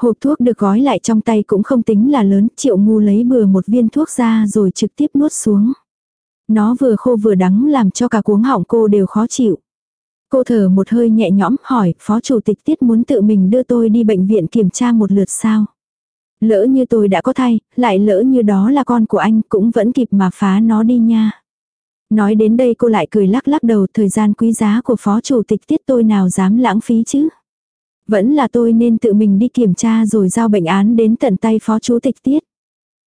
Hộp thuốc được gói lại trong tay cũng không tính là lớn, triệu ngu lấy bừa một viên thuốc ra rồi trực tiếp nuốt xuống. Nó vừa khô vừa đắng làm cho cả cuống họng cô đều khó chịu. Cô thở một hơi nhẹ nhõm hỏi, phó chủ tịch tiết muốn tự mình đưa tôi đi bệnh viện kiểm tra một lượt sao. Lỡ như tôi đã có thai, lại lỡ như đó là con của anh cũng vẫn kịp mà phá nó đi nha. Nói đến đây cô lại cười lắc lắc đầu thời gian quý giá của phó chủ tịch tiết tôi nào dám lãng phí chứ. Vẫn là tôi nên tự mình đi kiểm tra rồi giao bệnh án đến tận tay phó chủ tịch tiết.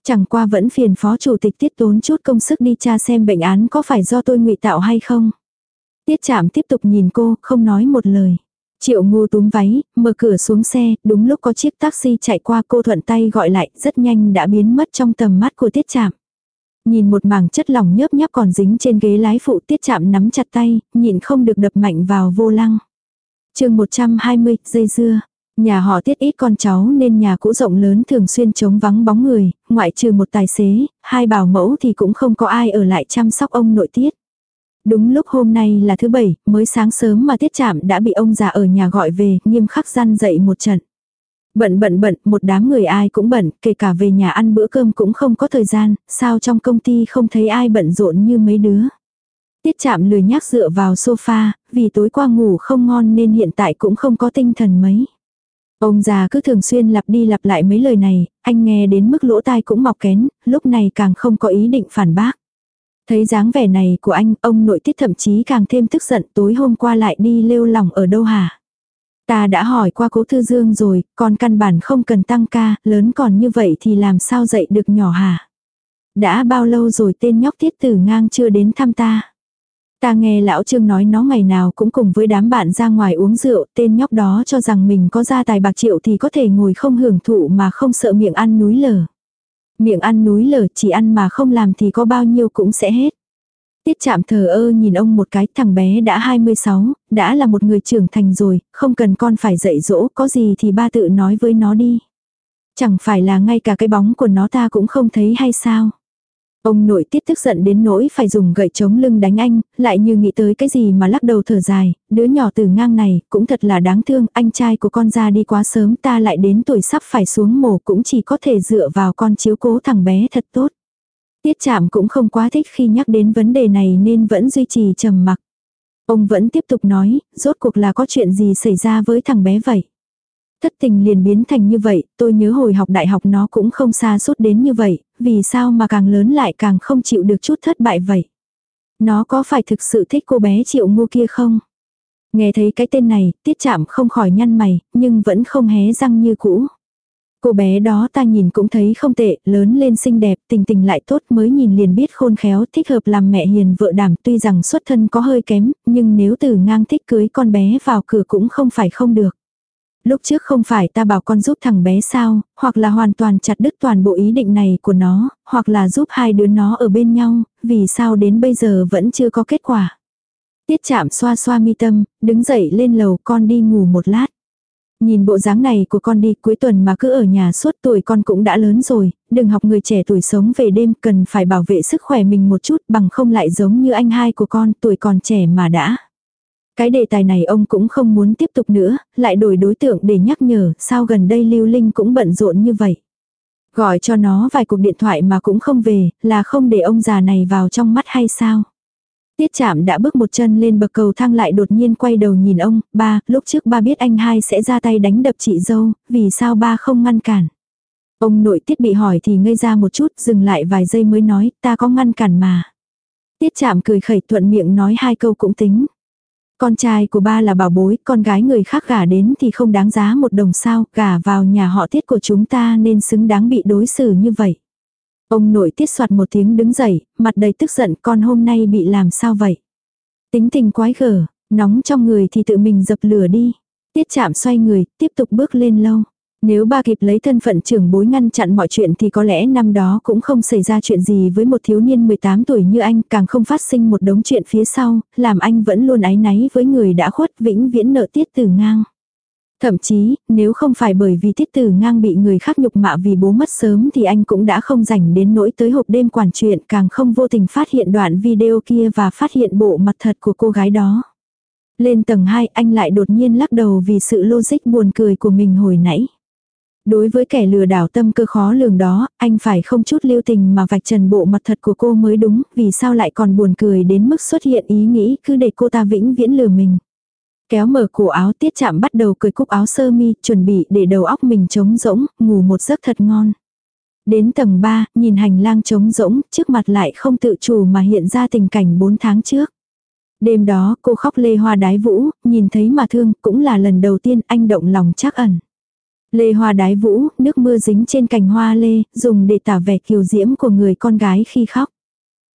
Chẳng qua vẫn phiền phó chủ tịch tiết tốn chút công sức đi tra xem bệnh án có phải do tôi ngụy tạo hay không. Tiết chạm tiếp tục nhìn cô, không nói một lời. Triệu ngu túm váy, mở cửa xuống xe, đúng lúc có chiếc taxi chạy qua cô thuận tay gọi lại, rất nhanh đã biến mất trong tầm mắt của tiết chạm. Nhìn một mảng chất lỏng nhớp nháp còn dính trên ghế lái phụ tiết chạm nắm chặt tay, nhịn không được đập mạnh vào vô lăng chương 120, dây dưa. Nhà họ tiết ít con cháu nên nhà cũ rộng lớn thường xuyên trống vắng bóng người, ngoại trừ một tài xế, hai bảo mẫu thì cũng không có ai ở lại chăm sóc ông nội tiết. Đúng lúc hôm nay là thứ bảy, mới sáng sớm mà tiết chạm đã bị ông già ở nhà gọi về, nghiêm khắc gian dậy một trận. Bận bận bận, một đám người ai cũng bận, kể cả về nhà ăn bữa cơm cũng không có thời gian, sao trong công ty không thấy ai bận rộn như mấy đứa. Tiết chạm lười nhác dựa vào sofa, vì tối qua ngủ không ngon nên hiện tại cũng không có tinh thần mấy. Ông già cứ thường xuyên lặp đi lặp lại mấy lời này, anh nghe đến mức lỗ tai cũng mọc kén, lúc này càng không có ý định phản bác. Thấy dáng vẻ này của anh, ông nội tiết thậm chí càng thêm tức giận tối hôm qua lại đi lêu lỏng ở đâu hả? Ta đã hỏi qua cố thư dương rồi, còn căn bản không cần tăng ca, lớn còn như vậy thì làm sao dậy được nhỏ hả? Đã bao lâu rồi tên nhóc tiết tử ngang chưa đến thăm ta? Ta nghe lão Trương nói nó ngày nào cũng cùng với đám bạn ra ngoài uống rượu, tên nhóc đó cho rằng mình có gia tài bạc triệu thì có thể ngồi không hưởng thụ mà không sợ miệng ăn núi lở. Miệng ăn núi lở chỉ ăn mà không làm thì có bao nhiêu cũng sẽ hết. Tiết chạm thờ ơ nhìn ông một cái thằng bé đã 26, đã là một người trưởng thành rồi, không cần con phải dạy dỗ, có gì thì ba tự nói với nó đi. Chẳng phải là ngay cả cái bóng của nó ta cũng không thấy hay sao. Ông nội tiết tức giận đến nỗi phải dùng gậy chống lưng đánh anh, lại như nghĩ tới cái gì mà lắc đầu thở dài, đứa nhỏ từ ngang này, cũng thật là đáng thương, anh trai của con ra đi quá sớm ta lại đến tuổi sắp phải xuống mổ cũng chỉ có thể dựa vào con chiếu cố thằng bé thật tốt. Tiết chạm cũng không quá thích khi nhắc đến vấn đề này nên vẫn duy trì trầm mặc. Ông vẫn tiếp tục nói, rốt cuộc là có chuyện gì xảy ra với thằng bé vậy. Thất tình liền biến thành như vậy, tôi nhớ hồi học đại học nó cũng không xa suốt đến như vậy, vì sao mà càng lớn lại càng không chịu được chút thất bại vậy. Nó có phải thực sự thích cô bé triệu ngu kia không? Nghe thấy cái tên này, tiết chạm không khỏi nhăn mày, nhưng vẫn không hé răng như cũ. Cô bé đó ta nhìn cũng thấy không tệ, lớn lên xinh đẹp, tình tình lại tốt mới nhìn liền biết khôn khéo, thích hợp làm mẹ hiền vợ đảm tuy rằng xuất thân có hơi kém, nhưng nếu từ ngang thích cưới con bé vào cửa cũng không phải không được. Lúc trước không phải ta bảo con giúp thằng bé sao, hoặc là hoàn toàn chặt đứt toàn bộ ý định này của nó, hoặc là giúp hai đứa nó ở bên nhau, vì sao đến bây giờ vẫn chưa có kết quả. Tiết chạm xoa xoa mi tâm, đứng dậy lên lầu con đi ngủ một lát. Nhìn bộ dáng này của con đi cuối tuần mà cứ ở nhà suốt tuổi con cũng đã lớn rồi, đừng học người trẻ tuổi sống về đêm cần phải bảo vệ sức khỏe mình một chút bằng không lại giống như anh hai của con tuổi còn trẻ mà đã. Cái đề tài này ông cũng không muốn tiếp tục nữa, lại đổi đối tượng để nhắc nhở sao gần đây Lưu Linh cũng bận rộn như vậy. Gọi cho nó vài cuộc điện thoại mà cũng không về, là không để ông già này vào trong mắt hay sao? Tiết chạm đã bước một chân lên bậc cầu thang lại đột nhiên quay đầu nhìn ông, ba, lúc trước ba biết anh hai sẽ ra tay đánh đập chị dâu, vì sao ba không ngăn cản? Ông nội tiết bị hỏi thì ngây ra một chút, dừng lại vài giây mới nói, ta có ngăn cản mà. Tiết chạm cười khẩy thuận miệng nói hai câu cũng tính. Con trai của ba là bảo bối, con gái người khác gả đến thì không đáng giá một đồng sao, gả vào nhà họ tiết của chúng ta nên xứng đáng bị đối xử như vậy. Ông nội tiết soạt một tiếng đứng dậy, mặt đầy tức giận con hôm nay bị làm sao vậy. Tính tình quái gở, nóng trong người thì tự mình dập lửa đi. Tiết chạm xoay người, tiếp tục bước lên lâu. Nếu ba kịp lấy thân phận trưởng bối ngăn chặn mọi chuyện thì có lẽ năm đó cũng không xảy ra chuyện gì với một thiếu niên 18 tuổi như anh, càng không phát sinh một đống chuyện phía sau, làm anh vẫn luôn áy náy với người đã khuất vĩnh viễn nợ tiết tử ngang. Thậm chí, nếu không phải bởi vì tiết tử ngang bị người khác nhục mạ vì bố mất sớm thì anh cũng đã không rảnh đến nỗi tới hộp đêm quản chuyện càng không vô tình phát hiện đoạn video kia và phát hiện bộ mặt thật của cô gái đó. Lên tầng 2 anh lại đột nhiên lắc đầu vì sự logic buồn cười của mình hồi nãy. Đối với kẻ lừa đảo tâm cơ khó lường đó, anh phải không chút lưu tình mà vạch trần bộ mặt thật của cô mới đúng, vì sao lại còn buồn cười đến mức xuất hiện ý nghĩ cứ để cô ta vĩnh viễn lừa mình. Kéo mở cổ áo tiết chạm bắt đầu cười cúc áo sơ mi, chuẩn bị để đầu óc mình trống rỗng, ngủ một giấc thật ngon. Đến tầng 3, nhìn hành lang trống rỗng, trước mặt lại không tự chủ mà hiện ra tình cảnh 4 tháng trước. Đêm đó cô khóc lê hoa đái vũ, nhìn thấy mà thương, cũng là lần đầu tiên anh động lòng chắc ẩn. Lê hoa đái vũ, nước mưa dính trên cành hoa lê, dùng để tả vẻ kiều diễm của người con gái khi khóc.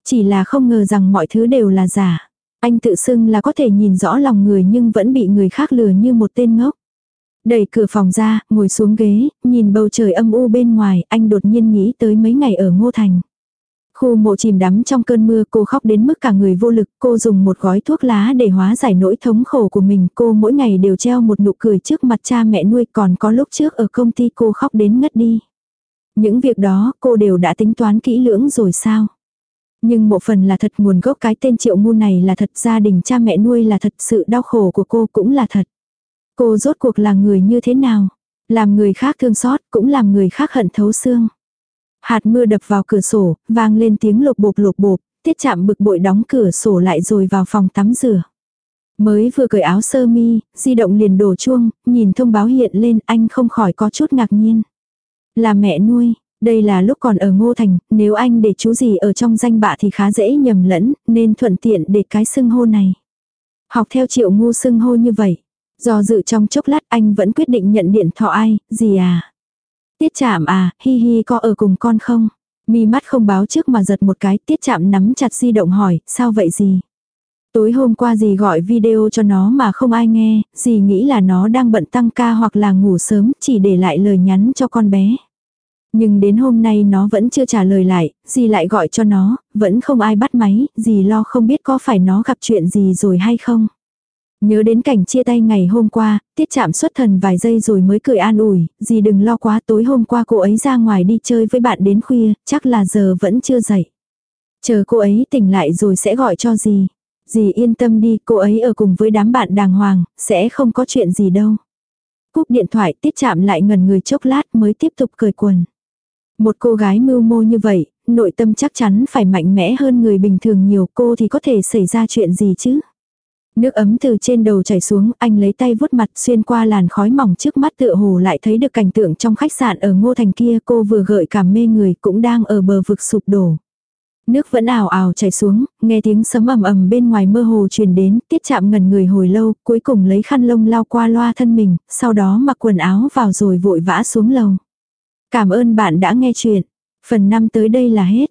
Chỉ là không ngờ rằng mọi thứ đều là giả. Anh tự xưng là có thể nhìn rõ lòng người nhưng vẫn bị người khác lừa như một tên ngốc. Đẩy cửa phòng ra, ngồi xuống ghế, nhìn bầu trời âm u bên ngoài, anh đột nhiên nghĩ tới mấy ngày ở Ngô Thành. Khu mộ chìm đắm trong cơn mưa cô khóc đến mức cả người vô lực, cô dùng một gói thuốc lá để hóa giải nỗi thống khổ của mình, cô mỗi ngày đều treo một nụ cười trước mặt cha mẹ nuôi còn có lúc trước ở công ty cô khóc đến ngất đi. Những việc đó cô đều đã tính toán kỹ lưỡng rồi sao? Nhưng một phần là thật nguồn gốc cái tên triệu ngu này là thật gia đình cha mẹ nuôi là thật sự đau khổ của cô cũng là thật. Cô rốt cuộc là người như thế nào? Làm người khác thương xót cũng làm người khác hận thấu xương. Hạt mưa đập vào cửa sổ, vang lên tiếng lột bột lột bột, tiết chạm bực bội đóng cửa sổ lại rồi vào phòng tắm rửa. Mới vừa cởi áo sơ mi, di động liền đổ chuông, nhìn thông báo hiện lên anh không khỏi có chút ngạc nhiên. Là mẹ nuôi, đây là lúc còn ở Ngô Thành, nếu anh để chú gì ở trong danh bạ thì khá dễ nhầm lẫn, nên thuận tiện để cái xưng hô này. Học theo triệu ngu xưng hô như vậy. Do dự trong chốc lát anh vẫn quyết định nhận điện thọ ai, gì à. Tiết chạm à, hi hi có ở cùng con không? Mi mắt không báo trước mà giật một cái, tiết chạm nắm chặt di động hỏi, sao vậy gì? Tối hôm qua dì gọi video cho nó mà không ai nghe, dì nghĩ là nó đang bận tăng ca hoặc là ngủ sớm, chỉ để lại lời nhắn cho con bé. Nhưng đến hôm nay nó vẫn chưa trả lời lại, dì lại gọi cho nó, vẫn không ai bắt máy, dì lo không biết có phải nó gặp chuyện gì rồi hay không. Nhớ đến cảnh chia tay ngày hôm qua, tiết chạm xuất thần vài giây rồi mới cười an ủi, dì đừng lo quá tối hôm qua cô ấy ra ngoài đi chơi với bạn đến khuya, chắc là giờ vẫn chưa dậy. Chờ cô ấy tỉnh lại rồi sẽ gọi cho dì. Dì yên tâm đi, cô ấy ở cùng với đám bạn đàng hoàng, sẽ không có chuyện gì đâu. Cúp điện thoại tiết chạm lại ngần người chốc lát mới tiếp tục cười quần. Một cô gái mưu mô như vậy, nội tâm chắc chắn phải mạnh mẽ hơn người bình thường nhiều cô thì có thể xảy ra chuyện gì chứ. Nước ấm từ trên đầu chảy xuống, anh lấy tay vuốt mặt xuyên qua làn khói mỏng trước mắt tựa hồ lại thấy được cảnh tượng trong khách sạn ở Ngô Thành kia cô vừa gợi cảm mê người cũng đang ở bờ vực sụp đổ. Nước vẫn ảo ảo chảy xuống, nghe tiếng sấm ầm ầm bên ngoài mơ hồ truyền đến, tiết chạm ngần người hồi lâu, cuối cùng lấy khăn lông lau qua loa thân mình, sau đó mặc quần áo vào rồi vội vã xuống lầu. Cảm ơn bạn đã nghe chuyện. Phần 5 tới đây là hết.